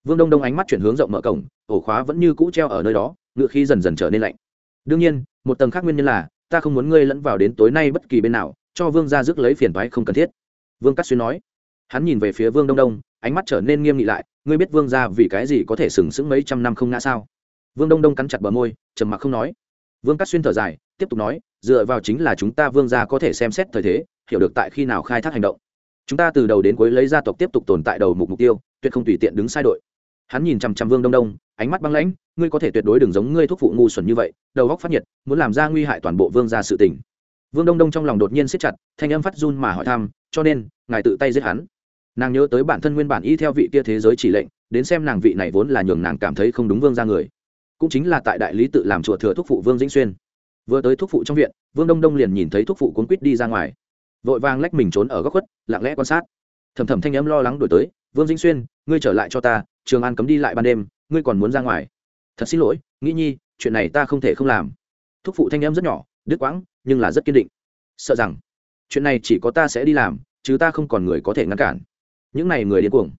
vương đông đông ánh mắt chuyển hướng rộng mở cổng, ổ khóa vẫn như cũ treo ở nơi đó, ngựa khi dần dần trở nên lạnh. Đương nhiên, một tầng khác nguyên nhân là, ta không muốn ngươi lẫn vào đến tối nay bất kỳ bên nào, cho vương ra rước lấy phiền thoái không cần thiết. Vương cát xuyên nói. Hắn nhìn về phía vương đông đông, ánh mắt trở nên nghiêm nghị lại, ngươi biết vương ra vì cái gì có thể sừng sững mấy trăm năm không ngã sao? Vương đông đông cắn chặt bờ môi, trầm mặc không nói. Vương cát xuyên thở dài, tiếp tục nói, dựa vào chính là chúng ta vương gia có thể xem xét thời thế, hiểu được tại khi nào khai thác hành động. Chúng ta từ đầu đến cuối lấy gia tộc tiếp tục tồn tại đầu mục mục tiêu, tuyệt không tùy tiện đứng sai đội hắn nhìn chằm chằm vương đông đông, ánh mắt băng lãnh, ngươi có thể tuyệt đối đừng giống ngươi thuốc phụ ngu xuẩn như vậy, đầu góc phát nhiệt, muốn làm ra nguy hại toàn bộ vương gia sự tình. Vương đông đông trong lòng đột nhiên siết chặt, thanh âm phát run mà hỏi thăm, cho nên, ngài tự tay giết hắn? Nàng nhớ tới bản thân nguyên bản y theo vị kia thế giới chỉ lệnh, đến xem nàng vị này vốn là nhường nàng cảm thấy không đúng vương ra người. Cũng chính là tại đại lý tự làm chùa thừa thuốc phụ vương dĩnh xuyên. Vừa tới thuốc phụ trong viện, vương đông đông liền nhìn thấy thuốc phụ cuốn quýt đi ra ngoài. Vội vàng lách mình trốn ở góc khuất, lặng lẽ quan sát. Thầm thầm thanh âm lo lắng đổi tới vương dĩnh xuyên, ngươi trở lại cho ta, trường an cấm đi lại ban đêm, ngươi còn muốn ra ngoài. Thật xin lỗi, nghĩ nhi, chuyện này ta không thể không làm. Thúc phụ thanh em rất nhỏ, đứt quãng, nhưng là rất kiên định. Sợ rằng, chuyện này chỉ có ta sẽ đi làm, chứ ta không còn người có thể ngăn cản. Những này người điên cuồng.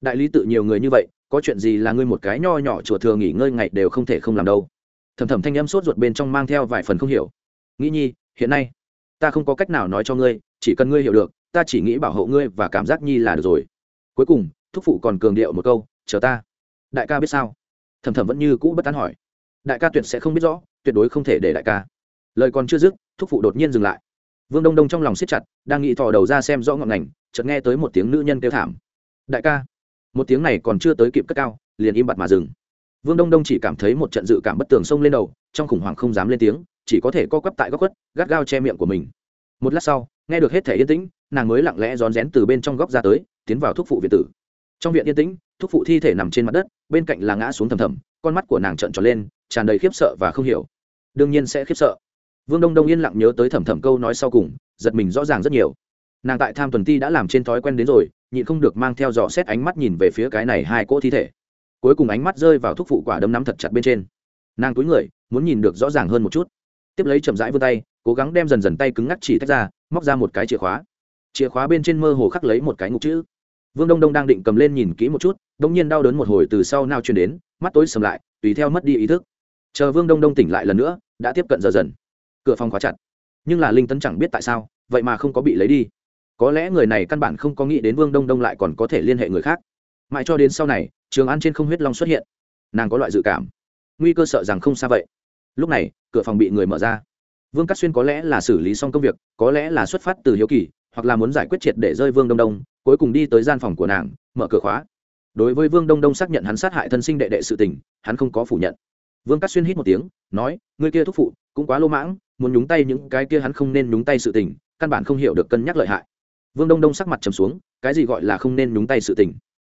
Đại lý tự nhiều người như vậy, có chuyện gì là ngươi một cái nho nhỏ chùa thừa nghỉ ngơi ngày đều không thể không làm đâu. Thầm thầm thanh em sốt ruột bên trong mang theo vài phần không hiểu. Nghĩ nhi, hiện nay, ta không có cách nào nói cho ngươi, chỉ cần ngươi hiểu được, ta chỉ nghĩ bảo hộ ngươi và cảm giác nhi là được rồi cuối cùng, thúc phụ còn cường điệu một câu, chờ ta. Đại ca biết sao? Thầm thầm vẫn như cũ bất tán hỏi. Đại ca tuyệt sẽ không biết rõ, tuyệt đối không thể để đại ca. Lời còn chưa dứt, thúc phụ đột nhiên dừng lại. Vương đông đông trong lòng siết chặt, đang nghĩ thò đầu ra xem rõ ngọn ngành, chợt nghe tới một tiếng nữ nhân kêu thảm. Đại ca. Một tiếng này còn chưa tới kịp cất cao, liền im bặt mà dừng. Vương đông đông chỉ cảm thấy một trận dự cảm bất tường xông lên đầu, trong khủng hoảng không dám lên tiếng, chỉ có thể co quắp tại góc khuất, gắt gao che miệng của mình. Một lát sau, nghe được hết thể yên tĩnh, nàng mới lặng lẽ rón rén từ bên trong góc ra tới tiến vào thuốc phụ viện tử. Trong viện yên tĩnh thuốc phụ thi thể nằm trên mặt đất, bên cạnh là ngã xuống thầm thầm, con mắt của nàng trợn tròn lên, tràn đầy khiếp sợ và không hiểu. Đương nhiên sẽ khiếp sợ. Vương đông đông yên lặng nhớ tới thầm thầm câu nói sau cùng, giật mình rõ ràng rất nhiều. Nàng tại tham tuần ti đã làm trên thói quen đến rồi, nhịn không được mang theo dò xét ánh mắt nhìn về phía cái này hai cỗ thi thể. Cuối cùng ánh mắt rơi vào thuốc phụ quả đấm nắm thật chặt bên trên. Nàng túi người, muốn nhìn được rõ ràng hơn một chút. Tiếp lấy chậm rãi vươn tay, cố gắng đem dần dần tay cứng ngắc chỉ tách ra, móc ra một cái chìa khóa chìa khóa bên trên mơ hồ khắc lấy một cái ngục chữ. Vương đông đông đang định cầm lên nhìn kỹ một chút đ ỗ n g nhiên đau đớn một hồi từ sau nao truyền đến, mắt tối sầm lại, tùy theo mất đi ý thức. Chờ vương đông đông tỉnh lại lần nữa, đã tiếp cận giờ dần. Cửa phòng khóa chặt. Nhưng là linh tấn chẳng biết tại sao, vậy mà không có bị lấy đi. Có lẽ người này căn bản không có nghĩ đến vương đông đông lại còn có thể liên hệ người khác. Mãi cho đến sau này, trường an trên không huyết long xuất hiện. Nàng có loại dự cảm. Nguy cơ sợ rằng không xa vậy. Lúc này, cửa phòng bị người mở ra. Vương cát xuyên có lẽ là xử lý xong công việc, có lẽ là xuất phát từ hiếu kỳ hoặc là muốn giải quyết triệt để rơi vương đông đông, cuối cùng đi tới gian phòng của nàng, mở cửa khóa. Đối với vương đông đông xác nhận hắn sát hại thân sinh đệ đệ sự tình, hắn không có phủ nhận. Vương cát xuyên hít một tiếng, nói người kia thúc phụ, cũng quá lô mãng, muốn nhúng tay những cái kia hắn không nên nhúng tay sự tình, căn bản không hiểu được cân nhắc lợi hại. Vương đông đông sắc mặt trầm xuống, cái gì gọi là không nên nhúng tay sự tình?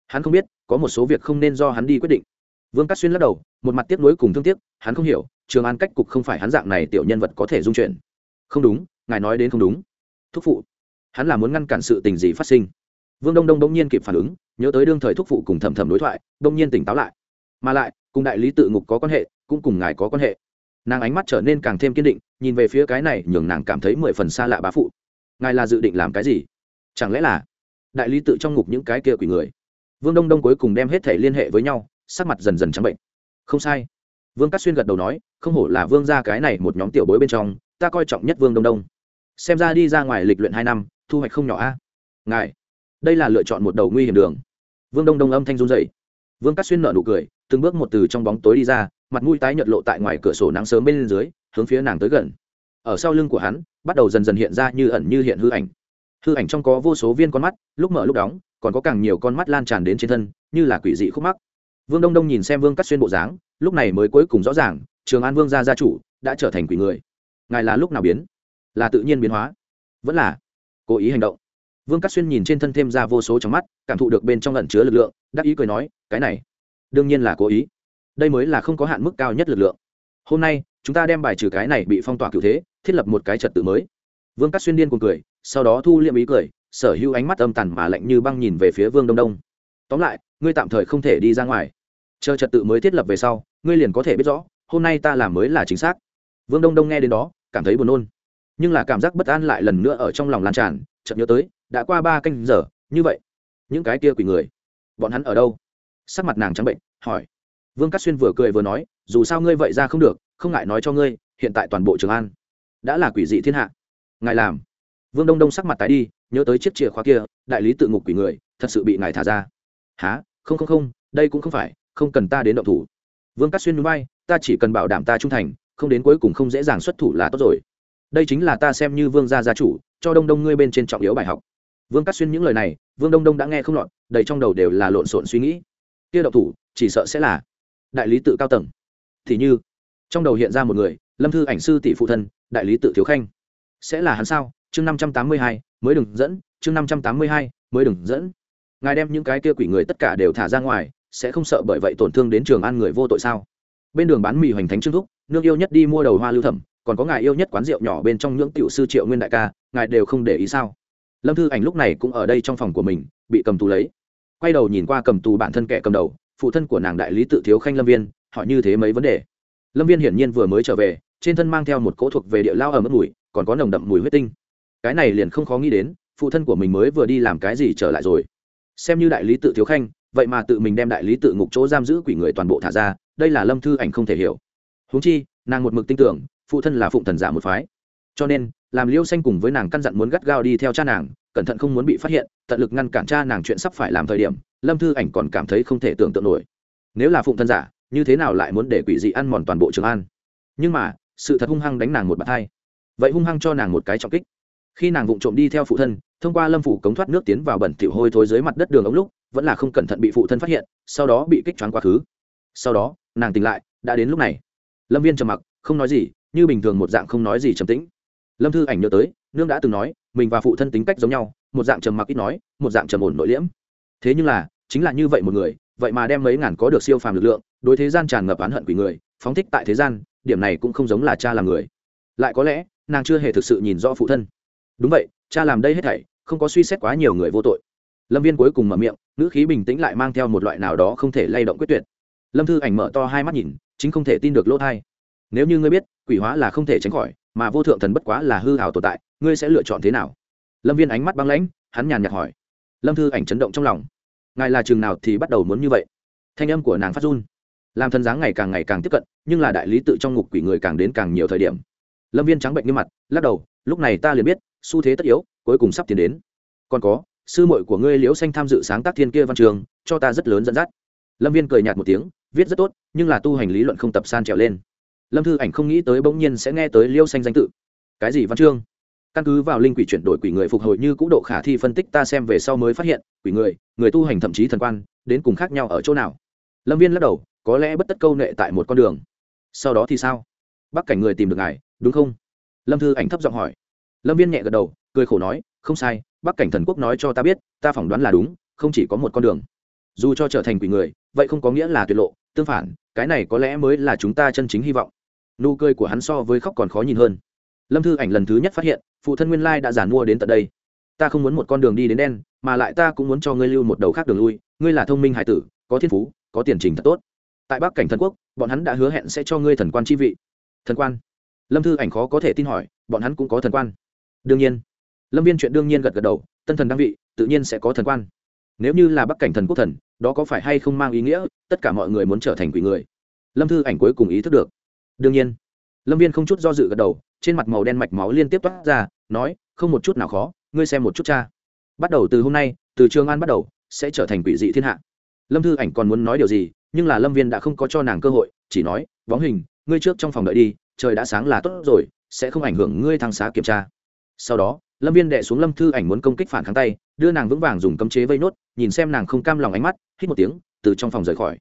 Hắn không biết, có một số việc không nên do hắn đi quyết định. Vương cát xuyên lắc đầu, một mặt tiếc nuối cùng thương tiếc, hắn không hiểu, trường an cách cục không phải hắn dạng này tiểu nhân vật có thể dung chuyển không đúng, ngài nói đến không đúng. Thúc phụ hắn là muốn ngăn cản sự tình gì phát sinh. Vương đông đông đông nhiên kịp phản ứng, nhớ tới đương thời thúc phụ cùng thầm thầm đối thoại đông nhiên tỉnh táo lại. Mà lại, cùng đại lý tự ngục có quan hệ, cũng cùng ngài có quan hệ. Nàng ánh mắt trở nên càng thêm kiên định, nhìn về phía cái này nhường nàng cảm thấy mười phần xa lạ bá phụ. Ngài là dự định làm cái gì? Chẳng lẽ là đại lý tự trong ngục những cái kia quỷ người? Vương đông đông cuối cùng đem hết thể liên hệ với nhau, sắc mặt dần dần trắng bệnh. Không sai. Vương cát xuyên gật đầu nói, không hổ là vương ra cái này một nhóm tiểu bối bên trong, ta coi trọng nhất vương đông đông. Xem ra đi ra ngoài lịch luyện hai năm thu hoạch không nhỏ a. Ngài, đây là lựa chọn một đầu nguy hiểm đường. Vương đông đông âm thanh run dậy vương cát xuyên nợ nụ cười, từng bước một từ trong bóng tối đi ra, mặt mũi tái nhợt lộ tại ngoài cửa sổ nắng sớm bên dưới, hướng phía nàng tới gần. Ở sau lưng của hắn, bắt đầu dần dần hiện ra như ẩn như hiện hư ảnh. Hư ảnh trong có vô số viên con mắt, lúc mở lúc đóng, còn có càng nhiều con mắt lan tràn đến trên thân, như là quỷ dị khúc mắc. Vương đông đông nhìn xem vương cắt xuyên bộ dáng, lúc này mới cuối cùng rõ ràng, trường an vương gia gia chủ đã trở thành quỷ người. Ngài là lúc nào biến? Là tự nhiên biến hóa. Vẫn là cố ý hành động. Vương Cát xuyên nhìn trên thân thêm ra vô số trong mắt, cảm thụ được bên trong lẩn chứa lực lượng, đắc ý cười nói, cái này, đương nhiên là cố ý. Đây mới là không có hạn mức cao nhất lực lượng. Hôm nay, chúng ta đem bài trừ cái này bị phong tỏa cựu thế, thiết lập một cái trật tự mới. Vương Cát xuyên điên cuồng cười, sau đó thu liệm ý cười, sở hữu ánh mắt âm tàn mà lạnh như băng nhìn về phía vương đông đông. Tóm lại, ngươi tạm thời không thể đi ra ngoài. Chờ trật tự mới thiết lập về sau, ngươi liền có thể biết rõ, hôm nay ta làm mới là chính xác. Vương đông đông nghe đến đó, cảm thấy buồn nôn nhưng là cảm giác bất an lại lần nữa ở trong lòng lan tràn, chợt nhớ tới, đã qua ba canh giờ, như vậy, những cái kia quỷ người, bọn hắn ở đâu? Sắc mặt nàng trắng bệnh, hỏi. Vương cát xuyên vừa cười vừa nói, dù sao ngươi vậy ra không được, không ngại nói cho ngươi, hiện tại toàn bộ trường an đã là quỷ dị thiên hạ. Ngài làm. Vương đông đông sắc mặt tái đi, nhớ tới chiếc chìa khóa kia, đại lý tự ngục quỷ người, thật sự bị ngài thả ra. Há không không không, đây cũng không phải, không cần ta đến động thủ. Vương cát xuyên núi bay ta chỉ cần bảo đảm ta trung thành, không đến cuối cùng không dễ dàng xuất thủ là tốt rồi đây chính là ta xem như vương gia gia chủ, cho đông đông ngươi bên trên trọng yếu bài học. Vương cắt xuyên những lời này, vương đông đông đã nghe không lọt, đầy trong đầu đều là lộn xộn suy nghĩ. Kia độc thủ, chỉ sợ sẽ là đại lý tự cao tầng. Thì như, trong đầu hiện ra một người, lâm thư ảnh sư tỷ phụ thân, đại lý tự thiếu khanh. Sẽ là hắn sao? Chương năm trăm tám mươi hai, mới đừng dẫn, chương năm trăm tám mươi hai, mới đừng dẫn. Ngài đem những cái kia quỷ người tất cả đều thả ra ngoài, sẽ không sợ bởi vậy tổn thương đến trường an người vô tội sao? Bên đường bán mì hoành thánh trương thúc, nương yêu nhất đi mua đầu hoa lưu thẩm còn có ngài yêu nhất quán rượu nhỏ bên trong những tiểu sư triệu nguyên đại ca, ngài đều không để ý sao? Lâm thư ảnh lúc này cũng ở đây trong phòng của mình, bị cầm tù lấy. Quay đầu nhìn qua cầm tù bản thân kẻ cầm đầu, phụ thân của nàng đại lý tự thiếu khanh lâm viên họ như thế mấy vấn đề. Lâm viên hiển nhiên vừa mới trở về, trên thân mang theo một cỗ thuộc về địa lao ở mức mùi, còn có nồng đậm mùi huyết tinh. Cái này liền không khó nghĩ đến, phụ thân của mình mới vừa đi làm cái gì trở lại rồi. Xem như đại lý tự thiếu khanh, vậy mà tự mình đem đại lý tự ngục chỗ giam giữ quỷ người toàn bộ thả ra, đây là lâm thư ảnh không thể hiểu. Huống chi, nàng một mực tin tưởng phụ thân là phụng thần giả một phái. Cho nên, làm liêu xanh cùng với nàng căn dặn muốn gắt gao đi theo cha nàng, cẩn thận không muốn bị phát hiện, tận lực ngăn cản cha nàng chuyện sắp phải làm thời điểm, lâm thư ảnh còn cảm thấy không thể tưởng tượng nổi. Nếu là phụng thân giả, như thế nào lại muốn để quỷ dị ăn mòn toàn bộ trường an? Nhưng mà, sự thật hung hăng đánh nàng một bàn hai. Vậy hung hăng cho nàng một cái trọng kích. Khi nàng vụng trộm đi theo phụ thân, thông qua lâm phủ cống thoát nước tiến vào bẩn thỉu hôi thối dưới mặt đất đường ống lúc, vẫn là không cẩn thận bị phụ thân phát hiện, sau đó bị kích choáng quá khứ. Sau đó, nàng tỉnh lại, đã đến lúc này. Lâm viên trầm mặc, không nói gì như bình thường một dạng không nói gì trầm tĩnh. Lâm thư ảnh nhớ tới, nương đã từng nói, mình và phụ thân tính cách giống nhau, một dạng trầm mặc ít nói, một dạng trầm ổn nội liễm. Thế nhưng là, chính là như vậy một người, vậy mà đem mấy ngàn có được siêu phàm lực lượng, đối thế gian tràn ngập oán hận quỷ người, phóng thích tại thế gian, điểm này cũng không giống là cha làm người. Lại có lẽ, nàng chưa hề thực sự nhìn rõ phụ thân. Đúng vậy, cha làm đây hết thảy, không có suy xét quá nhiều người vô tội. Lâm viên cuối cùng mở miệng, ngữ khí bình tĩnh lại mang theo một loại nào đó không thể lay động quyết tuyệt. Lâm thư ảnh mở to hai mắt nhìn, chính không thể tin được lỗ thai. Nếu như ngươi biết quỷ hóa là không thể tránh khỏi, mà vô thượng thần bất quá là hư hảo tồn tại, ngươi sẽ lựa chọn thế nào? Lâm viên ánh mắt băng lãnh, hắn nhàn nhạt hỏi. Lâm thư ảnh chấn động trong lòng. Ngài là chừng nào thì bắt đầu muốn như vậy? Thanh âm của nàng phát run. Làm thần dáng ngày càng ngày càng tiếp cận, nhưng là đại lý tự trong ngục quỷ người càng đến càng nhiều thời điểm. Lâm viên trắng bệnh như mặt, lắc đầu, lúc này ta liền biết, xu thế tất yếu, cuối cùng sắp tiến đến. Còn có, sư muội của ngươi liễu xanh tham dự sáng tác thiên kia văn trường, cho ta rất lớn dẫn dắt. Lâm viên cười nhạt một tiếng, viết rất tốt, nhưng là tu hành lý luận không tập san trèo lên lâm thư ảnh không nghĩ tới bỗng nhiên sẽ nghe tới liêu xanh danh tự. Cái gì văn chương? Căn cứ vào linh quỷ chuyển đổi quỷ người phục hồi như cũ độ khả thi phân tích ta xem về sau mới phát hiện, quỷ người người tu hành thậm chí thần quan, đến cùng khác nhau ở chỗ nào? Lâm viên lắc đầu, có lẽ bất tất câu nệ tại một con đường. Sau đó thì sao? Bắc cảnh người tìm được ngài, đúng không? Lâm thư ảnh thấp giọng hỏi. Lâm viên nhẹ gật đầu, cười khổ nói, không sai bắc cảnh thần quốc nói cho ta biết, ta phỏng đoán là đúng, không chỉ có một con đường. Dù cho trở thành quỷ người, vậy không có nghĩa là tuyệt lộ, tương phản, cái này có lẽ mới là chúng ta chân chính hy vọng nụ cười của hắn so với khóc còn khó nhìn hơn. Lâm thư ảnh lần thứ nhất phát hiện, phụ thân nguyên lai đã giản mua đến tận đây. Ta không muốn một con đường đi đến đen, mà lại ta cũng muốn cho ngươi lưu một đầu khác đường lui. Ngươi là thông minh hải tử, có thiên phú, có tiền trình thật tốt. Tại bắc cảnh thần quốc, bọn hắn đã hứa hẹn sẽ cho ngươi thần quan chi vị. Thần quan? Lâm thư ảnh khó có thể tin hỏi, bọn hắn cũng có thần quan. Đương nhiên. Lâm viên chuyện đương nhiên gật gật đầu, tân thần đăng vị, tự nhiên sẽ có thần quan. Nếu như là bắc cảnh thần quốc thần, đó có phải hay không mang ý nghĩa, tất cả mọi người muốn trở thành quỷ người? Lâm thư ảnh cuối cùng ý thức được đương nhiên. Lâm viên không chút do dự gật đầu, trên mặt màu đen mạch máu liên tiếp toát ra, nói, không một chút nào khó, ngươi xem một chút cha. Bắt đầu từ hôm nay, từ trường an bắt đầu, sẽ trở thành quỷ dị thiên hạ. Lâm thư ảnh còn muốn nói điều gì, nhưng là lâm viên đã không có cho nàng cơ hội, chỉ nói bóng hình, ngươi trước trong phòng đợi đi, trời đã sáng là tốt rồi, sẽ không ảnh hưởng ngươi thăng xá kiểm tra. Sau đó, lâm viên đệ xuống lâm thư ảnh muốn công kích phản kháng tay, đưa nàng vững vàng dùng cấm chế vây nốt, nhìn xem nàng không cam lòng ánh mắt, hít một tiếng, từ trong phòng rời khỏi.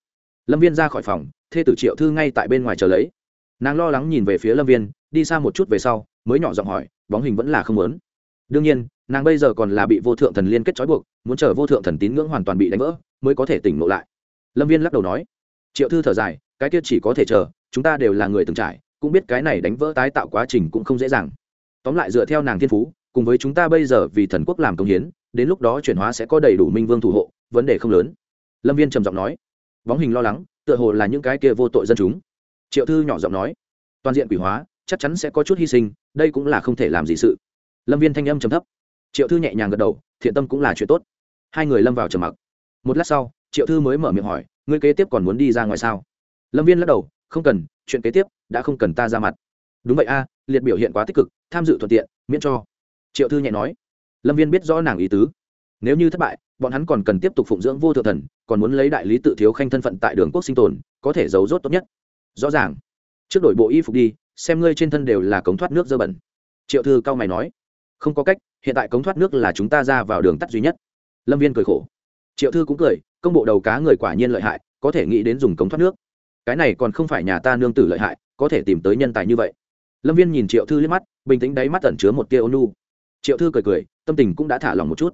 Lâm viên ra khỏi phòng, thê tử triệu thư ngay tại bên ngoài chờ lấy nàng lo lắng nhìn về phía lâm viên, đi xa một chút về sau, mới nhỏ giọng hỏi, bóng hình vẫn là không lớn đương nhiên, nàng bây giờ còn là bị vô thượng thần liên kết trói buộc, muốn chờ vô thượng thần tín ngưỡng hoàn toàn bị đánh vỡ, mới có thể tỉnh ngộ lại. Lâm viên lắc đầu nói, triệu thư thở dài, cái kia chỉ có thể chờ, chúng ta đều là người từng trải, cũng biết cái này đánh vỡ tái tạo quá trình cũng không dễ dàng. Tóm lại dựa theo nàng thiên phú, cùng với chúng ta bây giờ vì thần quốc làm công hiến, đến lúc đó chuyển hóa sẽ có đầy đủ minh vương thủ hộ, vấn đề không lớn. Lâm viên trầm giọng nói, bóng hình lo lắng, tựa hồ là những cái kia vô tội dân chúng triệu thư nhỏ giọng nói, toàn diện quỷ hóa, chắc chắn sẽ có chút hy sinh, đây cũng là không thể làm gì sự. Lâm viên thanh âm trầm thấp. Triệu thư nhẹ nhàng gật đầu, thiện tâm cũng là chuyện tốt. Hai người lâm vào trầm mặc. Một lát sau, triệu thư mới mở miệng hỏi, ngươi kế tiếp còn muốn đi ra ngoài sao? Lâm viên lắc đầu, không cần, chuyện kế tiếp đã không cần ta ra mặt. Đúng vậy a, liệt biểu hiện quá tích cực, tham dự thuận tiện, miễn cho. Triệu thư nhẹ nói. Lâm viên biết rõ nàng ý tứ. Nếu như thất bại, bọn hắn còn cần tiếp tục phụng dưỡng vô thượng thần, còn muốn lấy đại lý tự thiếu khanh thân phận tại đường quốc sinh tồn, có thể giấu rốt tốt nhất rõ ràng. Trước đổi bộ y phục đi, xem ngươi trên thân đều là cống thoát nước dơ bẩn. Triệu thư cao mày nói. Không có cách, hiện tại cống thoát nước là chúng ta ra vào đường tắt duy nhất. Lâm viên cười khổ. Triệu thư cũng cười, công bộ đầu cá người quả nhiên lợi hại, có thể nghĩ đến dùng cống thoát nước. Cái này còn không phải nhà ta nương tử lợi hại, có thể tìm tới nhân tài như vậy. Lâm viên nhìn triệu thư liếc mắt, bình tĩnh đáy mắt tẩn chứa một tia ônu triệu thư cười cười, tâm tình cũng đã thả lòng một chút.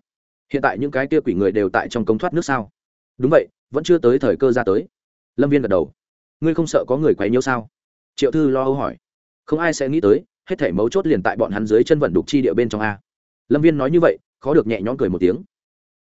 Hiện tại những cái tia quỷ người đều tại trong cống thoát nước sao? Đúng vậy, vẫn chưa tới thời cơ ra tới. Lâm viên gật đầu ngươi không sợ có người quấy nhiễu sao? Triệu thư lo âu hỏi. Không ai sẽ nghĩ tới, hết thể mấu chốt liền tại bọn hắn dưới chân vận đục chi địa bên trong a. Lâm viên nói như vậy, khó được nhẹ nhõm cười một tiếng.